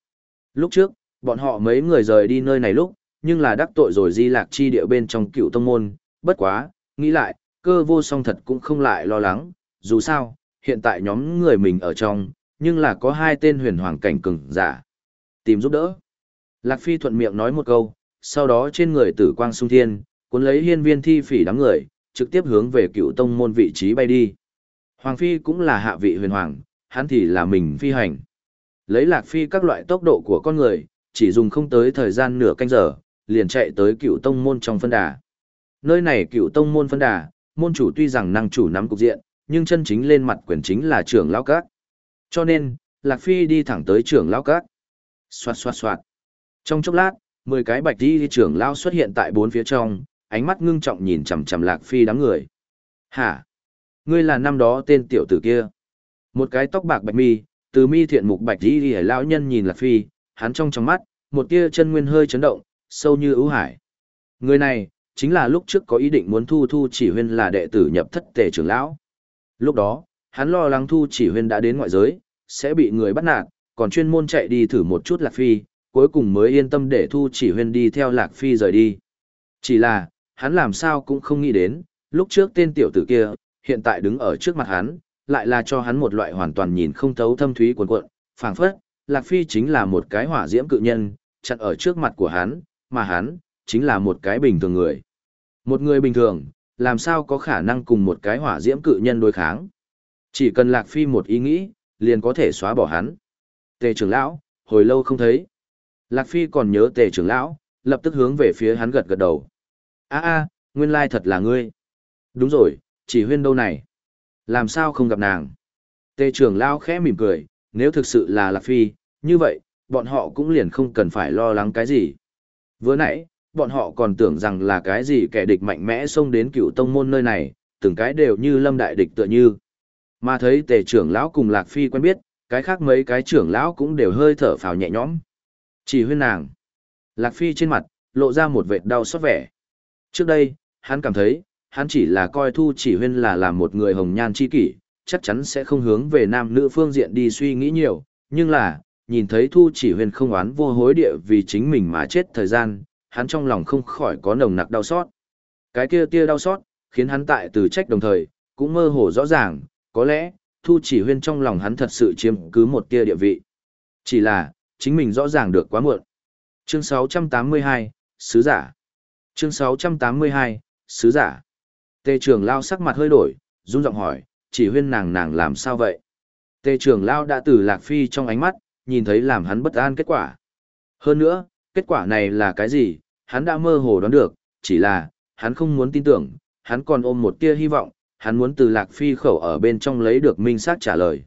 Lúc trước, bọn họ mấy người rời đi nơi này lúc, nhưng là đắc tội rồi di lạc chi địa bên trong cựu tông môn, bất quá, nghĩ lại, cơ vô song thật cũng không lại lo lắng, dù sao, hiện tại nhóm người mình ở trong, nhưng là có hai tên huyền hoàng cảnh cường giả. Tìm giúp đỡ. Lạc Phi thuận miệng nói một câu, sau đó trên người tử quang sung thiên, cuốn lấy hiên viên thi phỉ đám người, trực tiếp hướng về cựu tông môn vị trí bay đi. Hoàng Phi cũng là hạ vị huyền hoàng, hắn thì là mình phi hành. Lấy Lạc Phi các loại tốc độ của con người, chỉ dùng không tới thời gian nửa canh giờ, liền chạy tới cựu tông môn trong phân đà. Nơi này cựu tông môn phân đà, môn chủ tuy rằng năng chủ nắm cục diện, nhưng chân chính lên mặt quyền chính là trưởng lão các. Cho nên, Lạc Phi đi thẳng tới trưởng lão các. Xoạt xoạt xoạt. Trong chốc lát, 10 cái bạch đi trưởng lão xuất hiện tại bốn phía trong, ánh mắt ngưng trọng nhìn chằm chằm Lạc Phi đám người. Hả? Ngươi là năm đó tên tiểu tử kia. Một cái tóc bạc bạch mi, từ mi thiện mục bạch đi lão nhân nhìn Lạc Phi, hắn trong trong mắt, một tia chân nguyên hơi chấn động, sâu như ưu hải. Người này, chính là lúc trước có ý định muốn thu thu chỉ huyên là đệ tử nhập thất tề trưởng lão. Lúc đó, hắn lo lắng thu chỉ huyên đã đến ngoại giới, sẽ bị người bắt nạt, còn chuyên môn chạy đi thử một chút Lạc Phi, cuối cùng mới yên tâm để thu chỉ huyên đi theo Lạc Phi rời đi. Chỉ là, hắn làm sao cũng không nghĩ đến, lúc trước tên tiểu tử kia, hiện tại đứng ở trước mặt hắn, lại là cho hắn một loại hoàn toàn nhìn không thấu thâm thúy cuồn cuộn, phảng phất, Lạc Phi chính là một cái hỏa diễm cự nhân, chặn ở trước mặt của hắn, mà hắn, chính là một cái bình thường người. Một người bình thường, làm sao có khả năng cùng một cái hỏa diễm cự nhân đối kháng. Chỉ cần Lạc Phi một ý nghĩ, liền có thể xóa bỏ hắn. Tề trưởng lão, hồi lâu không thấy. Lạc Phi còn nhớ tề trưởng lão, lập tức hướng về phía hắn gật gật đầu. a a nguyên lai thật là ngươi. Đúng rồi, chỉ huyên đâu này. Làm sao không gặp nàng? Tề trưởng lão khẽ mỉm cười, nếu thực sự là Lạc Phi, như vậy, bọn họ cũng liền không cần phải lo lắng cái gì. Vừa nãy, bọn họ còn tưởng rằng là cái gì kẻ địch mạnh mẽ xông đến cựu tông môn nơi này, từng cái đều như lâm đại địch tựa như. Mà thấy tề trưởng lão cùng Lạc Phi quen biết, cái khác mấy cái trưởng lão cũng đều hơi thở phào nhẹ nhõm. Chỉ huyên nàng. Lạc Phi trên mặt, lộ ra một vệt đau xót vẻ. Trước đây, hắn cảm thấy, hắn chỉ là coi thu chỉ huyên là làm một người hồng nhan chi kỷ, chắc chắn sẽ không hướng về nam nữ phương diện đi suy nghĩ nhiều, nhưng là, nhìn thấy thu chỉ huyên không oán vô hối địa vì chính mình mà chết thời gian, hắn trong lòng không khỏi có nồng nặc đau xót. Cái kia tia đau xót, khiến hắn tại từ trách đồng thời, cũng mơ hồ rõ ràng, có lẽ, thu chỉ huyên trong lòng hắn thật sự chiếm cứ một tia địa vị. Chỉ là, chính mình rõ ràng được quá muộn. Chương 682, Sứ giả. Chương 682, Sứ giả. Tề trưởng lao sắc mặt hơi đổi, run giọng hỏi, chỉ huyên nàng nàng làm sao vậy? Tề trưởng lao đã từ lạc phi trong ánh mắt, nhìn thấy làm hắn bất an kết quả. Hơn nữa, kết quả này là cái gì, hắn đã mơ hồ đoán được, chỉ là, hắn không muốn tin tưởng, hắn còn ôm một tia hy vọng, hắn muốn từ lạc phi khẩu ở bên trong lấy được minh sát trả lời.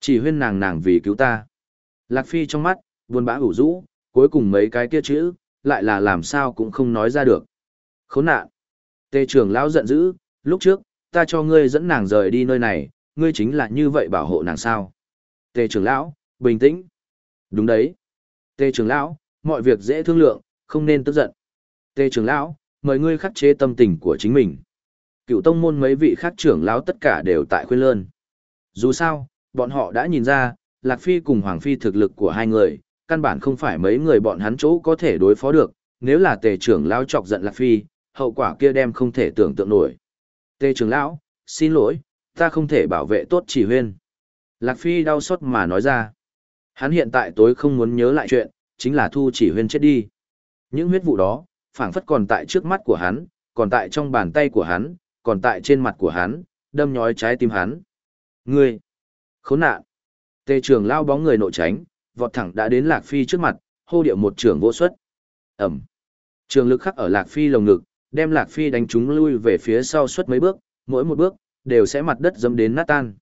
Chỉ huyên nàng nàng vì cứu ta. Lạc phi trong mắt, buồn bã ủ rũ, cuối cùng mấy cái kia chữ, lại là làm sao cũng không nói ra được. Khốn nạn. Tề trưởng lão giận dữ, lúc trước, ta cho ngươi dẫn nàng rời đi nơi này, ngươi chính là như vậy bảo hộ nàng sao. Tề trưởng lão, bình tĩnh. Đúng đấy. Tề trưởng lão, mọi việc dễ thương lượng, không nên tức giận. Tề trưởng lão, mời ngươi khắc chế tâm tình của chính mình. Cựu tông môn mấy vị khác trưởng lão tất cả đều tại khuyên lơn. Dù sao, bọn họ đã nhìn ra, Lạc Phi cùng Hoàng Phi thực lực của hai người, căn bản không phải mấy người bọn hắn chỗ có thể đối phó được, nếu là tề trưởng lão chọc giận Lạc Phi, hậu quả kia đem không thể tưởng tượng nổi. Tề trưởng lão, xin lỗi, ta không thể bảo vệ tốt chỉ huyên. Lạc Phi đau xót mà nói ra. Hắn hiện tại tối không muốn nhớ lại chuyện, chính là thu chỉ huyên chết đi. Những huyết vụ đó, phảng phất còn tại trước mắt của hắn, còn tại trong bàn tay của hắn, còn tại trên mặt của hắn, đâm nhói trái tim hắn. Ngươi! Khốn nạn! Tề trưởng lao bóng người nội tránh, vọt thẳng đã đến Lạc Phi trước mặt, hô điệu một trường vô xuất. Ẩm! Trường lực khắc ở Lạc Phi lồng ngực, đem Lạc Phi đánh chúng lui về phía sau suốt mấy bước, mỗi một bước, đều sẽ mặt đất dấm đến nát tan.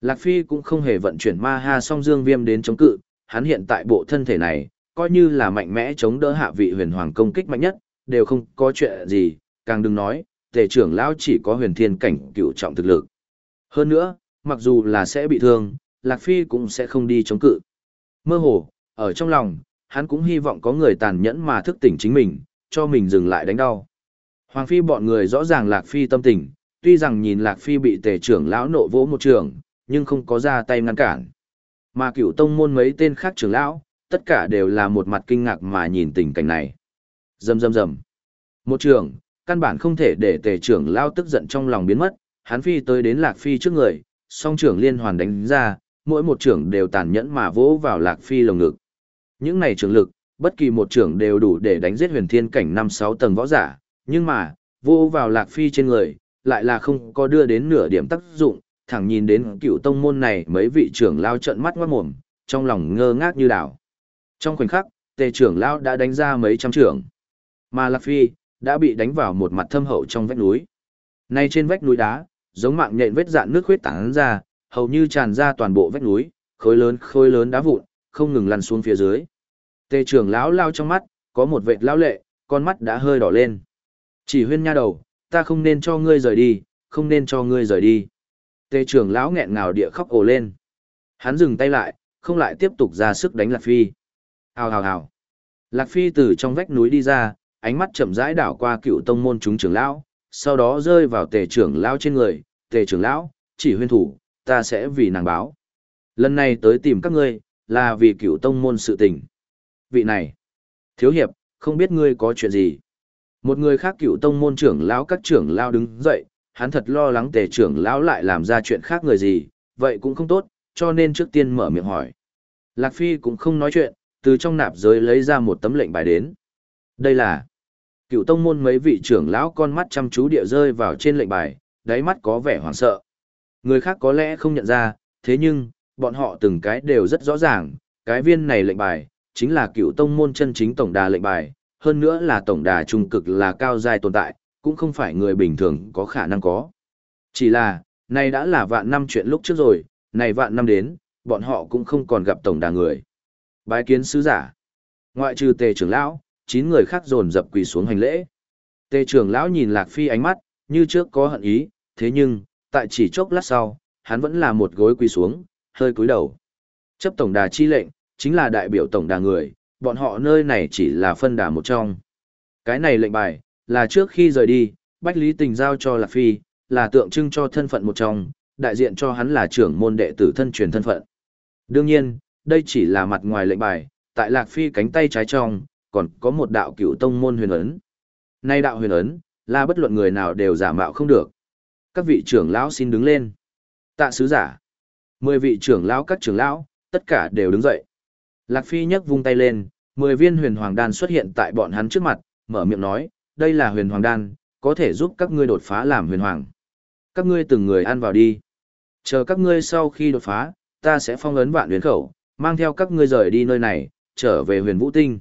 Lạc Phi cũng không hề vận chuyển ma ha song dương viêm đến chống cự, hắn hiện tại bộ thân thể này, coi như là mạnh mẽ chống đỡ hạ vị huyền hoàng công kích mạnh nhất, đều không có chuyện gì, càng đừng nói, tề trưởng lão chỉ có huyền thiên cảnh cựu trọng thực lực. Hơn nữa, mặc dù là sẽ bị thương, Lạc Phi cũng sẽ không đi chống cự. Mơ hồ, ở trong lòng, hắn cũng hy vọng có người tàn nhẫn mà thức tỉnh chính mình, cho mình dừng lại đánh đau. Hoàng Phi bọn người rõ ràng Lạc Phi tâm tình, tuy rằng nhìn Lạc Phi bị tề trưởng lão nộ vỗ một trường, nhưng không có ra tay ngăn cản. Mà cựu tông môn mấy tên khác trưởng lão, tất cả đều là một mặt kinh ngạc mà nhìn tình cảnh này. Rầm rầm rầm. Một trường, căn bản không thể để tề trưởng lao tức giận trong lòng biến mất, hắn phi tới đến lạc phi trước người, song trưởng liên hoàn đánh ra, mỗi một trưởng đều tàn nhẫn mà vỗ vào lạc phi lồng ngực. Những này trưởng lực, bất kỳ một trưởng đều đủ để đánh giết huyền thiên cảnh năm sáu tầng võ giả, nhưng mà, vỗ vào lạc phi trên người, lại là không có đưa đến nửa điểm tác dụng, thẳng nhìn đến cựu tông môn này mấy vị trưởng lao trợn mắt ngoát mồm, trong lòng ngơ ngác như đảo. Trong khoảnh khắc, tề trưởng lao đã đánh ra mấy trăm trưởng. Mà Lạc Phi, đã bị đánh vào một mặt thâm hậu trong vách núi. Nay trên vách núi đá, giống mạng nhện vết dạn nước huyết tán ra, hầu như tràn ra toàn bộ vách núi, khối lớn khối lớn đá vụn, không ngừng lăn xuống phía dưới. Tề trưởng lão lao trong mắt, có một vệt lao lệ, con mắt đã hơi đỏ lên. Chỉ huyên nha đầu, ta không nên cho ngươi rời đi, không nên cho ngươi rời đi. Tề trưởng lão nghẹn ngào địa khóc ồ lên. Hắn dừng tay lại, không lại tiếp tục ra sức đánh Lạc Phi. Hào hào hào. Lạc Phi từ trong vách núi đi ra, ánh mắt chậm rãi đảo qua cựu tông môn chúng trưởng lão, sau đó rơi vào tề trưởng lão trên người, tề trưởng lão, chỉ huyên thủ, ta sẽ vì nàng báo. Lần này tới tìm các ngươi, là vì cựu tông môn sự tình. Vị này, thiếu hiệp, không biết ngươi có chuyện gì. Một người khác cựu tông môn trưởng lão các trưởng lão đứng dậy, hắn thật lo lắng tề trưởng lão lại làm ra chuyện khác người gì, vậy cũng không tốt, cho nên trước tiên mở miệng hỏi. Lạc Phi cũng không nói chuyện, từ trong nạp giới lấy ra một tấm lệnh bài đến. Đây là Cựu tông môn mấy vị trưởng lão con mắt chăm chú địa rơi vào trên lệnh bài, đáy mắt có vẻ hoảng sợ. Người khác có lẽ không nhận ra, thế nhưng, bọn họ từng cái đều rất rõ ràng, cái viên này lệnh bài, chính là cựu tông môn chân chính tổng đà lệnh bài, hơn nữa là tổng đà trung cực là cao giai tồn tại, cũng không phải người bình thường có khả năng có. Chỉ là, này đã là vạn năm chuyện lúc trước rồi, này vạn năm đến, bọn họ cũng không còn gặp tổng đà người. Bái kiến sứ giả. Ngoại trừ tề trưởng lão, chín người khác dồn dập quỳ xuống hành lễ. Tề trưởng lão nhìn Lạc Phi ánh mắt, như trước có hận ý, thế nhưng, tại chỉ chốc lát sau, hắn vẫn là một gối quỳ xuống, hơi cúi đầu. Chấp tổng đà chi lệnh, chính là đại biểu tổng đà người, bọn họ nơi này chỉ là phân đà một trong. Cái này lệnh bài, là trước khi rời đi, Bách Lý Tình giao cho Lạc Phi, là tượng trưng cho thân phận một trong, đại diện cho hắn là trưởng môn đệ tử thân truyền thân phận. Đương nhiên, đây chỉ là mặt ngoài lệnh bài, tại Lạc Phi cánh tay trái trong, còn có một đạo cựu tông môn huyền ấn. Nay đạo huyền ấn, là bất luận người nào đều giả mạo không được. Các vị trưởng lão xin đứng lên. Tạ sứ giả. Mười vị trưởng lão các trưởng lão, tất cả đều đứng dậy. Lạc Phi nhấc vung tay lên, mười viên huyền hoàng đan xuất hiện tại bọn hắn trước mặt, mở miệng nói, đây là huyền hoàng đan, có thể giúp các ngươi đột phá làm huyền hoàng. Các ngươi từng người ăn vào đi. Chờ các ngươi sau khi đột phá, ta sẽ phong ấn vạn huyền khẩu, mang theo các ngươi rời đi nơi này, trở về huyền vũ tinh.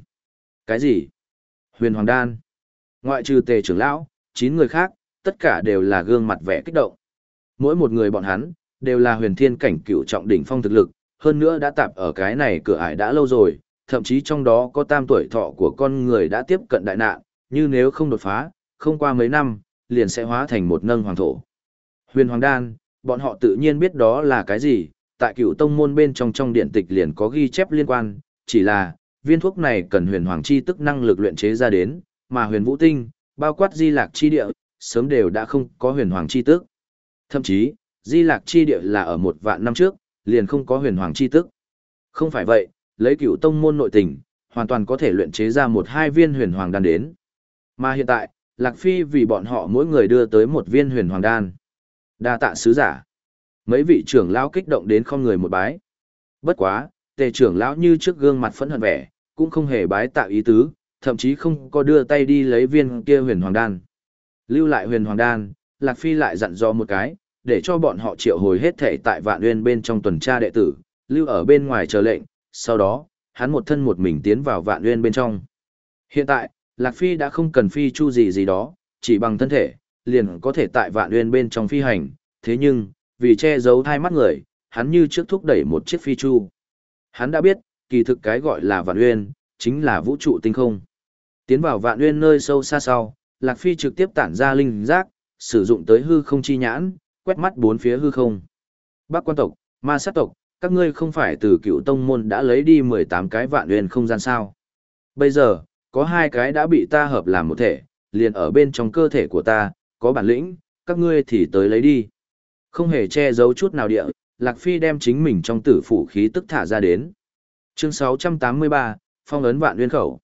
Cái gì? Huyền Hoàng Đan. Ngoại trừ tề trưởng lão, chín người khác, tất cả đều là gương mặt vẻ kích động. Mỗi một người bọn hắn, đều là huyền thiên cảnh cựu trọng đỉnh phong thực lực, hơn nữa đã tạp ở cái này cửa ải đã lâu rồi, thậm chí trong đó có tam tuổi thọ của con người đã tiếp cận đại nạn, như nếu không đột phá, không qua mấy năm, liền sẽ hóa thành một nâng hoàng thổ. Huyền Hoàng Đan, bọn họ tự nhiên biết đó là cái gì, tại cựu tông môn bên trong trong điện tịch liền có ghi chép liên quan, chỉ là, viên thuốc này cần huyền hoàng chi tức năng lực luyện chế ra đến, mà huyền vũ tinh, bao quát di lạc chi địa, sớm đều đã không có huyền hoàng chi tức. Thậm chí, di lạc chi địa là ở một vạn năm trước, liền không có huyền hoàng chi tức. Không phải vậy, lấy cựu tông môn nội tình, hoàn toàn có thể luyện chế ra một hai viên huyền hoàng đan đến. Mà hiện tại, Lạc Phi vì bọn họ mỗi người đưa tới một viên huyền hoàng đan. Đa tạ sứ giả. Mấy vị trưởng lão kích động đến không người một bái. Bất quá, tề trưởng lão như trước gương mặt phẫn hận vẻ, cũng không hề bái tạ ý tứ, thậm chí không có đưa tay đi lấy viên kia huyền hoàng đan. Lưu lại huyền hoàng đan, Lạc Phi lại dặn dò một cái, để cho bọn họ triệu hồi hết thể tại vạn nguyên bên trong tuần tra đệ tử, lưu ở bên ngoài chờ lệnh, sau đó, hắn một thân một mình tiến vào vạn nguyên bên trong. Hiện tại, Lạc Phi đã không cần phi chu gì gì đó, chỉ bằng thân thể, liền có thể tại vạn nguyên bên trong phi hành, thế nhưng, vì che giấu hai mắt người, hắn như trước thúc đẩy một chiếc phi chu. Hắn đã biết, kỳ thực cái gọi là vạn nguyên, chính là vũ trụ tinh không. Tiến vào vạn nguyên nơi sâu xa sau, Lạc Phi trực tiếp tản ra linh giác, sử dụng tới hư không chi nhãn, quét mắt bốn phía hư không. Bác quan tộc, ma sát tộc, các ngươi không phải từ cựu tông môn đã lấy đi 18 cái vạn nguyên không gian sao. Bây giờ, có hai cái đã bị ta hợp làm một thể, liền ở bên trong cơ thể của ta, có bản lĩnh, các ngươi thì tới lấy đi. Không hề che giấu chút nào địa, Lạc Phi đem chính mình trong tử phủ khí tức thả ra đến. Chương 683, Phong ấn vạn nguyên khẩu.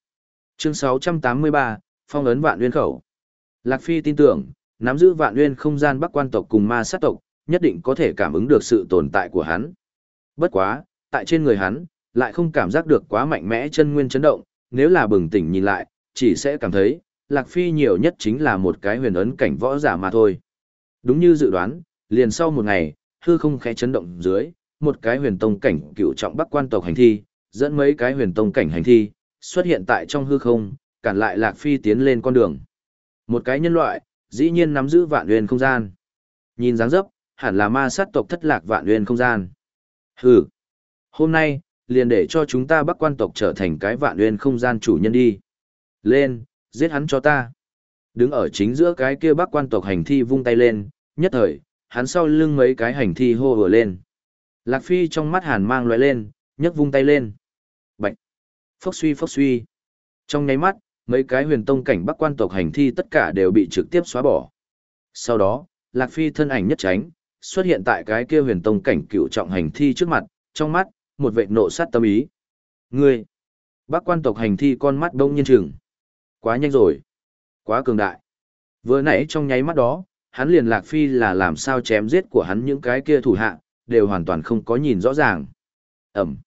Chương 683, Phong ấn vạn nguyên khẩu. Lạc Phi tin tưởng, nắm giữ vạn nguyên không gian bắc quan tộc cùng ma sát tộc, nhất định có thể cảm ứng được sự tồn tại của hắn. Bất quá, tại trên người hắn, lại không cảm giác được quá mạnh mẽ chân nguyên chấn động, nếu là bừng tỉnh nhìn lại, chỉ sẽ cảm thấy, Lạc Phi nhiều nhất chính là một cái huyền ấn cảnh võ giả mà thôi. Đúng như dự đoán, liền sau một ngày, hư không khẽ chấn động dưới, một cái huyền tông cảnh cựu trọng bắc quan tộc hành thi, dẫn mấy cái huyền tông cảnh hành thi, xuất hiện tại trong hư không, cản lại Lạc Phi tiến lên con đường. Một cái nhân loại, dĩ nhiên nắm giữ vạn huyền không gian. Nhìn dáng dấp, hẳn là ma sát tộc thất lạc vạn huyền không gian. Hừ. Hôm nay, liền để cho chúng ta bắc quan tộc trở thành cái vạn huyền không gian chủ nhân đi. Lên, giết hắn cho ta. Đứng ở chính giữa cái kia bắc quan tộc hành thi vung tay lên, nhất thời, hắn sau lưng mấy cái hành thi hô vừa lên. Lạc Phi trong mắt hàn mang loại lên, nhấc vung tay lên. Bạch! Phốc suy phốc suy. Trong nháy mắt, mấy cái huyền tông cảnh bắc quan tộc hành thi tất cả đều bị trực tiếp xóa bỏ. Sau đó, Lạc Phi thân ảnh nhất tránh, xuất hiện tại cái kia huyền tông cảnh cựu trọng hành thi trước mặt, trong mắt, một vệ nộ sát tâm ý. Ngươi! Bắc quan tộc hành thi con mắt đông nhiên trừng. Quá nhanh rồi. Quá cường đại. Vừa nãy trong nháy mắt đó, hắn liền Lạc Phi là làm sao chém giết của hắn những cái kia thủ hạ, đều hoàn toàn không có nhìn rõ ràng. Ẩm.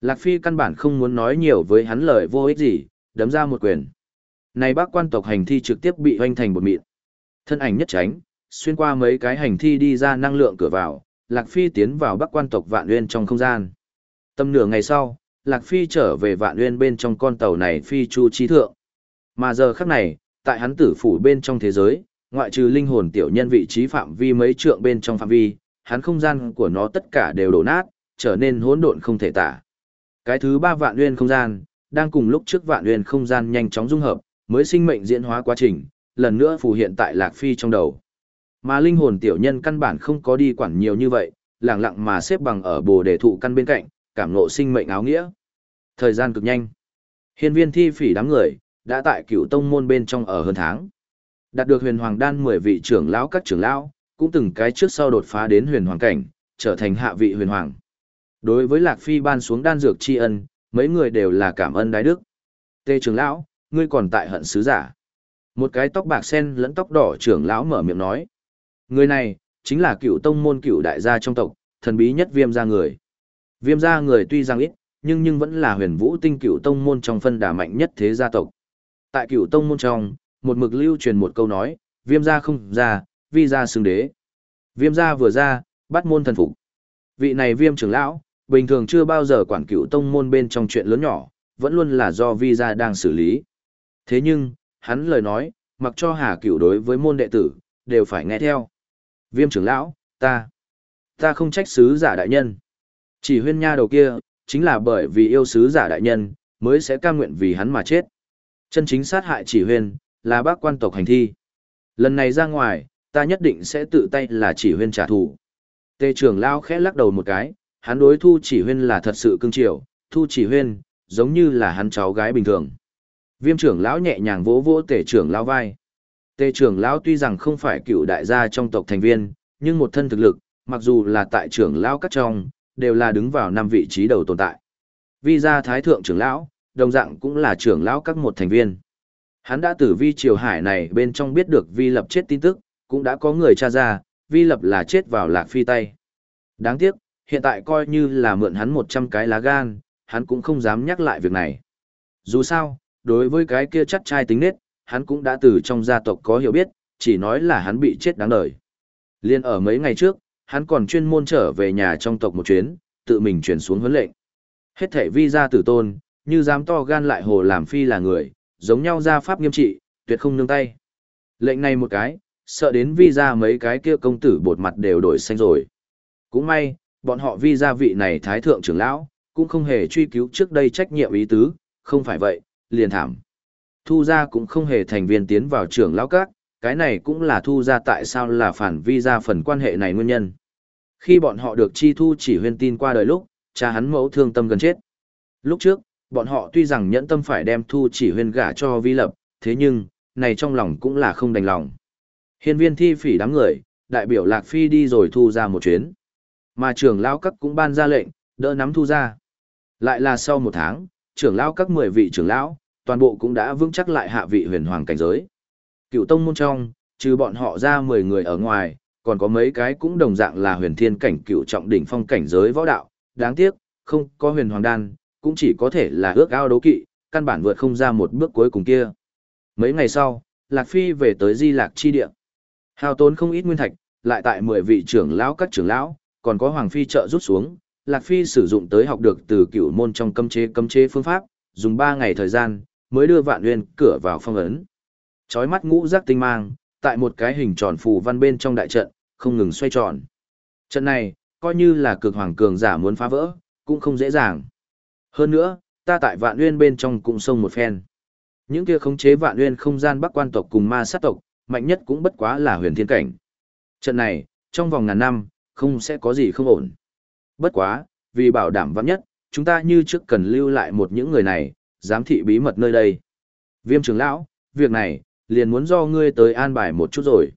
Lạc Phi căn bản không muốn nói nhiều với hắn lời vô ích gì, đấm ra một quyền. Này bác quan tộc hành thi trực tiếp bị hoanh thành một mịn. Thân ảnh nhất tránh, xuyên qua mấy cái hành thi đi ra năng lượng cửa vào, Lạc Phi tiến vào bắc quan tộc Vạn Nguyên trong không gian. Tâm nửa ngày sau, Lạc Phi trở về Vạn Nguyên bên trong con tàu này Phi Chu Trí Thượng. Mà giờ khắc này, tại hắn tử phủ bên trong thế giới, ngoại trừ linh hồn tiểu nhân vị trí phạm vi mấy trượng bên trong phạm vi, hắn không gian của nó tất cả đều đổ nát, trở nên hỗn độn không thể tả. Cái thứ ba vạn nguyên không gian, đang cùng lúc trước vạn nguyên không gian nhanh chóng dung hợp, mới sinh mệnh diễn hóa quá trình, lần nữa phù hiện tại Lạc Phi trong đầu. Mà linh hồn tiểu nhân căn bản không có đi quản nhiều như vậy, lặng lặng mà xếp bằng ở bồ đề thụ căn bên cạnh, cảm ngộ sinh mệnh áo nghĩa. Thời gian cực nhanh. Hiên viên thi phỉ đám người, đã tại cửu tông môn bên trong ở hơn tháng. Đạt được huyền hoàng đan 10 vị trưởng lão các trưởng lão, cũng từng cái trước sau đột phá đến huyền hoàng cảnh, trở thành hạ vị huyền hoàng. Đối với Lạc Phi ban xuống đan dược tri ân, mấy người đều là cảm ơn đái đức. Tê trưởng lão, ngươi còn tại hận sứ giả. Một cái tóc bạc sen lẫn tóc đỏ trưởng lão mở miệng nói. Người này, chính là cựu tông môn cựu đại gia trong tộc, thần bí nhất viêm gia người. Viêm gia người tuy rằng ít, nhưng nhưng vẫn là huyền vũ tinh cựu tông môn trong phân đà mạnh nhất thế gia tộc. Tại cựu tông môn trong, một mực lưu truyền một câu nói, viêm gia không ra, vi gia xứng đế. Viêm gia vừa ra, bắt môn thần phục. Vị này viêm trưởng lão, bình thường chưa bao giờ quản cựu tông môn bên trong chuyện lớn nhỏ, vẫn luôn là do vi gia đang xử lý. Thế nhưng, hắn lời nói, mặc cho hà cựu đối với môn đệ tử, đều phải nghe theo. Viêm trưởng lão, ta, ta không trách sứ giả đại nhân. Chỉ huyên nha đầu kia, chính là bởi vì yêu sứ giả đại nhân, mới sẽ cam nguyện vì hắn mà chết. Chân chính sát hại chỉ huyên, là bác quan tộc hành thi. Lần này ra ngoài, ta nhất định sẽ tự tay là chỉ huyên trả thù. Tề trưởng lao khẽ lắc đầu một cái, hắn đối thu chỉ huyên là thật sự cưng chiều, thu chỉ huyên, giống như là hắn cháu gái bình thường. Viêm trưởng lão nhẹ nhàng vỗ vỗ tề trưởng lão vai. Tề trưởng lão tuy rằng không phải cựu đại gia trong tộc thành viên, nhưng một thân thực lực, mặc dù là tại trưởng lão các trong, đều là đứng vào năm vị trí đầu tồn tại. Vi gia thái thượng trưởng lão, đồng dạng cũng là trưởng lão các một thành viên. Hắn đã từ vi triều hải này bên trong biết được vi lập chết tin tức, cũng đã có người tra ra, vi lập là chết vào lạc phi tay. Đáng tiếc, hiện tại coi như là mượn hắn 100 cái lá gan, hắn cũng không dám nhắc lại việc này. Dù sao, đối với cái kia chắc trai tính nết, hắn cũng đã từ trong gia tộc có hiểu biết, chỉ nói là hắn bị chết đáng đời. Liên ở mấy ngày trước, hắn còn chuyên môn trở về nhà trong tộc một chuyến, tự mình chuyển xuống huấn lệnh. Hết thể vi gia tử tôn, như dám to gan lại hồ làm phi là người, giống nhau gia pháp nghiêm trị, tuyệt không nương tay. Lệnh này một cái, sợ đến vi gia mấy cái kia công tử bột mặt đều đổi xanh rồi. Cũng may, bọn họ vi gia vị này thái thượng trưởng lão, cũng không hề truy cứu trước đây trách nhiệm ý tứ, không phải vậy, liền thảm. Thu gia cũng không hề thành viên tiến vào trưởng lão các, cái này cũng là thu ra tại sao là phản vi ra phần quan hệ này nguyên nhân. Khi bọn họ được chi thu chỉ huyên tin qua đời lúc, cha hắn mẫu thương tâm gần chết. Lúc trước, bọn họ tuy rằng nhẫn tâm phải đem thu chỉ huyên gả cho vi lập, thế nhưng, này trong lòng cũng là không đành lòng. Hiên viên thi phỉ đám người, đại biểu Lạc Phi đi rồi thu ra một chuyến. Mà trưởng lão các cũng ban ra lệnh, đỡ nắm thu ra. Lại là sau một tháng, trưởng lão các 10 vị trưởng lão, toàn bộ cũng đã vững chắc lại hạ vị huyền hoàng cảnh giới. Cựu tông môn trong, trừ bọn họ ra 10 người ở ngoài, còn có mấy cái cũng đồng dạng là huyền thiên cảnh cựu trọng đỉnh phong cảnh giới võ đạo, đáng tiếc, không có huyền hoàng đan, cũng chỉ có thể là ước ao đấu kỵ, căn bản vượt không ra một bước cuối cùng kia. Mấy ngày sau, Lạc Phi về tới Di Lạc chi địa. Hao tốn không ít nguyên thạch, lại tại 10 vị trưởng lão các trưởng lão, còn có Hoàng Phi trợ rút xuống, Lạc Phi sử dụng tới học được từ cựu môn trong cấm chế cấm chế phương pháp, dùng 3 ngày thời gian, mới đưa vạn nguyên cửa vào phong ấn. Chói mắt ngũ giác tinh mang, tại một cái hình tròn phù văn bên trong đại trận, không ngừng xoay tròn. Trận này, coi như là cực hoàng cường giả muốn phá vỡ, cũng không dễ dàng. Hơn nữa, ta tại vạn nguyên bên trong cũng sông một phen. Những kia khống chế vạn nguyên không gian bắc quan tộc cùng ma sát tộc, mạnh nhất cũng bất quá là huyền thiên cảnh. Trận này, trong vòng ngàn năm, không sẽ có gì không ổn. Bất quá, vì bảo đảm vắng nhất, chúng ta như trước cần lưu lại một những người này, giám thị bí mật nơi đây. Viêm trưởng lão, việc này, liền muốn do ngươi tới an bài một chút rồi.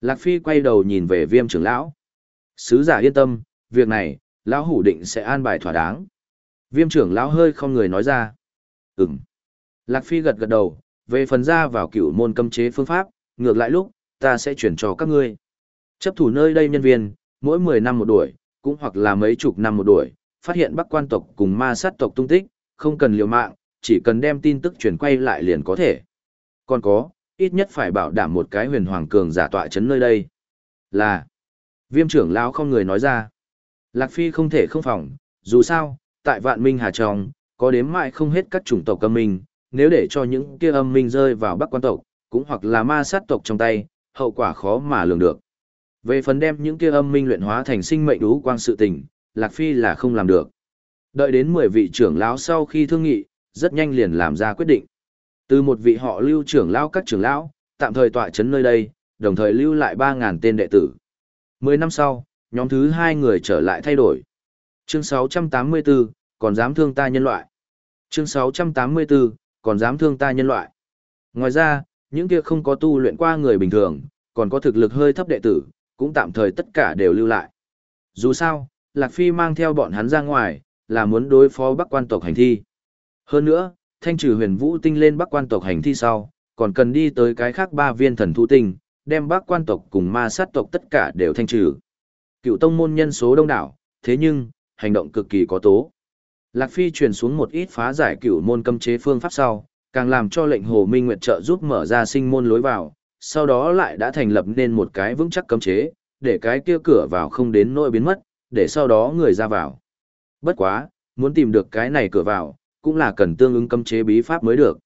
Lạc Phi quay đầu nhìn về viêm trưởng lão. Sứ giả yên tâm, việc này, lão hủ định sẽ an bài thỏa đáng. Viêm trưởng lão hơi không người nói ra. Ừm. Lạc Phi gật gật đầu, về phần ra vào cửu môn cấm chế phương pháp, ngược lại lúc, ta sẽ chuyển cho các ngươi. Chấp thủ nơi đây nhân viên, mỗi 10 năm một đuổi, cũng hoặc là mấy chục năm một đuổi, phát hiện bắc quan tộc cùng ma sát tộc tung tích, không cần liều mạng, chỉ cần đem tin tức chuyển quay lại liền có thể. Còn có, ít nhất phải bảo đảm một cái huyền hoàng cường giả tọa chấn nơi đây. Là, viêm trưởng lão không người nói ra. Lạc Phi không thể không phòng, dù sao, tại vạn minh hà trong, có đếm mãi không hết các chủng tộc âm minh, nếu để cho những kia âm minh rơi vào bắc quan tộc, cũng hoặc là ma sát tộc trong tay, hậu quả khó mà lường được. Về phần đem những kia âm minh luyện hóa thành sinh mệnh đú quang sự tình, Lạc Phi là không làm được. Đợi đến 10 vị trưởng lão sau khi thương nghị, rất nhanh liền làm ra quyết định. Từ một vị họ lưu trưởng lão các trưởng lão, tạm thời tọa chấn nơi đây, đồng thời lưu lại 3.000 tên đệ tử. 10 năm sau, nhóm thứ hai người trở lại thay đổi. Chương 684, còn dám thương ta nhân loại. Chương 684, còn dám thương ta nhân loại. Ngoài ra, những kia không có tu luyện qua người bình thường, còn có thực lực hơi thấp đệ tử, cũng tạm thời tất cả đều lưu lại. Dù sao, Lạc Phi mang theo bọn hắn ra ngoài, là muốn đối phó bắc quan tộc hành thi. Hơn nữa, thanh trừ huyền vũ tinh lên bắc quan tộc hành thi sau, còn cần đi tới cái khác ba viên thần thú tinh, đem bắc quan tộc cùng ma sát tộc tất cả đều thanh trừ. Cựu tông môn nhân số đông đảo, thế nhưng, hành động cực kỳ có tố. Lạc Phi truyền xuống một ít phá giải cựu môn cấm chế phương pháp sau, càng làm cho lệnh Hồ Minh Nguyệt trợ giúp mở ra sinh môn lối vào, sau đó lại đã thành lập nên một cái vững chắc cấm chế, để cái kia cửa vào không đến nỗi biến mất, để sau đó người ra vào. Bất quá, muốn tìm được cái này cửa vào, cũng là cần tương ứng cấm chế bí pháp mới được.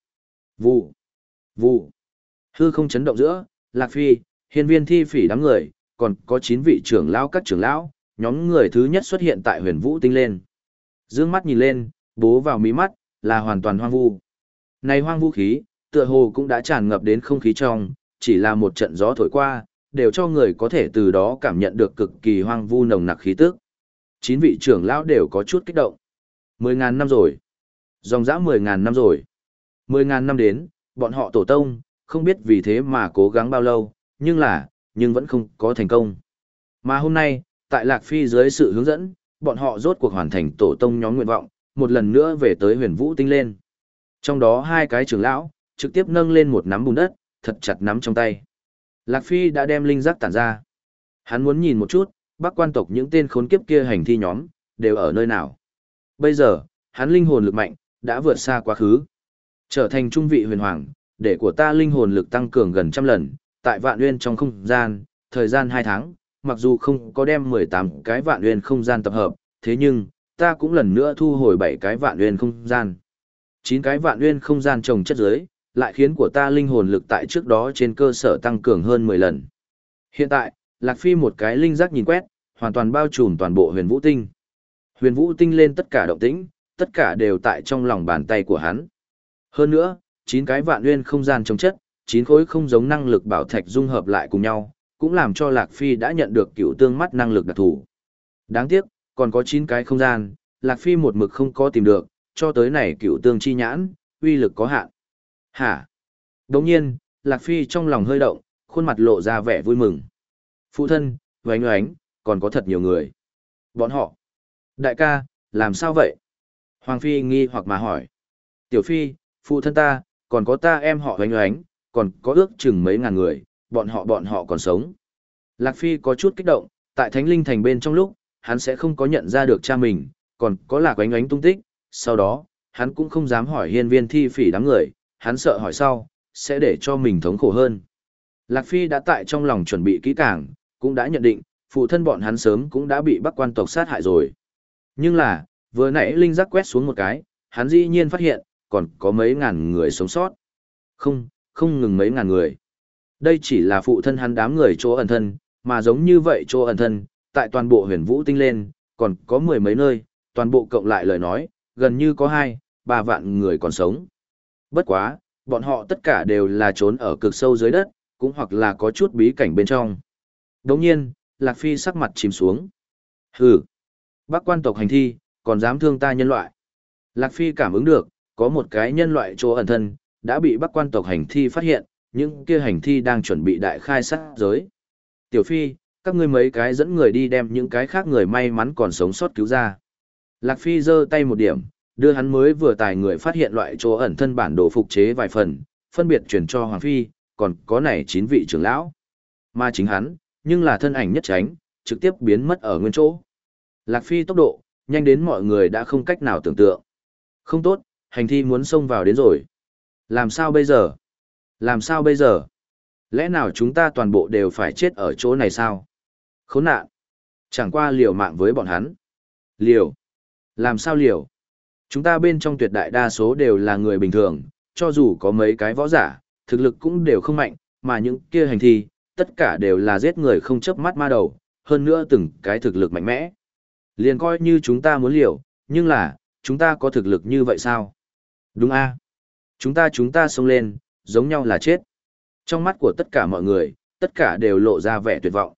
Vụ, vụ, hư không chấn động giữa, Lạc Phi, hiên viên thi phỉ đám người, còn có 9 vị trưởng lão các trưởng lão, nhóm người thứ nhất xuất hiện tại huyền vũ tinh lên. Dương mắt nhìn lên, bố vào mí mắt, là hoàn toàn hoang vu. Này hoang vu khí, tựa hồ cũng đã tràn ngập đến không khí trong, chỉ là một trận gió thổi qua, đều cho người có thể từ đó cảm nhận được cực kỳ hoang vu nồng nặc khí tức. Chín vị trưởng lão đều có chút kích động. Mười ngàn năm rồi. Dòng dã mười ngàn năm rồi. Mười ngàn năm đến, bọn họ tổ tông, không biết vì thế mà cố gắng bao lâu, nhưng là, nhưng vẫn không có thành công. Mà hôm nay, tại Lạc Phi dưới sự hướng dẫn, bọn họ rốt cuộc hoàn thành tổ tông nhóm nguyện vọng, một lần nữa về tới huyền vũ tinh lên. Trong đó hai cái trưởng lão, trực tiếp nâng lên một nắm bùn đất, thật chặt nắm trong tay. Lạc Phi đã đem linh giác tản ra. Hắn muốn nhìn một chút, bác quan tộc những tên khốn kiếp kia hành thi nhóm, đều ở nơi nào. Bây giờ, hắn linh hồn lực mạnh, đã vượt xa quá khứ. Trở thành trung vị huyền hoàng, để của ta linh hồn lực tăng cường gần trăm lần, tại vạn nguyên trong không gian, thời gian 2 tháng, mặc dù không có đem 18 cái vạn nguyên không gian tập hợp, thế nhưng, ta cũng lần nữa thu hồi 7 cái vạn nguyên không gian. 9 cái vạn nguyên không gian trồng chất dưới, lại khiến của ta linh hồn lực tại trước đó trên cơ sở tăng cường hơn 10 lần. Hiện tại, Lạc Phi một cái linh giác nhìn quét, hoàn toàn bao trùm toàn bộ huyền vũ tinh. Huyền vũ tinh lên tất cả động tĩnh, tất cả đều tại trong lòng bàn tay của hắn. Hơn nữa, 9 cái vạn nguyên không gian trong chất, 9 khối không giống năng lực bảo thạch dung hợp lại cùng nhau, cũng làm cho Lạc Phi đã nhận được cựu tương mắt năng lực đặc thù. Đáng tiếc, còn có 9 cái không gian, Lạc Phi một mực không có tìm được, cho tới này cựu tương chi nhãn, uy lực có hạn. Hả? Đồng nhiên, Lạc Phi trong lòng hơi động, khuôn mặt lộ ra vẻ vui mừng. Phụ thân, oánh oánh, còn có thật nhiều người. Bọn họ. Đại ca, làm sao vậy? Hoàng Phi nghi hoặc mà hỏi. Tiểu Phi, phụ thân ta, còn có ta em họ hoánh hoánh, còn có ước chừng mấy ngàn người, bọn họ bọn họ còn sống. Lạc Phi có chút kích động, tại Thánh Linh Thành bên trong lúc, hắn sẽ không có nhận ra được cha mình, còn có lạc oánh oánh tung tích, sau đó, hắn cũng không dám hỏi hiên viên thi phỉ đám người, hắn sợ hỏi sau, sẽ để cho mình thống khổ hơn. Lạc Phi đã tại trong lòng chuẩn bị kỹ càng, cũng đã nhận định, phụ thân bọn hắn sớm cũng đã bị bắc quan tộc sát hại rồi. Nhưng là, vừa nãy Linh giác quét xuống một cái, hắn dĩ nhiên phát hiện, còn có mấy ngàn người sống sót. Không, không ngừng mấy ngàn người. Đây chỉ là phụ thân hắn đám người chỗ ẩn thân, mà giống như vậy chỗ ẩn thân, tại toàn bộ huyền vũ tinh lên, còn có mười mấy nơi, toàn bộ cộng lại lời nói, gần như có hai, ba vạn người còn sống. Bất quá, bọn họ tất cả đều là trốn ở cực sâu dưới đất, cũng hoặc là có chút bí cảnh bên trong. Đồng nhiên, Lạc Phi sắc mặt chìm xuống. Hừ, bác quan tộc hành thi, còn dám thương ta nhân loại. Lạc Phi cảm ứng được, có một cái nhân loại chỗ ẩn thân, đã bị bác quan tộc hành thi phát hiện, những kia hành thi đang chuẩn bị đại khai sát giới. Tiểu Phi, các ngươi mấy cái dẫn người đi đem những cái khác người may mắn còn sống sót cứu ra. Lạc Phi giơ tay một điểm, đưa hắn mới vừa tài người phát hiện loại chỗ ẩn thân bản đồ phục chế vài phần, phân biệt chuyển cho Hoàng Phi, còn có này chín vị trưởng lão. Mà chính hắn, nhưng là thân ảnh nhất tránh, trực tiếp biến mất ở nguyên chỗ. Lạc Phi tốc độ, nhanh đến mọi người đã không cách nào tưởng tượng. Không tốt, hành thi muốn xông vào đến rồi. Làm sao bây giờ? Làm sao bây giờ? Lẽ nào chúng ta toàn bộ đều phải chết ở chỗ này sao? Khốn nạn! Chẳng qua liều mạng với bọn hắn. Liều! Làm sao liều? Chúng ta bên trong tuyệt đại đa số đều là người bình thường, cho dù có mấy cái võ giả, thực lực cũng đều không mạnh, mà những kia hành thi, tất cả đều là giết người không chớp mắt ma đầu, hơn nữa từng cái thực lực mạnh mẽ. Liền coi như chúng ta muốn liều, nhưng là, chúng ta có thực lực như vậy sao? Đúng a Chúng ta chúng ta xông lên, giống nhau là chết. Trong mắt của tất cả mọi người, tất cả đều lộ ra vẻ tuyệt vọng.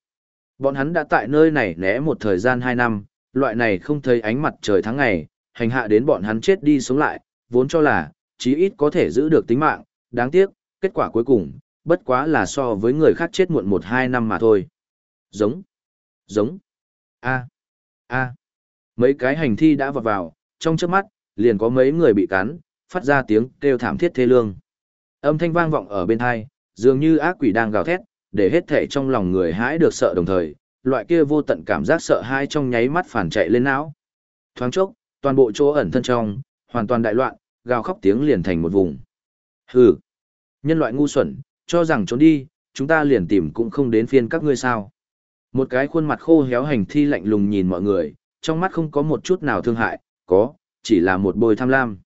Bọn hắn đã tại nơi này né một thời gian 2 năm, loại này không thấy ánh mặt trời tháng ngày, hành hạ đến bọn hắn chết đi sống lại, vốn cho là, chí ít có thể giữ được tính mạng, đáng tiếc, kết quả cuối cùng, bất quá là so với người khác chết muộn 1-2 năm mà thôi. Giống, giống, a a mấy cái hành thi đã vọt vào, trong chớp mắt, liền có mấy người bị cắn, phát ra tiếng kêu thảm thiết thê lương. Âm thanh vang vọng ở bên hai, dường như ác quỷ đang gào thét, để hết thể trong lòng người hãi được sợ đồng thời, loại kia vô tận cảm giác sợ hãi trong nháy mắt phản chạy lên não. Thoáng chốc, toàn bộ chỗ ẩn thân trong, hoàn toàn đại loạn, gào khóc tiếng liền thành một vùng. Hừ, nhân loại ngu xuẩn, cho rằng trốn đi, chúng ta liền tìm cũng không đến phiên các ngươi sao. Một cái khuôn mặt khô héo hành thi lạnh lùng nhìn mọi người, trong mắt không có một chút nào thương hại, có, chỉ là một bồi tham lam.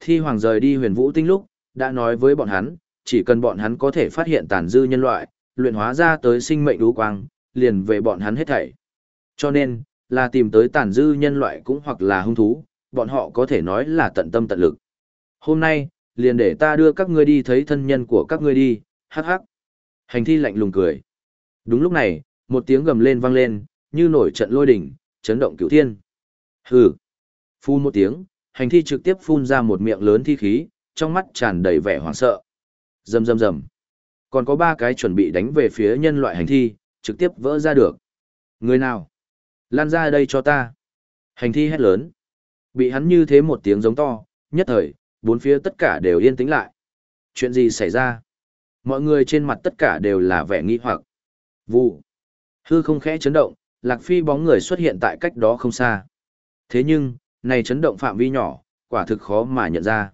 Thi hoàng rời đi huyền vũ tinh lúc, đã nói với bọn hắn, chỉ cần bọn hắn có thể phát hiện tàn dư nhân loại, luyện hóa ra tới sinh mệnh đú quang, liền về bọn hắn hết thảy. Cho nên, là tìm tới tàn dư nhân loại cũng hoặc là hung thú, bọn họ có thể nói là tận tâm tận lực. Hôm nay, liền để ta đưa các ngươi đi thấy thân nhân của các ngươi đi, hắc hắc. Hành thi lạnh lùng cười. Đúng lúc này, một tiếng gầm lên vang lên, như nổi trận lôi đỉnh, chấn động cửu thiên. Hừ. Phun một tiếng, hành thi trực tiếp phun ra một miệng lớn thi khí, trong mắt tràn đầy vẻ hoảng sợ. Rầm rầm rầm. Còn có ba cái chuẩn bị đánh về phía nhân loại hành thi, trực tiếp vỡ ra được. Người nào? Lan ra đây cho ta. Hành thi hét lớn. Bị hắn như thế một tiếng giống to, nhất thời, bốn phía tất cả đều yên tĩnh lại. Chuyện gì xảy ra? Mọi người trên mặt tất cả đều là vẻ nghi hoặc. Vụ. Hư không khẽ chấn động, Lạc Phi bóng người xuất hiện tại cách đó không xa. Thế nhưng, này chấn động phạm vi nhỏ, quả thực khó mà nhận ra.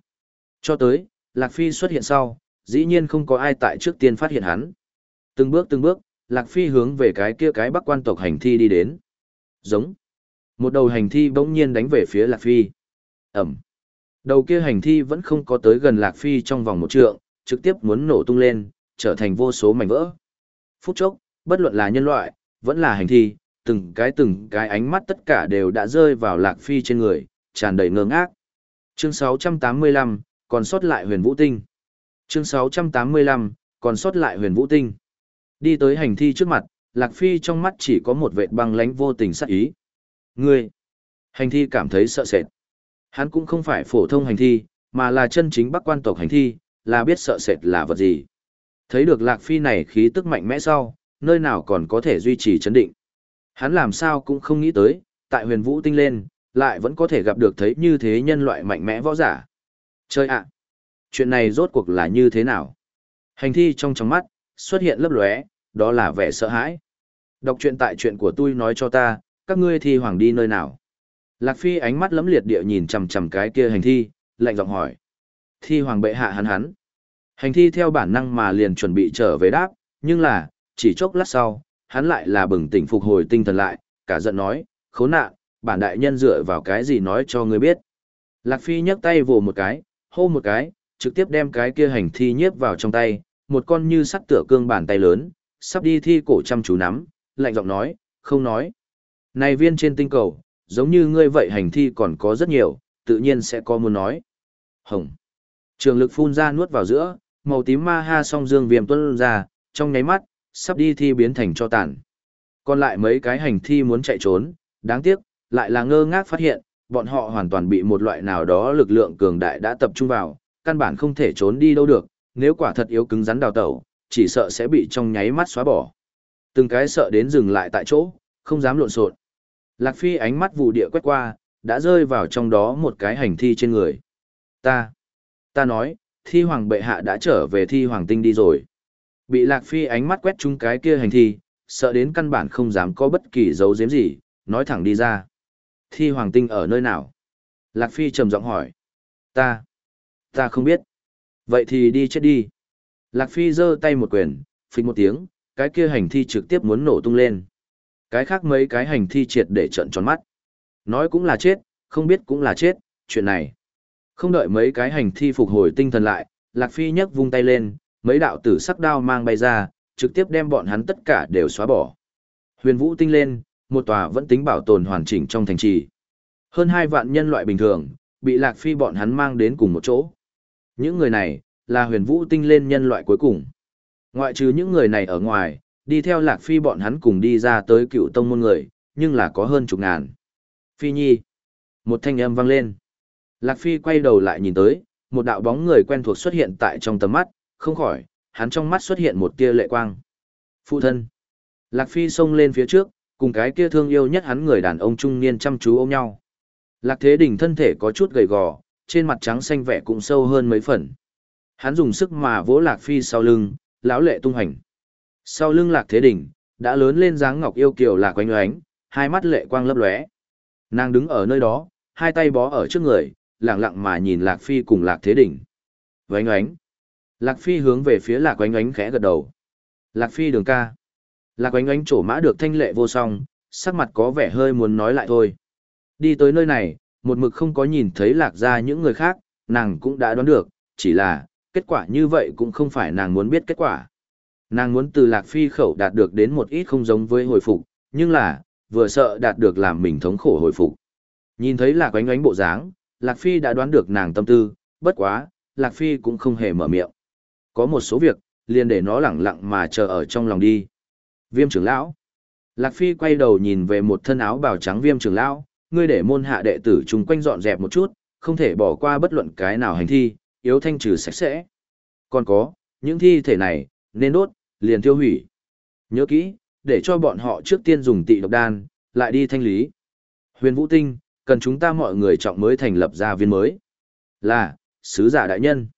Cho tới, Lạc Phi xuất hiện sau, dĩ nhiên không có ai tại trước tiên phát hiện hắn. Từng bước từng bước, Lạc Phi hướng về cái kia cái bắc quan tộc hành thi đi đến. Giống. Một đầu hành thi bỗng nhiên đánh về phía Lạc Phi. Ẩm. Đầu kia hành thi vẫn không có tới gần Lạc Phi trong vòng một trượng, trực tiếp muốn nổ tung lên, trở thành vô số mảnh vỡ. Phút chốc, bất luận là nhân loại, vẫn là hành thi, từng cái từng cái ánh mắt tất cả đều đã rơi vào Lạc Phi trên người, tràn đầy ngơ ngác. Chương 685, còn sót lại huyền vũ tinh. Chương 685, còn sót lại huyền vũ tinh. Đi tới hành thi trước mặt, Lạc Phi trong mắt chỉ có một vệt băng lánh vô tình sát ý. Ngươi! Hành thi cảm thấy sợ sệt. Hắn cũng không phải phổ thông hành thi, mà là chân chính bắc quan tộc hành thi, là biết sợ sệt là vật gì. Thấy được Lạc Phi này khí tức mạnh mẽ sau, nơi nào còn có thể duy trì chấn định. Hắn làm sao cũng không nghĩ tới, tại huyền vũ tinh lên, lại vẫn có thể gặp được thấy như thế nhân loại mạnh mẽ võ giả. Chơi ạ! chuyện này rốt cuộc là như thế nào? Hành thi trong trong mắt, xuất hiện lấp lóe, đó là vẻ sợ hãi. Đọc truyện tại chuyện của tôi nói cho ta, các ngươi thi hoàng đi nơi nào? Lạc Phi ánh mắt lấm liệt địa nhìn chằm chằm cái kia hành thi, lạnh giọng hỏi. Thi hoàng bệ hạ hắn hắn. Hành thi theo bản năng mà liền chuẩn bị trở về đáp, nhưng là, chỉ chốc lát sau, hắn lại là bừng tỉnh phục hồi tinh thần lại, cả giận nói, khốn nạn, bản đại nhân dựa vào cái gì nói cho ngươi biết. Lạc Phi nhấc tay vồ một cái, hô một cái, trực tiếp đem cái kia hành thi nhiếp vào trong tay, một con như sắt tựa cương bàn tay lớn, sắp đi thi cổ chăm chú nắm, lạnh giọng nói, không nói. Này viên trên tinh cầu, giống như ngươi vậy hành thi còn có rất nhiều, tự nhiên sẽ có muốn nói. Hồng. Trường lực phun ra nuốt vào giữa, màu tím ma ha song dương viêm tuân ra, trong nháy mắt, sắp đi thi biến thành cho tàn. Còn lại mấy cái hành thi muốn chạy trốn, đáng tiếc, lại là ngơ ngác phát hiện, bọn họ hoàn toàn bị một loại nào đó lực lượng cường đại đã tập trung vào, căn bản không thể trốn đi đâu được, nếu quả thật yếu cứng rắn đào tẩu, chỉ sợ sẽ bị trong nháy mắt xóa bỏ. Từng cái sợ đến dừng lại tại chỗ, không dám lộn xộn. Lạc Phi ánh mắt vụ địa quét qua, đã rơi vào trong đó một cái hành thi trên người. Ta, ta nói, thi hoàng bệ hạ đã trở về thi hoàng tinh đi rồi. Bị Lạc Phi ánh mắt quét chung cái kia hành thi, sợ đến căn bản không dám có bất kỳ dấu giếm gì, nói thẳng đi ra. Thi hoàng tinh ở nơi nào? Lạc Phi trầm giọng hỏi. Ta, ta không biết. Vậy thì đi chết đi. Lạc Phi giơ tay một quyền, phịch một tiếng, cái kia hành thi trực tiếp muốn nổ tung lên. Cái khác mấy cái hành thi triệt để trận tròn mắt. Nói cũng là chết, không biết cũng là chết, chuyện này. Không đợi mấy cái hành thi phục hồi tinh thần lại, Lạc Phi nhấc vung tay lên, mấy đạo tử sắc đao mang bay ra, trực tiếp đem bọn hắn tất cả đều xóa bỏ. Huyền Vũ tinh lên, một tòa vẫn tính bảo tồn hoàn chỉnh trong thành trì. Hơn hai vạn nhân loại bình thường, bị Lạc Phi bọn hắn mang đến cùng một chỗ. Những người này, là huyền vũ tinh lên nhân loại cuối cùng. Ngoại trừ những người này ở ngoài, đi theo Lạc Phi bọn hắn cùng đi ra tới cựu tông môn người, nhưng là có hơn chục ngàn. Phi Nhi. Một thanh âm vang lên. Lạc Phi quay đầu lại nhìn tới, một đạo bóng người quen thuộc xuất hiện tại trong tầm mắt, không khỏi, hắn trong mắt xuất hiện một tia lệ quang. Phụ thân. Lạc Phi xông lên phía trước, cùng cái kia thương yêu nhất hắn người đàn ông trung niên chăm chú ôm nhau. Lạc Thế Đình thân thể có chút gầy gò, trên mặt trắng xanh vẻ cũng sâu hơn mấy phần. Hắn dùng sức mà vỗ Lạc Phi sau lưng, lão lệ tung hành. Sau lưng Lạc Thế Đình, đã lớn lên dáng ngọc yêu kiều lạc quanh oánh, hai mắt lệ quang lấp lóe. Nàng đứng ở nơi đó, hai tay bó ở trước người, lặng lặng mà nhìn Lạc Phi cùng Lạc Thế Đình. Vánh oánh. Lạc Phi hướng về phía Lạc oánh oánh khẽ gật đầu. Lạc Phi đường ca. Lạc oánh oánh trổ mã được thanh lệ vô song, sắc mặt có vẻ hơi muốn nói lại thôi. Đi tới nơi này, một mực không có nhìn thấy lạc ra những người khác, nàng cũng đã đoán được, chỉ là, kết quả như vậy cũng không phải nàng muốn biết kết quả. Nàng muốn từ lạc phi khẩu đạt được đến một ít không giống với hồi phục, nhưng là, vừa sợ đạt được làm mình thống khổ hồi phục. Nhìn thấy lạc oánh oánh bộ dáng, lạc phi đã đoán được nàng tâm tư, bất quá, lạc phi cũng không hề mở miệng. Có một số việc, liền để nó lẳng lặng mà chờ ở trong lòng đi. Viêm trưởng lão. Lạc Phi quay đầu nhìn về một thân áo bào trắng viêm trưởng lão, ngươi để môn hạ đệ tử chung quanh dọn dẹp một chút, không thể bỏ qua bất luận cái nào hành thi, yếu thanh trừ sạch sẽ. Còn có, những thi thể này, nên đốt, liền tiêu hủy. Nhớ kỹ, để cho bọn họ trước tiên dùng tị độc đan, lại đi thanh lý. Huyền Vũ Tinh, cần chúng ta mọi người trọng mới thành lập ra viên mới. Là, sứ giả đại nhân.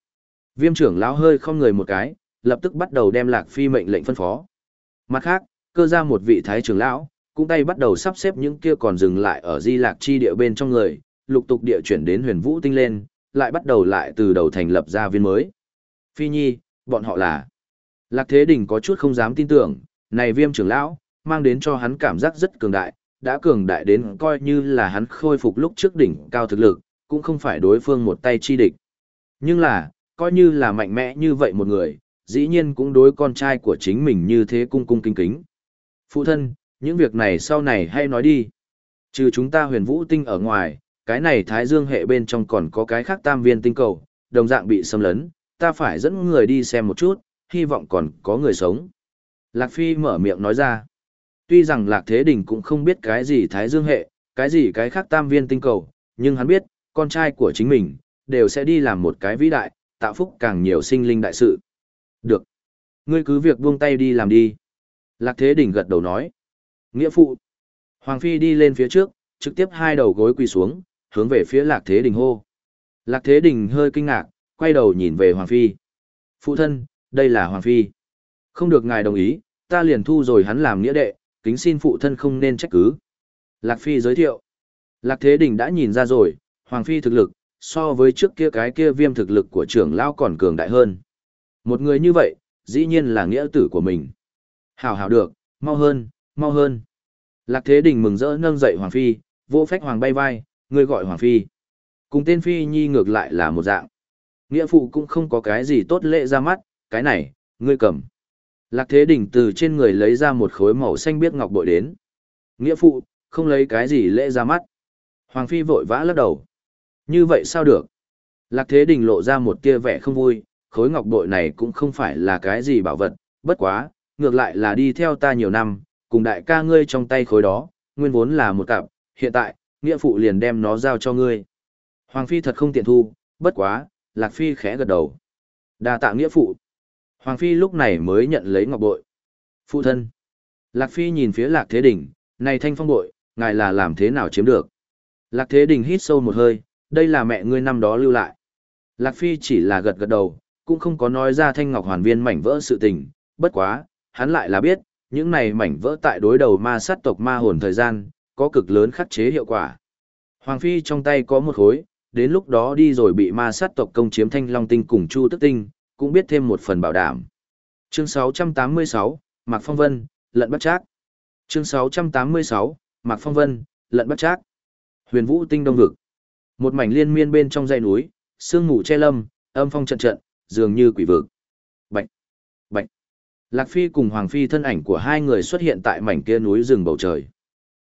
Viêm trưởng lão hơi không người một cái, lập tức bắt đầu đem Lạc Phi mệnh lệnh phân phó. Mặt khác, cơ ra một vị thái trưởng lão, cũng tay bắt đầu sắp xếp những kia còn dừng lại ở di lạc chi địa bên trong người, lục tục địa chuyển đến huyền vũ tinh lên, lại bắt đầu lại từ đầu thành lập ra viên mới. Phi Nhi, bọn họ là. Lạc Thế Đình có chút không dám tin tưởng, này viêm trưởng lão, mang đến cho hắn cảm giác rất cường đại, đã cường đại đến coi như là hắn khôi phục lúc trước đỉnh cao thực lực, cũng không phải đối phương một tay chi địch. Nhưng là, coi như là mạnh mẽ như vậy một người, dĩ nhiên cũng đối con trai của chính mình như thế cung cung kính kính. Phụ thân, những việc này sau này hay nói đi. Trừ chúng ta huyền vũ tinh ở ngoài, cái này thái dương hệ bên trong còn có cái khác tam viên tinh cầu, đồng dạng bị xâm lấn, ta phải dẫn người đi xem một chút, hy vọng còn có người sống. Lạc Phi mở miệng nói ra. Tuy rằng Lạc Thế Đình cũng không biết cái gì thái dương hệ, cái gì cái khác tam viên tinh cầu, nhưng hắn biết, con trai của chính mình, đều sẽ đi làm một cái vĩ đại, tạo phúc càng nhiều sinh linh đại sự. Được. Ngươi cứ việc buông tay đi làm đi. Lạc Thế Đình gật đầu nói. Nghĩa phụ. Hoàng Phi đi lên phía trước, trực tiếp hai đầu gối quỳ xuống, hướng về phía Lạc Thế Đình hô. Lạc Thế Đình hơi kinh ngạc, quay đầu nhìn về Hoàng Phi. Phụ thân, đây là Hoàng Phi. Không được ngài đồng ý, ta liền thu rồi hắn làm nghĩa đệ, kính xin phụ thân không nên trách cứ. Lạc Phi giới thiệu. Lạc Thế Đình đã nhìn ra rồi, Hoàng Phi thực lực, so với trước kia cái kia viêm thực lực của trưởng lão còn cường đại hơn. Một người như vậy, dĩ nhiên là nghĩa tử của mình. Hảo hảo được, mau hơn, mau hơn. Lạc Thế Đình mừng rỡ nâng dậy Hoàng Phi, vô phách Hoàng bay vai, người gọi Hoàng Phi. Cùng tên Phi Nhi ngược lại là một dạng. Nghĩa phụ cũng không có cái gì tốt lệ ra mắt, cái này, ngươi cầm. Lạc Thế Đình từ trên người lấy ra một khối màu xanh biếc ngọc bội đến. Nghĩa phụ, không lấy cái gì lễ ra mắt. Hoàng Phi vội vã lắc đầu. Như vậy sao được? Lạc Thế Đình lộ ra một tia vẻ không vui, khối ngọc bội này cũng không phải là cái gì bảo vật, bất quá, ngược lại là đi theo ta nhiều năm, cùng đại ca ngươi trong tay khối đó, nguyên vốn là một cặp, hiện tại, nghĩa phụ liền đem nó giao cho ngươi. Hoàng Phi thật không tiện thu, bất quá, Lạc Phi khẽ gật đầu. đa tạ nghĩa phụ. Hoàng Phi lúc này mới nhận lấy ngọc bội. Phụ thân. Lạc Phi nhìn phía Lạc Thế Đình, này thanh phong bội, ngài là làm thế nào chiếm được. Lạc Thế Đình hít sâu một hơi, đây là mẹ ngươi năm đó lưu lại. Lạc Phi chỉ là gật gật đầu, cũng không có nói ra thanh ngọc hoàn viên mảnh vỡ sự tình, bất quá, hắn lại là biết, những này mảnh vỡ tại đối đầu ma sát tộc ma hồn thời gian, có cực lớn khắc chế hiệu quả. Hoàng Phi trong tay có một khối, đến lúc đó đi rồi bị ma sát tộc công chiếm thanh long tinh cùng chu tức tinh, cũng biết thêm một phần bảo đảm. Chương 686, Mạc Phong Vân, Lận Bắt Trác. Chương 686, Mạc Phong Vân, Lận Bắt Trác. Huyền Vũ Tinh Đông Vực. Một mảnh liên miên bên trong dãy núi, sương mù che lâm, âm phong trận trận, dường như quỷ vực. Bạch, bạch. Lạc Phi cùng Hoàng Phi thân ảnh của hai người xuất hiện tại mảnh kia núi rừng bầu trời.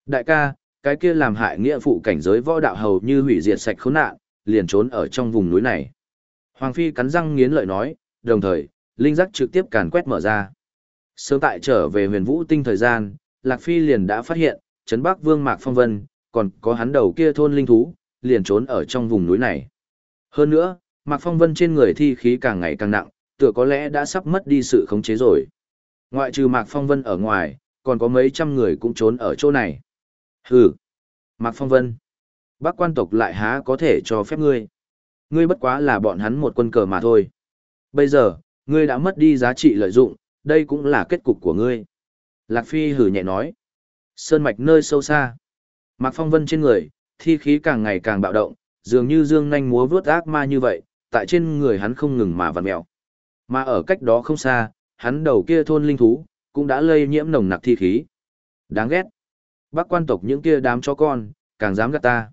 Đại ca, cái kia làm hại nghĩa phụ cảnh giới võ đạo hầu như hủy diệt sạch khốn nạn, liền trốn ở trong vùng núi này. Hoàng Phi cắn răng nghiến lợi nói, đồng thời, linh giác trực tiếp càn quét mở ra. Sớm tại trở về huyền vũ tinh thời gian, Lạc Phi liền đã phát hiện, Trấn Bắc Vương Mạc Phong Vân, còn có hắn đầu kia thôn linh thú, liền trốn ở trong vùng núi này. Hơn nữa, Mạc Phong Vân trên người thi khí càng ngày càng nặng, tựa có lẽ đã sắp mất đi sự khống chế rồi. Ngoại trừ Mạc Phong Vân ở ngoài, còn có mấy trăm người cũng trốn ở chỗ này. Hừ, Mạc Phong Vân, bác quan tộc lại há có thể cho phép ngươi. Ngươi bất quá là bọn hắn một quân cờ mà thôi. Bây giờ, ngươi đã mất đi giá trị lợi dụng, đây cũng là kết cục của ngươi. Lạc Phi hử nhẹ nói. Sơn mạch nơi sâu xa. Mạc Phong Vân trên người, thi khí càng ngày càng bạo động, dường như dương nhanh múa vướt ác ma như vậy, tại trên người hắn không ngừng mà vặn mèo. Mà ở cách đó không xa, hắn đầu kia thôn linh thú, cũng đã lây nhiễm nồng nặc thi khí. Đáng ghét. Bác quan tộc những kia đám chó con, càng dám gạt ta.